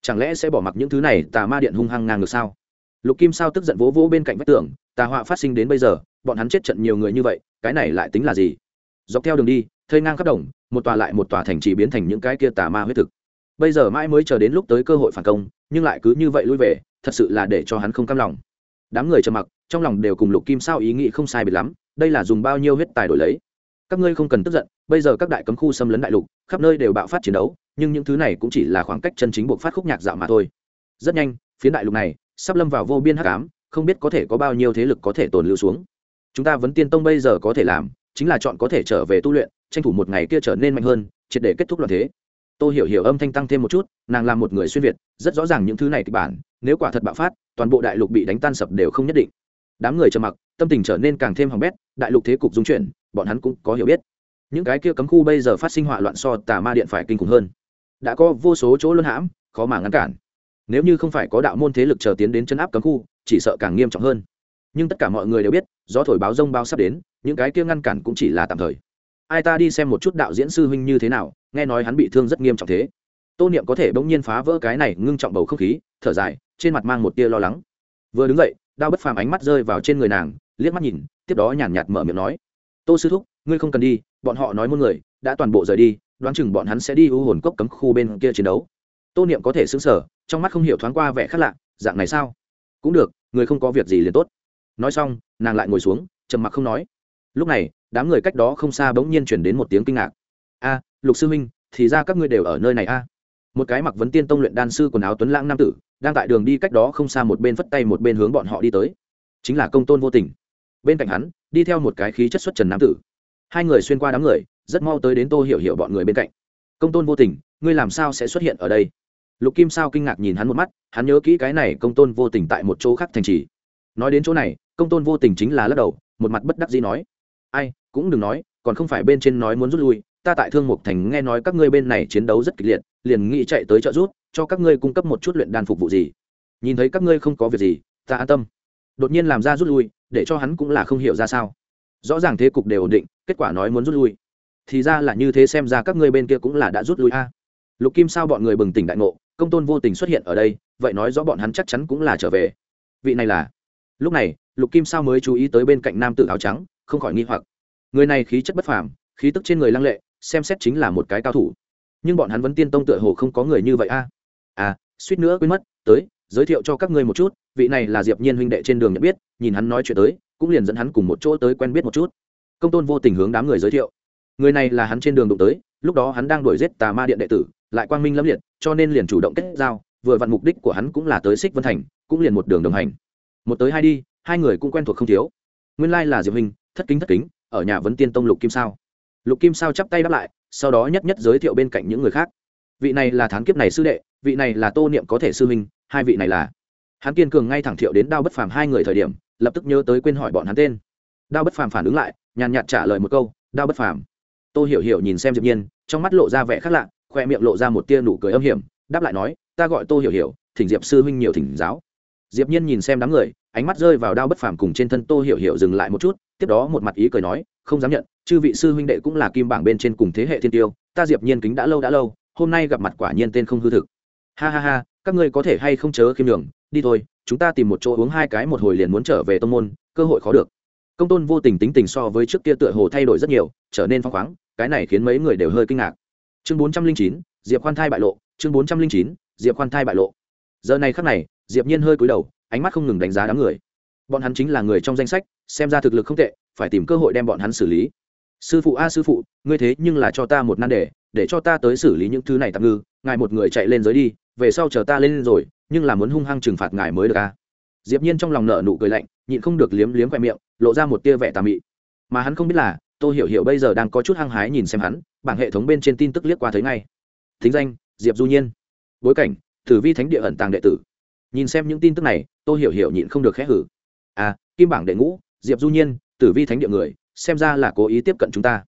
Chẳng lẽ sẽ bỏ mặc những thứ này, tà ma điện hung hăng ngang ngược sao? Lục kim sao tức giận vỗ vỗ bên cạnh vách tường, tà họa phát sinh đến bây giờ, bọn hắn chết trận nhiều người như vậy, cái này lại tính là gì? Dọc theo đường đi thây ngang khắp đồng, một tòa lại một tòa thành trì biến thành những cái kia tà ma huyết thực. Bây giờ mãi mới chờ đến lúc tới cơ hội phản công, nhưng lại cứ như vậy lui về, thật sự là để cho hắn không cam lòng. Đám người trầm mặc, trong lòng đều cùng lục kim sao ý nghĩ không sai biệt lắm, đây là dùng bao nhiêu huyết tài đổi lấy. Các ngươi không cần tức giận, bây giờ các đại cấm khu xâm lấn đại lục, khắp nơi đều bạo phát chiến đấu, nhưng những thứ này cũng chỉ là khoảng cách chân chính buộc phát khúc nhạc dạo mà thôi. Rất nhanh phía đại lục này sắp lâm vào vô biên hắc ám, không biết có thể có bao nhiêu thế lực có thể tồn lưu xuống. Chúng ta vẫn tiên tông bây giờ có thể làm, chính là chọn có thể trở về tu luyện tranh thủ một ngày kia trở nên mạnh hơn, triệt để kết thúc loạn thế. Tôi hiểu hiểu âm thanh tăng thêm một chút, nàng là một người xuyên việt, rất rõ ràng những thứ này kịch bản, nếu quả thật bạo phát, toàn bộ đại lục bị đánh tan sập đều không nhất định. Đám người trầm mặc, tâm tình trở nên càng thêm hỏng bét, đại lục thế cục dung chuyển, bọn hắn cũng có hiểu biết. Những cái kia cấm khu bây giờ phát sinh họa loạn so tà ma điện phải kinh khủng hơn. Đã có vô số chỗ luân hãm, khó mà ngăn cản. Nếu như không phải có đạo môn thế lực chờ tiến đến chấn áp cấm khu, chỉ sợ càng nghiêm trọng hơn. Nhưng tất cả mọi người đều biết do thổi báo rông bao sắp đến, những cái kia ngăn cản cũng chỉ là tạm thời ai ta đi xem một chút đạo diễn sư huynh như thế nào, nghe nói hắn bị thương rất nghiêm trọng thế. Tô niệm có thể bỗng nhiên phá vỡ cái này ngưng trọng bầu không khí, thở dài, trên mặt mang một tia lo lắng. Vừa đứng dậy, đao bất phàm ánh mắt rơi vào trên người nàng, liếc mắt nhìn, tiếp đó nhàn nhạt mở miệng nói, tô sư thúc, ngươi không cần đi, bọn họ nói muôn người, đã toàn bộ rời đi, đoán chừng bọn hắn sẽ đi u hồn cốc cấm khu bên kia chiến đấu. Tô niệm có thể xứng sở trong mắt không hiểu thoáng qua vẻ khác lạ, dạng này sao? Cũng được, người không có việc gì liền tốt. Nói xong, nàng lại ngồi xuống, trầm mặc không nói. Lúc này đám người cách đó không xa bỗng nhiên chuyển đến một tiếng kinh ngạc. A, lục sư minh thì ra các ngươi đều ở nơi này a. Một cái mặc vấn tiên tông luyện đan sư quần áo tuấn lãng nam tử, đang tại đường đi cách đó không xa một bên phất tay một bên hướng bọn họ đi tới. Chính là công tôn vô tình. Bên cạnh hắn, đi theo một cái khí chất xuất trần nam tử. Hai người xuyên qua đám người, rất mau tới đến tô hiểu hiểu bọn người bên cạnh. Công tôn vô tình, ngươi làm sao sẽ xuất hiện ở đây? Lục kim sao kinh ngạc nhìn hắn một mắt, hắn nhớ kỹ cái này công tôn vô tình tại một chỗ khác thành trì. Nói đến chỗ này, công tôn vô tình chính là lắc đầu, một mặt bất đắc dĩ nói ai, cũng đừng nói, còn không phải bên trên nói muốn rút lui, ta tại thương mục thành nghe nói các ngươi bên này chiến đấu rất kịch liệt, liền nghĩ chạy tới trợ rút cho các ngươi cung cấp một chút luyện đan phục vụ gì. Nhìn thấy các ngươi không có việc gì, ta an tâm. Đột nhiên làm ra rút lui, để cho hắn cũng là không hiểu ra sao. Rõ ràng thế cục đều ổn định, kết quả nói muốn rút lui. Thì ra là như thế xem ra các ngươi bên kia cũng là đã rút lui a. Lục kim sao bọn người bừng tỉnh đại ngộ, công tôn vô tình xuất hiện ở đây, vậy nói rõ bọn hắn chắc chắn cũng là trở về. Vị này là. Lúc này, lục kim sao mới chú ý tới bên cạnh nam tử áo trắng không khỏi nghi hoặc. Người này khí chất bất phàm, khí tức trên người lăng lệ, xem xét chính là một cái cao thủ. Nhưng bọn hắn vẫn tiên tông tựa hồ không có người như vậy a. À suýt nữa quên mất, tới, giới thiệu cho các ngươi một chút, vị này là diệp nhiên huynh đệ trên đường nhận biết, nhìn hắn nói chuyện tới, cũng liền dẫn hắn cùng một chỗ tới quen biết một chút. Công tôn vô tình hướng đám người giới thiệu. Người này là hắn trên đường đụng tới, lúc đó hắn đang đuổi giết tà ma điện đệ tử, lại quang minh lâm liệt, cho nên liền chủ động kết giao, vừa vặn mục đích của hắn cũng là tới xích vân thành, cũng liền một đường đồng hành. Một tới hai đi, hai người cũng quen thuộc không thiếu. Nguyên lai là diệp huynh thất kính thất kính ở nhà vấn tiên tông lục kim sao. Lục kim sao chắp tay đáp lại sau đó nhất nhất giới thiệu bên cạnh những người khác. Vị này là thán kiếp này sư đệ vị này là tô niệm có thể sư minh, hai vị này là. Hắn kiên cường ngay thẳng thiệu đến đao bất phàm hai người thời điểm lập tức nhớ tới quên hỏi bọn hắn tên. Đao bất phàm phản ứng lại nhàn nhạt trả lời một câu đao bất phàm. Tô hiểu hiểu nhìn xem diệp nhiên trong mắt lộ ra vẻ khác lạ khoe miệng lộ ra một tia nụ cười âm hiểm đáp lại nói ta gọi tô hiểu hiểu thỉnh diệp sư huynh nhiều thỉnh giáo diệp nhiên nhìn xem đám người, ánh mắt rơi vào đao bất phàm cùng trên thân tô hiểu hiểu dừng lại một chút, tiếp đó một mặt ý cười nói, không dám nhận, chư vị sư huynh đệ cũng là kim bảng bên trên cùng thế hệ thiên tiêu, ta diệp nhiên kính đã lâu đã lâu, hôm nay gặp mặt quả nhiên tên không hư thực. Ha ha ha, các ngươi có thể hay không chớ khiêm nhường, đi thôi, chúng ta tìm một chỗ uống hai cái một hồi liền muốn trở về tông môn, cơ hội khó được. Công tôn vô tình tính tình so với trước kia tựa hồ thay đổi rất nhiều, trở nên phong khoáng, cái này khiến mấy người đều hơi kinh ngạc. Chương bốn trăm linh chín, diệp khoan thai bại lộ, chương bốn trăm linh chín, diệp khoan thai bại lộ. Giờ này khắc này diệp nhiên hơi cúi đầu, ánh mắt không ngừng đánh giá đám người. Bọn hắn chính là người trong danh sách, xem ra thực lực không tệ, phải tìm cơ hội đem bọn hắn xử lý. Sư phụ a, sư phụ, ngươi thế nhưng là cho ta một nan đề, để cho ta tới xử lý những thứ này tạm ngư, ngài một người chạy lên giới đi, về sau chờ ta lên rồi, nhưng là muốn hung hăng trừng phạt ngài mới được a. Diệp nhiên trong lòng nở nụ cười lạnh, nhịn không được liếm liếm quẹt miệng, lộ ra một tia vẻ tà mị. Mà hắn không biết là, tô hiểu hiểu bây giờ đang có chút hăng hái nhìn xem hắn, bảng hệ thống bên trên tin tức liếc qua thấy ngay. Thính danh, diệp du nhiên. Bối cảnh thử vi thánh địa ẩn tàng đệ tử nhìn xem những tin tức này tôi hiểu hiểu nhịn không được khẽ hử à kim bảng đệ ngũ, diệp du nhiên, tử vi thánh địa người, xem ra là cố ý tiếp cận chúng ta.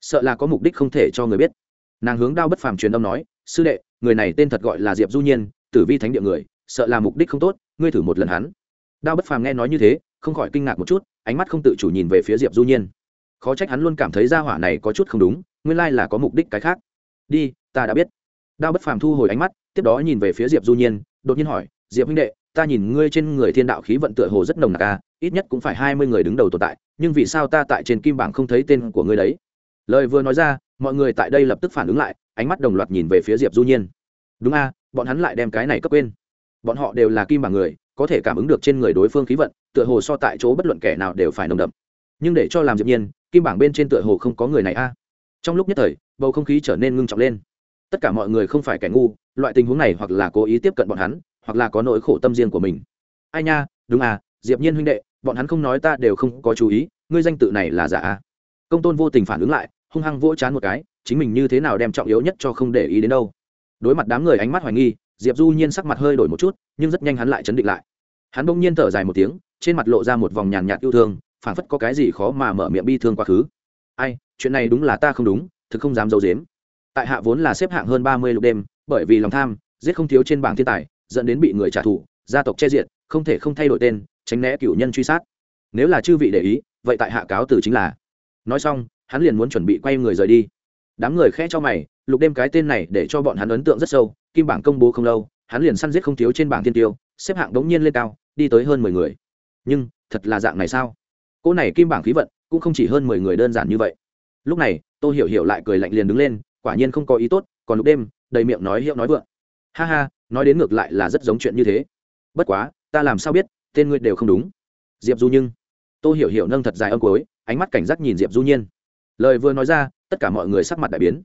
Sợ là có mục đích không thể cho người biết. Nàng hướng đao bất phàm truyền âm nói, sư đệ, người này tên thật gọi là diệp du nhiên, tử vi thánh địa người, sợ là mục đích không tốt, ngươi thử một lần hắn. Đao bất phàm nghe nói như thế, không khỏi kinh ngạc một chút, ánh mắt không tự chủ nhìn về phía diệp du nhiên. Khó trách hắn luôn cảm thấy gia hỏa này có chút không đúng, nguyên lai là có mục đích cái khác. Đi, ta đã biết. Đao bất phàm thu hồi ánh mắt, tiếp đó nhìn về phía diệp du nhiên, đột nhiên hỏi diệp huynh đệ, ta nhìn ngươi trên người thiên đạo khí vận tựa hồ rất nồng nặc a ít nhất cũng phải hai mươi người đứng đầu tồn tại, nhưng vì sao ta tại trên kim bảng không thấy tên của ngươi đấy? Lời vừa nói ra, mọi người tại đây lập tức phản ứng lại, ánh mắt đồng loạt nhìn về phía diệp du nhiên. Đúng a bọn hắn lại đem cái này cấp quên. Bọn họ đều là kim bảng người, có thể cảm ứng được trên người đối phương khí vận, tựa hồ so tại chỗ bất luận kẻ nào đều phải nồng đậm. Nhưng để cho làm diệp nhiên, kim bảng bên trên tựa hồ không có người này a trong lúc nhất thời, bầu không khí trở nên ngưng trọng lên. Tất cả mọi người không phải kẻ ngu, loại tình huống này hoặc là cố ý tiếp cận bọn hắn hoặc là có nỗi khổ tâm riêng của mình. Ai nha, đúng à diệp nhiên huynh đệ, bọn hắn không nói ta đều không có chú ý, ngươi danh tự này là giả à? công tôn vô tình phản ứng lại, hung hăng vỗ chán một cái, chính mình như thế nào đem trọng yếu nhất cho không để ý đến đâu. Đối mặt đám người ánh mắt hoài nghi, diệp du nhiên sắc mặt hơi đổi một chút, nhưng rất nhanh hắn lại chấn định lại. Hắn bỗng nhiên thở dài một tiếng, trên mặt lộ ra một vòng nhàn nhạt yêu thương, phảng phất có cái gì khó mà mở miệng bi thương quá khứ. Ai, chuyện này đúng là ta không đúng, thực không dám d i dếm tại hạ vốn là xếp hạng hơn ba mươi lục đêm, bởi vì lòng tham, giết không thiếu trên bảng thiên tài dẫn đến bị người trả thù, gia tộc che diện không thể không thay đổi tên, tránh né cựu nhân truy sát. Nếu là chư vị để ý, vậy tại hạ cáo từ chính là. Nói xong, hắn liền muốn chuẩn bị quay người rời đi. Đám người khẽ cho mày, lục đêm cái tên này để cho bọn hắn ấn tượng rất sâu, kim bảng công bố không lâu, hắn liền săn giết không thiếu trên bảng thiên tiêu, xếp hạng đống nhiên lên cao, đi tới hơn mười người. Nhưng, thật là dạng này sao? Cô này kim bảng khí vận cũng không chỉ hơn mười người đơn giản như vậy. Lúc này, tô hiểu hiểu lại cười lạnh liền đứng lên, quả nhiên không có ý tốt, còn lúc đêm, đầy miệng nói hiệu nói vượng. Ha ha nói đến ngược lại là rất giống chuyện như thế. Bất quá, ta làm sao biết, tên ngươi đều không đúng. Diệp du nhưng. Tô hiểu hiểu nâng thật dài âm cối ánh mắt cảnh giác nhìn diệp du nhiên. Lời vừa nói ra, tất cả mọi người sắc mặt đại biến.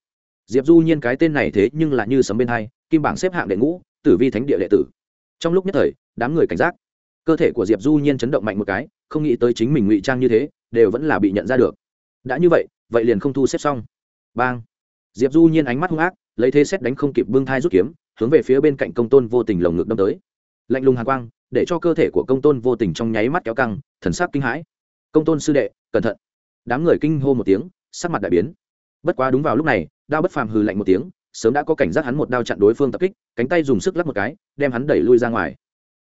Diệp du nhiên cái tên này thế nhưng là như sấm bên hai, kim bảng xếp hạng đệ ngũ, tử vi thánh địa đệ tử. Trong lúc nhất thời, đám người cảnh giác. Cơ thể của diệp du nhiên chấn động mạnh một cái, không nghĩ tới chính mình ngụy trang như thế, đều vẫn là bị nhận ra được. Đã như vậy vậy liền không thu xếp xong. Bang. Diệp du nhiên ánh mắt hung ác, lấy thế xét đánh không kịp bưng thai rút kiếm hướng về phía bên cạnh công tôn vô tình lồng ngực đâm tới. Lạnh lùng hàn quang, để cho cơ thể của công tôn vô tình trong nháy mắt kéo căng, thần sắc kinh hãi. Công tôn sư đệ, cẩn thận. Đám người kinh hô một tiếng, sắc mặt đại biến. Bất quá đúng vào lúc này, đao bất phàm hừ lạnh một tiếng, sớm đã có cảnh giác hắn một đao chặn đối phương tập kích, cánh tay dùng sức lắc một cái, đem hắn đẩy lui ra ngoài.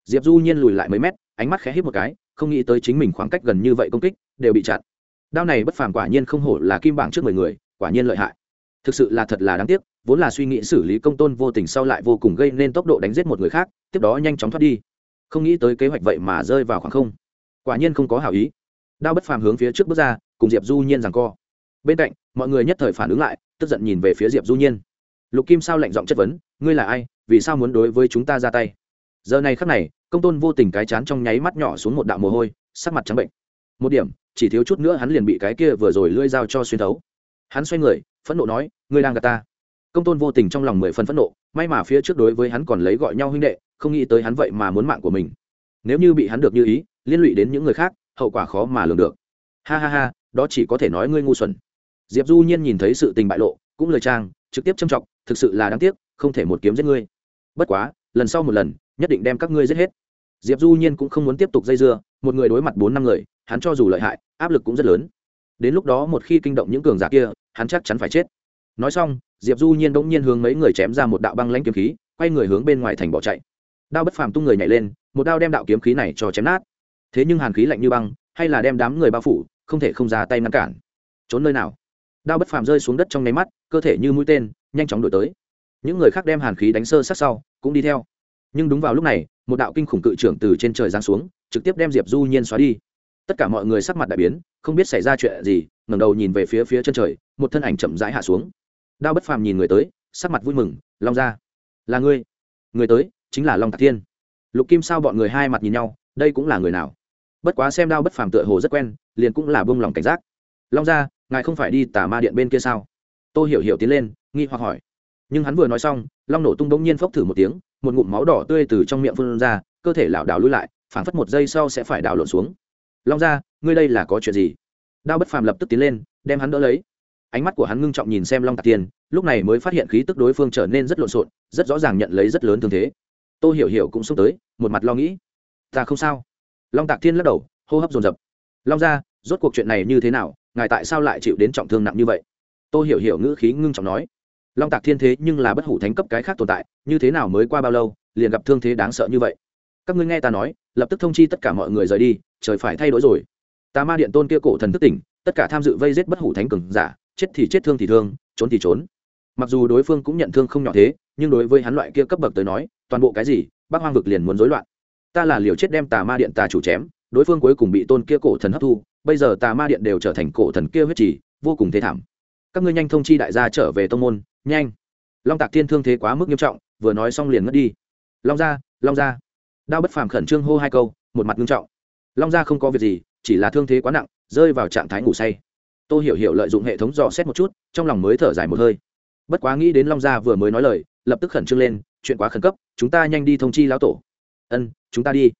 Diệp du nhiên lùi lại mấy mét, ánh mắt khẽ hít một cái, không nghĩ tới chính mình khoảng cách gần như vậy công kích, đều bị chặn. Đao này bất phàm quả nhiên không hổ là kim bảng trước mười người, quả nhiên lợi hại. Thực sự là thật là đáng tiếc vốn là suy nghĩ xử lý công tôn vô tình sau lại vô cùng gây nên tốc độ đánh giết một người khác, tiếp đó nhanh chóng thoát đi. Không nghĩ tới kế hoạch vậy mà rơi vào khoảng không. Quả nhiên không có hảo ý. Đao bất phàm hướng phía trước bước ra, cùng diệp du nhiên rằng co. Bên cạnh, mọi người nhất thời phản ứng lại, tức giận nhìn về phía diệp du nhiên. Lục kim sao lạnh giọng chất vấn, ngươi là ai, vì sao muốn đối với chúng ta ra tay? Giờ này khắc này, công tôn vô tình cái chán trong nháy mắt nhỏ xuống một đạo mồ hôi, sắc mặt trắng bệnh. Một điểm, chỉ thiếu chút nữa hắn liền bị cái kia vừa rồi lưỡi dao cho xuyên thấu. Hắn xoay người, phẫn nộ nói, ngươi đang gạt ta công tôn vô tình trong lòng mười phần phẫn nộ, may mà phía trước đối với hắn còn lấy gọi nhau huynh đệ, không nghĩ tới hắn vậy mà muốn mạng của mình. Nếu như bị hắn được như ý, liên lụy đến những người khác, hậu quả khó mà lường được. Ha ha ha, đó chỉ có thể nói ngươi ngu xuẩn. Diệp du nhiên nhìn thấy sự tình bại lộ, cũng lời trang, trực tiếp châm trọng, thực sự là đáng tiếc, không thể một kiếm giết ngươi. Bất quá, lần sau một lần, nhất định đem các ngươi giết hết. Diệp du nhiên cũng không muốn tiếp tục dây dưa, một người đối mặt bốn năm người, hắn cho dù lợi hại, áp lực cũng rất lớn. Đến lúc đó một khi kinh động những cường giả kia, hắn chắc chắn phải chết. Nói xong diệp du nhiên bỗng nhiên hướng mấy người chém ra một đạo băng lãnh kiếm khí, quay người hướng bên ngoài thành bỏ chạy. Đao bất phàm tung người nhảy lên, một đao đem đạo kiếm khí này cho chém nát. Thế nhưng hàn khí lạnh như băng, hay là đem đám người bao phủ, không thể không ra tay ngăn cản. Trốn nơi nào? Đao bất phàm rơi xuống đất trong nháy mắt, cơ thể như mũi tên, nhanh chóng đổi tới. Những người khác đem hàn khí đánh sơ sát sau, cũng đi theo. Nhưng đúng vào lúc này, một đạo kinh khủng cự trưởng từ trên trời giáng xuống, trực tiếp đem diệp du nhiên xóa đi. Tất cả mọi người sắc mặt đại biến, không biết xảy ra chuyện gì, ngẩng đầu nhìn về phía phía chân trời, một thân ảnh chậm rãi hạ xuống đao bất phàm nhìn người tới, sắc mặt vui mừng, long ra là ngươi. Người tới chính là long tạc thiên. Lục kim sao bọn người hai mặt nhìn nhau, đây cũng là người nào? Bất quá xem đao bất phàm tựa hồ rất quen, liền cũng là bông lòng cảnh giác. Long ra ngài không phải đi tả ma điện bên kia sao? Tôi hiểu hiểu tiến lên, nghi hoặc hỏi. Nhưng hắn vừa nói xong, long nổ tung bỗng nhiên phốc thử một tiếng, một ngụm máu đỏ tươi từ trong miệng phun ra, cơ thể lảo đảo lui lại, phảng phất một giây sau sẽ phải đảo lộn xuống. Long ra ngươi đây là có chuyện gì? Đao bất phàm lập tức tiến lên, đem hắn đỡ lấy ánh mắt của hắn ngưng trọng nhìn xem long tạc tiên lúc này mới phát hiện khí tức đối phương trở nên rất lộn xộn, rất rõ ràng nhận lấy rất lớn thương thế. Tôi hiểu hiểu cũng xông tới, một mặt lo nghĩ. Ta không sao. Long tạc thiên lắc đầu, hô hấp dồn dập. Long ra rốt cuộc chuyện này như thế nào? Ngài tại sao lại chịu đến trọng thương nặng như vậy? Tôi hiểu hiểu ngữ khí ngưng trọng nói. Long tạc thiên thế nhưng là bất hủ thánh cấp cái khác tồn tại, như thế nào mới qua bao lâu, liền gặp thương thế đáng sợ như vậy? Các ngươi nghe ta nói, lập tức thông chi tất cả mọi người rời đi, trời phải thay đổi rồi. Tà ma điện tôn kia cổ thần thức tỉnh, tất cả tham dự vây giết bất hủ thánh cường giả chết thì chết thương thì thương, trốn thì trốn. Mặc dù đối phương cũng nhận thương không nhỏ thế, nhưng đối với hắn loại kia cấp bậc tới nói, toàn bộ cái gì bác hoang vực liền muốn rối loạn. Ta là liều chết đem tà ma điện tà chủ chém, đối phương cuối cùng bị tôn kia cổ thần hấp thu, bây giờ tà ma điện đều trở thành cổ thần kia huyết trì, vô cùng thế thảm. Các ngươi nhanh thông chi đại gia trở về tông môn, nhanh. Long tạc thiên thương thế quá mức nghiêm trọng, vừa nói xong liền ngất đi. Long ra long ra đao bất phàm khẩn trương hô hai câu, một mặt nghiêm trọng. Long ra không có việc gì, chỉ là thương thế quá nặng, rơi vào trạng thái ngủ say tôi hiểu hiểu lợi dụng hệ thống dò xét một chút, trong lòng mới thở dài một hơi. Bất quá nghĩ đến long gia vừa mới nói lời, lập tức khẩn trương lên, chuyện quá khẩn cấp, chúng ta nhanh đi thông chi lão tổ. Ân, chúng ta đi.